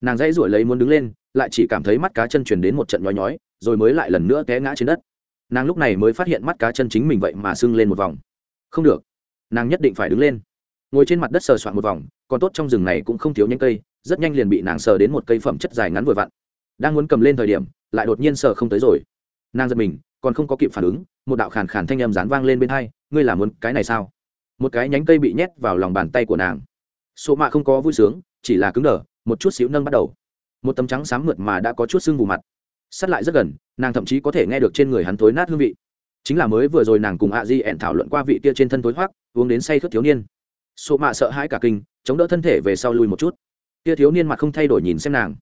Nàng dãy ruổi lấy muốn đứng lên, lại chỉ cảm thấy mắt cá chân chuyển đến một trận nhói nhói, rồi mới lại lần nữa té ngã trên đất. Nàng lúc này mới phát hiện mắt cá chân chính mình vậy mà sưng lên một vòng. Không được. Nàng nhất định phải đứng lên. Ngồi trên mặt đất sờ soạn một vòng, còn tốt trong rừng này cũng không thiếu những cây, rất nhanh liền bị nàng sờ đến một cây phẩm chất dài ngắn vừa vặn. Đang muốn cầm lên thời điểm, lại đột nhiên sờ không tới rồi. Nàng giật mình còn không có kịp phản ứng, một đạo khàn khàn thanh âm dán vang lên bên hai, ngươi làm muốn cái này sao? Một cái nhánh cây bị nhét vào lòng bàn tay của nàng. Số mạ không có vui sướng, chỉ là cứng đờ, một chút xíu nâng bắt đầu. Một tấm trắng sáng mượt mà đã có chút sưng vù mặt. Sát lại rất gần, nàng thậm chí có thể nghe được trên người hắn thối nát hương vị. Chính là mới vừa rồi nàng cùng hạ di ẹn thảo luận qua vị kia trên thân thối hoác uống đến say khất thiếu niên. Số mạ sợ hãi cả kinh, chống đỡ thân thể về sau lùi một chút. Kia thiếu niên mặt không thay đổi nhìn xem nàng.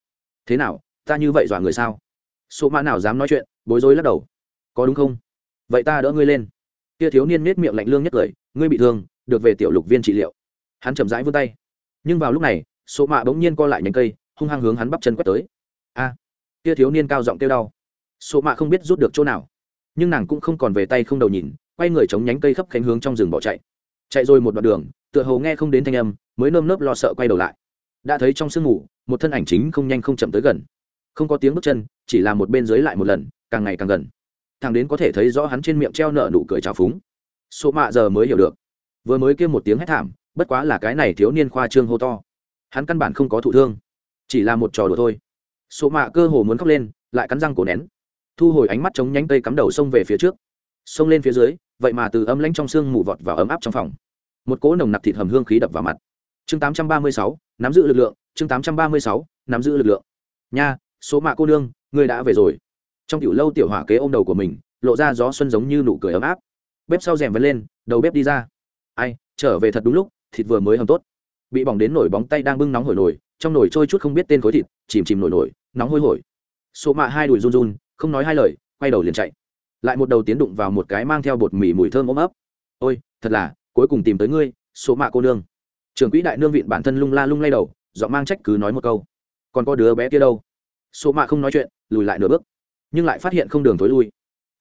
Thế nào, ta như vậy dọa người sao? Số mạ nào dám nói chuyện, bối rối lắc đầu có đúng không? Vậy ta đỡ ngươi lên. Kia thiếu niên nết miệng lạnh lương nhất cười ngươi bị thương, được về tiểu lục viên trị liệu. Hắn chậm rãi vươn tay. Nhưng vào lúc này số mạ bỗng nhiên co lại nhánh cây, hung hăng hướng hắn bắp chân quét tới. A! Kia thiếu niên cao giọng kêu đau. Số mạ không biết rút được chỗ nào. Nhưng nàng cũng không còn về tay không đầu nhìn, quay người chống nhánh cây khắp khánh hướng trong rừng bỏ chạy. Chạy rồi một đoạn đường, tựa hồ nghe không đến thanh âm, mới nơm nớp lo sợ quay đầu lại. Đã thấy trong sương mù, một thân ảnh chính không nhanh không chậm tới gần. Không có tiếng bước chân, chỉ là một bên dưới lại một lần, càng ngày càng gần thằng đến có thể thấy rõ hắn trên miệng treo nợ nụ cười trào phúng. Số mạ giờ mới hiểu được. Vừa mới kêu một tiếng hét thảm bất quá là cái này thiếu niên khoa trương hô to. Hắn căn bản không có thụ thương chỉ là một trò đùa thôi. Số mạ cơ hồ muốn khóc lên lại cắn răng cổ nén. Thu hồi ánh mắt chống nhánh cây cắm đầu sông về phía trước. Sông lên phía dưới vậy mà từ ấm lanh trong xương mù vọt vào ấm áp trong phòng. Một cỗ nồng nặc thịt hầm hương khí đập vào mặt. Chương 836, nắm giữ lực lượng. Chương 836, nắm giữ lực lượng. Nha số mạ cô nương ngươi đã về rồi trong tiểu lâu tiểu hỏa kế ôm đầu của mình, lộ ra gió xuân giống như nụ cười ấm áp. Bếp sau rèm vẫn lên, đầu bếp đi ra. Ai, trở về thật đúng lúc, thịt vừa mới hầm tốt. Bị bỏng đến nổi bóng tay đang bưng nóng hổi nổi, trong nồi trôi chút không biết tên khối thịt, chìm chìm nổi nổi, nóng hôi hổi. Số mạ hai đùi run run, không nói hai lời, quay đầu liền chạy. Lại một đầu tiến đụng vào một cái mang theo bột mì mùi thơm ôm ấp. Ôi, thật là, cuối cùng tìm tới ngươi số mạ cô nương. Trưởng quỹ đại nương vịn bản thân lung la lung lay đầu dọn mang trách cứ nói một câu. Còn có đứa bé kia đâu? Số mạ không nói chuyện, lùi lại nửa bước nhưng lại phát hiện không đường tối lui.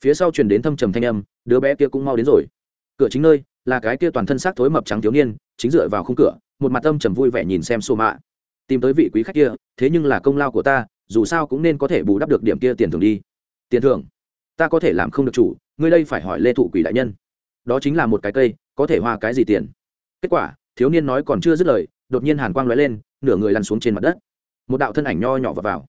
Phía sau truyền đến thâm trầm thanh âm đứa bé kia cũng mau đến rồi. Cửa chính nơi là cái kia toàn thân xác thối mập trắng thiếu niên chính dựa vào khung cửa một mặt âm trầm vui vẻ nhìn xem số mạ. Tìm tới vị quý khách kia thế nhưng là công lao của ta dù sao cũng nên có thể bù đắp được điểm kia tiền thưởng đi. Tiền thưởng? Ta có thể làm không được chủ ngươi đây phải hỏi lê thụ quỷ đại nhân. Đó chính là một cái cây có thể hoa cái gì tiền? Kết quả thiếu niên nói còn chưa dứt lời đột nhiên hàn quang lóe lên nửa người lăn xuống trên mặt đất. Một đạo thân ảnh nho nhỏ vào, vào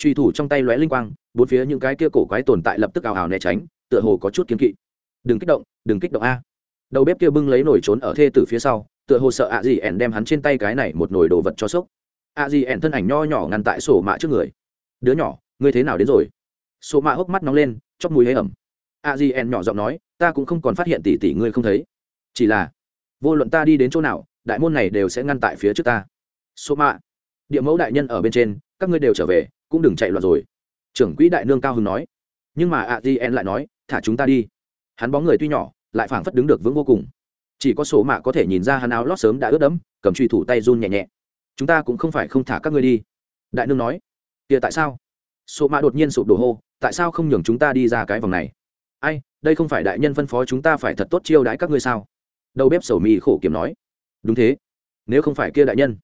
truy thủ trong tay lóe linh quang, bốn phía những cái kia cổ quái tồn tại lập tức ảo ào né tránh, tựa hồ có chút kiến kỵ. Đừng kích động, đừng kích động a. Đầu bếp kia bưng lấy nồi trốn ở thê từ phía sau, tựa hồ sợ ạ gì ẻn đem hắn trên tay cái này một nồi đồ vật cho sốc. Ạ gì ẻn thân ảnh nho nhỏ ngăn tại sổ mạ trước người. Đứa nhỏ, ngươi thế nào đến rồi? Sổ mạ hốc mắt nóng lên chóc mùi hơi ẩm. Ạ gì ẻn nhỏ giọng nói, ta cũng không còn phát hiện tỷ tỷ ngươi không thấy. Chỉ là, vô luận ta đi đến chỗ nào, đại môn này đều sẽ ngăn tại phía trước ta. Sổ mạ, địa mẫu đại nhân ở bên trên các ngươi đều trở về, cũng đừng chạy loạn rồi. Trưởng quỹ đại nương cao hưng nói. Nhưng mà a lại nói, thả chúng ta đi. Hắn bóng người tuy nhỏ, lại phảng phất đứng được vững vô cùng. Chỉ có số mạ có thể nhìn ra hắn áo lót sớm đã ướt đẫm, cầm truy thủ tay run nhẹ nhẹ. Chúng ta cũng không phải không thả các ngươi đi. Đại nương nói. Kìa tại sao? Số mạ đột nhiên sụp đổ hô, tại sao không nhường chúng ta đi ra cái vòng này? Ai, đây không phải đại nhân phân phó chúng ta phải thật tốt chiêu đãi các ngươi sao? Đầu bếp sầu mì khổ kiếm nói. Đúng thế. Nếu không phải kia đại nhân.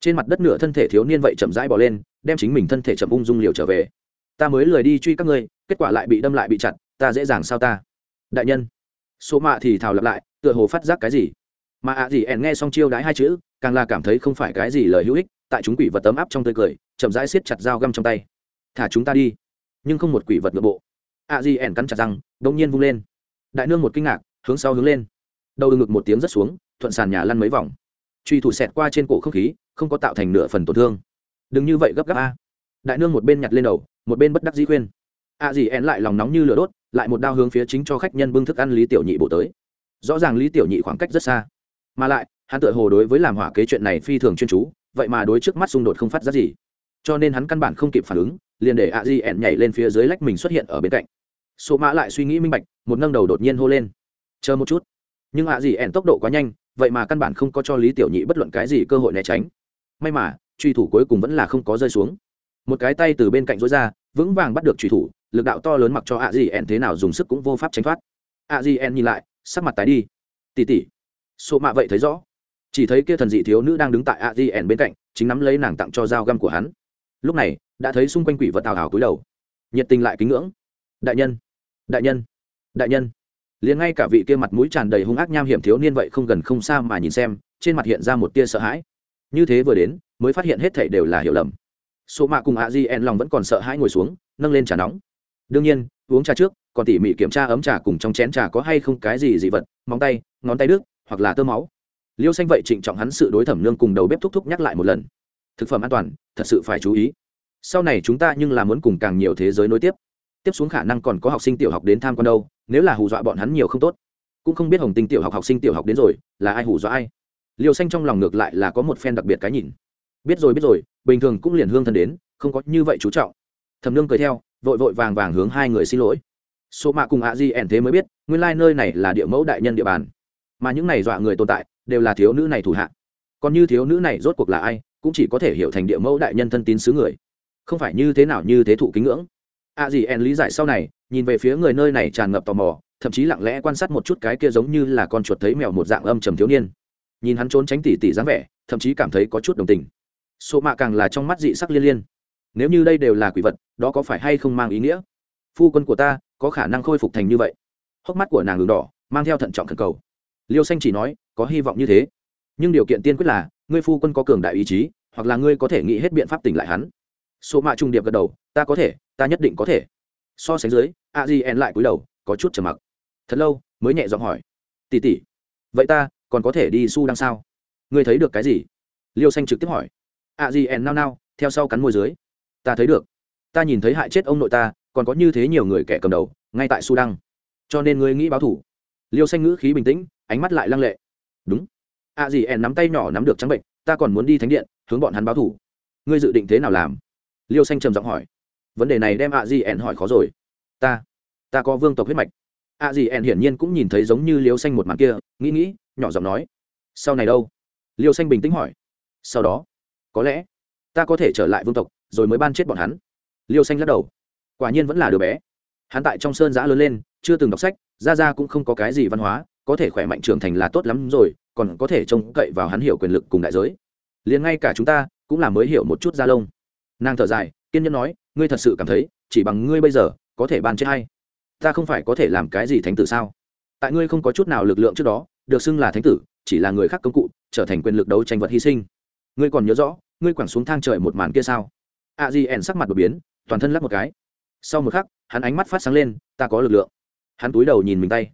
Trên mặt đất nửa thân thể thiếu niên vậy chậm rãi bỏ lên đem chính mình thân thể chậm ung dung liều trở về. Ta mới lười đi truy các ngươi, kết quả lại bị đâm lại bị chặt, ta dễ dàng sao ta? Đại nhân. Số mạ thì thào lặp lại, tựa hồ phát giác cái gì? Mà ạ gì ẻn nghe xong chiêu đái hai chữ, càng là cảm thấy không phải cái gì lời hữu ích, tại chúng quỷ vật tấm áp trong tươi cười, chậm rãi siết chặt dao găm trong tay. Thả chúng ta đi. Nhưng không một quỷ vật nội bộ. ạ gì ẻn cắn chặt răng đông nhiên vung lên. Đại nương một kinh ngạc, hướng sau hướng lên. Đầu ngực một tiếng rất xuống, thuận sàn nhà lăn mấy vòng. Truy thủ xẹt qua trên cổ không khí, không có tạo thành nửa phần tổn thương đừng như vậy gấp gáp a. Đại nương một bên nhặt lên đầu, một bên bất đắc dĩ khuyên. A gì én lại lòng nóng như lửa đốt, lại một đao hướng phía chính cho khách nhân bưng thức ăn lý tiểu nhị bổ tới. Rõ ràng lý tiểu nhị khoảng cách rất xa. Mà lại, hắn tự hồ đối với làm hỏa kế chuyện này phi thường chuyên chú, vậy mà đối trước mắt xung đột không phát ra gì. Cho nên hắn căn bản không kịp phản ứng, liền để a di ẹn nhảy lên phía dưới lách mình xuất hiện ở bên cạnh. Số mã lại suy nghĩ minh bạch, một nâng đầu đột nhiên hô lên. Chờ một chút. Nhưng a di ẹn tốc độ quá nhanh, vậy mà căn bản không có cho lý tiểu nhị bất luận cái gì cơ hội né tránh. May mà truy thủ cuối cùng vẫn là không có rơi xuống. Một cái tay từ bên cạnh rối ra, vững vàng bắt được truy thủ, lực đạo to lớn mặc cho ạ gì ẹn thế nào dùng sức cũng vô pháp tránh thoát. ạ gì ẹn nhìn lại, sắc mặt tái đi. Tỉ tỉ. Số mạ vậy thấy rõ. Chỉ thấy kia thần dị thiếu nữ đang đứng tại ạ gì ẻn bên cạnh, chính nắm lấy nàng tặng cho dao găm của hắn. Lúc này, đã thấy xung quanh quỷ vật tào hào cúi đầu. Nhiệt tình lại kính ngưỡng. Đại nhân đại nhân đại nhân. Liền ngay cả vị kia mặt mũi tràn đầy hung ác nham hiểm thiếu niên vậy không gần không xa mà nhìn xem, trên mặt hiện ra một tia sợ hãi. Như thế vừa đến mới phát hiện hết thảy đều là hiểu lầm. Số mạ cùng a di en lòng vẫn còn sợ hãi ngồi xuống, nâng lên trà nóng. Đương nhiên, uống trà trước, còn tỉ mỉ kiểm tra ấm trà cùng trong chén trà có hay không cái gì dị vật, móng tay, ngón tay đứt, hoặc là tơ máu. Liêu xanh vậy trịnh trọng hắn sự đối thẩm nương cùng đầu bếp thúc thúc nhắc lại một lần. Thực phẩm an toàn, thật sự phải chú ý. Sau này chúng ta nhưng là muốn cùng càng nhiều thế giới nối tiếp. Tiếp xuống khả năng còn có học sinh tiểu học đến tham quan đâu, nếu là hù dọa bọn hắn nhiều không tốt. Cũng không biết hồng tinh tiểu học học sinh tiểu học đến rồi, là ai hù dọa ai. Liêu xanh trong lòng ngược lại là có một phen đặc biệt cái nhìn biết rồi biết rồi, bình thường cũng liền hương thân đến, không có như vậy chú trọng. Thầm nương cười theo, vội vội vàng vàng hướng hai người xin lỗi. Số mạ cùng ạ di ẻn thế mới biết, nguyên lai、like、nơi này là địa mẫu đại nhân địa bàn. Mà những này dọa người tồn tại, đều là thiếu nữ này thủ hạ. Còn như thiếu nữ này rốt cuộc là ai, cũng chỉ có thể hiểu thành địa mẫu đại nhân thân tín xứ người. Không phải như thế nào như thế thụ kính ngưỡng. Ạ gì ẻn lý giải sau này, nhìn về phía người nơi này tràn ngập tò mò, thậm chí lặng lẽ quan sát một chút cái kia giống như là con chuột thấy mèo một dạng âm trầm thiếu niên. Nhìn hắn trốn tránh tỉ tỉ dáng vẻ, thậm chí cảm thấy có chút đồng tình số mạ càng là trong mắt dị sắc liên liên. Nếu như đây đều là quỷ vật, đó có phải hay không mang ý nghĩa? Phu quân của ta, có khả năng khôi phục thành như vậy. Hốc mắt của nàng đường đỏ, mang theo thận trọng thần cầu. Liêu xanh chỉ nói, có hy vọng như thế. Nhưng điều kiện tiên quyết là, ngươi phu quân có cường đại ý chí, hoặc là ngươi có thể nghĩ hết biện pháp tỉnh lại hắn. Số mạ trung điệp gật đầu, ta có thể, ta nhất định có thể. So sánh dưới, a di en lại cúi đầu, có chút trầm mặc. Thật lâu, mới nhẹ giọng hỏi. Tỉ tỉ vậy ta còn có thể đi su đang sao? Ngươi thấy được cái gì? Liêu xanh trực tiếp hỏi a di en nao nao, theo sau cắn môi dưới. Ta thấy được. Ta nhìn thấy hại chết ông nội ta, còn có như thế nhiều người kẻ cầm đầu, ngay tại su cho nên ngươi nghĩ báo thủ. Liêu xanh ngữ khí bình tĩnh, ánh mắt lại lăng lệ. Đúng. À a dì ẻn nắm tay nhỏ nắm được trắng bệnh, ta còn muốn đi thánh điện, hướng bọn hắn báo thủ. Ngươi dự định thế nào làm? Liêu xanh trầm giọng hỏi. Vấn đề này đem à a di ẻn hỏi khó rồi. Ta ta có vương tộc huyết mạch. À a di ẻn hiển nhiên cũng nhìn thấy giống như liêu xanh một màn kia, nghĩ nghĩ, nhỏ giọng nói. Sau này đâu? Liêu xanh bình tĩnh hỏi. Sau đó có lẽ ta có thể trở lại vương tộc, rồi mới ban chết bọn hắn. Liêu xanh lắc đầu. Quả nhiên vẫn là đứa bé. Hắn tại trong sơn giã lớn lên, chưa từng đọc sách ra ra cũng không có cái gì văn hóa, có thể khỏe mạnh trưởng thành là tốt lắm rồi, còn có thể trông cậy vào hắn hiểu quyền lực cùng đại giới. Liền ngay cả chúng ta, cũng là mới hiểu một chút da lông. Nàng thở dài, kiên nhẫn nói, ngươi thật sự cảm thấy, chỉ bằng ngươi bây giờ, có thể ban chết hay? Ta không phải có thể làm cái gì thánh tử sao? Tại ngươi không có chút nào lực lượng trước đó, được xưng là thánh tử, chỉ là người khác công cụ, trở thành quyền lực đấu tranh vật hy sinh ngươi còn nhớ rõ, ngươi quẳng xuống thang trời một màn kia sao? A di ẻn sắc mặt đột biến, toàn thân lắp một cái. Sau một khắc, hắn ánh mắt phát sáng lên, ta có lực lượng. Hắn túi đầu nhìn mình tay.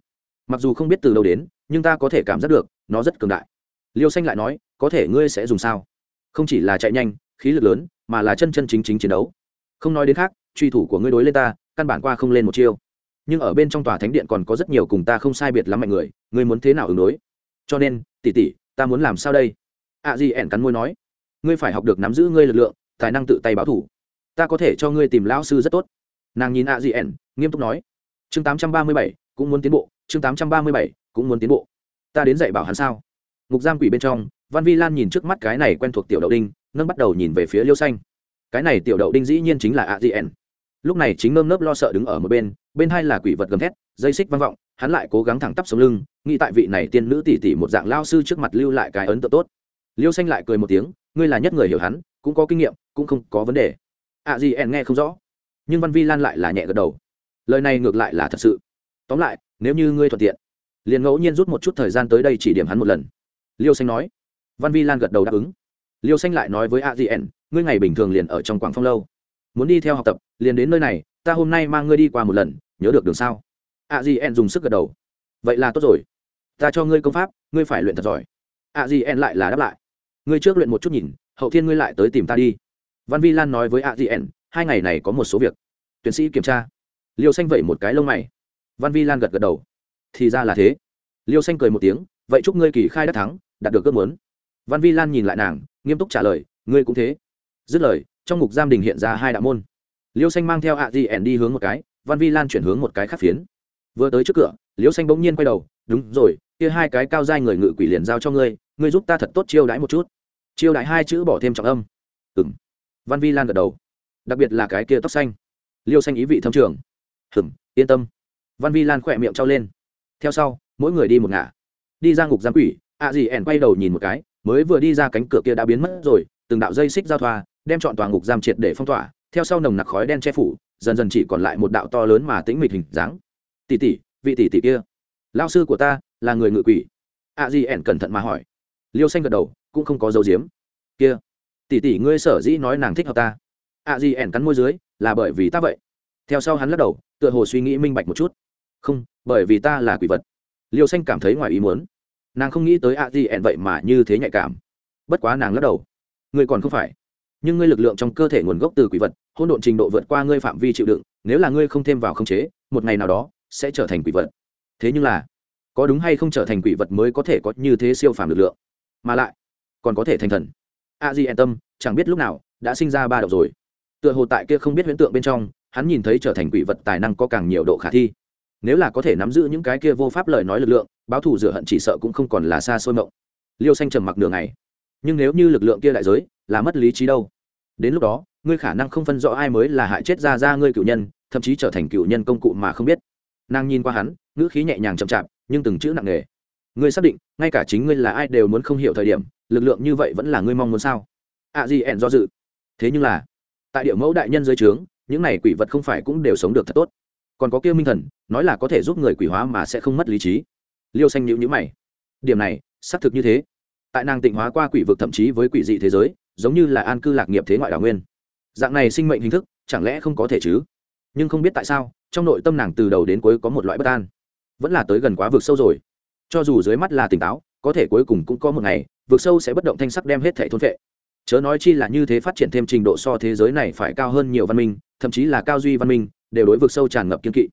Mặc dù không biết từ đâu đến, nhưng ta có thể cảm giác được, nó rất cường đại. Liêu xanh lại nói, có thể ngươi sẽ dùng sao? Không chỉ là chạy nhanh, khí lực lớn, mà là chân chân chính chính chiến đấu. Không nói đến khác, truy thủ của ngươi đối lên ta, căn bản qua không lên một chiêu. Nhưng ở bên trong tòa thánh điện còn có rất nhiều cùng ta không sai biệt lắm mạnh người, ngươi muốn thế nào ứng đối? Cho nên tỉ tỉ ta muốn làm sao đây? A di ẻn cắn môi nói, ngươi phải học được nắm giữ ngươi lực lượng, tài năng tự tay báo thủ. Ta có thể cho ngươi tìm lão sư rất tốt. Nàng nhìn a di ẻn, nghiêm túc nói, chương tám trăm ba mươi bảy, cũng muốn tiến bộ, chương tám trăm ba mươi bảy, cũng muốn tiến bộ. Ta đến dạy bảo hắn sao? Ngục giam quỷ bên trong, văn vi lan nhìn trước mắt cái này quen thuộc tiểu đậu đinh, nâng bắt đầu nhìn về phía liêu xanh. Cái này tiểu đậu đinh dĩ nhiên chính là a di ẻn. Lúc này chính nơm nớp lo sợ đứng ở một bên bên hai là quỷ vật gầm thét, dây xích vang vọng, hắn lại cố gắng thẳng tắp sống lưng, nghĩ tại vị này tiên nữ tỷ tỷ một dạng lao sư trước mặt lưu lại cái ấn tượng tốt liêu xanh lại cười một tiếng, ngươi là nhất người hiểu hắn, cũng có kinh nghiệm, cũng không có vấn đề. Ạ gì ẻn nghe không rõ, nhưng văn vi lan lại là nhẹ gật đầu. Lời này ngược lại là thật sự. Tóm lại, nếu như ngươi thuận tiện, liền ngẫu nhiên rút một chút thời gian tới đây chỉ điểm hắn một lần. Liêu xanh nói. Văn vi lan gật đầu đáp ứng. Liêu xanh lại nói với a di ngươi ngày bình thường liền ở trong quảng phong lâu. Muốn đi theo học tập, liền đến nơi này, ta hôm nay mang ngươi đi qua một lần, nhớ được đường sao? A di dùng sức gật đầu. Vậy là tốt rồi. Ta cho ngươi công pháp, ngươi phải luyện thật giỏi. A di lại là đáp lại ngươi trước luyện một chút nhìn, hậu thiên ngươi lại tới tìm ta đi. Văn vi lan nói với a di hai ngày này có một số việc. Tuyển sĩ kiểm tra. Liêu xanh vẩy một cái lông mày. Văn vi lan gật gật đầu. Thì ra là thế. Liêu xanh cười một tiếng, vậy chúc ngươi kỳ khai đắc thắng, đạt được ước muốn. Văn vi lan nhìn lại nàng, nghiêm túc trả lời, ngươi cũng thế. Dứt lời, trong ngục giam đình hiện ra hai đạo môn. Liêu xanh mang theo ạ di ẻn đi hướng một cái, văn vi lan chuyển hướng một cái khác phiến. Vừa tới trước cửa, liêu xanh bỗng nhiên quay đầu, đúng rồi, kia hai cái cao dai người ngự quỷ liền giao cho ngươi ngươi giúp ta thật tốt chiêu đãi một chút chiêu đại hai chữ bỏ thêm trọng âm. Ừ m văn vi lan gật đầu. Đặc biệt là cái kia tóc xanh. Liêu xanh ý vị thâm trường. Hừm, yên tâm. Văn vi lan khỏe miệng trao lên. Theo sau, mỗi người đi một ngả. Đi ra ngục giam quỷ ạ à gì ẻn quay đầu nhìn một cái, mới vừa đi ra cánh cửa kia đã biến mất rồi, từng đạo dây xích giao thoa, đem chọn toàn ngục giam triệt để phong tỏa, theo sau nồng nặc khói đen che phủ, dần dần chỉ còn lại một đạo to lớn mà tĩnh mịch hình dáng. Tỷ tỷ, vị tỷ tỷ kia lao sư của ta là người ngự quỷ. Ạ à gì ẻn cẩn thận mà hỏi. Liêu xanh gật đầu cũng không có dấu diếm kia, tỷ tỷ ngươi sở dĩ nói nàng thích hợp ta? Ạ à gì ẻn cắn môi dưới, là bởi vì ta vậy. Theo sau hắn lắc đầu, tựa hồ suy nghĩ minh bạch một chút. Không, bởi vì ta là quỷ vật. Liêu xanh cảm thấy ngoài ý muốn. Nàng không nghĩ tới ạ gì ẻn vậy mà như thế nhạy cảm. Bất quá nàng lắc đầu. Ngươi còn không phải. Nhưng ngươi lực lượng trong cơ thể nguồn gốc từ quỷ vật hôn độn trình độ vượt qua ngươi phạm vi chịu đựng, nếu là ngươi không thêm vào khống chế, một ngày nào đó, sẽ trở thành quỷ vật. Thế nhưng là, có đúng hay không trở thành quỷ vật mới có thể có như thế siêu phàm lực lượng? Mà lại còn có thể thành thần. A di an tâm chẳng biết lúc nào đã sinh ra ba độc rồi. Tựa hồ tại kia không biết huyễn tượng bên trong hắn nhìn thấy trở thành quỷ vật tài năng có càng nhiều độ khả thi. Nếu là có thể nắm giữ những cái kia vô pháp lời nói lực lượng báo thù rửa hận chỉ sợ cũng không còn là xa xôi mộng. Liêu xanh trầm mặc nửa ngày, nhưng nếu như lực lượng kia đại giới là mất lý trí đâu? Đến lúc đó ngươi khả năng không phân rõ ai mới là hại chết ra ra ngươi cựu nhân thậm chí trở thành cựu nhân công cụ mà không biết. Nàng nhìn qua hắn ngữ khí nhẹ nhàng chậm chạp nhưng từng chữ nặng nề ngươi xác định, ngay cả chính ngươi là ai đều muốn không hiểu thời điểm, lực lượng như vậy vẫn là ngươi mong muốn sao? À gì ẻn do dự. Thế nhưng là, tại địa mẫu đại nhân dưới trướng, những này quỷ vật không phải cũng đều sống được thật tốt. Còn có kia minh thần, nói là có thể giúp người quỷ hóa mà sẽ không mất lý trí. Liêu xanh nhữ nhữ mày. Điểm này, xác thực như thế. Tại nàng tịnh hóa qua quỷ vực thậm chí với quỷ dị thế giới, giống như là an cư lạc nghiệp thế ngoại đảo nguyên. Dạng này sinh mệnh hình thức, chẳng lẽ không có thể chứ? Nhưng không biết tại sao, trong nội tâm nàng từ đầu đến cuối có một loại bất an. Vẫn là tới gần quá vực sâu rồi cho dù dưới mắt là tỉnh táo, có thể cuối cùng cũng có một ngày, vực sâu sẽ bất động thanh sắc đem hết thể thôn vệ. Chớ nói chi là như thế phát triển thêm trình độ so thế giới này phải cao hơn nhiều văn minh, thậm chí là cao duy văn minh, đều đối vực sâu tràn ngập kiên kỵ.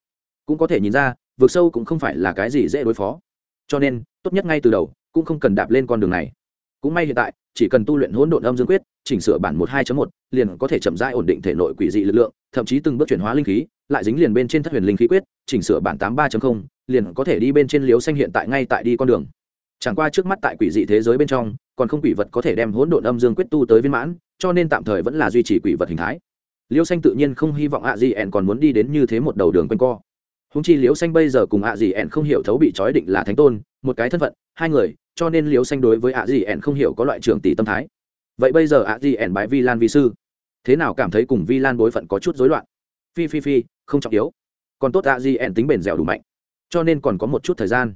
Cũng có thể nhìn ra, vực sâu cũng không phải là cái gì dễ đối phó. Cho nên, tốt nhất ngay từ đầu, cũng không cần đạp lên con đường này. Cũng may hiện tại chỉ cần tu luyện hỗn độn âm dương quyết, chỉnh sửa bản một hai một, liền có thể chậm rãi ổn định thể nội quỷ dị lực lượng, thậm chí từng bước chuyển hóa linh khí, lại dính liền bên trên thất huyền linh khí quyết, chỉnh sửa bản tám 83 liền có thể đi bên trên liếu xanh hiện tại ngay tại đi con đường. Chẳng qua trước mắt tại quỷ dị thế giới bên trong, còn không quỷ vật có thể đem hỗn độn âm dương quyết tu tới viên mãn, cho nên tạm thời vẫn là duy trì quỷ vật hình thái. Liêu xanh tự nhiên không hy vọng ạ gì ẹn còn muốn đi đến như thế một đầu đường quanh co. Húng chi liêu xanh bây giờ cùng ạ gì ẹn không hiểu thấu bị trói định là thánh tôn, một cái thân phận, hai người cho nên liêu xanh đối với ạ gì ẻn không hiểu có loại trưởng tỷ tâm thái. Vậy bây giờ ạ gì ẻn bái vi lan vi sư. Thế nào cảm thấy cùng vi lan bối phận có chút rối loạn? Phi phi phi, không trọng yếu. Còn tốt ạ gì ẻn tính bền dẻo đủ mạnh. Cho nên còn có một chút thời gian.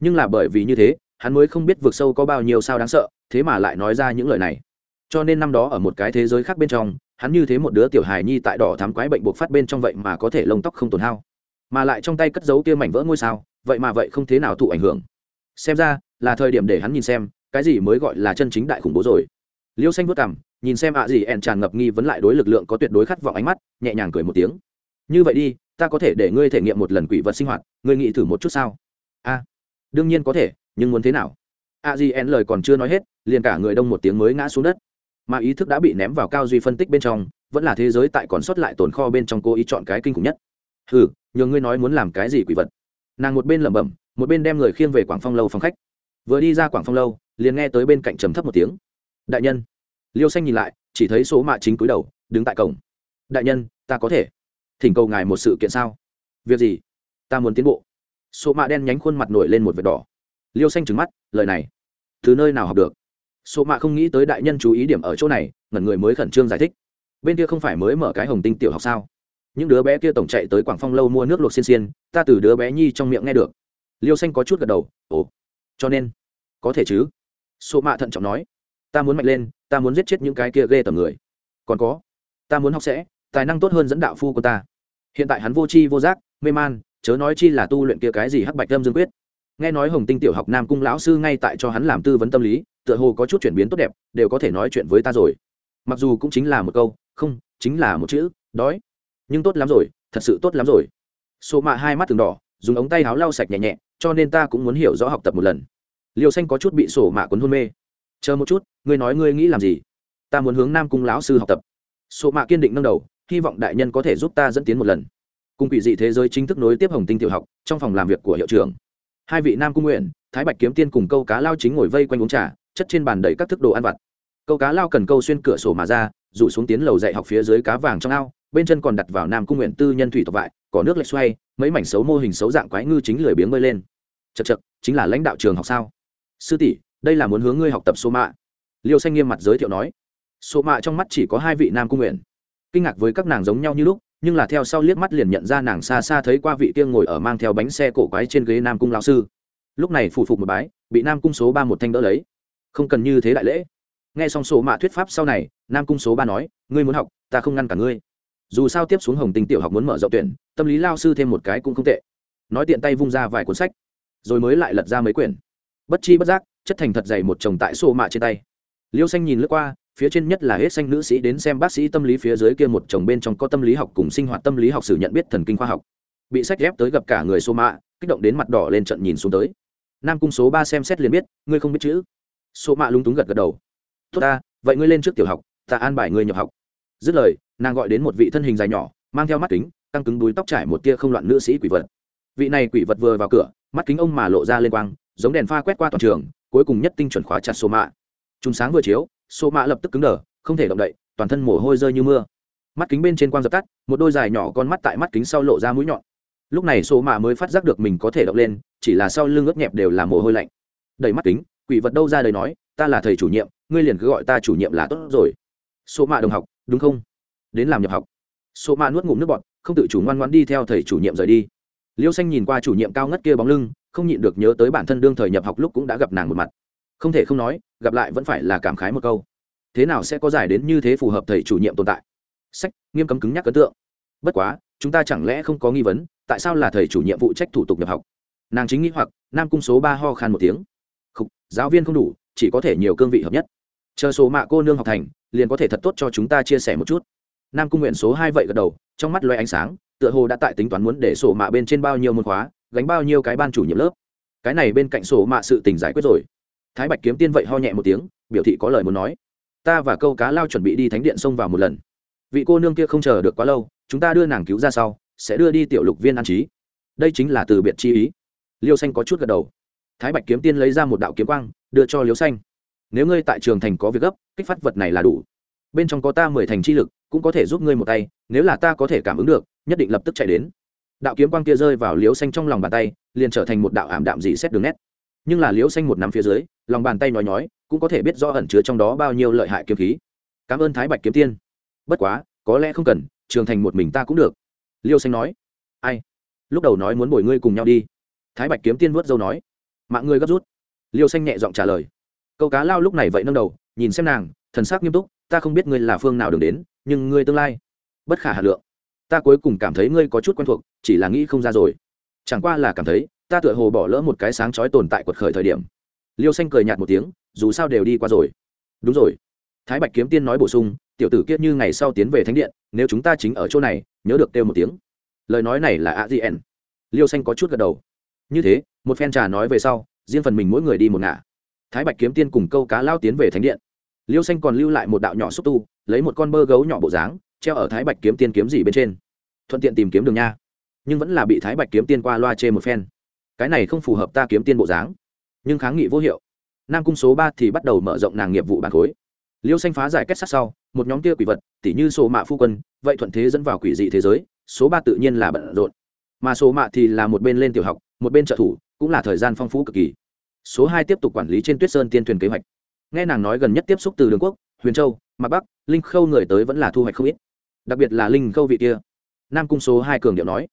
Nhưng là bởi vì như thế, hắn mới không biết vượt sâu có bao nhiêu sao đáng sợ, thế mà lại nói ra những lời này. Cho nên năm đó ở một cái thế giới khác bên trong, hắn như thế một đứa tiểu hài nhi tại đỏ thám quái bệnh buộc phát bên trong vậy mà có thể lông tóc không tổn hao. Mà lại trong tay cất giấu kia mảnh vỡ ngôi sao, vậy mà vậy không thế nào thụ ảnh hưởng. Xem ra là thời điểm để hắn nhìn xem, cái gì mới gọi là chân chính đại khủng bố rồi. Liêu xanh vất cảm nhìn xem ạ gì ẹn tràn ngập nghi vấn lại đối lực lượng có tuyệt đối khát vọng ánh mắt, nhẹ nhàng cười một tiếng. Như vậy đi, ta có thể để ngươi thể nghiệm một lần quỷ vật sinh hoạt, ngươi nghĩ thử một chút sao? A, đương nhiên có thể, nhưng muốn thế nào? a di en lời còn chưa nói hết, liền cả người đông một tiếng mới ngã xuống đất. Mà ý thức đã bị ném vào cao duy phân tích bên trong, vẫn là thế giới tại còn sót lại tồn kho bên trong cô ý chọn cái kinh khủng nhất. Ừ nhờ ngươi nói muốn làm cái gì quỷ vật. Nàng một bên lẩm bẩm, một bên đem người khiêng về quảng phong lâu phòng khách vừa đi ra quảng phong lâu, liền nghe tới bên cạnh trầm thấp một tiếng. Đại nhân. Liêu xanh nhìn lại, chỉ thấy số mạ chính cúi đầu, đứng tại cổng. Đại nhân, ta có thể. Thỉnh cầu ngài một sự kiện sao? Việc gì? Ta muốn tiến bộ. Số mạ đen nhánh khuôn mặt nổi lên một vệt đỏ. Liêu xanh trứng mắt, lời này. Từ nơi nào học được? Số mạ không nghĩ tới đại nhân chú ý điểm ở chỗ này, ngẩn người mới khẩn trương giải thích. Bên kia không phải mới mở cái hồng tinh tiểu học sao? Những đứa bé kia tổng chạy tới quảng phong lâu mua nước luộc xiên xiên, ta từ đứa bé nhi trong miệng nghe được. Liêu xanh có chút gật đầu, ồ cho nên có thể chứ? Số mạ thận trọng nói. Ta muốn mạnh lên, ta muốn giết chết những cái kia ghê tầm người. Còn có, ta muốn học sẽ, tài năng tốt hơn dẫn đạo phu của ta. Hiện tại hắn vô tri vô giác, mê man, chớ nói chi là tu luyện kia cái gì hắc bạch lâm dương quyết. Nghe nói hồng tinh tiểu học nam cung lão sư ngay tại cho hắn làm tư vấn tâm lý, tựa hồ có chút chuyển biến tốt đẹp, đều có thể nói chuyện với ta rồi. Mặc dù cũng chính là một câu, không, chính là một chữ, đói. Nhưng tốt lắm rồi, thật sự tốt lắm rồi. Số mạ hai mắt từng đỏ, dùng ống tay áo lau sạch nhẹ nhẹ cho nên ta cũng muốn hiểu rõ học tập một lần. Liều xanh có chút bị sổ mạ cuốn hôn mê. Chờ một chút, ngươi nói ngươi nghĩ làm gì? Ta muốn hướng nam cung lão sư học tập. Sổ mạ kiên định nâng đầu, hy vọng đại nhân có thể giúp ta dẫn tiến một lần. Cùng quỷ dị thế giới chính thức nối tiếp hồng tinh tiểu học, trong phòng làm việc của hiệu trưởng. Hai vị nam cung nguyện, thái bạch kiếm tiên cùng câu cá lao chính ngồi vây quanh uống trà, chất trên bàn đầy các thức đồ ăn vặt. Câu cá lao cần câu xuyên cửa sổ mà ra, rủ xuống tiến lầu dạy học phía dưới cá vàng trong ao, bên chân còn đặt vào nam cung nguyện tư nhân thủy tộc vại, cỏ nước lệch xoay, mấy mảnh xấu mô hình xấu dạng quái ngư chính lười biếng bơi lên chật chật, chính là lãnh đạo trường học sao? Sư tỷ, đây là muốn hướng ngươi học tập số mạ liêu xanh nghiêm mặt giới thiệu nói. Số mạ trong mắt chỉ có hai vị nam cung nguyện. Kinh ngạc với các nàng giống nhau như lúc, nhưng là theo sau liếc mắt liền nhận ra nàng xa xa thấy qua vị kia ngồi ở mang theo bánh xe cổ quái trên ghế nam cung lão sư. Lúc này phủ phục một bái, bị nam cung số ba một thanh đỡ lấy. Không cần như thế đại lễ. Nghe xong số mạ thuyết pháp sau này, nam cung số ba nói, ngươi muốn học, ta không ngăn cả ngươi. Dù sao tiếp xuống hồng tình tiểu học muốn mở rộng tuyển, tâm lý lao sư thêm một cái cũng không tệ. Nói tiện tay vung ra vài cuốn sách rồi mới lại lật ra mấy quyển. Bất chi bất giác, chất thành thật dày một chồng tại sổ mạ trên tay. Liêu xanh nhìn lướt qua, phía trên nhất là hết xanh nữ sĩ đến xem bác sĩ tâm lý phía dưới kia một chồng bên trong có tâm lý học cùng sinh hoạt tâm lý học sử nhận biết thần kinh khoa học. Bị sách ghép tới gặp cả người sô mạ, kích động đến mặt đỏ lên trận nhìn xuống tới. Nam cung số ba xem xét liền biết, ngươi không biết chữ. Sô mạ lúng túng gật gật đầu. Tốt ta, vậy ngươi lên trước tiểu học, ta an bài ngươi nhập học. Dứt lời, nàng gọi đến một vị thân hình dài nhỏ, mang theo mắt kính tăng cứng đuôi tóc trải một tia không loạn nữ sĩ quỷ vật. Vị này quỷ vật vừa vào cửa mắt kính ông mà lộ ra lên quang, giống đèn pha quét qua toàn trường, cuối cùng nhất tinh chuẩn khóa chặt sô mạ. Chúng sáng vừa chiếu sô mạ lập tức cứng đờ, không thể động đậy, toàn thân mồ hôi rơi như mưa. Mắt kính bên trên quang dập tắt, một đôi dài nhỏ con mắt tại mắt kính sau lộ ra mũi nhọn. Lúc này sô mạ mới phát giác được mình có thể động lên, chỉ là sau lưng ướt nhẹp đều là mồ hôi lạnh. Đầy mắt kính, quỷ vật đâu ra đời nói, ta là thầy chủ nhiệm, ngươi liền cứ gọi ta chủ nhiệm là tốt rồi. Sô mạ đồng học, đúng không? Đến làm nhập học. Sô mạ nuốt ngụm nước bọt, không tự chủ ngoan ngoan đi theo thầy chủ nhiệm rời đi liêu xanh nhìn qua chủ nhiệm cao ngất kia bóng lưng không nhịn được nhớ tới bản thân đương thời nhập học lúc cũng đã gặp nàng một mặt. Không thể không nói gặp lại vẫn phải là cảm khái một câu. Thế nào sẽ có giải đến như thế phù hợp thầy chủ nhiệm tồn tại? Sách nghiêm cấm cứng nhắc ấn tượng. Bất quá chúng ta chẳng lẽ không có nghi vấn tại sao là thầy chủ nhiệm phụ trách thủ tục nhập học? Nàng chính nghĩ hoặc nam cung số ba ho khan một tiếng. Khúc, giáo viên không đủ chỉ có thể nhiều cương vị hợp nhất. Chờ số mạ cô nương học thành liền có thể thật tốt cho chúng ta chia sẻ một chút. Nam cung nguyện số hai vậy gật đầu trong mắt loay ánh sáng tựa hồ đã tại tính toán muốn để sổ mạ bên trên bao nhiêu môn khóa, gánh bao nhiêu cái ban chủ nhiệm lớp. Cái này bên cạnh sổ mạ sự tình giải quyết rồi. Thái bạch kiếm tiên vậy ho nhẹ một tiếng, biểu thị có lời muốn nói. Ta và câu cá lao chuẩn bị đi thánh điện xông vào một lần. Vị cô nương kia không chờ được quá lâu, chúng ta đưa nàng cứu ra sau, sẽ đưa đi tiểu lục viên an trí. Đây chính là từ biệt chi ý. Liêu xanh có chút gật đầu. Thái bạch kiếm tiên lấy ra một đạo kiếm quang, đưa cho liêu xanh. Nếu ngươi tại trường thành có việc gấp, kích phát vật này là đủ. Bên trong có ta mười thành chi lực, cũng có thể giúp ngươi một tay, nếu là ta có thể cảm ứng được nhất định lập tức chạy đến. Đạo kiếm quang kia rơi vào liếu xanh trong lòng bàn tay, liền trở thành một đạo ảm đạm dị xét đường nét. Nhưng là liếu xanh một nắm phía dưới, lòng bàn tay nói nhói, cũng có thể biết rõ ẩn chứa trong đó bao nhiêu lợi hại kiếm khí. Cảm ơn thái bạch kiếm tiên. Bất quá, có lẽ không cần, trường thành một mình ta cũng được. Liêu xanh nói. Ai? Lúc đầu nói muốn bồi ngươi cùng nhau đi. Thái bạch kiếm tiên vớt dâu nói. Mạng ngươi gấp rút. Liêu xanh nhẹ giọng trả lời. Câu cá lao lúc này vậy nâng đầu, nhìn xem nàng, thần sắc nghiêm túc, ta không biết ngươi là phương nào đường đến, nhưng ngươi tương lai, bất khả hà lượng ta cuối cùng cảm thấy ngươi có chút quen thuộc, chỉ là nghĩ không ra rồi. Chẳng qua là cảm thấy, ta tựa hồ bỏ lỡ một cái sáng chói tồn tại quật khởi thời điểm. Liêu xanh cười nhạt một tiếng, dù sao đều đi qua rồi. Đúng rồi. Thái bạch kiếm tiên nói bổ sung, tiểu tử kiết như ngày sau tiến về thánh điện, nếu chúng ta chính ở chỗ này, nhớ được kêu một tiếng. Lời nói này là a g liêu xanh có chút gật đầu. Như thế, một phen trà nói về sau, riêng phần mình mỗi người đi một ngả. Thái bạch kiếm tiên cùng câu cá lao tiến về thánh điện. Liêu xanh còn lưu lại một đạo nhỏ xúc tu, lấy một con bơ gấu nhỏ bộ dáng treo ở thái bạch kiếm tiên kiếm gì bên trên. Thuận tiện tìm kiếm đường nha. Nhưng vẫn là bị thái bạch kiếm tiên qua loa chê một phen. Cái này không phù hợp ta kiếm tiên bộ dáng. Nhưng kháng nghị vô hiệu. Nam cung số ba thì bắt đầu mở rộng nàng nghiệp vụ bàn khối. Liêu xanh phá giải kết sát sau, một nhóm kia quỷ vật, tỉ như số mạ phu quân, vậy thuận thế dẫn vào quỷ dị thế giới, số ba tự nhiên là bận rộn. Mà số mạ thì là một bên lên tiểu học, một bên trợ thủ, cũng là thời gian phong phú cực kỳ. Số hai tiếp tục quản lý trên tuyết sơn tiên thuyền kế hoạch. Nghe nàng nói gần nhất tiếp xúc từ đường quốc, huyền châu, mạc bắc, linh khâu người tới vẫn là thu hoạch không ít đặc biệt là linh khâu vị kia. Nam cung số hai cường điệu nói,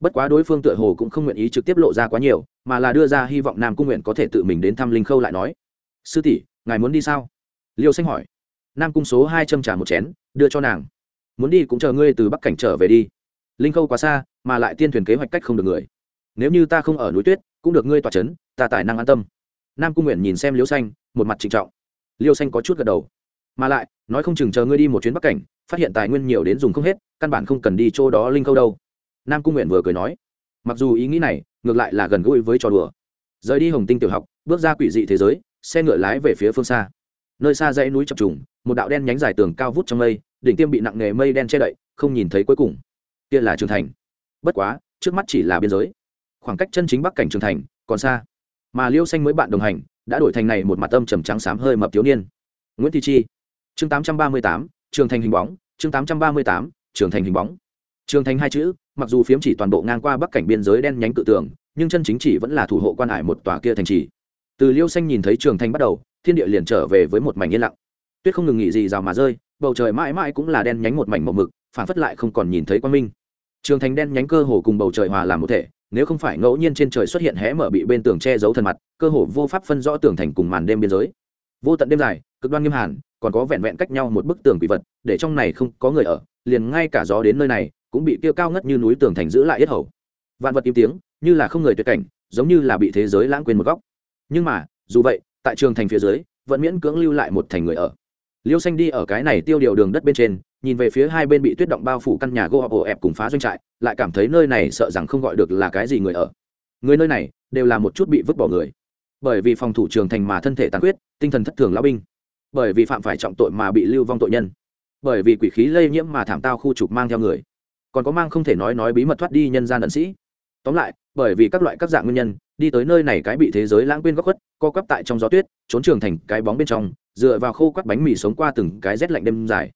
bất quá đối phương tựa hồ cũng không nguyện ý trực tiếp lộ ra quá nhiều, mà là đưa ra hy vọng nam cung nguyện có thể tự mình đến thăm linh khâu lại nói, sư tỷ, ngài muốn đi sao? Liêu xanh hỏi. Nam cung số hai châm trả một chén, đưa cho nàng. Muốn đi cũng chờ ngươi từ bắc cảnh trở về đi. Linh khâu quá xa, mà lại tiên thuyền kế hoạch cách không được người. Nếu như ta không ở núi tuyết, cũng được ngươi tỏa c h ấ n ta tài năng an tâm. Nam cung nguyện nhìn xem liêu xanh một mặt trịnh trọng. Liêu xanh có chút gật đầu mà lại, nói không chừng chờ ngươi đi một chuyến bắc cảnh, phát hiện tài nguyên nhiều đến dùng không hết, căn bản không cần đi chỗ đó linh khâu đâu. Nam cung nguyện vừa cười nói. Mặc dù ý nghĩ này, ngược lại là gần gũi với trò đùa. Rời đi hồng tinh tiểu học, bước ra quỷ dị thế giới, xe ngựa lái về phía phương xa. Nơi xa dãy núi chập trùng, một đạo đen nhánh dài tường cao vút trong mây, đỉnh tiêm bị nặng nghề mây đen che đậy, không nhìn thấy cuối cùng. Kia là trường thành. Bất quá, trước mắt chỉ là biên giới. Khoảng cách chân chính bắc cảnh trường thành còn xa. Mà liêu xanh mới bạn đồng hành, đã đổi thành này một mặt âm trầm trắng xám hơi mập thiếu niên. Nguyễn thị chi chương tám trăm ba mươi tám, trường thành hình bóng, chương tám trăm ba mươi tám, trường thành hình bóng. Trường thành hai chữ, mặc dù phiếm chỉ toàn bộ ngang qua bắc cảnh biên giới đen nhánh cự tường, nhưng chân chính chỉ vẫn là thủ hộ quan hải một tòa kia thành trì. Từ liêu xanh nhìn thấy trường thành bắt đầu, thiên địa liền trở về với một mảnh yên lặng. Tuyết không ngừng nghỉ gì rào mà rơi, bầu trời mãi mãi cũng là đen nhánh một mảnh màu mực, phản phất lại không còn nhìn thấy quang minh. Trường thành đen nhánh cơ hồ cùng bầu trời hòa làm một thể, nếu không phải ngẫu nhiên trên trời xuất hiện hé mở bị bên tường che giấu thân mặt, cơ hồ vô pháp phân rõ tường thành cùng màn đêm biên giới. Vô tận đêm dài, cực đoan nghiêm hàn còn có vẹn vẹn cách nhau một bức tường quỷ vật, để trong này không có người ở, liền ngay cả gió đến nơi này, cũng bị kia cao ngất như núi tường thành giữ lại yết hầu. Vạn vật im tiếng, như là không người tuyệt cảnh, giống như là bị thế giới lãng quên một góc. Nhưng mà, dù vậy, tại trường thành phía dưới, vẫn miễn cưỡng lưu lại một thành người ở. Liêu xanh đi ở cái này tiêu điều đường đất bên trên, nhìn về phía hai bên bị tuyết động bao phủ căn nhà gỗ ồ ẹp cùng phá doanh trại, lại cảm thấy nơi này sợ rằng không gọi được là cái gì người ở. Người nơi này, đều là một chút bị vứt bỏ người. Bởi vì phòng thủ trường thành mà thân thể tàn quyết tinh thần thất thường lão binh bởi vì phạm phải trọng tội mà bị lưu vong tội nhân, bởi vì quỷ khí lây nhiễm mà thảm tao khu trục mang theo người, còn có mang không thể nói nói bí mật thoát đi nhân gian đận sĩ. Tóm lại, bởi vì các loại các dạng nguyên nhân, đi tới nơi này cái bị thế giới lãng quên góc khuất, co quắp tại trong gió tuyết, trốn trường thành cái bóng bên trong, dựa vào khô quắt bánh mì sống qua từng cái rét lạnh đêm dài.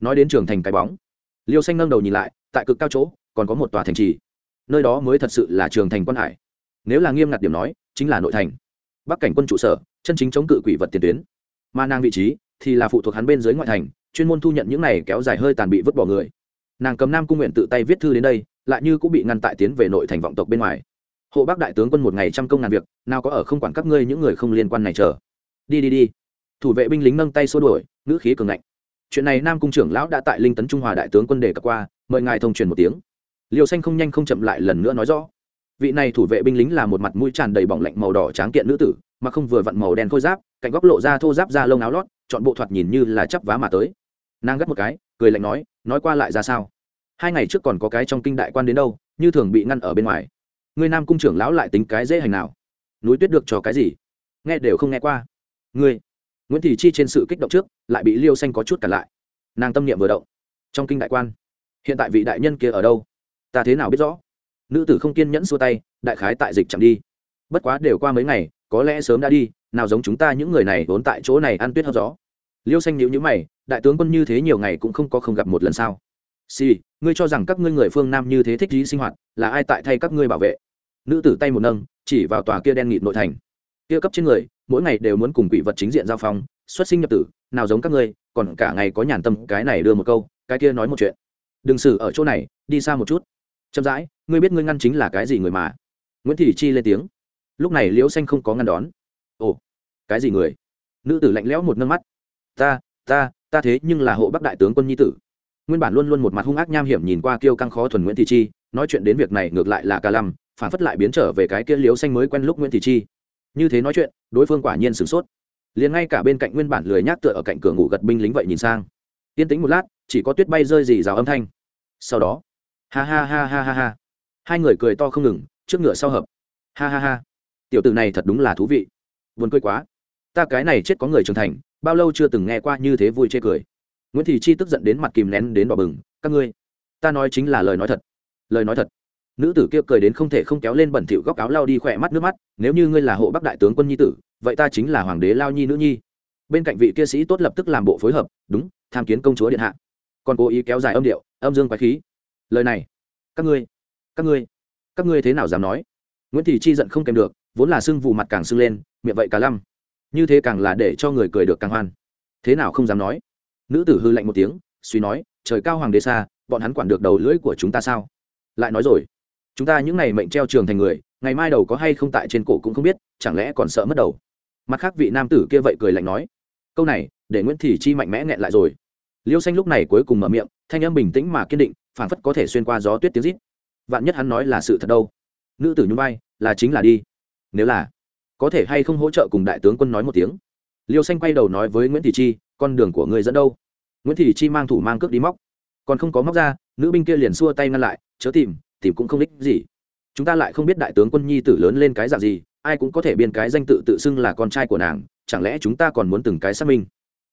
Nói đến trường thành cái bóng, liêu xanh nâng đầu nhìn lại, tại cực cao chỗ, còn có một tòa thành trì. Nơi đó mới thật sự là trường thành quân hải. Nếu là nghiêm ngặt điểm nói, chính là nội thành. Bắc cảnh quân trụ sở, chân chính chống cự quỷ vật tiền tuyến mà nàng vị trí thì là phụ thuộc hắn bên dưới ngoại thành, chuyên môn thu nhận những này kéo dài hơi tàn bị vứt bỏ người. Nàng cầm nam cung nguyện tự tay viết thư đến đây, lại như cũng bị ngăn tại tiến về nội thành vọng tộc bên ngoài. Hộ bắc đại tướng quân một ngày trăm công ngàn việc, nào có ở không quản các ngươi những người không liên quan này chờ. Đi đi đi. Thủ vệ binh lính nâng tay xua đuổi, ngữ khí cường ngạnh. Chuyện này nam cung trưởng lão đã tại linh tấn trung hòa đại tướng quân đề cập qua, mời ngài thông truyền một tiếng. Liều xanh không nhanh không chậm lại lần nữa nói rõ. Vị này thủ vệ binh lính là một mặt mũi tràn đầy bỏng lạnh màu đỏ tráng kiện nữ tử mà không vừa vặn màu đen khôi giáp, cạnh góc lộ ra thô giáp ra lông áo lót, chọn bộ thoạt nhìn như là chắp vá mà tới. Nàng gắt một cái, cười lạnh nói nói qua lại ra sao? Hai ngày trước còn có cái trong kinh đại quan đến đâu, như thường bị ngăn ở bên ngoài. Người nam cung trưởng lão lại tính cái dễ hành nào? Núi tuyết được cho cái gì? Nghe đều không nghe qua. Ngươi, nguyễn thị chi trên sự kích động trước, lại bị liêu xanh có chút cản lại. Nàng tâm niệm vừa động. Trong kinh đại quan, hiện tại vị đại nhân kia ở đâu? Ta thế nào biết rõ? Nữ tử không kiên nhẫn xua tay, đại khái tại dịch chậm đi. Bất quá đều qua mấy ngày có lẽ sớm đã đi, nào giống chúng ta những người này vốn tại chỗ này ăn tuyết hấp gió. Liêu xanh nhữ nhữ mày, đại tướng quân như thế nhiều ngày cũng không có không gặp một lần sao? Si ngươi cho rằng các ngươi người phương nam như thế thích trí sinh hoạt, là ai tại thay các ngươi bảo vệ? Nữ tử tay một nâng, chỉ vào tòa kia đen nghịt nội thành. Kia cấp trên người, mỗi ngày đều muốn cùng quỷ vật chính diện giao phong, xuất sinh nhập tử, nào giống các ngươi, còn cả ngày có nhàn tâm, cái này đưa một câu, cái kia nói một chuyện. Đừng xử ở chỗ này, đi xa một chút. Chậm rãi, ngươi biết ngươi ngăn chính là cái gì người mà? Nguyễn thị chi lên tiếng lúc này liễu xanh không có ngăn đón. Ồ, cái gì người? Nữ tử lạnh lẽo một nâng mắt. Ta ta ta thế nhưng là hộ bắc đại tướng quân nhi tử. Nguyên bản luôn luôn một mặt hung ác nham hiểm nhìn qua kêu căng khó thuần nguyễn thị chi, nói chuyện đến việc này ngược lại là ca lăm, phản phất lại biến trở về cái kia liếu xanh mới quen lúc nguyễn thị chi. Như thế nói chuyện, đối phương quả nhiên sửng sốt. Liền ngay cả bên cạnh nguyên bản lười nhác tựa ở cạnh cửa ngủ gật binh lính vậy nhìn sang. Yên tĩnh một lát, chỉ có tuyết bay rơi dì rào âm thanh. Sau đó, ha ha ha ha ha ha. Hai người cười to không ngừng, trước ngựa sau hợp. Ha ha ha tiểu tử này thật đúng là thú vị. Buồn cười quá. Ta cái này chết có người trưởng thành, bao lâu chưa từng nghe qua như thế vui chê cười. Nguyễn thị chi tức giận đến mặt kìm nén đến đỏ bừng, các ngươi, ta nói chính là lời nói thật, lời nói thật. Nữ tử kia cười đến không thể không kéo lên bẩn thỉu góc áo lao đi khỏe mắt nước mắt, nếu như ngươi là hộ bắc đại tướng quân nhi tử, vậy ta chính là hoàng đế lao nhi nữ nhi. Bên cạnh vị kia sĩ tốt lập tức làm bộ phối hợp, đúng, tham kiến công chúa điện hạ. Còn cố ý kéo dài âm điệu, âm dương quái khí. Lời này, các ngươi các ngươi các ngươi thế nào dám nói? Nguyễn thị chi giận không kèm được vốn là sưng vụ mặt càng sưng lên, miệng vậy cả lăm. Như thế càng là để cho người cười được càng hoan. Thế nào không dám nói? Nữ tử hư lạnh một tiếng, suy nói, trời cao hoàng đế xa, bọn hắn quản được đầu lưỡi của chúng ta sao? Lại nói rồi, chúng ta những ngày mệnh treo trường thành người, ngày mai đầu có hay không tại trên cổ cũng không biết, chẳng lẽ còn sợ mất đầu? Mặt khác vị nam tử kia vậy cười lạnh nói, câu này, để nguyễn thị chi mạnh mẽ nghẹn lại rồi. Liêu xanh lúc này cuối cùng mở miệng, thanh âm bình tĩnh mà kiên định phản phất có thể xuyên qua gió tuyết tiếng rít. Vạn nhất hắn nói là sự thật đâu? Nữ tử nhún vai, là chính là đi nếu là có thể hay không hỗ trợ cùng đại tướng quân nói một tiếng. Liêu xanh quay đầu nói với nguyễn thị chi, con đường của người dẫn đâu? Nguyễn thị chi mang thủ mang cước đi móc. Còn không có móc ra, nữ binh kia liền xua tay ngăn lại, chớ tìm tìm cũng không đích gì. Chúng ta lại không biết đại tướng quân nhi tử lớn lên cái dạng gì, ai cũng có thể biên cái danh tự tự xưng là con trai của nàng, chẳng lẽ chúng ta còn muốn từng cái xác minh?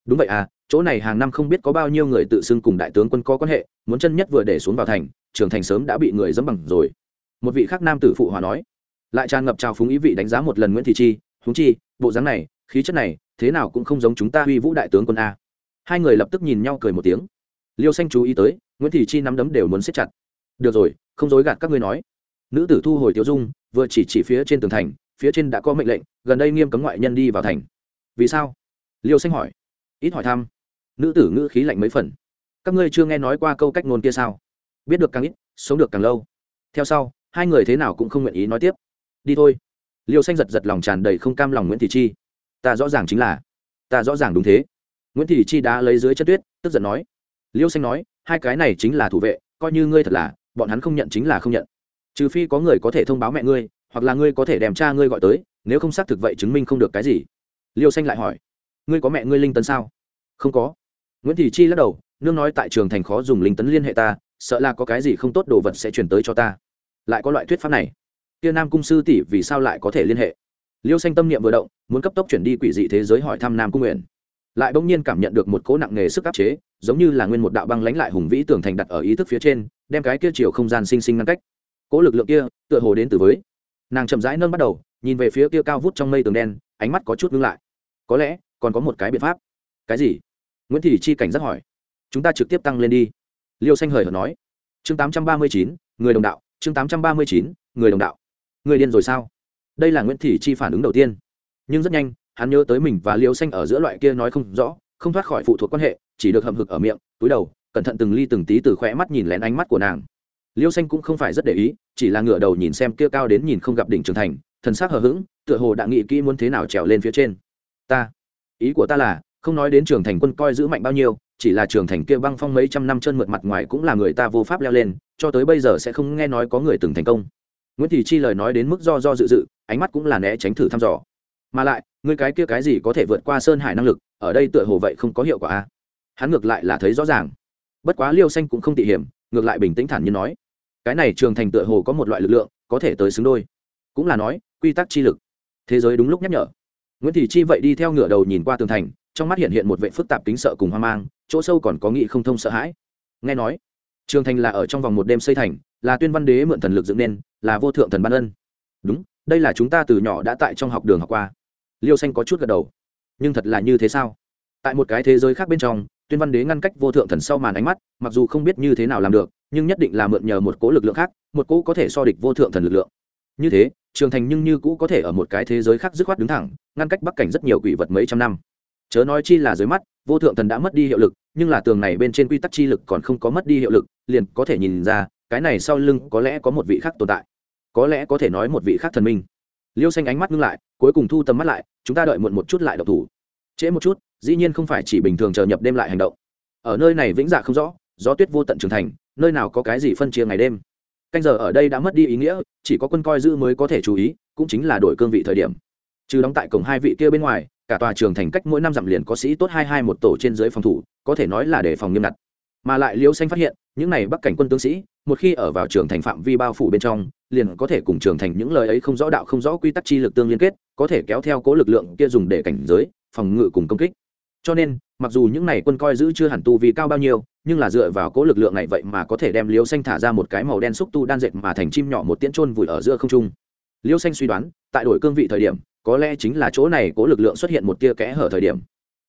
Đúng vậy à chỗ này hàng năm không biết có bao nhiêu người tự xưng cùng đại tướng quân có quan hệ, muốn chân nhất vừa để xuống vào thành trường thành sớm đã bị người dẫm bằng rồi. Một vị khác nam tử phụ hòa nói lại tràn ngập trào phúng ý vị đánh giá một lần nguyễn thị chi húng chi, bộ dáng này, khí chất này, thế nào cũng không giống chúng ta uy vũ đại tướng quân a. Hai người lập tức nhìn nhau cười một tiếng. Liêu xanh chú ý tới, nguyễn thị chi nắm đấm đều muốn xếp chặt. Được rồi, không dối gạt các ngươi nói. Nữ tử thu hồi tiêu dung, vừa chỉ chỉ phía trên tường thành, phía trên đã có mệnh lệnh, gần đây nghiêm cấm ngoại nhân đi vào thành. Vì sao? Liêu xanh hỏi. Ít hỏi thăm. Nữ tử ngữ khí lạnh mấy phần. Các ngươi chưa nghe nói qua câu cách ngôn kia sao? Biết được càng ít, sống được càng lâu. Theo sau, hai người thế nào cũng không nguyện ý nói tiếp đi thôi. Liêu xanh giật giật lòng tràn đầy không cam lòng nguyễn thị chi. Ta rõ ràng chính là, ta rõ ràng đúng thế. Nguyễn thị chi đã lấy dưới chất tuyết, tức giận nói. Liêu xanh nói, hai cái này chính là thủ vệ, coi như ngươi thật là, bọn hắn không nhận chính là không nhận. Trừ phi có người có thể thông báo mẹ ngươi, hoặc là ngươi có thể đem cha ngươi gọi tới, nếu không xác thực vậy chứng minh không được cái gì. Liêu xanh lại hỏi, ngươi có mẹ ngươi linh tấn sao? Không có. Nguyễn thị chi lắc đầu, nương nói tại trường thành khó dùng linh tấn liên hệ ta, sợ là có cái gì không tốt đồ vật sẽ chuyển tới cho ta. Lại có loại thuyết pháp này kia nam cung sư tỷ vì sao lại có thể liên hệ? Liêu xanh tâm niệm vừa động, muốn cấp tốc chuyển đi quỷ dị thế giới hỏi thăm nam cung nguyện. Lại bỗng nhiên cảm nhận được một cỗ nặng nề sức áp chế, giống như là nguyên một đạo băng lánh lại hùng vĩ tưởng thành đặt ở ý thức phía trên, đem cái kia chiều không gian sinh sinh ngăn cách. Cỗ lực lượng kia, tựa hồ đến từ với. Nàng chậm rãi nâng bắt đầu, nhìn về phía kia cao vút trong mây tường đen, ánh mắt có chút ngưng lại. Có lẽ, còn có một cái biện pháp. Cái gì? Nguyễn thị chi cảnh giác hỏi. Chúng ta trực tiếp tăng lên đi. Liêu xanh hời hợt nói. Chương tám trăm ba mươi chín, người đồng đạo. Chương tám trăm ba mươi chín, người đồng đạo người điên rồi sao? Đây là nguyễn thị chi phản ứng đầu tiên. Nhưng rất nhanh, hắn nhớ tới mình và liêu xanh ở giữa loại kia nói không rõ, không thoát khỏi phụ thuộc quan hệ, chỉ được hầm hực ở miệng, túi đầu, cẩn thận từng ly từng tí từ khỏe mắt nhìn lén ánh mắt của nàng. Liêu xanh cũng không phải rất để ý, chỉ là ngửa đầu nhìn xem kia cao đến nhìn không gặp đỉnh trưởng thành, thần sắc hờ hững, tựa hồ đã nghĩ kỹ muốn thế nào trèo lên phía trên. Ta, ý của ta là, không nói đến trường thành quân coi giữ mạnh bao nhiêu, chỉ là trường thành kia băng phong mấy trăm năm chân mượt mặt ngoài cũng là người ta vô pháp leo lên, cho tới bây giờ sẽ không nghe nói có người từng thành công nguyễn thị chi lời nói đến mức do do dự dự, ánh mắt cũng là né tránh thử thăm dò. Mà lại người cái kia cái gì có thể vượt qua sơn hải năng lực, ở đây tựa hồ vậy không có hiệu quả a. Hắn ngược lại là thấy rõ ràng. Bất quá liêu xanh cũng không tỉ hiểm, ngược lại bình tĩnh thản nhiên nói. Cái này trường thành tựa hồ có một loại lực lượng, có thể tới xứng đôi. Cũng là nói, quy tắc chi lực. Thế giới đúng lúc nhắc nhở. Nguyễn thị chi vậy đi theo ngựa đầu nhìn qua tường thành, trong mắt hiện hiện một vệ phức tạp kính sợ cùng hoang mang, chỗ sâu còn có nghị không thông sợ hãi. Nghe nói, trường thành là ở trong vòng một đêm xây thành, là tuyên văn đế mượn thần lực dựng nên là vô thượng thần ban ân. Đúng, đây là chúng ta từ nhỏ đã tại trong học đường học qua. Liêu xanh có chút gật đầu. Nhưng thật là như thế sao? Tại một cái thế giới khác bên trong, tuyên văn đế ngăn cách vô thượng thần sau màn ánh mắt, mặc dù không biết như thế nào làm được, nhưng nhất định là mượn nhờ một cố lực lượng khác, một cố có thể so địch vô thượng thần lực lượng. Như thế, trường thành nhưng như cũ có thể ở một cái thế giới khác dứt khoát đứng thẳng, ngăn cách bắc cảnh rất nhiều quỷ vật mấy trăm năm. Chớ nói chi là dưới mắt, vô thượng thần đã mất đi hiệu lực, nhưng là tường này bên trên quy tắc chi lực còn không có mất đi hiệu lực, liền có thể nhìn ra, cái này sau lưng có lẽ có một vị khác tồn tại có lẽ có thể nói một vị khác thần minh. Liêu xanh ánh mắt ngưng lại, cuối cùng thu tầm mắt lại, chúng ta đợi muộn một chút lại độc thủ. Trễ một chút, dĩ nhiên không phải chỉ bình thường chờ nhập đêm lại hành động. Ở nơi này vĩnh dạ không rõ, gió tuyết vô tận trưởng thành, nơi nào có cái gì phân chia ngày đêm. Canh giờ ở đây đã mất đi ý nghĩa, chỉ có quân coi giữ mới có thể chú ý, cũng chính là đổi cương vị thời điểm. Trừ đóng tại cổng hai vị kia bên ngoài, cả tòa trường thành cách mỗi năm dặm liền có sĩ tốt hai hai một tổ trên dưới phòng thủ, có thể nói là để phòng nghiêm ngặt. Mà lại liêu xanh phát hiện, những này bắc cảnh quân tướng sĩ, một khi ở vào trường thành phạm vi bao phủ bên trong liền có thể cùng trường thành những lời ấy không rõ đạo không rõ quy tắc chi lực tương liên kết, có thể kéo theo cố lực lượng kia dùng để cảnh giới, phòng ngự cùng công kích. Cho nên, mặc dù những này quân coi giữ chưa hẳn tu vì cao bao nhiêu, nhưng là dựa vào cố lực lượng này vậy mà có thể đem liêu xanh thả ra một cái màu đen xúc tu đan dệt mà thành chim nhỏ một tiễn trôn vùi ở giữa không trung. Liêu xanh suy đoán, tại đổi cương vị thời điểm, có lẽ chính là chỗ này cố lực lượng xuất hiện một tia kẽ hở thời điểm.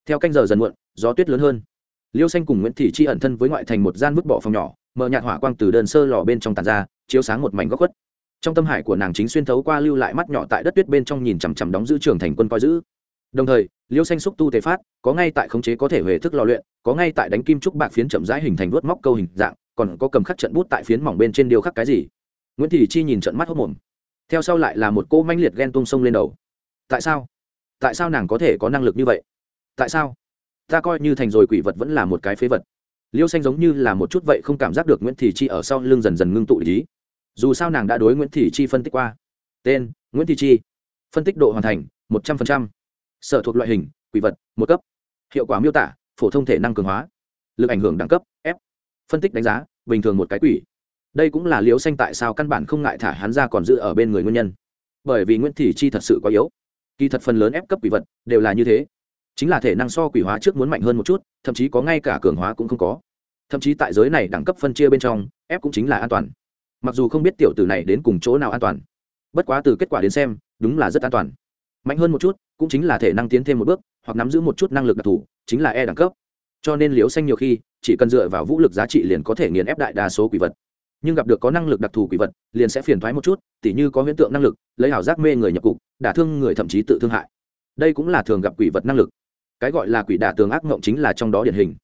Theo canh giờ dần muộn, gió tuyết lớn hơn. Liêu xanh cùng nguyễn thị chi ẩn thân với ngoại thành một gian vứt bỏ phòng nhỏ mở nhạt hỏa quang từ đơn sơ lò bên trong tàn ra, chiếu sáng một mảnh góc khuất trong tâm hải của nàng chính xuyên thấu qua lưu lại mắt nhỏ tại đất tuyết bên trong nhìn chằm chằm đóng giữ trường thành quân coi giữ. Đồng thời, liêu xanh xúc tu tế phát, có ngay tại khống chế có thể huệ thức lò luyện, có ngay tại đánh kim trúc bạc phiến chậm rãi hình thành vuốt móc câu hình dạng, còn có cầm khắc trận bút tại phiến mỏng bên trên điêu khắc cái gì? Nguyễn thị chi nhìn trận mắt hốc mồm theo sau lại là một cô manh liệt ghen tung sông lên đầu. Tại sao? Tại sao nàng có thể có năng lực như vậy? Tại sao? Ta coi như thành rồi quỷ vật vẫn là một cái phế vật. Liêu xanh giống như là một chút vậy không cảm giác được nguyễn thị chi ở sau lưng dần dần ngưng tụ ý dù sao nàng đã đối nguyễn thị chi phân tích qua. Tên, nguyễn thị chi. Phân tích độ hoàn thành, một trăm linh sở thuộc loại hình, quỷ vật, một cấp. Hiệu quả miêu tả, phổ thông thể năng cường hóa. Lực ảnh hưởng đẳng cấp, f. Phân tích đánh giá, bình thường một cái quỷ. Đây cũng là liếu xanh tại sao căn bản không ngại thả hắn ra còn giữ ở bên người nguyên nhân. Bởi vì nguyễn thị chi thật sự quá yếu. Kỳ thật phần lớn ép cấp quỷ vật đều là như thế. Chính là thể năng so quỷ hóa trước muốn mạnh hơn một chút, thậm chí có ngay cả cường hóa cũng không có. Thậm chí tại giới này đẳng cấp phân chia bên trong ép cũng chính là an toàn mặc dù không biết tiểu tử này đến cùng chỗ nào an toàn, bất quá từ kết quả đến xem, đúng là rất an toàn. Mạnh hơn một chút, cũng chính là thể năng tiến thêm một bước, hoặc nắm giữ một chút năng lực đặc thù, chính là e đẳng cấp. Cho nên liều xanh nhiều khi, chỉ cần dựa vào vũ lực giá trị liền có thể nghiền ép đại đa số quỷ vật. Nhưng gặp được có năng lực đặc thù quỷ vật, liền sẽ phiền thoái một chút, tỉ như có hiện tượng năng lực, lấy ảo giác mê người nhập cục, đả thương người thậm chí tự thương hại. Đây cũng là thường gặp quỷ vật năng lực. Cái gọi là quỷ đả tường ác mộng chính là trong đó điển hình.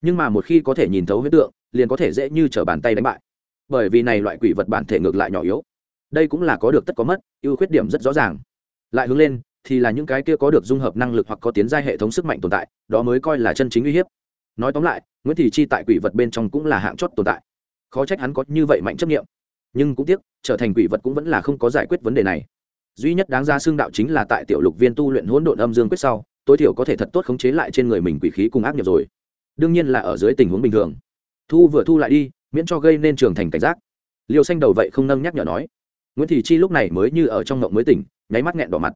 Nhưng mà một khi có thể nhìn thấu hiện tượng, liền có thể dễ như t r ở bàn tay đánh bại bởi vì này loại quỷ vật bản thể ngược lại nhỏ yếu. Đây cũng là có được tất có mất, ưu khuyết điểm rất rõ ràng. Lại hướng lên, thì là những cái kia có được dung hợp năng lực hoặc có tiến gia hệ thống sức mạnh tồn tại, đó mới coi là chân chính uy hiếp. Nói tóm lại, nguyễn thị chi tại quỷ vật bên trong cũng là hạng chót tồn tại. Khó trách hắn có như vậy mạnh chấp nghiệm nhưng cũng tiếc, trở thành quỷ vật cũng vẫn là không có giải quyết vấn đề này. Duy nhất đáng ra xương đạo chính là tại tiểu lục viên tu luyện hỗn độn âm dương quyết sau, tối thiểu có thể thật tốt khống chế lại trên người mình quỷ khí cùng ác nghiệp rồi. Đương nhiên là ở dưới tình huống bình thường. Thu vừa thu lại đi miễn cho gây nên trường thành cảnh giác. Liều xanh đầu vậy không nâng nhắc nhở nói. Nguyễn thị chi lúc này mới như ở trong ngộng mới tỉnh, nháy mắt nghẹn đỏ mặt.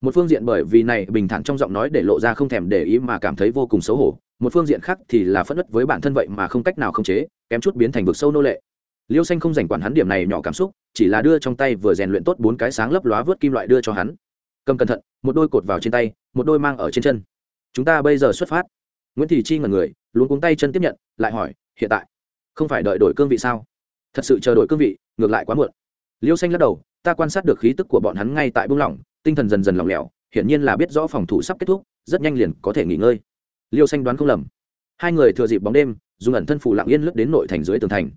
Một phương diện bởi vì này bình thản trong giọng nói để lộ ra không thèm để ý mà cảm thấy vô cùng xấu hổ, một phương diện khác thì là phẫn nứt với bản thân vậy mà không cách nào khống chế, kém chút biến thành vực sâu nô lệ. Liêu xanh không dành quản hắn điểm này nhỏ cảm xúc, chỉ là đưa trong tay vừa rèn luyện tốt bốn cái sáng lấp lóa vớt kim loại đưa cho hắn. Cầm cẩn thận, một đôi cột vào trên tay, một đôi mang ở trên chân. Chúng ta bây giờ xuất phát. Nguyễn thị chi ngẩn người luôn cuống tay chân tiếp nhận, lại hỏi, hiện tại? Không phải đợi đổi cương vị sao? Thật sự chờ đổi cương vị, ngược lại quá muộn. Liêu xanh lắc đầu, ta quan sát được khí tức của bọn hắn ngay tại buông lỏng, tinh thần dần dần lỏng lẻo, hiển nhiên là biết rõ phòng thủ sắp kết thúc, rất nhanh liền có thể nghỉ ngơi. Liêu xanh đoán không lầm. Hai người thừa dịp bóng đêm, dùng ẩn thân phủ lặng yên lướt đến nội thành dưới tường thành.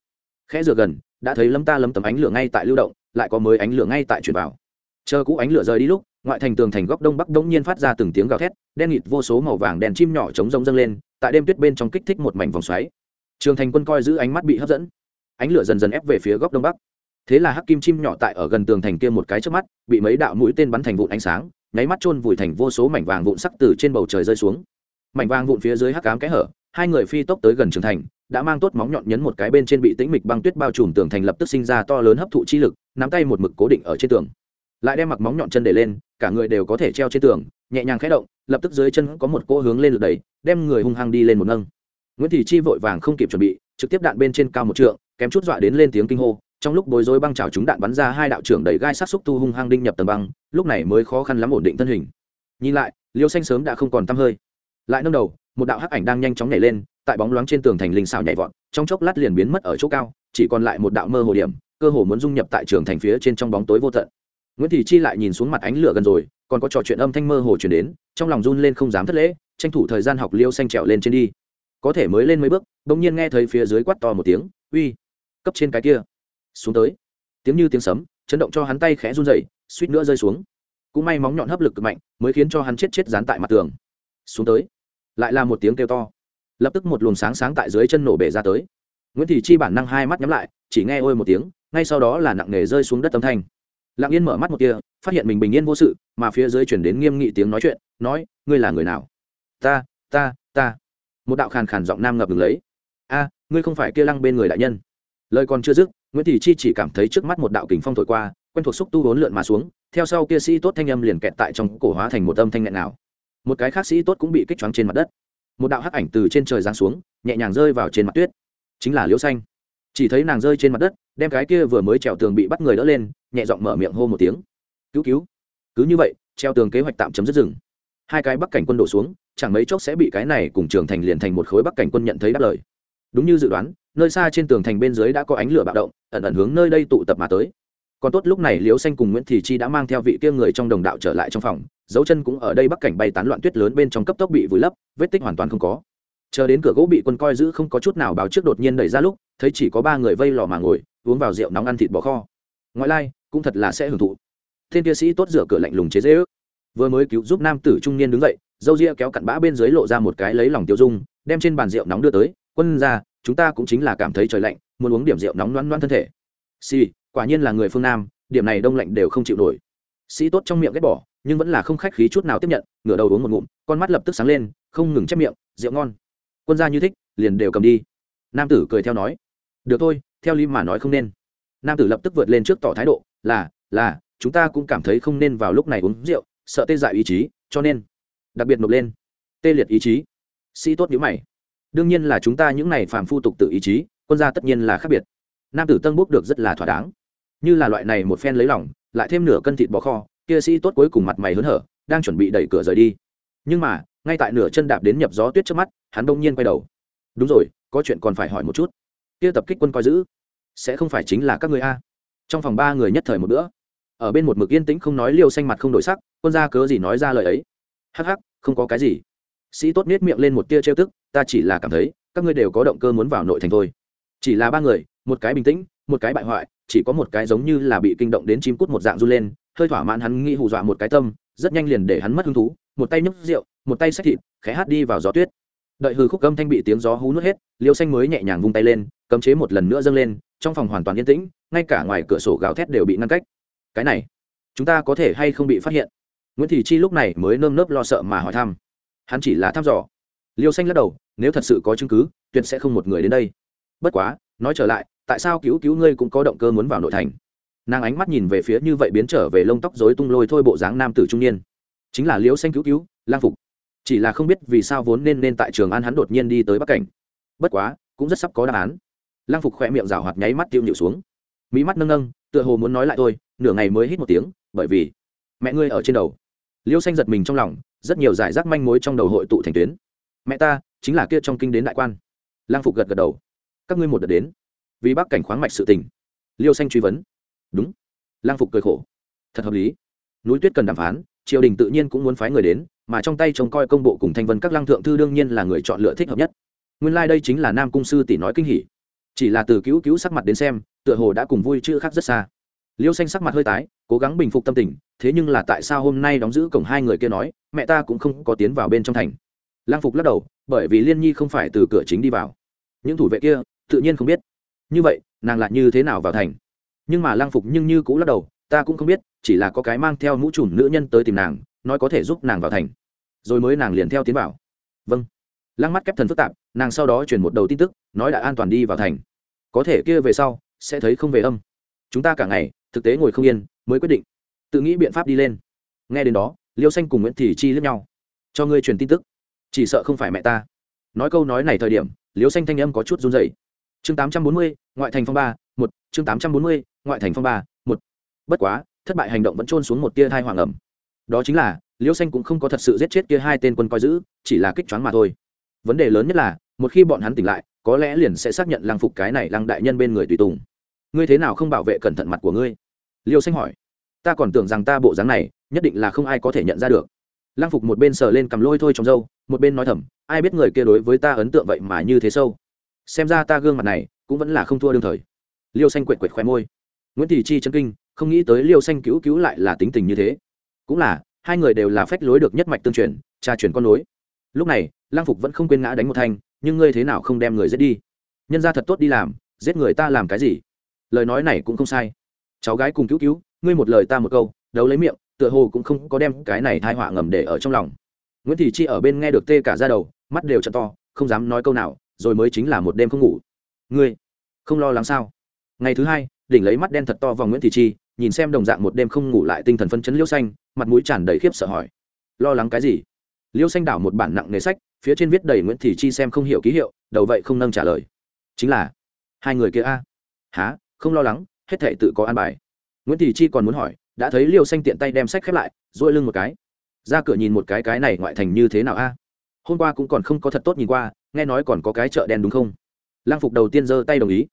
Khẽ dựa gần, đã thấy lấm ta lấm tấm ánh lửa ngay tại lưu động, lại có mới ánh lửa ngay tại chuyển vào. Chờ cũ ánh lửa rời đi lúc, ngoại thành tường thành góc đông bắc đông nhiên phát ra từng tiếng gào thét, đen nghịt vô số màu vàng đèn chim nhỏ trống rông dâng lên, tại đêm tuyết bên trong kích thích một mảnh vòng xoáy trường thành quân coi giữ ánh mắt bị hấp dẫn. Ánh lửa dần dần ép về phía góc đông bắc. Thế là hắc kim chim nhỏ tại ở gần tường thành kia một cái trước mắt, bị mấy đạo mũi tên bắn thành vụn ánh sáng, nháy mắt chôn vùi thành vô số mảnh vàng vụn sắc từ trên bầu trời rơi xuống. Mảnh vàng vụn phía dưới hắc cám kẽ hở, hai người phi tốc tới gần trường thành, đã mang tốt móng nhọn nhấn một cái bên trên bị tĩnh mịch băng tuyết bao trùm tường thành lập tức sinh ra to lớn hấp thụ chi lực, nắm tay một mực cố định ở trên tường. Lại đem mặc móng nhọn chân để lên, cả người đều có thể treo trên tường, nhẹ nhàng khẽ động, lập tức dưới chân có một cỗ hướng lên lực đẩy, đem người hung hăng đi lên một nâng nguyễn thị chi vội vàng không kịp chuẩn bị, trực tiếp đạn bên trên cao một trượng, kém chút dọa đến lên tiếng kinh hô. Trong lúc bối rối băng trào chúng đạn bắn ra, hai đạo trưởng đầy gai sát xúc tu hung hăng đinh nhập tầng băng, lúc này mới khó khăn lắm ổn định thân hình. Nhìn lại, liêu xanh sớm đã không còn tăm hơi. Lại nâng đầu, một đạo hắc ảnh đang nhanh chóng nhảy lên, tại bóng loáng trên tường thành linh xào nhảy vọt, trong chốc lát liền biến mất ở chỗ cao, chỉ còn lại một đạo mơ hồ điểm, cơ hồ muốn dung nhập tại trường thành phía trên trong bóng tối vô tận. Nguyễn thị chi lại nhìn xuống mặt ánh lửa gần rồi, còn có trò chuyện âm thanh mơ hồ chuyển đến, trong lòng run lên không dám thất lễ, tranh thủ thời gian học liêu xanh trèo lên trên đi có thể mới lên mấy bước bỗng nhiên nghe thấy phía dưới quát to một tiếng, uy, cấp trên cái kia. Xuống tới. Tiếng như tiếng sấm, chấn động cho hắn tay khẽ run dậy suýt nữa rơi xuống. Cũng may móng nhọn hấp lực cực mạnh, mới khiến cho hắn chết chết dán tại mặt tường. Xuống tới. Lại là một tiếng kêu to. Lập tức một luồng sáng sáng tại dưới chân nổ bể ra tới. Nguyễn thị chi bản năng hai mắt nhắm lại, chỉ nghe ôi một tiếng, ngay sau đó là nặng nề rơi xuống đất âm thanh. Lặng yên mở mắt một kia, phát hiện mình bình yên vô sự, mà phía dưới chuyển đến nghiêm nghị tiếng nói chuyện, nói, ngươi là người nào? Ta ta ta một đạo khàn khàn giọng nam ngập ngừng lấy. A, ngươi không phải kia lăng bên người đại nhân. Lời còn chưa dứt, nguyễn thị chi chỉ cảm thấy trước mắt một đạo kình phong thổi qua, quen thuộc xúc tu vốn lượn mà xuống, theo sau kia sĩ tốt thanh âm liền kẹt tại trong cổ hóa thành một âm thanh nghẹn nào một cái khác sĩ tốt cũng bị kích choáng trên mặt đất. Một đạo hắc ảnh từ trên trời giáng xuống, nhẹ nhàng rơi vào trên mặt tuyết. Chính là liễu xanh. Chỉ thấy nàng rơi trên mặt đất, đem cái kia vừa mới trèo tường bị bắt người đỡ lên, nhẹ giọng mở miệng hô một tiếng. Cứu cứu. Cứ như vậy, treo tường kế hoạch tạm chấm dứt rừng. Hai cái bắc cảnh quân đổ xuống chẳng mấy chốc sẽ bị cái này cùng trường thành liền thành một khối bắc cảnh quân nhận thấy đáp lời. Đúng như dự đoán, nơi xa trên tường thành bên dưới đã có ánh lửa bạo động, ẩn ẩn hướng nơi đây tụ tập mà tới. Còn tốt lúc này liễu xanh cùng nguyễn thị chi đã mang theo vị kia người trong đồng đạo trở lại trong phòng, dấu chân cũng ở đây bắc cảnh bay tán loạn tuyết lớn bên trong cấp tốc bị vùi lấp, vết tích hoàn toàn không có. Chờ đến cửa gỗ bị quân coi giữ không có chút nào báo trước đột nhiên đẩy ra lúc, thấy chỉ có ba người vây lò mà ngồi, uống vào rượu nóng ăn thịt bò kho. Ngoại lai, cũng thật là sẽ hưởng thụ. Thiên kia sĩ tốt rửa cửa lạnh lùng chế dễ ước vừa mới cứu giúp nam tử trung niên đứng dậy dâu ria kéo cặn bã bên dưới lộ ra một cái lấy lòng tiêu dung, đem trên bàn rượu nóng đưa tới, quân ra chúng ta cũng chính là cảm thấy trời lạnh, muốn uống điểm rượu nóng loãn loãn thân thể. Si quả nhiên là người phương nam, điểm này đông lạnh đều không chịu nổi. Sĩ tốt trong miệng ghét bỏ, nhưng vẫn là không khách khí chút nào tiếp nhận, ngửa đầu uống một ngụm, con mắt lập tức sáng lên, không ngừng chép miệng, rượu ngon. Quân gia như thích, liền đều cầm đi. Nam tử cười theo nói, được thôi, theo lý mà nói không nên. Nam tử lập tức vượt lên trước tỏ thái độ, là là, chúng ta cũng cảm thấy không nên vào lúc này uống rượu, sợ tê dại ý chí, cho nên đặc biệt nộp lên. Tê liệt ý chí. Sĩ tốt nhữ mày. Đương nhiên là chúng ta những này phàm phu tục tự ý chí, quân gia tất nhiên là khác biệt. Nam tử tân bốc được rất là thỏa đáng. Như là loại này một phen lấy lỏng lại thêm nửa cân thịt bò kho, kia sĩ tốt cuối cùng mặt mày hớn hở, đang chuẩn bị đẩy cửa rời đi. Nhưng mà, ngay tại nửa chân đạp đến nhập gió tuyết trước mắt, hắn đông nhiên quay đầu. Đúng rồi, có chuyện còn phải hỏi một chút. Kia tập kích quân coi giữ, sẽ không phải chính là các người a? Trong phòng ba người nhất thời một bữa. Ở bên một mực yên tĩnh không nói liêu xanh mặt không đổi sắc, quân gia cớ gì nói ra lời ấy. Hắc hắc không có cái gì. Sĩ tốt nết miệng lên một tia trêu tức, ta chỉ là cảm thấy, các ngươi đều có động cơ muốn vào nội thành thôi. Chỉ là ba người, một cái bình tĩnh, một cái bại hoại, chỉ có một cái giống như là bị kinh động đến chim cút một dạng run lên, hơi thỏa mãn hắn nghĩ hù dọa một cái tâm, rất nhanh liền để hắn mất hứng thú, một tay nhấc rượu, một tay xách thịt, khẽ hát đi vào gió tuyết. Đợi hư khúc âm thanh bị tiếng gió hú nuốt hết, liêu xanh mới nhẹ nhàng vung tay lên, cấm chế một lần nữa dâng lên, trong phòng hoàn toàn yên tĩnh, ngay cả ngoài cửa sổ gào thét đều bị ngăn cách. Cái này, chúng ta có thể hay không bị phát hiện? Nguyễn thị chi lúc này mới nơm nớp lo sợ mà hỏi thăm. Hắn chỉ là thăm dò. Liêu xanh lắc đầu, nếu thật sự có chứng cứ, tuyệt sẽ không một người đến đây. Bất quá, nói trở lại, tại sao cứu cứu ngươi cũng có động cơ muốn vào nội thành? Nàng ánh mắt nhìn về phía như vậy biến trở về lông tóc dối tung lôi thôi bộ dáng nam tử trung niên. Chính là Liêu xanh cứu cứu, lang phục. Chỉ là không biết vì sao vốn nên nên tại trường an hắn đột nhiên đi tới bắc cảnh. Bất quá, cũng rất sắp có đáp án. Lang phục khỏe miệng rào hoạt nháy mắt tiêu nhịu xuống. Mỹ mắt nâng nâng, tựa hồ muốn nói lại tôi nửa ngày mới hít một tiếng, bởi vì mẹ ngươi ở trên đầu liêu xanh giật mình trong lòng, rất nhiều giải rác manh mối trong đầu hội tụ thành tuyến. Mẹ ta, chính là kia trong kinh đến đại quan. Lang phục gật gật đầu. Các ngươi một đợt đến, vì bắc cảnh khoáng mạch sự tình. Liêu xanh truy vấn. Đúng. Lang phục cười khổ. Thật hợp lý. Núi tuyết cần đàm phán, triều đình tự nhiên cũng muốn phái người đến, mà trong tay trông coi công bộ cùng thanh vân các lăng thượng thư đương nhiên là người chọn lựa thích hợp nhất. Nguyên lai、like、đây chính là nam cung sư tỷ nói kinh hỉ. Chỉ là từ cứu cứu sắc mặt đến xem, tựa hồ đã cùng vui chữ khác rất xa. Liêu xanh sắc mặt hơi tái cố gắng bình phục tâm tình, thế nhưng là tại sao hôm nay đóng giữ cổng hai người kia nói, mẹ ta cũng không có tiến vào bên trong thành. Lang phục lắc đầu, bởi vì liên nhi không phải từ cửa chính đi vào. Những thủ vệ kia, tự nhiên không biết. Như vậy, nàng lại như thế nào vào thành? Nhưng mà lang phục nhưng như cũng lắc đầu, ta cũng không biết, chỉ là có cái mang theo mũ trùm nữ nhân tới tìm nàng, nói có thể giúp nàng vào thành. Rồi mới nàng liền theo tiến vào. Vâng. Lăng mắt kép thần phức tạp, nàng sau đó chuyển một đầu tin tức, nói đã an toàn đi vào thành. Có thể kia về sau, sẽ thấy không về âm. Chúng ta cả ngày thực tế ngồi không yên, mới quyết định, tự nghĩ biện pháp đi lên. Nghe đến đó, liêu xanh cùng nguyễn thị chi lướt nhau. Cho ngươi truyền tin tức. Chỉ sợ không phải mẹ ta. Nói câu nói này thời điểm, liêu xanh thanh âm có chút run dậy chương tám trăm bốn mươi, ngoại thành phong ba, một. Chương tám trăm bốn mươi, ngoại thành phong ba, một. Bất quá, thất bại hành động vẫn trôn xuống một tia thai hoàng ẩm. Đó chính là, liêu xanh cũng không có thật sự giết chết kia hai tên quân coi giữ, chỉ là kích choáng mà thôi. Vấn đề lớn nhất là, một khi bọn hắn tỉnh lại, có lẽ liền sẽ xác nhận lăng phục cái này lăng đại nhân bên người tùy tùng ngươi thế nào không bảo vệ cẩn thận mặt của ngươi? Liêu xanh hỏi. Ta còn tưởng rằng ta bộ dáng này, nhất định là không ai có thể nhận ra được. Lăng phục một bên sờ lên cầm lôi thôi trong dâu một bên nói thầm, ai biết người kia đối với ta ấn tượng vậy mà như thế sâu. Xem ra ta gương mặt này cũng vẫn là không thua đương thời. Liêu xanh quệt quệt khoe môi. Nguyễn thị chi chân kinh, không nghĩ tới liêu xanh cứu cứu lại là tính tình như thế. Cũng là, hai người đều là phách lối được nhất mạch tương truyền, tra truyền con lối. Lúc này lang phục vẫn không quên ngã đánh một thanh, nhưng ngươi thế nào không đem người giết đi? Nhân ra thật tốt đi làm, giết người ta làm cái gì? Lời nói này cũng không sai. Cháu gái cùng cứu cứu, ngươi một lời ta một câu, đấu lấy miệng, tựa hồ cũng không có đem cái này thai họa ngầm để ở trong lòng. Nguyễn thị chi ở bên nghe được tê cả ra đầu, mắt đều t to, không dám nói câu nào, rồi mới chính là một đêm không ngủ. Ngươi, không lo lắng sao? Ngày thứ hai, đỉnh lấy mắt đen thật to vào nguyễn thị chi, nhìn xem đồng dạng một đêm không ngủ lại tinh thần phân chấn liêu xanh, mặt mũi tràn đầy khiếp sợ hỏi. Lo lắng cái gì? Liêu xanh đảo một bản nặng nề sách, phía trên viết đầy nguyễn thị chi xem không hiểu ký hiệu, đầu vậy không nâng trả lời. Chính là, hai người kia a. À? há không lo lắng, hết thệ tự có an bài. Nguyễn thị chi còn muốn hỏi, đã thấy liêu xanh tiện tay đem sách khép lại dỗi lưng một cái. Ra cửa nhìn một cái cái này ngoại thành như thế nào a? Hôm qua cũng còn không có thật tốt nhìn qua, nghe nói còn có cái chợ đen đúng không? Lang phục đầu tiên giơ tay đồng ý.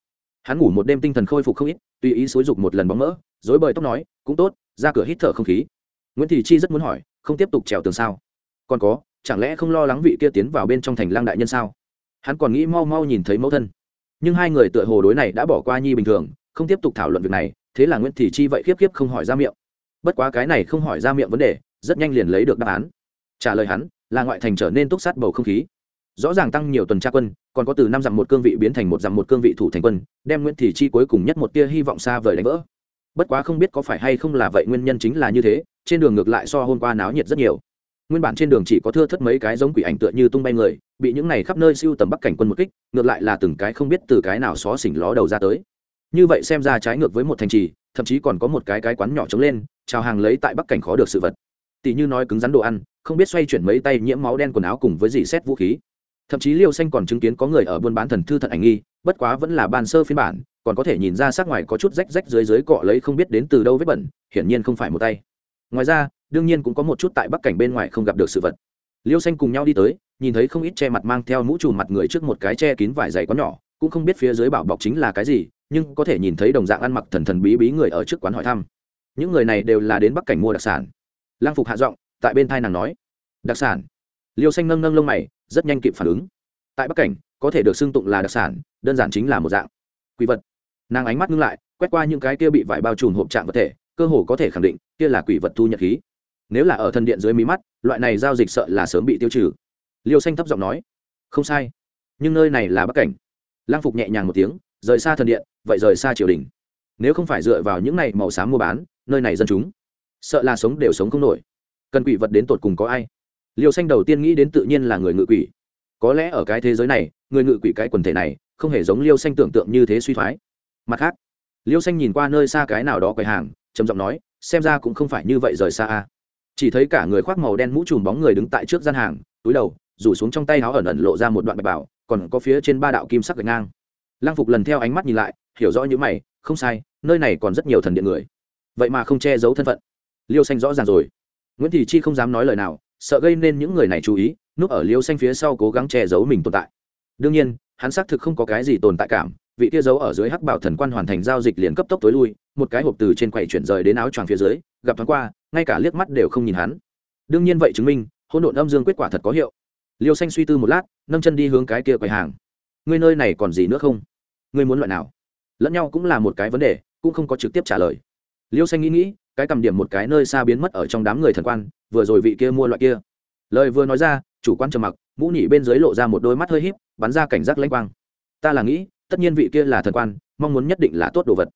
Hắn ngủ một đêm tinh thần khôi phục không ít, tùy ý xối dục một lần bóng mỡ, dối bời tóc nói, cũng tốt, ra cửa hít thở không khí. Nguyễn thị chi rất muốn hỏi, không tiếp tục trèo tường sao? Còn có, chẳng lẽ không lo lắng vị kia tiến vào bên trong thành lang đại nhân sao? Hắn còn nghĩ mau mau nhìn thấy mẫu thân nhưng hai người tựa hồ đối này đã bỏ qua nhi bình thường, không tiếp tục thảo luận việc này, thế là nguyễn thị chi vậy khiếp khiếp không hỏi ra miệng. Bất quá cái này không hỏi ra miệng vấn đề, rất nhanh liền lấy được đáp án. Trả lời hắn, là ngoại thành trở nên túc sát bầu không khí. Rõ ràng tăng nhiều tuần tra quân, còn có từ năm dặm một cương vị biến thành một dặm một cương vị thủ thành quân, đem nguyễn thị chi cuối cùng nhất một tia hy vọng xa vời đánh vỡ. Bất quá không biết có phải hay không là vậy nguyên nhân chính là như thế, trên đường ngược lại so hôm qua náo nhiệt rất nhiều nguyên bản trên đường chỉ có thưa thất mấy cái giống quỷ ảnh tựa như tung bay người, bị những này khắp nơi siêu tầm bắc cảnh quân một kích, ngược lại là từng cái không biết từ cái nào xó xỉnh ló đầu ra tới. Như vậy xem ra trái ngược với một thành trì, thậm chí còn có một cái cái quán nhỏ trống lên, chào hàng lấy tại bắc cảnh khó được sự vật. Tỷ như nói cứng rắn đồ ăn, không biết xoay chuyển mấy tay nhiễm máu đen quần áo cùng với dì xét vũ khí. Thậm chí liêu xanh còn chứng kiến có người ở buôn bán thần thư thật ảnh nghi, bất quá vẫn là ban sơ phiên bản, còn có thể nhìn ra sát ngoài có chút rách rách dưới dưới cọ lấy không biết đến từ đâu vết bẩn, hiển nhiên không phải một tay. Ngoài ra đương nhiên cũng có một chút tại bắc cảnh bên ngoài không gặp được sự vật. Liêu xanh cùng nhau đi tới, nhìn thấy không ít che mặt mang theo mũ trùm mặt người trước một cái che kín vải dày có nhỏ, cũng không biết phía dưới bảo bọc chính là cái gì, nhưng có thể nhìn thấy đồng dạng ăn mặc thần thần bí bí người ở trước quán hỏi thăm. Những người này đều là đến bắc cảnh mua đặc sản. Lang phục hạ giọng, tại bên thai nàng nói, đặc sản? Liêu xanh nâng nâng lông mày, rất nhanh kịp phản ứng. Tại bắc cảnh, có thể được xưng tụng là đặc sản, đơn giản chính là một dạng. Quỷ vật. Nàng ánh mắt ngưng lại, quét qua những cái kia bị vải bao trùm hộp trạng vật thể, cơ hồ có thể khẳng định, kia là quỷ vật thu nhật khí nếu là ở thần điện dưới mí mắt, loại này giao dịch sợ là sớm bị tiêu trừ. Liêu xanh thấp giọng nói, không sai, nhưng nơi này là bắc cảnh. Lang phục nhẹ nhàng một tiếng, rời xa thần điện, vậy rời xa triều đình. Nếu không phải dựa vào những này màu xám mua bán, nơi này dân chúng, sợ là sống đều sống không nổi. Cần quỷ vật đến tột cùng có ai? Liêu xanh đầu tiên nghĩ đến tự nhiên là người ngự quỷ. Có lẽ ở cái thế giới này, người ngự quỷ cái quần thể này, không hề giống liêu xanh tưởng tượng như thế suy thoái. Mặt khác, liêu xanh nhìn qua nơi xa cái nào đó quầy hàng, trầm giọng nói, xem ra cũng không phải như vậy rời xa a chỉ thấy cả người khoác màu đen mũ trùm bóng người đứng tại trước gian hàng, túi đầu, rủ xuống trong tay áo ẩn ẩn lộ ra một đoạn bạch bảo, còn có phía trên ba đạo kim sắc gạch ngang. Lang phục lần theo ánh mắt nhìn lại, hiểu rõ những mày, không sai, nơi này còn rất nhiều thần điện người. Vậy mà không che giấu thân phận. Liêu xanh rõ ràng rồi. Nguyễn thị chi không dám nói lời nào, sợ gây nên những người này chú ý, núp ở liêu xanh phía sau cố gắng che giấu mình tồn tại. Đương nhiên, hắn xác thực không có cái gì tồn tại cảm vị kia giấu ở dưới hắc bảo thần quan hoàn thành giao dịch liền cấp tốc tối lui, một cái hộp từ trên quầy chuyển rời đến áo choàng phía dưới, gặp thoáng qua, ngay cả liếc mắt đều không nhìn hắn. Đương nhiên vậy chứng minh, hỗn độn âm dương kết quả thật có hiệu. Liêu xanh suy tư một lát, nâng chân đi hướng cái kia quầy hàng. Ngươi nơi này còn gì nữa không? Ngươi muốn loại nào? Lẫn nhau cũng là một cái vấn đề, cũng không có trực tiếp trả lời. Liêu xanh nghĩ nghĩ, cái cầm điểm một cái nơi xa biến mất ở trong đám người thần quan, vừa rồi vị kia mua loại kia. Lời vừa nói ra, chủ quan trầm mặc, mũ nhị bên dưới lộ ra một đôi mắt hơi híp, bắn ra cảnh giác lãnh quang. Ta là nghĩ tất nhiên vị kia là thần quan, mong muốn nhất định là tốt đồ vật.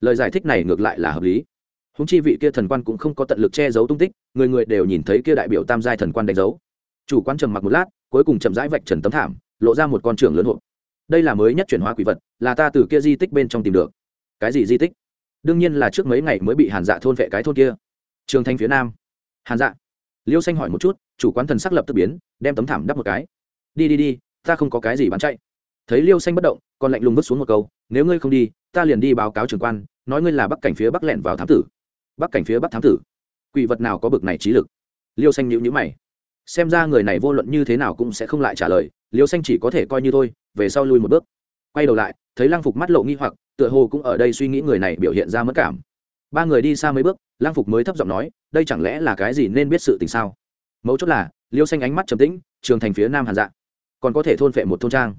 Lời giải thích này ngược lại là hợp lý. Húng chi vị kia thần quan cũng không có tận lực che giấu tung tích, người người đều nhìn thấy kia đại biểu tam giai thần quan đánh dấu. Chủ quan trầm mặc một lát, cuối cùng chậm rãi vạch trần tấm thảm, lộ ra một con trưởng lớn hộp. Đây là mới nhất chuyển hóa quỷ vật, là ta từ kia di tích bên trong tìm được. Cái gì di tích? Đương nhiên là trước mấy ngày mới bị hàn dạ thôn vệ cái thôn kia. Trường thanh phía nam. Hàn dạ. Liêu xanh hỏi một chút, chủ quán thần sắc lập tức biến, đem tấm thảm đắp một cái. Đi đi đi, ta không có cái gì bán chạy thấy liêu xanh bất động, còn lạnh lùng vứt xuống một câu, nếu ngươi không đi, ta liền đi báo cáo trưởng quan, nói ngươi là bắc cảnh phía bắc lẹn vào thám tử. Bắc cảnh phía bắc thám tử. Quỷ vật nào có bực này trí lực? Liêu xanh nhữ nhữ mày. Xem ra người này vô luận như thế nào cũng sẽ không lại trả lời, liêu xanh chỉ có thể coi như thôi, về sau lui một bước. Quay đầu lại, thấy lang phục mắt lộ nghi hoặc, tựa hồ cũng ở đây suy nghĩ người này biểu hiện ra mất cảm. Ba người đi xa mấy bước lang phục mới thấp giọng nói, đây chẳng lẽ là cái gì nên biết sự tình sao? Mấu chốt là, liêu xanh ánh mắt trầm tĩnh, trường thành phía nam hàn dạ. Còn có thể thôn phệ một thôn trang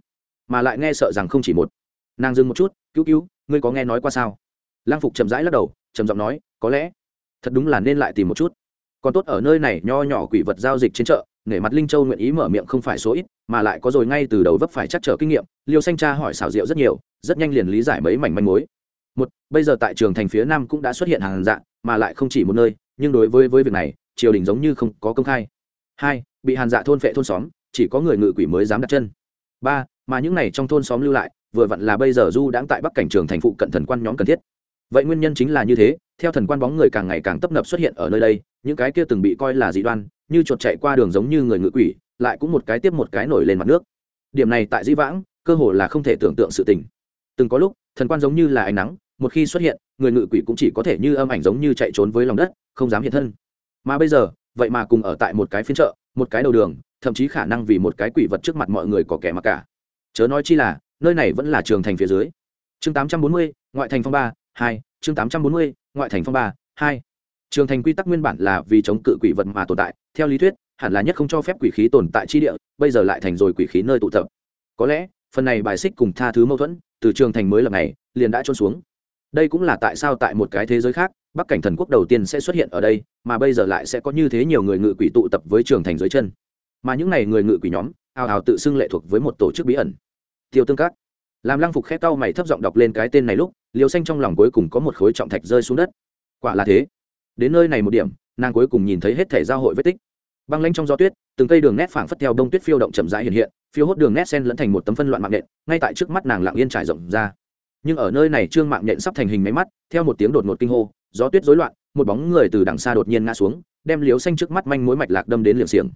mà lại nghe sợ rằng không chỉ một. Nàng dừng một chút, cứu cứu, ngươi có nghe nói qua sao? Lang phục chậm rãi lắc đầu, trầm giọng nói, có lẽ. Thật đúng là nên lại tìm một chút. Còn tốt ở nơi này, nho nhỏ quỷ vật giao dịch trên chợ, nể mặt linh châu nguyện ý mở miệng không phải số ít, mà lại có rồi ngay từ đầu vấp phải chắc trở kinh nghiệm, liêu xanh cha hỏi xảo diệu rất nhiều, rất nhanh liền lý giải mấy mảnh manh mối. Một, bây giờ tại trường thành phía nam cũng đã xuất hiện hàng dạng, mà lại không chỉ một nơi, nhưng đối với với việc này, triều đình giống như không có công khai. Hai, bị hàn dạ thôn phệ thôn xóm, chỉ có người ngự quỷ mới dám đặt chân ba, mà những này trong thôn xóm lưu lại, vừa vặn là bây giờ du đãng tại bắc cảnh trường thành phụ cận thần quan nhóm cần thiết. Vậy nguyên nhân chính là như thế, theo thần quan bóng người càng ngày càng tấp nập xuất hiện ở nơi đây, những cái kia từng bị coi là dị đoan, như chuột chạy qua đường giống như người ngự quỷ, lại cũng một cái tiếp một cái nổi lên mặt nước. Điểm này tại dĩ vãng, cơ hồ là không thể tưởng tượng sự tình. Từng có lúc, thần quan giống như là ánh nắng, một khi xuất hiện, người ngự quỷ cũng chỉ có thể như âm ảnh giống như chạy trốn với lòng đất, không dám hiện thân. Mà bây giờ vậy mà cùng ở tại một cái phiên chợ một cái đầu đường thậm chí khả năng vì một cái quỷ vật trước mặt mọi người có kẻ mặc cả. Chớ nói chi là nơi này vẫn là trường thành phía dưới. Chương 840, ngoại thành phong ba hai chương 840, ngoại thành phong ba hai. Trường thành quy tắc nguyên bản là vì chống cự quỷ vật mà tồn tại theo lý thuyết hẳn là nhất không cho phép quỷ khí tồn tại chi địa bây giờ lại thành rồi quỷ khí nơi tụ tập. Có lẽ phần này bài xích cùng tha thứ mâu thuẫn từ trường thành mới lập này liền đã trôn xuống. Đây cũng là tại sao tại một cái thế giới khác bắc cảnh thần quốc đầu tiên sẽ xuất hiện ở đây, mà bây giờ lại sẽ có như thế nhiều người ngự quỷ tụ tập với trường thành dưới chân. Mà những n à y người ngự quỷ nhóm, ào ào tự xưng lệ thuộc với một tổ chức bí ẩn. Tiêu tương các. Làm lăng phục khét tao mày thấp giọng đọc lên cái tên này lúc liều xanh trong lòng cuối cùng có một khối trọng thạch rơi xuống đất. Quả là thế. Đến nơi này một điểm, nàng cuối cùng nhìn thấy hết thể giao hội vết tích. Băng lanh trong gió tuyết, từng cây đường nét phảng phất theo đông tuyết phiêu động chậm rãi hiện hiện, phiêu hốt đường nét sen lẫn thành một tấm phân loạn mạng nện ngay tại trước mắt nàng lặng yên trải rộng ra. Nhưng ở nơi này trương mạng nện sắp thành hình máy mắt, theo một tiếng đột ngột kinh hô gió tuyết rối loạn, một bóng người từ đằng xa đột nhiên ngã xuống, đem liếu xanh trước mắt manh mối mạch lạc đâm đến liềm xiềng.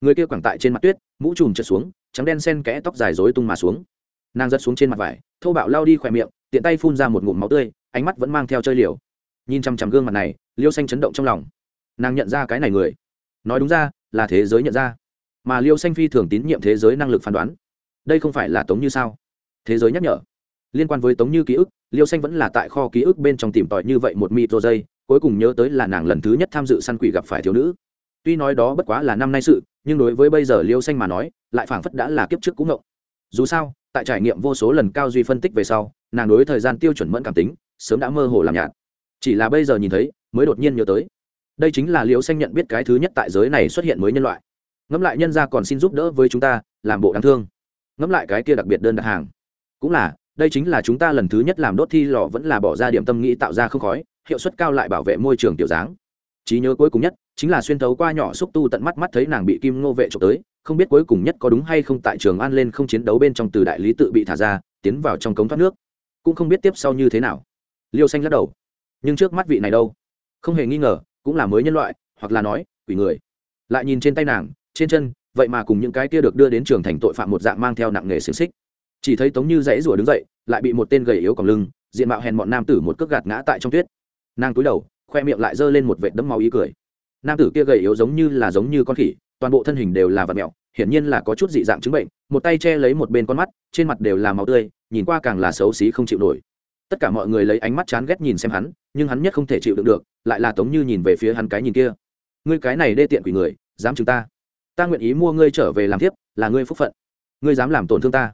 Người kia quẳng tại trên mặt tuyết, mũ trùm trượt xuống, trắng đen sen kẽ tóc dài rối tung mà xuống. Nàng giật xuống trên mặt vải, thô bạo lao đi khỏe miệng, tiện tay phun ra một ngụm máu tươi, ánh mắt vẫn mang theo chơi liều. Nhìn chằm chằm gương mặt này liêu xanh chấn động trong lòng. Nàng nhận ra cái này người. Nói đúng ra, là thế giới nhận ra. Mà liêu xanh phi thường tín nhiệm thế giới năng lực phán đoán. Đây không phải là tống như sao? Thế giới nhắc nhở. Liên quan với tống như ký ức liêu xanh vẫn là tại kho ký ức bên trong tìm tòi như vậy một mi giây, dây cuối cùng nhớ tới là nàng lần thứ nhất tham dự săn quỷ gặp phải thiếu nữ. Tuy nói đó bất quá là năm nay sự nhưng đối với bây giờ liêu xanh mà nói lại phảng phất đã là kiếp trước cũ ngộng. Dù sao tại trải nghiệm vô số lần cao duy phân tích về sau nàng đối thời gian tiêu chuẩn mẫn cảm tính sớm đã mơ hồ làm nhạt. Chỉ là bây giờ nhìn thấy mới đột nhiên nhớ tới. Đây chính là liêu xanh nhận biết cái thứ nhất tại giới này xuất hiện mới nhân loại. Ngẫm lại nhân ra còn xin giúp đỡ với chúng ta làm bộ đáng thương. Ngẫm lại cái kia đặc biệt đơn đặt hàng. Cũng là đây chính là chúng ta lần thứ nhất làm đốt thi lò vẫn là bỏ ra điểm tâm nghĩ tạo ra không khói, hiệu suất cao lại bảo vệ môi trường tiểu dáng. Trí nhớ cuối cùng nhất, chính là xuyên thấu qua nhỏ xúc tu tận mắt mắt thấy nàng bị kim ngô vệ trộm tới, không biết cuối cùng nhất có đúng hay không tại trường an lên không chiến đấu bên trong từ đại lý tự bị thả ra, tiến vào trong cống thoát nước. Cũng không biết tiếp sau như thế nào. Liêu xanh lắc đầu. Nhưng trước mắt vị này đâu? Không hề nghi ngờ, cũng là mới nhân loại, hoặc là nói, quỷ người. Lại nhìn trên tay nàng, trên chân, vậy mà cùng những cái kia được đưa đến trường thành tội phạm một dạng mang theo nặng nghề xiềng xích chỉ thấy tống như dãy rủa đứng dậy, lại bị một tên gầy yếu còng lưng, diện mạo hèn bọn nam tử một cước gạt ngã tại trong tuyết. Nàng túi đầu, khoe miệng lại giơ lên một vệt đấm máu ý cười. Nam tử kia gầy yếu giống như là giống như con khỉ, toàn bộ thân hình đều là vật mẹo hiển nhiên là có chút dị dạng chứng bệnh, một tay che lấy một bên con mắt, trên mặt đều là máu tươi, nhìn qua càng là xấu xí không chịu nổi. Tất cả mọi người lấy ánh mắt chán ghét nhìn xem hắn, nhưng hắn nhất không thể chịu đựng được, lại là tống như nhìn về phía hắn cái nhìn kia. Ngươi cái này đê tiện quỷ người, dám chúng ta. Ta nguyện ý mua ngươi trở về làm tiếp là ngươi phúc phận. Ngươi dám làm tổn thương ta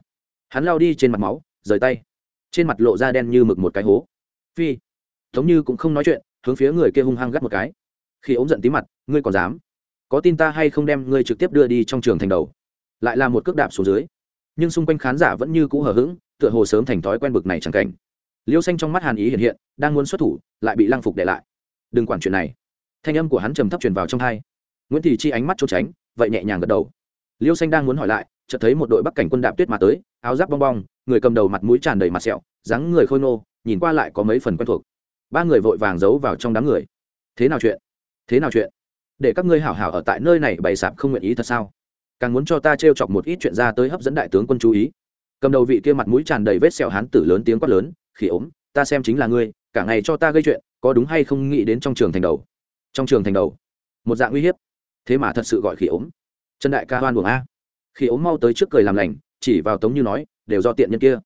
hắn lao đi trên mặt máu, rời tay. Trên mặt lộ ra đen như mực một cái hố. Phi tống như cũng không nói chuyện, hướng phía người kia hung hăng gắt một cái. Khi ống giận tí mặt, ngươi còn dám? Có tin ta hay không đem ngươi trực tiếp đưa đi trong trường thành đầu? Lại là một cước đạp xuống dưới. Nhưng xung quanh khán giả vẫn như cũ hờ hững, tựa hồ sớm thành thói quen bực này chẳng cảnh. Liêu xanh trong mắt hàn ý hiện hiện, đang muốn xuất thủ, lại bị lăng phục để lại. Đừng quản chuyện này. Thanh âm của hắn trầm thấp truyền vào trong hai. Nguyễn thị chi ánh mắt trốn tránh, vậy nhẹ nhàng gật đầu. Liêu xanh đang muốn hỏi lại, chợt thấy một đội bắc cảnh quân đạp tuyết mà tới áo giáp bong bong, người cầm đầu mặt mũi tràn đầy mặt sẹo, dáng người khôi nô nhìn qua lại có mấy phần quen thuộc. Ba người vội vàng giấu vào trong đám người. Thế nào chuyện? Thế nào chuyện? Để các ngươi hảo hảo ở tại nơi này bày sạp không nguyện ý thật sao? Càng muốn cho ta t chọc một ít chuyện ra tới hấp dẫn đại tướng quân chú ý. Cầm đầu vị kia mặt mũi tràn đầy vết sẹo hán tử lớn tiếng quát lớn khi ốm, ta xem chính là ngươi, cả ngày cho ta gây chuyện, có đúng hay không nghĩ đến trong trường thành đầu? Trong trường thành đầu. Một dạng uy hiếp. Thế mà thật sự gọi khỉ ốm. Trần đại ca hoan buồng a. Khỉ ốm mau tới trước cười làm lành chỉ vào tống như nói, đều do tiện nhân kia.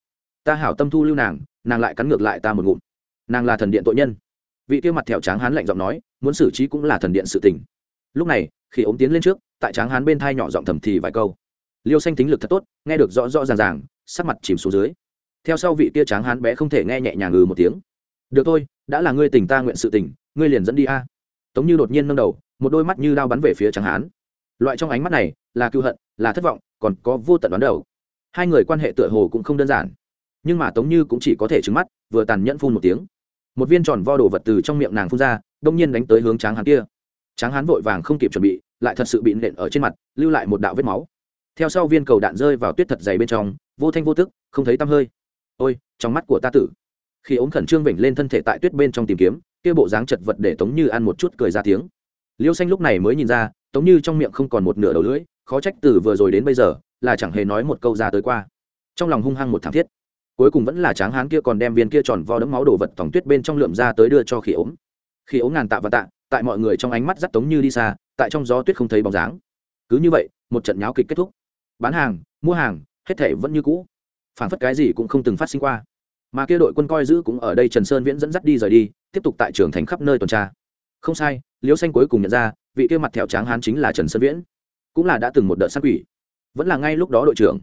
Ta hảo tâm thu lưu nàng nàng lại cắn ngược lại ta một ngụm. Nàng là thần điện tội nhân. Vị kia mặt thẹo tráng hán lạnh giọng nói, muốn xử trí cũng là thần điện sự tình. Lúc này, khi ống tiến lên trước, tại tráng hán bên thai nhỏ giọng thầm thì vài câu. Liêu xanh tính lực thật tốt, nghe được rõ rõ ràng ràng, sắc mặt chìm xuống dưới. Theo sau vị kia tráng hán bé không thể nghe nhẹ nhàng ngừ một tiếng. Được thôi, đã là ngươi tình ta nguyện sự tình, ngươi liền dẫn đi a. Tống như đột nhiên nâng đầu, một đôi mắt như đao bắn về phía tráng hán. Loại trong ánh mắt này là cựu hận, là thất vọng, còn có vô tận đoán đầu hai người quan hệ tựa hồ cũng không đơn giản. Nhưng mà tống như cũng chỉ có thể trứng mắt, vừa tàn nhẫn phun một tiếng. Một viên tròn vo đồ vật từ trong miệng nàng phun ra, đông nhiên đánh tới hướng tráng hán kia. Tráng hán vội vàng không kịp chuẩn bị, lại thật sự bị nện ở trên mặt, lưu lại một đạo vết máu. Theo sau viên cầu đạn rơi vào tuyết thật dày bên trong, vô thanh vô tức, không thấy tăm hơi. Ôi, trong mắt của ta tử. Khi ống khẩn trương vểnh lên thân thể tại tuyết bên trong tìm kiếm, kia bộ dáng chật vật để tống như ăn một chút cười ra tiếng. Liêu xanh lúc này mới nhìn ra, tống như trong miệng không còn một nửa đầu lưỡi, khó trách từ vừa rồi đến bây giờ là chẳng hề nói một câu ra tới qua. Trong lòng hung hăng một thảm thiết. Cuối cùng vẫn là tráng hán kia còn đem viên kia tròn vo đấm máu đổ vật tòng tuyết bên trong lượm ra tới đưa cho khỉ ốm. Khỉ ốm ngàn tạ và tạ, tại mọi người trong ánh mắt dắt tống như đi xa, tại trong gió tuyết không thấy bóng dáng. Cứ như vậy, một trận nháo kịch kết thúc. Bán hàng, mua hàng, hết thể vẫn như cũ. Phản phất cái gì cũng không từng phát sinh qua. Mà kia đội quân coi giữ cũng ở đây trần sơn viễn dẫn dắt đi rời đi, tiếp tục tại trường thành khắp nơi tuần tra. Không sai, liễu xanh cuối cùng nhận ra, vị kia mặt thẹo tráng hán chính là trần sơn viễn. Cũng là đã từng một đợt sát quỷ vẫn là ngay lúc đó đội trưởng.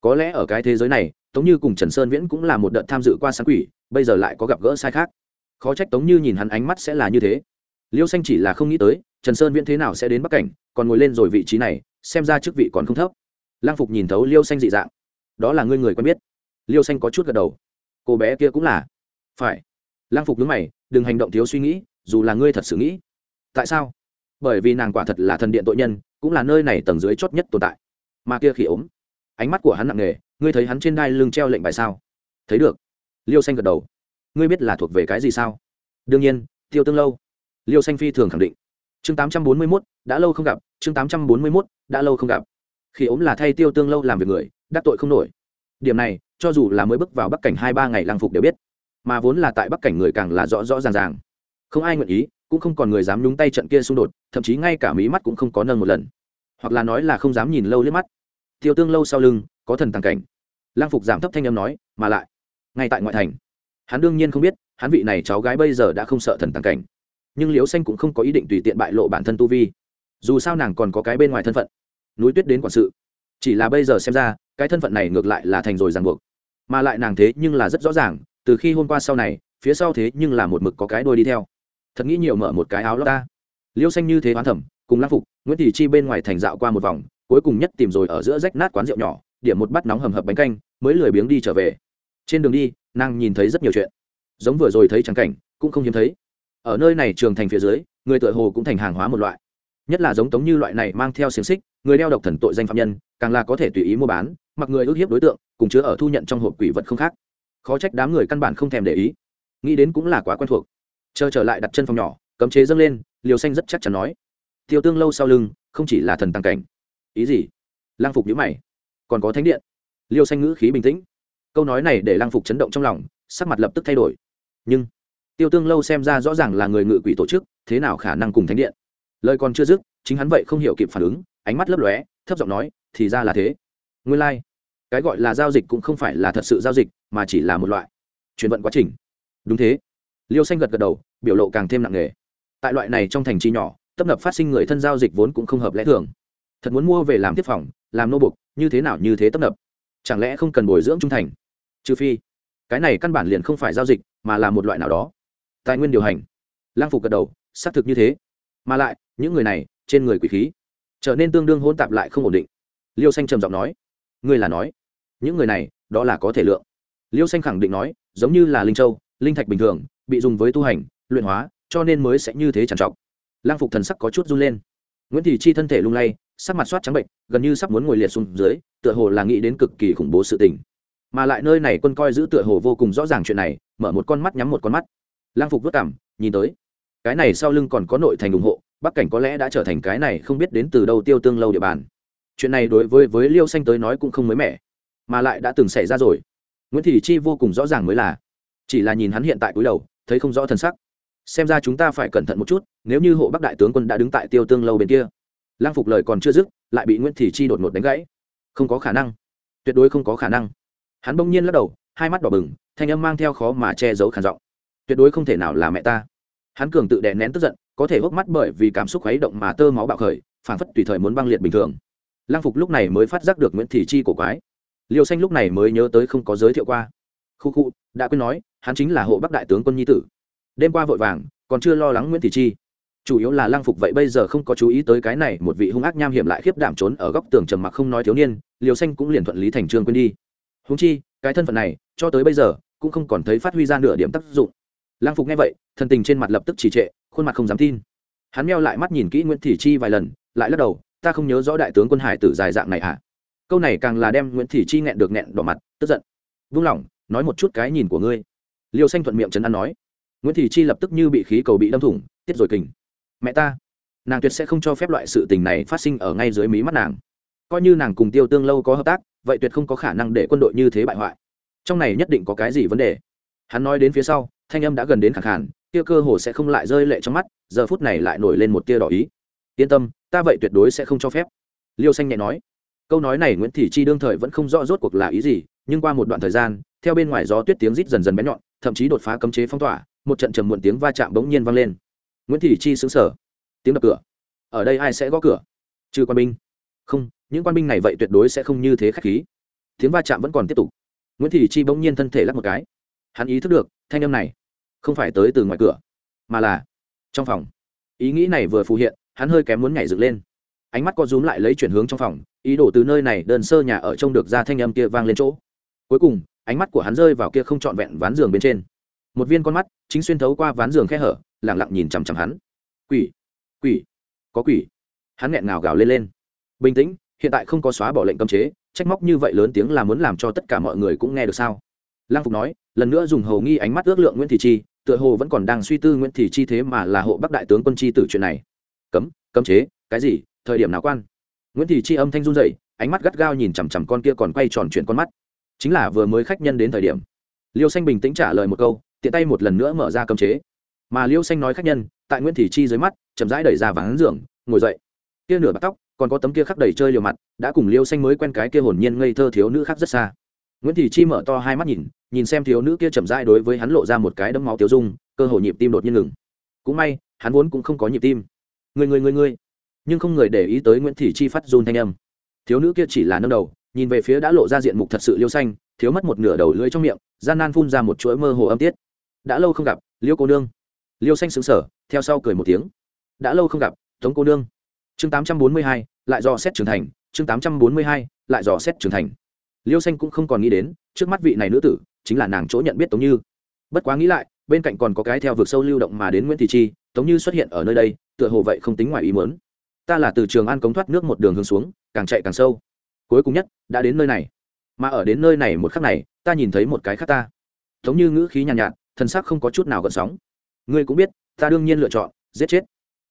Có lẽ ở cái thế giới này, tống như cùng trần sơn viễn cũng là một đợt tham dự qua sáng quỷ, bây giờ lại có gặp gỡ sai khác. Khó trách tống như nhìn hắn ánh mắt sẽ là như thế. Liêu xanh chỉ là không nghĩ tới, trần sơn viễn thế nào sẽ đến bắc cảnh, còn ngồi lên rồi vị trí này, xem ra chức vị còn không thấp. Lang phục nhìn thấu liêu xanh dị dạng. Đó là ngươi người quen biết. Liêu xanh có chút gật đầu. Cô bé kia cũng là. Phải. Lang phục đứng mày, đừng hành động thiếu suy nghĩ, dù là ngươi thật sự nghĩ. Tại sao? Bởi vì nàng quả thật là thần điện tội nhân, cũng là nơi này tầng dưới chót nhất tồn tại mà kia khỉ ốm. Ánh mắt của hắn nặng nề, ngươi thấy hắn trên đai lưng treo lệnh bài sao? Thấy được. Liêu xanh gật đầu. Ngươi biết là thuộc về cái gì sao? Đương nhiên, tiêu tương lâu. Liêu xanh phi thường khẳng định. Chương tám trăm bốn mươi mốt, đã lâu không gặp, chương tám trăm bốn mươi mốt, đã lâu không gặp. Khi ốm là thay tiêu tương lâu làm việc người, đắc tội không nổi. Điểm này, cho dù là mới bước vào bắc cảnh hai ba ngày lang phục đều biết, mà vốn là tại bắc cảnh người càng là rõ rõ ràng ràng. Không ai nguyện ý, cũng không còn người dám nhúng tay trận kia xung đột, thậm chí ngay cả mí mắt cũng không có nâng một lần hoặc là nói là không dám nhìn lâu liếc mắt. Tiêu tương lâu sau lưng, có thần tàng cảnh. Lang phục giảm thấp thanh âm nói, mà lại, ngay tại ngoại thành. Hắn đương nhiên không biết, hắn vị này cháu gái bây giờ đã không sợ thần tàng cảnh. Nhưng liễu xanh cũng không có ý định tùy tiện bại lộ bản thân tu vi. Dù sao nàng còn có cái bên ngoài thân phận. Núi tuyết đến quản sự. Chỉ là bây giờ xem ra, cái thân phận này ngược lại là thành rồi ràng buộc. Mà lại nàng thế nhưng là rất rõ ràng, từ khi hôm qua sau này, phía sau thế nhưng là một mực có cái đôi đi theo. Thật nghĩ nhiều mở một cái áo lót ta. Liễu xanh như thế hoán thẩm cùng lang phục, nguyễn thị chi bên ngoài thành dạo qua một vòng, cuối cùng nhất tìm rồi ở giữa rách nát quán rượu nhỏ, điểm một bát nóng hầm hập bánh canh, mới lười biếng đi trở về. Trên đường đi, nàng nhìn thấy rất nhiều chuyện. Giống vừa rồi thấy trắng cảnh, cũng không hiếm thấy. Ở nơi này trường thành phía dưới, người tự hồ cũng thành hàng hóa một loại. Nhất là giống tống như loại này mang theo xiềng xích, người đeo độc thần tội danh phạm nhân, càng là có thể tùy ý mua bán, mặc người ước hiếp đối tượng, cùng chứa ở thu nhận trong hộp quỷ vật không khác. Khó trách đám người căn bản không thèm để ý. Nghĩ đến cũng là quá quen thuộc. Chờ trở lại đặt chân phòng nhỏ, cấm chế dâng lên, liều xanh rất chắc chắn nói tiêu tương lâu sau lưng, không chỉ là thần tăng cảnh. Ý gì? Lang phục nhữ mày. Còn có thánh điện. Liêu xanh ngữ khí bình tĩnh. Câu nói này để lang phục chấn động trong lòng, sắc mặt lập tức thay đổi. Nhưng, tiêu tương lâu xem ra rõ ràng là người ngự quỷ tổ chức, thế nào khả năng cùng thánh điện? Lời còn chưa dứt, chính hắn vậy không hiểu kịp phản ứng, ánh mắt lấp lóe, thấp giọng nói, thì ra là thế. Nguyên lai、like. cái gọi là giao dịch cũng không phải là thật sự giao dịch, mà chỉ là một loại chuyển vận quá trình. Đúng thế. Liêu xanh gật gật đầu, biểu lộ càng thêm nặng nề. Tại loại này trong thành trì nhỏ tấp nập phát sinh người thân giao dịch vốn cũng không hợp lẽ thường. Thật muốn mua về làm tiếp phòng, làm nô bục như thế nào như thế tấp nập? Chẳng lẽ không cần bồi dưỡng trung thành? Trừ phi, cái này căn bản liền không phải giao dịch, mà là một loại nào đó. Tài nguyên điều hành. Lang phục gật đầu, xác thực như thế. Mà lại, những người này, trên người quỷ khí, trở nên tương đương hôn tạp lại không ổn định. Liêu xanh trầm giọng nói, ngươi là nói, những người này, đó là có thể lượng. Liêu xanh khẳng định nói, giống như là linh châu, linh thạch bình thường, bị dùng với tu hành, luyện hóa, cho nên mới sẽ như thế trằn trọc lang phục thần sắc có chút run lên. Nguyễn thị chi thân thể lung lay, sắc mặt soát trắng bệnh, gần như sắp muốn ngồi liệt xuống dưới, tựa hồ là nghĩ đến cực kỳ khủng bố sự tình. Mà lại nơi này quân coi giữ tựa hồ vô cùng rõ ràng chuyện này, mở một con mắt nhắm một con mắt. Lang phục vất cảm, nhìn tới. Cái này sau lưng còn có nội thành ủng hộ, bắc cảnh có lẽ đã trở thành cái này không biết đến từ đâu tiêu tương lâu địa bàn. Chuyện này đối với với liêu xanh tới nói cũng không mới mẻ, mà lại đã từng xảy ra rồi. Nguyễn thị chi vô cùng rõ ràng mới là. Chỉ là nhìn hắn hiện tại cúi đầu, thấy không rõ thân sắc xem ra chúng ta phải cẩn thận một chút, nếu như hộ bắc đại tướng quân đã đứng tại tiêu tương lâu bên kia. Lang phục lời còn chưa dứt, lại bị nguyễn thị chi đột ngột đánh gãy. Không có khả năng. Tuyệt đối không có khả năng. Hắn bỗng nhiên lắc đầu, hai mắt đỏ bừng, thanh âm mang theo khó mà che giấu khản giọng. Tuyệt đối không thể nào là mẹ ta. Hắn cường tự đè nén tức giận, có thể hốc mắt bởi vì cảm xúc khuấy động mà tơ máu bạo khởi phản phất tùy thời muốn băng liệt bình thường. Lang phục lúc này mới phát giác được nguyễn thị chi của quái. Liêu xanh lúc này mới nhớ tới không có giới thiệu qua. Khu khu, đã quên nói, hắn chính là hộ bắc đại tướng quân nhi tử đêm qua vội vàng, còn chưa lo lắng nguyễn thị chi. Chủ yếu là lang phục vậy bây giờ không có chú ý tới cái này, một vị hung ác nham hiểm lại khiếp đảm trốn ở góc tường trầm mặc không nói thiếu niên, liều xanh cũng liền thuận lý thành trương quên đi. Húng chi, cái thân phận này, cho tới bây giờ, cũng không còn thấy phát huy ra nửa điểm tác dụng. Lang phục nghe vậy thần tình trên mặt lập tức trì trệ, khuôn mặt không dám tin. Hắn meo lại mắt nhìn kỹ nguyễn thị chi vài lần, lại lắc đầu, ta không nhớ rõ đại tướng quân hải tử dài dạng này hả? Câu này càng là đem nguyễn thị chi nghẹn được nghẹn đỏ mặt, tức giận. Vung lòng, nói một chút cái nhìn của ngươi. Liêu xanh thuận miệng trấn an nói nguyễn thị chi lập tức như bị khí cầu bị đâm thủng tiết rồi kình. Mẹ ta nàng tuyệt sẽ không cho phép loại sự tình này phát sinh ở ngay dưới mí mắt nàng. Coi như nàng cùng tiêu tương lâu có hợp tác vậy tuyệt không có khả năng để quân đội như thế bại hoại. Trong này nhất định có cái gì vấn đề? Hắn nói đến phía sau thanh âm đã gần đến khẳng hẳn, tia cơ hồ sẽ không lại rơi lệ trong mắt giờ phút này lại nổi lên một tia đỏ ý. Yên tâm ta vậy tuyệt đối sẽ không cho phép. Liêu xanh nhẹ nói. Câu nói này nguyễn thị chi đương thời vẫn không rõ rốt cuộc là ý gì nhưng qua một đoạn thời gian theo bên ngoài gió tuyết tiếng rít dần dần bén nhọn thậm chí đột phá cấm chế phong tỏa một trận trầm muộn tiếng va chạm bỗng nhiên vang lên. Nguyễn thị chi xứng sở tiếng đập cửa. Ở đây ai sẽ gõ cửa? Trừ quan binh. Không, những quan binh này vậy tuyệt đối sẽ không như thế khách khí. Tiếng va chạm vẫn còn tiếp tục. Nguyễn thị chi bỗng nhiên thân thể lắc một cái. Hắn ý thức được, thanh âm này không phải tới từ ngoài cửa, mà là trong phòng. Ý nghĩ này vừa phù hiện, hắn hơi kém muốn nhảy dựng lên. Ánh mắt co rúm lại lấy chuyển hướng trong phòng, ý đồ từ nơi này đơn sơ nhà ở trông được ra thanh âm kia vang lên chỗ. Cuối cùng, ánh mắt của hắn rơi vào kia không trọn vẹn ván giường bên trên. Một viên con mắt chính xuyên thấu qua ván giường khe hở lẳng lặng nhìn chằm chằm hắn. Quỷ quỷ, có quỷ. Hắn nghẹn ngào gào lên lên. Bình tĩnh, hiện tại không có xóa bỏ lệnh cấm chế, trách móc như vậy lớn tiếng là muốn làm cho tất cả mọi người cũng nghe được sao? Lăng phục nói, lần nữa dùng hầu nghi ánh mắt ước lượng nguyễn thị chi, tựa hồ vẫn còn đang suy tư nguyễn thị chi thế mà là hộ bắc đại tướng quân chi tử chuyện này. Cấm cấm chế, cái gì, thời điểm nào quan? Nguyễn thị chi âm thanh run dậy ánh mắt gắt gao nhìn chằm chằm con kia còn quay tròn chuyện con mắt. Chính là vừa mới khách nhân đến thời điểm. Liêu xanh bình tĩnh trả lời một câu tiện tay một lần nữa mở ra cấm chế. Mà liêu xanh nói khách nhân, tại nguyễn thị chi dưới mắt, chậm rãi đẩy ra ván giường, ngồi dậy. Kia nửa bạc tóc, còn có tấm kia khắc đầy chơi liều mặt, đã cùng liêu xanh mới quen cái kia hồn nhiên ngây thơ thiếu nữ khác rất xa. Nguyễn thị chi mở to hai mắt nhìn nhìn xem thiếu nữ kia chậm rãi đối với hắn lộ ra một cái đấm máu tiêu dung, cơ hồ nhịp tim đột nhiên ngừng. Cũng may, hắn vốn cũng không có nhịp tim. Người người người người. Nhưng không người để ý tới nguyễn thị chi phát run thanh âm. Thiếu nữ kia chỉ là nâng đầu, nhìn về phía đã lộ ra diện mục thật sự liêu xanh, thiếu mất một nửa đầu lưỡi trong miệng, gian nan phun ra một chuỗi mơ hồ âm tiết đã lâu không gặp liêu cô nương. Liêu xanh xứng sở theo sau cười một tiếng. Đã lâu không gặp tống cô nương. Chương tám trăm bốn mươi hai lại dò xét trưởng thành. Chương tám trăm bốn mươi hai lại dò xét trưởng thành. Liêu xanh cũng không còn nghĩ đến trước mắt vị này nữ tử chính là nàng chỗ nhận biết tống như. Bất quá nghĩ lại bên cạnh còn có cái theo vực sâu lưu động mà đến nguyễn thị chi tống như xuất hiện ở nơi đây tựa hồ vậy không tính ngoài ý mớn ta là từ trường an cống thoát nước một đường hướng xuống càng chạy càng sâu. Cuối cùng nhất đã đến nơi này. Mà ở đến nơi này một khắc này ta nhìn thấy một cái khác ta. Tống như ngữ khí nhàn nhạt, nhạt Thần sắc không có chút nào gợn sóng. Ngươi cũng biết, ta đương nhiên lựa chọn, giết chết.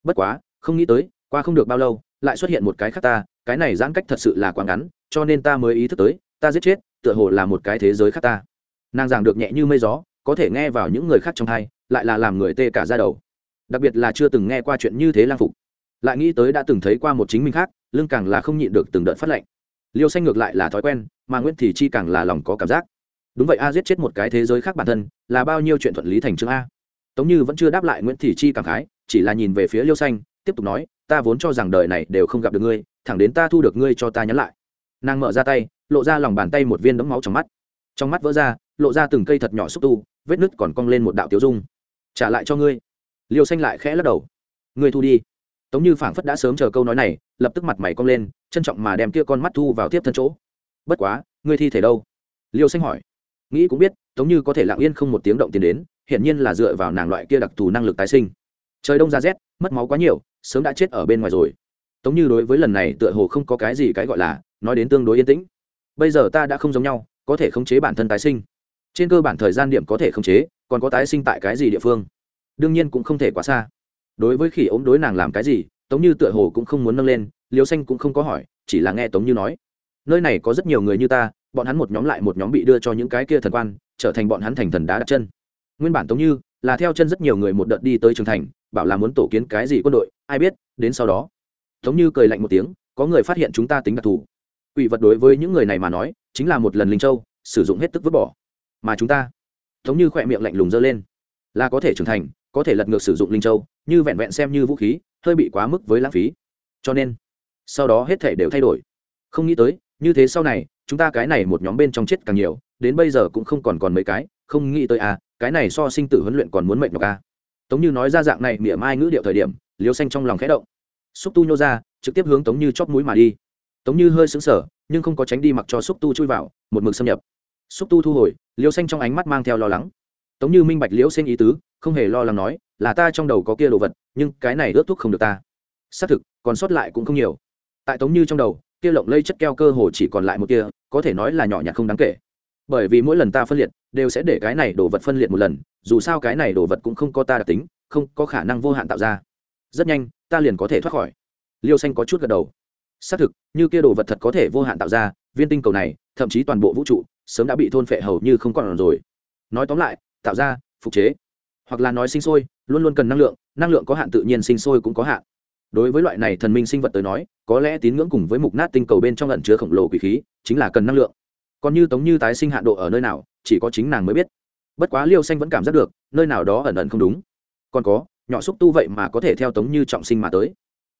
Bất quá, không nghĩ tới, qua không được bao lâu, lại xuất hiện một cái khác ta, cái này giãn cách thật sự là quá ngắn, cho nên ta mới ý thức tới, ta giết chết, tựa hồ là một cái thế giới khác ta. Nàng giảng được nhẹ như mây gió, có thể nghe vào những người khác trong thai, lại là làm người tê cả ra đầu. Đặc biệt là chưa từng nghe qua chuyện như thế lang phục. Lại nghĩ tới đã từng thấy qua một chính mình khác, lưng càng là không nhịn được từng đợt phát lệnh. Liêu xanh ngược lại là thói quen, mà nguyễn thì chi càng là lòng có cảm giác đúng vậy, a giết chết một cái thế giới khác bản thân, là bao nhiêu chuyện thuận lý thành chương a. Tống như vẫn chưa đáp lại nguyễn thị chi cảm khái, chỉ là nhìn về phía liêu xanh, tiếp tục nói, ta vốn cho rằng đời này đều không gặp được ngươi, thẳng đến ta thu được ngươi cho ta nhắn lại. Nàng mở ra tay, lộ ra lòng bàn tay một viên đấm máu trong mắt. Trong mắt vỡ ra, lộ ra từng cây thật nhỏ xúc tu, vết nứt còn cong lên một đạo tiêu dung. Trả lại cho ngươi. Liêu xanh lại khẽ lắc đầu. Ngươi thu đi. Tống như phảng phất đã sớm chờ câu nói này, lập tức mặt mày cong lên, trân trọng mà đem kia con mắt thu vào tiếp thân chỗ. Bất quá, ngươi thi thể đâu? Liêu xanh hỏi nghĩ cũng biết, tống như có thể lặng yên không một tiếng động tiến đến, hiển nhiên là dựa vào nàng loại kia đặc thù năng lực tái sinh. Trời đông ra rét, mất máu quá nhiều, sớm đã chết ở bên ngoài rồi. Tống như đối với lần này tựa hồ không có cái gì cái gọi là, nói đến tương đối yên tĩnh. Bây giờ ta đã không giống nhau, có thể khống chế bản thân tái sinh. Trên cơ bản thời gian điểm có thể khống chế, còn có tái sinh tại cái gì địa phương? Đương nhiên cũng không thể quá xa. Đối với khỉ ốm đối nàng làm cái gì, tống như tựa hồ cũng không muốn nâng lên liều xanh cũng không có hỏi, chỉ là nghe tống như nói. Nơi này có rất nhiều người như ta bọn hắn một nhóm lại một nhóm bị đưa cho những cái kia thần quan, trở thành bọn hắn thành thần đá đặt chân. Nguyên bản tống như là theo chân rất nhiều người một đợt đi tới trường thành, bảo là muốn tổ kiến cái gì quân đội, ai biết, đến sau đó, tống như cười lạnh một tiếng, có người phát hiện chúng ta tính đặc thù. Ủy vật đối với những người này mà nói, chính là một lần linh châu, sử dụng hết tức vứt bỏ. Mà chúng ta, tống như khỏe miệng lạnh lùng dơ lên, là có thể trưởng thành, có thể lật ngược sử dụng linh châu, như vẹn vẹn xem như vũ khí, hơi bị quá mức với lãng phí. Cho nên, sau đó hết thể đều thay đổi. Không nghĩ tới như thế sau này, chúng ta cái này một nhóm bên trong chết càng nhiều, đến bây giờ cũng không còn còn mấy cái, không nghĩ tới à cái này so sinh tử huấn luyện còn muốn mệnh nhọc à. tống như nói ra dạng này mỉa mai ngữ điệu thời điểm, liêu xanh trong lòng khẽ động. Xúc tu nhô ra, trực tiếp hướng tống như chóp mũi mà đi. Tống như hơi xứng sở nhưng không có tránh đi mặc cho xúc tu chui vào, một mực xâm nhập. Xúc tu thu hồi, liêu xanh trong ánh mắt mang theo lo lắng. Tống như minh bạch liễu xanh ý tứ, không hề lo lắng nói, là ta trong đầu có kia đồ vật, nhưng cái này ướt thuốc không được ta. Xác thực, còn sót lại cũng không nhiều. Tại tống như trong đầu kia lộng lây chất keo cơ hồ chỉ còn lại một kia, có thể nói là nhỏ nhặt không đáng kể. Bởi vì mỗi lần ta phân liệt, đều sẽ để cái này đồ vật phân liệt một lần, dù sao cái này đồ vật cũng không có ta đặc tính, không có khả năng vô hạn tạo ra. Rất nhanh, ta liền có thể thoát khỏi. Liêu xanh có chút gật đầu. Xác thực, như kia đồ vật thật có thể vô hạn tạo ra, viên tinh cầu này, thậm chí toàn bộ vũ trụ, sớm đã bị thôn phệ hầu như không còn rồi. Nói tóm lại, tạo ra, phục chế. Hoặc là nói sinh sôi, luôn luôn cần năng lượng năng lượng có hạn tự nhiên sinh sôi cũng có hạn đối với loại này thần minh sinh vật tới nói, có lẽ tín ngưỡng cùng với mục nát tinh cầu bên trong lẩn chứa khổng lồ quỷ khí, chính là cần năng lượng. Còn như tống như tái sinh hạ độ ở nơi nào, chỉ có chính nàng mới biết. Bất quá liêu xanh vẫn cảm giác được, nơi nào đó ẩn ẩn không đúng. Còn có, nhỏ xúc tu vậy mà có thể theo tống như trọng sinh mà tới.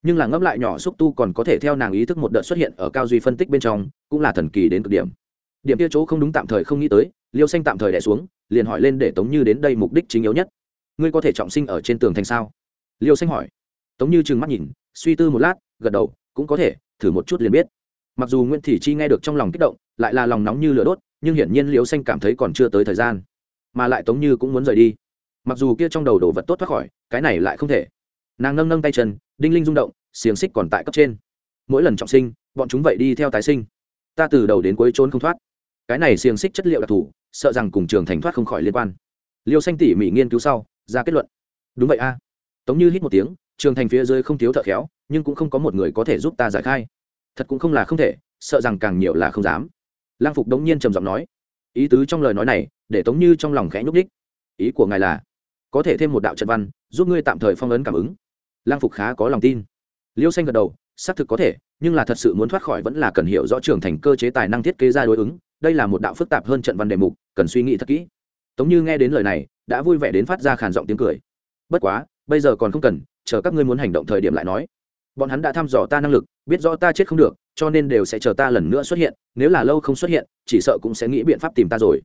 Nhưng là ngẫm lại nhỏ xúc tu còn có thể theo nàng ý thức một đợt xuất hiện ở cao duy phân tích bên trong, cũng là thần kỳ đến cực điểm. Điểm kia chỗ không đúng tạm thời không nghĩ tới, liêu xanh tạm thời đẻ xuống, liền hỏi lên để tống như đến đây mục đích chính yếu nhất. Ngươi có thể trọng sinh ở trên tường thành sao? Liêu xanh hỏi tống như trừng mắt nhìn, suy tư một lát, gật đầu, cũng có thể, thử một chút liền biết. Mặc dù nguyễn thị chi nghe được trong lòng kích động, lại là lòng nóng như lửa đốt, nhưng hiển nhiên liêu xanh cảm thấy còn chưa tới thời gian. Mà lại tống như cũng muốn rời đi. Mặc dù kia trong đầu đồ vật tốt thoát khỏi, cái này lại không thể. Nàng nâng nâng tay chân, đinh linh rung động, xiềng xích còn tại cấp trên. Mỗi lần trọng sinh, bọn chúng vậy đi theo tái sinh. Ta từ đầu đến cuối trốn không thoát. Cái này xiềng xích chất liệu đặc thù, sợ rằng cùng trường thành thoát không khỏi liên quan. Liêu xanh tỉ mỉ nghiên cứu sau, ra kết luận. Đúng vậy a. Tống như hít một tiếng trường thành phía dưới không thiếu thợ khéo, nhưng cũng không có một người có thể giúp ta giải khai. Thật cũng không là không thể, sợ rằng càng nhiều là không dám. Lang phục đống nhiên trầm giọng nói. Ý tứ trong lời nói này, để tống như trong lòng khẽ nhúc đích ý của ngài là, có thể thêm một đạo trận văn, giúp ngươi tạm thời phong ấn cảm ứng. Lang phục khá có lòng tin. Liêu xanh gật đầu, xác thực có thể, nhưng là thật sự muốn thoát khỏi vẫn là cần hiểu rõ trường thành cơ chế tài năng thiết kế ra đối ứng, đây là một đạo phức tạp hơn trận văn đề mục, cần suy nghĩ thật kỹ. Tống như nghe đến lời này, đã vui vẻ đến phát ra khàn giọng tiếng cười. Bất quá, bây giờ còn không cần chờ các ngươi muốn hành động thời điểm lại nói. Bọn hắn đã thăm dò ta năng lực, biết rõ ta chết không được, cho nên đều sẽ chờ ta lần nữa xuất hiện, nếu là lâu không xuất hiện, chỉ sợ cũng sẽ nghĩ biện pháp tìm ta rồi.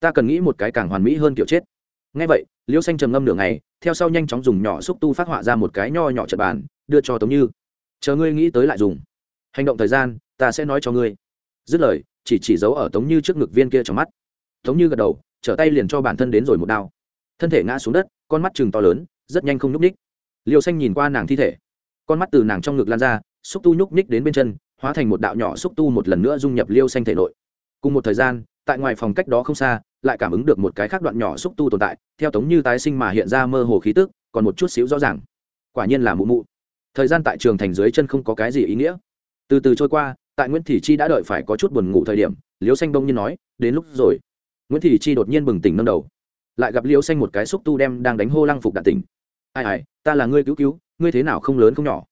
Ta cần nghĩ một cái càng hoàn mỹ hơn kiểu chết. Ngay vậy liêu xanh trầm ngâm nửa ngày, theo sau nhanh chóng dùng nhỏ xúc tu phát họa ra một cái nho nhỏ trật bàn, đưa cho tống như. Chờ ngươi nghĩ tới lại dùng. Hành động thời gian, ta sẽ nói cho ngươi. Dứt lời, chỉ chỉ giấu ở tống như trước ngực viên kia trong mắt. Tống như gật đầu, trở tay liền cho bản thân đến rồi một đao. Thân thể ngã xuống đất, con mắt chừng to lớn, rất nhanh không nhúc ních liêu xanh nhìn qua nàng thi thể, con mắt từ nàng trong ngực lan ra, xúc tu nhúc ních đến bên chân, hóa thành một đạo nhỏ xúc tu một lần nữa dung nhập liêu xanh thể nội. Cùng một thời gian, tại ngoài phòng cách đó không xa, lại cảm ứng được một cái khác đoạn nhỏ xúc tu tồn tại, theo tống như tái sinh mà hiện ra mơ hồ khí tức, còn một chút xíu rõ ràng. Quả nhiên là mụ mụ. Thời gian tại trường thành dưới chân không có cái gì ý nghĩa. Từ từ trôi qua, tại nguyễn thị chi đã đợi phải có chút buồn ngủ thời điểm, liêu xanh đông như nói, đến lúc rồi. Nguyễn thị chi đột nhiên bừng tỉnh nâng đầu. Lại gặp liêu xanh một cái xúc tu đem đang đánh hô lăng phục đạn tỉnh ai ai, ta là ngươi cứu cứu, ngươi thế nào không lớn không nhỏ.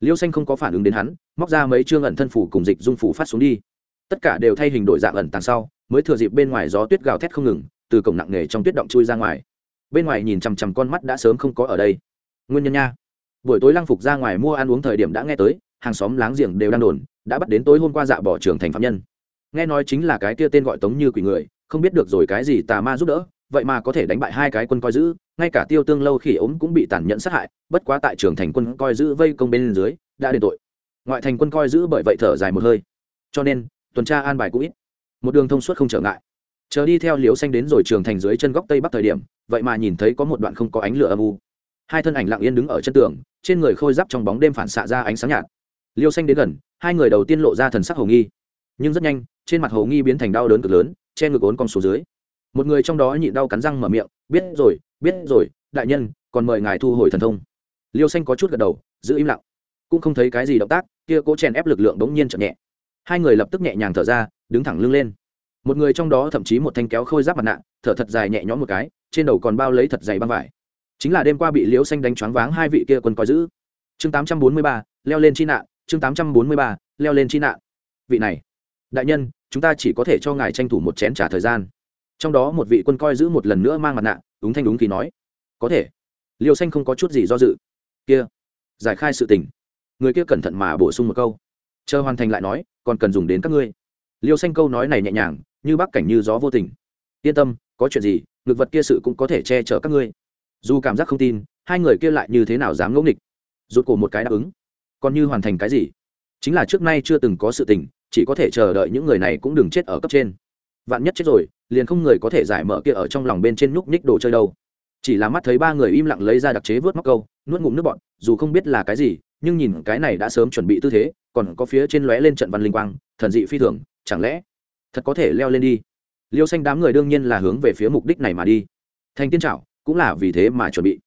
Liêu xanh không có phản ứng đến hắn, móc ra mấy chương ẩn thân phủ cùng dịch dung phủ phát xuống đi. Tất cả đều thay hình đổi dạng ẩn tàng sau, mới thừa dịp bên ngoài gió tuyết gào thét không ngừng, từ cổng nặng nề trong tuyết động chui ra ngoài. Bên ngoài nhìn chằm chằm con mắt đã sớm không có ở đây. Nguyên nhân nha. Buổi tối lăng phục ra ngoài mua ăn uống thời điểm đã nghe tới, hàng xóm láng giềng đều đang đồn, đã bắt đến tối hôm qua dạ bỏ trường thành phạm nhân. Nghe nói chính là cái kia tên gọi tống như quỷ người, không biết được rồi cái gì tà ma giúp đỡ, vậy mà có thể đánh bại hai cái quân coi giữ ngay cả tiêu tương lâu khi ốm cũng bị tàn nhẫn sát hại, bất quá tại trường thành quân coi giữ vây công bên dưới, đã đền tội. Ngoại thành quân coi giữ bởi vậy thở dài một hơi. Cho nên, tuần tra an bài cũng ít. Một đường thông suốt không trở ngại. Chờ đi theo liếu xanh đến rồi trường thành dưới chân góc tây bắc thời điểm, vậy mà nhìn thấy có một đoạn không có ánh lửa âm u. Hai thân ảnh lặng yên đứng ở chân tường, trên người khôi giáp trong bóng đêm phản xạ ra ánh sáng nhạt. Liêu xanh đến gần, hai người đầu tiên lộ ra thần sắc hồ nghi. Nhưng rất nhanh, trên mặt hồ nghi biến thành đau đớn cực lớn, che ngực ốn con số dưới. Một người trong đó nhịn đau cắn răng mở miệng, biết rồi biết rồi, đại nhân, còn mời ngài thu hồi thần thông. Liêu xanh có chút gật đầu, giữ im lặng. Cũng không thấy cái gì động tác, kia cố chèn ép lực lượng bỗng nhiên chậm nhẹ. Hai người lập tức nhẹ nhàng thở ra, đứng thẳng lưng lên. Một người trong đó thậm chí một thanh kéo khôi giáp mặt nạ, thở thật dài nhẹ nhõm một cái, trên đầu còn bao lấy thật dày băng vải. Chính là đêm qua bị liêu xanh đánh choáng váng hai vị kia quân coi giữ. Chương tám trăm bốn mươi ba, leo lên chi nạn, chương tám trăm bốn mươi ba, leo lên chi nạn. Vị này, đại nhân, chúng ta chỉ có thể cho ngài tranh thủ một chén trả thời gian. Trong đó một vị quân coi giữ một lần nữa mang mặt nạ đúng thanh đúng kỳ nói, có thể. Liêu xanh không có chút gì do dự. Kia, giải khai sự tình. Người kia cẩn thận mà bổ sung một câu. Chờ hoàn thành lại nói, còn cần dùng đến các ngươi. Liêu xanh câu nói này nhẹ nhàng, như bắc cảnh như gió vô tình. Yên tâm, có chuyện gì ngực vật kia sự cũng có thể che chở các ngươi. Dù cảm giác không tin, hai người kia lại như thế nào dám ngẫu nghịch? Rụt cổ một cái đáp ứng. Còn như hoàn thành cái gì? Chính là trước nay chưa từng có sự tình, chỉ có thể chờ đợi những người này cũng đừng chết ở cấp trên. Vạn nhất chết rồi liền không người có thể giải mở kia ở trong lòng bên trên núc ních đồ chơi đâu. Chỉ là mắt thấy ba người im lặng lấy ra đặc chế vớt móc câu, nuốt ngụm nước bọn dù không biết là cái gì, nhưng nhìn cái này đã sớm chuẩn bị tư thế, còn có phía trên lóe lên trận văn linh quang, thần dị phi thường, chẳng lẽ thật có thể leo lên đi? Liêu xanh đám người đương nhiên là hướng về phía mục đích này mà đi. Thành tiên trảo, cũng là vì thế mà chuẩn bị.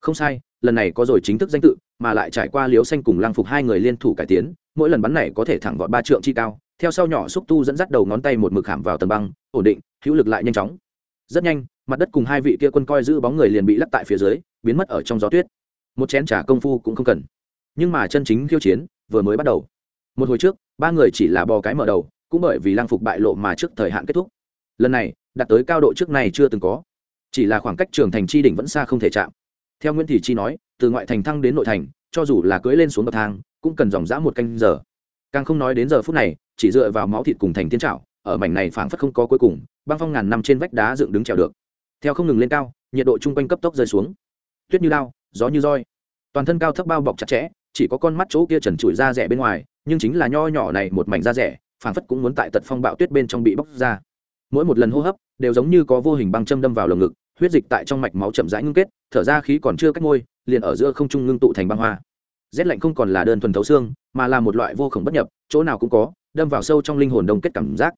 Không sai, lần này có rồi chính thức danh tự, mà lại trải qua liêu xanh cùng lăng phục hai người liên thủ cải tiến, mỗi lần bắn này có thể thẳng vọt ba trượng chi cao theo sau nhỏ xúc tu dẫn dắt đầu ngón tay một mực hạm vào tầng băng, ổn định, hữu lực lại nhanh chóng. Rất nhanh, mặt đất cùng hai vị kia quân coi giữ bóng người liền bị lắc tại phía dưới, biến mất ở trong gió tuyết. Một chén trả công phu cũng không cần. Nhưng mà chân chính khiêu chiến vừa mới bắt đầu. Một hồi trước, ba người chỉ là bò cái mở đầu, cũng bởi vì lang phục bại lộ mà trước thời hạn kết thúc. Lần này, đạt tới cao độ trước này chưa từng có. Chỉ là khoảng cách trường thành chi đỉnh vẫn xa không thể chạm. Theo nguyễn thị chi nói, từ ngoại thành thăng đến nội thành, cho dù là cưỡi lên xuống bậc thang, cũng cần dòng dã một canh giờ. Càng không nói đến giờ phút này chỉ dựa vào máu thịt cùng thành tiên trảo, ở mảnh này phảng phất không có cuối cùng, băng phong ngàn năm trên vách đá dựng đứng trèo được. Theo không ngừng lên cao, nhiệt độ chung quanh cấp tốc rơi xuống. Tuyết như lao, gió như roi. Toàn thân cao thấp bao bọc chặt chẽ, chỉ có con mắt chỗ kia trần trụi da rẻ bên ngoài, nhưng chính là nho nhỏ này một mảnh da rẻ, phảng phất cũng muốn tại tật phong bạo tuyết bên trong bị bóc ra. Mỗi một lần hô hấp, đều giống như có vô hình băng châm đâm vào lồng ngực, huyết dịch tại trong mạch máu chậm rãi ngưng kết, thở ra khí còn chưa cách môi liền ở giữa không trung ngưng tụ thành băng hoa. Rét lạnh không còn là đơn thuần thấu xương, mà là một loại vô khổng bất nhập, chỗ nào cũng có đâm vào sâu trong linh hồn đông kết cảm giác.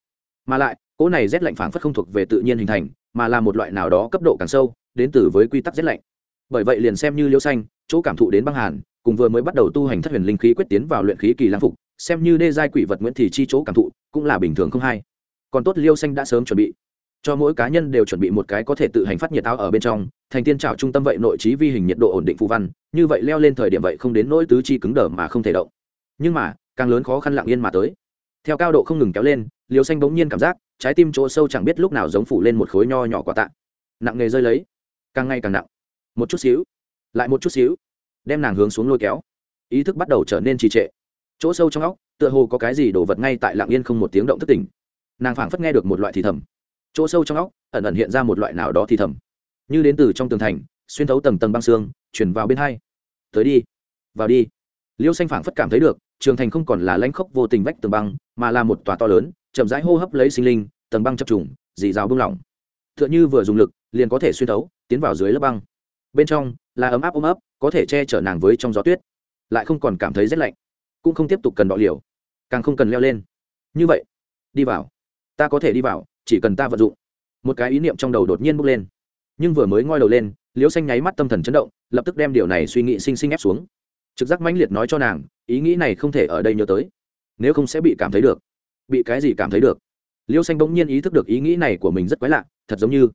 Mà lại, cỗ này rét lạnh phảng phất không thuộc về tự nhiên hình thành, mà là một loại nào đó cấp độ càng sâu, đến từ với quy tắc rét lạnh. Bởi vậy liền xem như liễu xanh, chỗ cảm thụ đến băng hàn, cùng vừa mới bắt đầu tu hành thất huyền linh khí quyết tiến vào luyện khí kỳ lang phục, xem như đê giai quỷ vật nguyễn thị chi chỗ cảm thụ, cũng là bình thường không hay. Còn tốt liêu xanh đã sớm chuẩn bị. Cho mỗi cá nhân đều chuẩn bị một cái có thể tự hành phát nhiệt áo ở bên trong, thành tiên trào trung tâm vậy nội trí vi hình nhiệt độ ổn định phù văn, như vậy leo lên thời điểm vậy không đến nỗi tứ chi cứng đờ mà không thể động. Nhưng mà, càng lớn khó khăn lặng yên mà tới theo cao độ không ngừng kéo lên liều xanh bỗng nhiên cảm giác, trái tim chỗ sâu chẳng biết lúc nào giống phủ lên một khối nho nhỏ quả tạ. Nặng nghề rơi lấy. Càng ngày càng nặng. Một chút xíu. Lại một chút xíu. Đem nàng hướng xuống lôi kéo. Ý thức bắt đầu trở nên trì trệ. Chỗ sâu trong óc, tựa hồ có cái gì đổ vật ngay tại lạng yên không một tiếng động thất tỉnh. Nàng phảng phất nghe được một loại thì thầm. Chỗ sâu trong óc, ẩn ẩn hiện ra một loại nào đó thì thầm. Như đến từ trong tường thành, xuyên thấu tầng tầng băng xương chuyển vào bên hai. Tới đi. Vào đi. Liêu xanh phảng phất cảm thấy được trường thành không còn là lãnh khốc vô tình vách tường băng, mà là một tòa to lớn, chậm rãi hô hấp lấy sinh linh, tầng băng chập trùng, dì rào bung lỏng. T h ư ợ n h ư vừa dùng lực, liền có thể xuyên thấu, tiến vào dưới lớp băng. Bên trong, là ấm áp ôm ấp, có thể che chở nàng với trong gió tuyết. Lại không còn cảm thấy rét lạnh, cũng không tiếp tục cần đọ liều, càng không cần leo lên. Như vậy, đi vào. Ta có thể đi vào, chỉ cần ta vận dụng. Một cái ý niệm trong đầu đột nhiên bốc lên. Nhưng vừa mới ngoi đầu lên, liễu xanh nháy mắt tâm thần chấn động, lập tức đem điều này suy nghĩ sinh sinh ép xuống trực giác mãnh liệt nói cho nàng, ý nghĩ này không thể ở đây nhớ tới. Nếu không sẽ bị cảm thấy được. Bị cái gì cảm thấy được? Liêu xanh bỗng nhiên ý thức được ý nghĩ này của mình rất quái lạ, thật giống như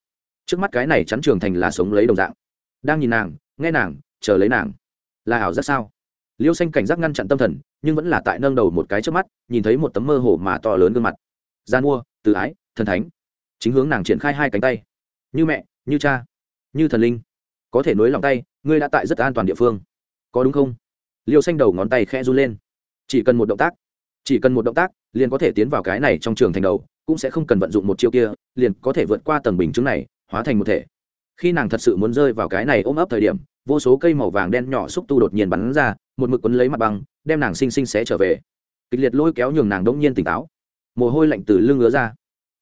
trước mắt cái này chắn trường thành là sống lấy đồng dạng. Đang nhìn nàng, nghe nàng, chờ lấy nàng. Là ảo giác sao? Liêu xanh cảnh giác ngăn chặn tâm thần, nhưng vẫn là tại nâng đầu một cái trước mắt, nhìn thấy một tấm mơ hồ mà to lớn gương mặt. Gian mua từ ái, thần thánh. Chính hướng nàng triển khai hai cánh tay. Như mẹ, như cha, như thần linh. Có thể nối lòng tay, ngươi đã tại rất an toàn địa phương. Có đúng không? Liêu xanh đầu ngón tay khẽ run lên. Chỉ cần một động tác, chỉ cần một động tác, liền có thể tiến vào cái này trong trường thành đầu, cũng sẽ không cần vận dụng một chiêu kia, liền có thể vượt qua tầng bình chứng này, hóa thành một thể. Khi nàng thật sự muốn rơi vào cái này ôm ấp thời điểm, vô số cây màu vàng đen nhỏ xúc tu đột nhiên bắn ra, một mực quấn lấy mặt băng, đem nàng xinh xinh xé trở về. Kịch liệt lôi kéo nhường nàng đông nhiên tỉnh táo. Mồ hôi lạnh từ lưng ngứa ra.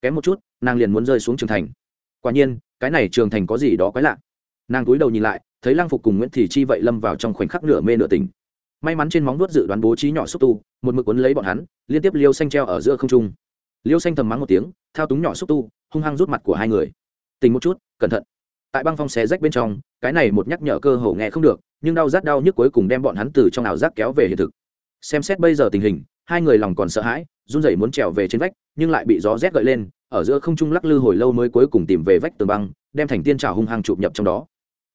Kém một chút, nàng liền muốn rơi xuống trường thành. Quả nhiên, cái này trường thành có gì đó quái lạ. Nàng cúi đầu nhìn lại, thấy Lang phục cùng nguyễn thị chi vậy lâm vào trong khoảnh khắc nửa mê nửa tỉnh may mắn trên móng vuốt dự đoán bố trí nhỏ xúc tu, một mực quấn lấy bọn hắn, liên tiếp liêu xanh treo ở giữa không trung. Liêu xanh thầm mắng một tiếng, thao túng nhỏ xúc tu, hung hăng rút mặt của hai người. Tình một chút, cẩn thận. Tại băng phong xé rách bên trong, cái này một nhắc nhở cơ hồ nghe không được, nhưng đau rát đau nhức cuối cùng đem bọn hắn từ trong ảo giác kéo về hiện thực. Xem xét bây giờ tình hình, hai người lòng còn sợ hãi, run rẩy muốn trèo về trên vách, nhưng lại bị gió rét gợi lên, ở giữa không trung lắc lư hồi lâu mới cuối cùng tìm về vách tường băng, đem thành tiên trào hung hăng chụp nhập trong đó.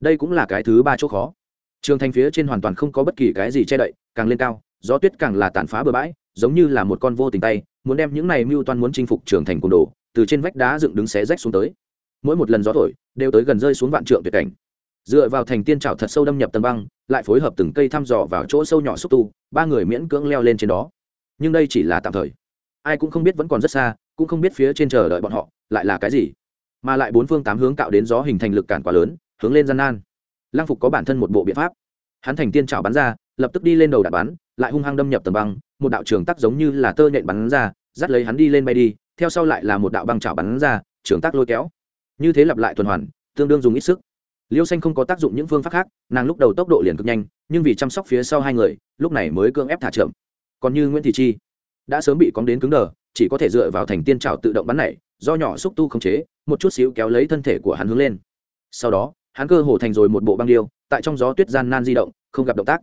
Đây cũng là cái thứ ba chỗ khó trường thành phía trên hoàn toàn không có bất kỳ cái gì che đậy, càng lên cao, gió tuyết càng là tàn phá bừa bãi, giống như là một con vô tình tay, muốn đem những này mưu toan muốn chinh phục trường thành côn đồ, từ trên vách đá dựng đứng xé rách xuống tới. Mỗi một lần gió thổi, đều tới gần rơi xuống vạn trượng tuyệt cảnh. Dựa vào thành tiên trào thật sâu đâm nhập tầng băng, lại phối hợp từng cây thăm dò vào chỗ sâu nhỏ xúc tu, ba người miễn cưỡng leo lên trên đó. Nhưng đây chỉ là tạm thời. Ai cũng không biết vẫn còn rất xa, cũng không biết phía trên chờ đợi bọn họ, lại là cái gì. Mà lại bốn phương tám hướng cạo đến gió hình thành lực cản quá lớn, hướng lên gian nan lang phục có bản thân một bộ biện pháp. Hắn thành tiên trào bắn ra, lập tức đi lên đầu đạn bắn, lại hung hăng đâm nhập tầng băng, một đạo trường tắc giống như là tơ nhện bắn ra, dắt lấy hắn đi lên bay đi, theo sau lại là một đạo băng trào bắn ra, trường tắc lôi kéo. Như thế lặp lại tuần hoàn, tương đương dùng ít sức. Liêu xanh không có tác dụng những phương pháp khác, nàng lúc đầu tốc độ liền cực nhanh, nhưng vì chăm sóc phía sau hai người, lúc này mới cưỡng ép thả chậm. Còn như nguyễn thị chi, đã sớm bị cóng đến cứng đờ, chỉ có thể dựa vào thành tiên trào tự động bắn này do nhỏ xúc tu khống chế, một chút xíu kéo lấy thân thể của hắn hướng lên. Sau đó hắn cơ hồ thành rồi một bộ băng điêu, tại trong gió tuyết gian nan di động, không gặp động tác.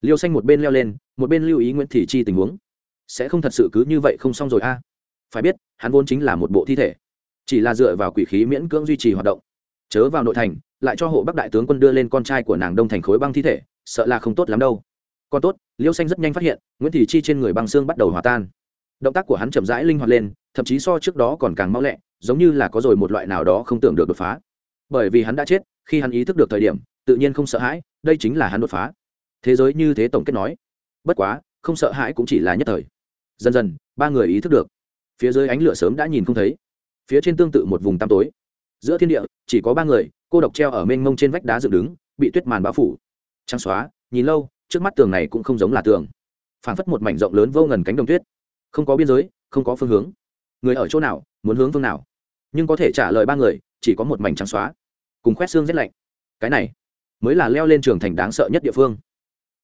Liêu xanh một bên leo lên, một bên lưu ý nguyễn thị chi tình huống. Sẽ không thật sự cứ như vậy không xong rồi a? Phải biết, hắn vốn chính là một bộ thi thể. Chỉ là dựa vào quỷ khí miễn cưỡng duy trì hoạt động. Chớ vào nội thành, lại cho hộ bắc đại tướng quân đưa lên con trai của nàng đông thành khối băng thi thể, sợ là không tốt lắm đâu. Còn tốt, liêu xanh rất nhanh phát hiện, nguyễn thị chi trên người băng xương bắt đầu hòa tan. Động tác của hắn chậm rãi linh hoạt lên, thậm chí so trước đó còn càng mau lẹ, giống như là có rồi một loại nào đó không tưởng được đột phá. Bởi vì hắn đã chết khi hắn ý thức được thời điểm, tự nhiên không sợ hãi, đây chính là hắn đột phá. Thế giới như thế tổng kết nói, bất quá, không sợ hãi cũng chỉ là nhất thời. Dần dần, ba người ý thức được. Phía dưới ánh lửa sớm đã nhìn không thấy. Phía trên tương tự một vùng tăm tối. Giữa thiên địa, chỉ có ba người, cô độc treo ở mênh mông trên vách đá dựng đứng, bị tuyết màn bao phủ. Trắng xóa, nhìn lâu, trước mắt tường này cũng không giống là tường. Phảng phất một mảnh rộng lớn vô ngần cánh đồng tuyết. Không có biên giới, không có phương hướng. Người ở chỗ nào, muốn hướng phương nào? Nhưng có thể trả lời ba người, chỉ có một mảnh trắng xóa cùng khoét xương rét lạnh. Cái này mới là leo lên trường thành đáng sợ nhất địa phương.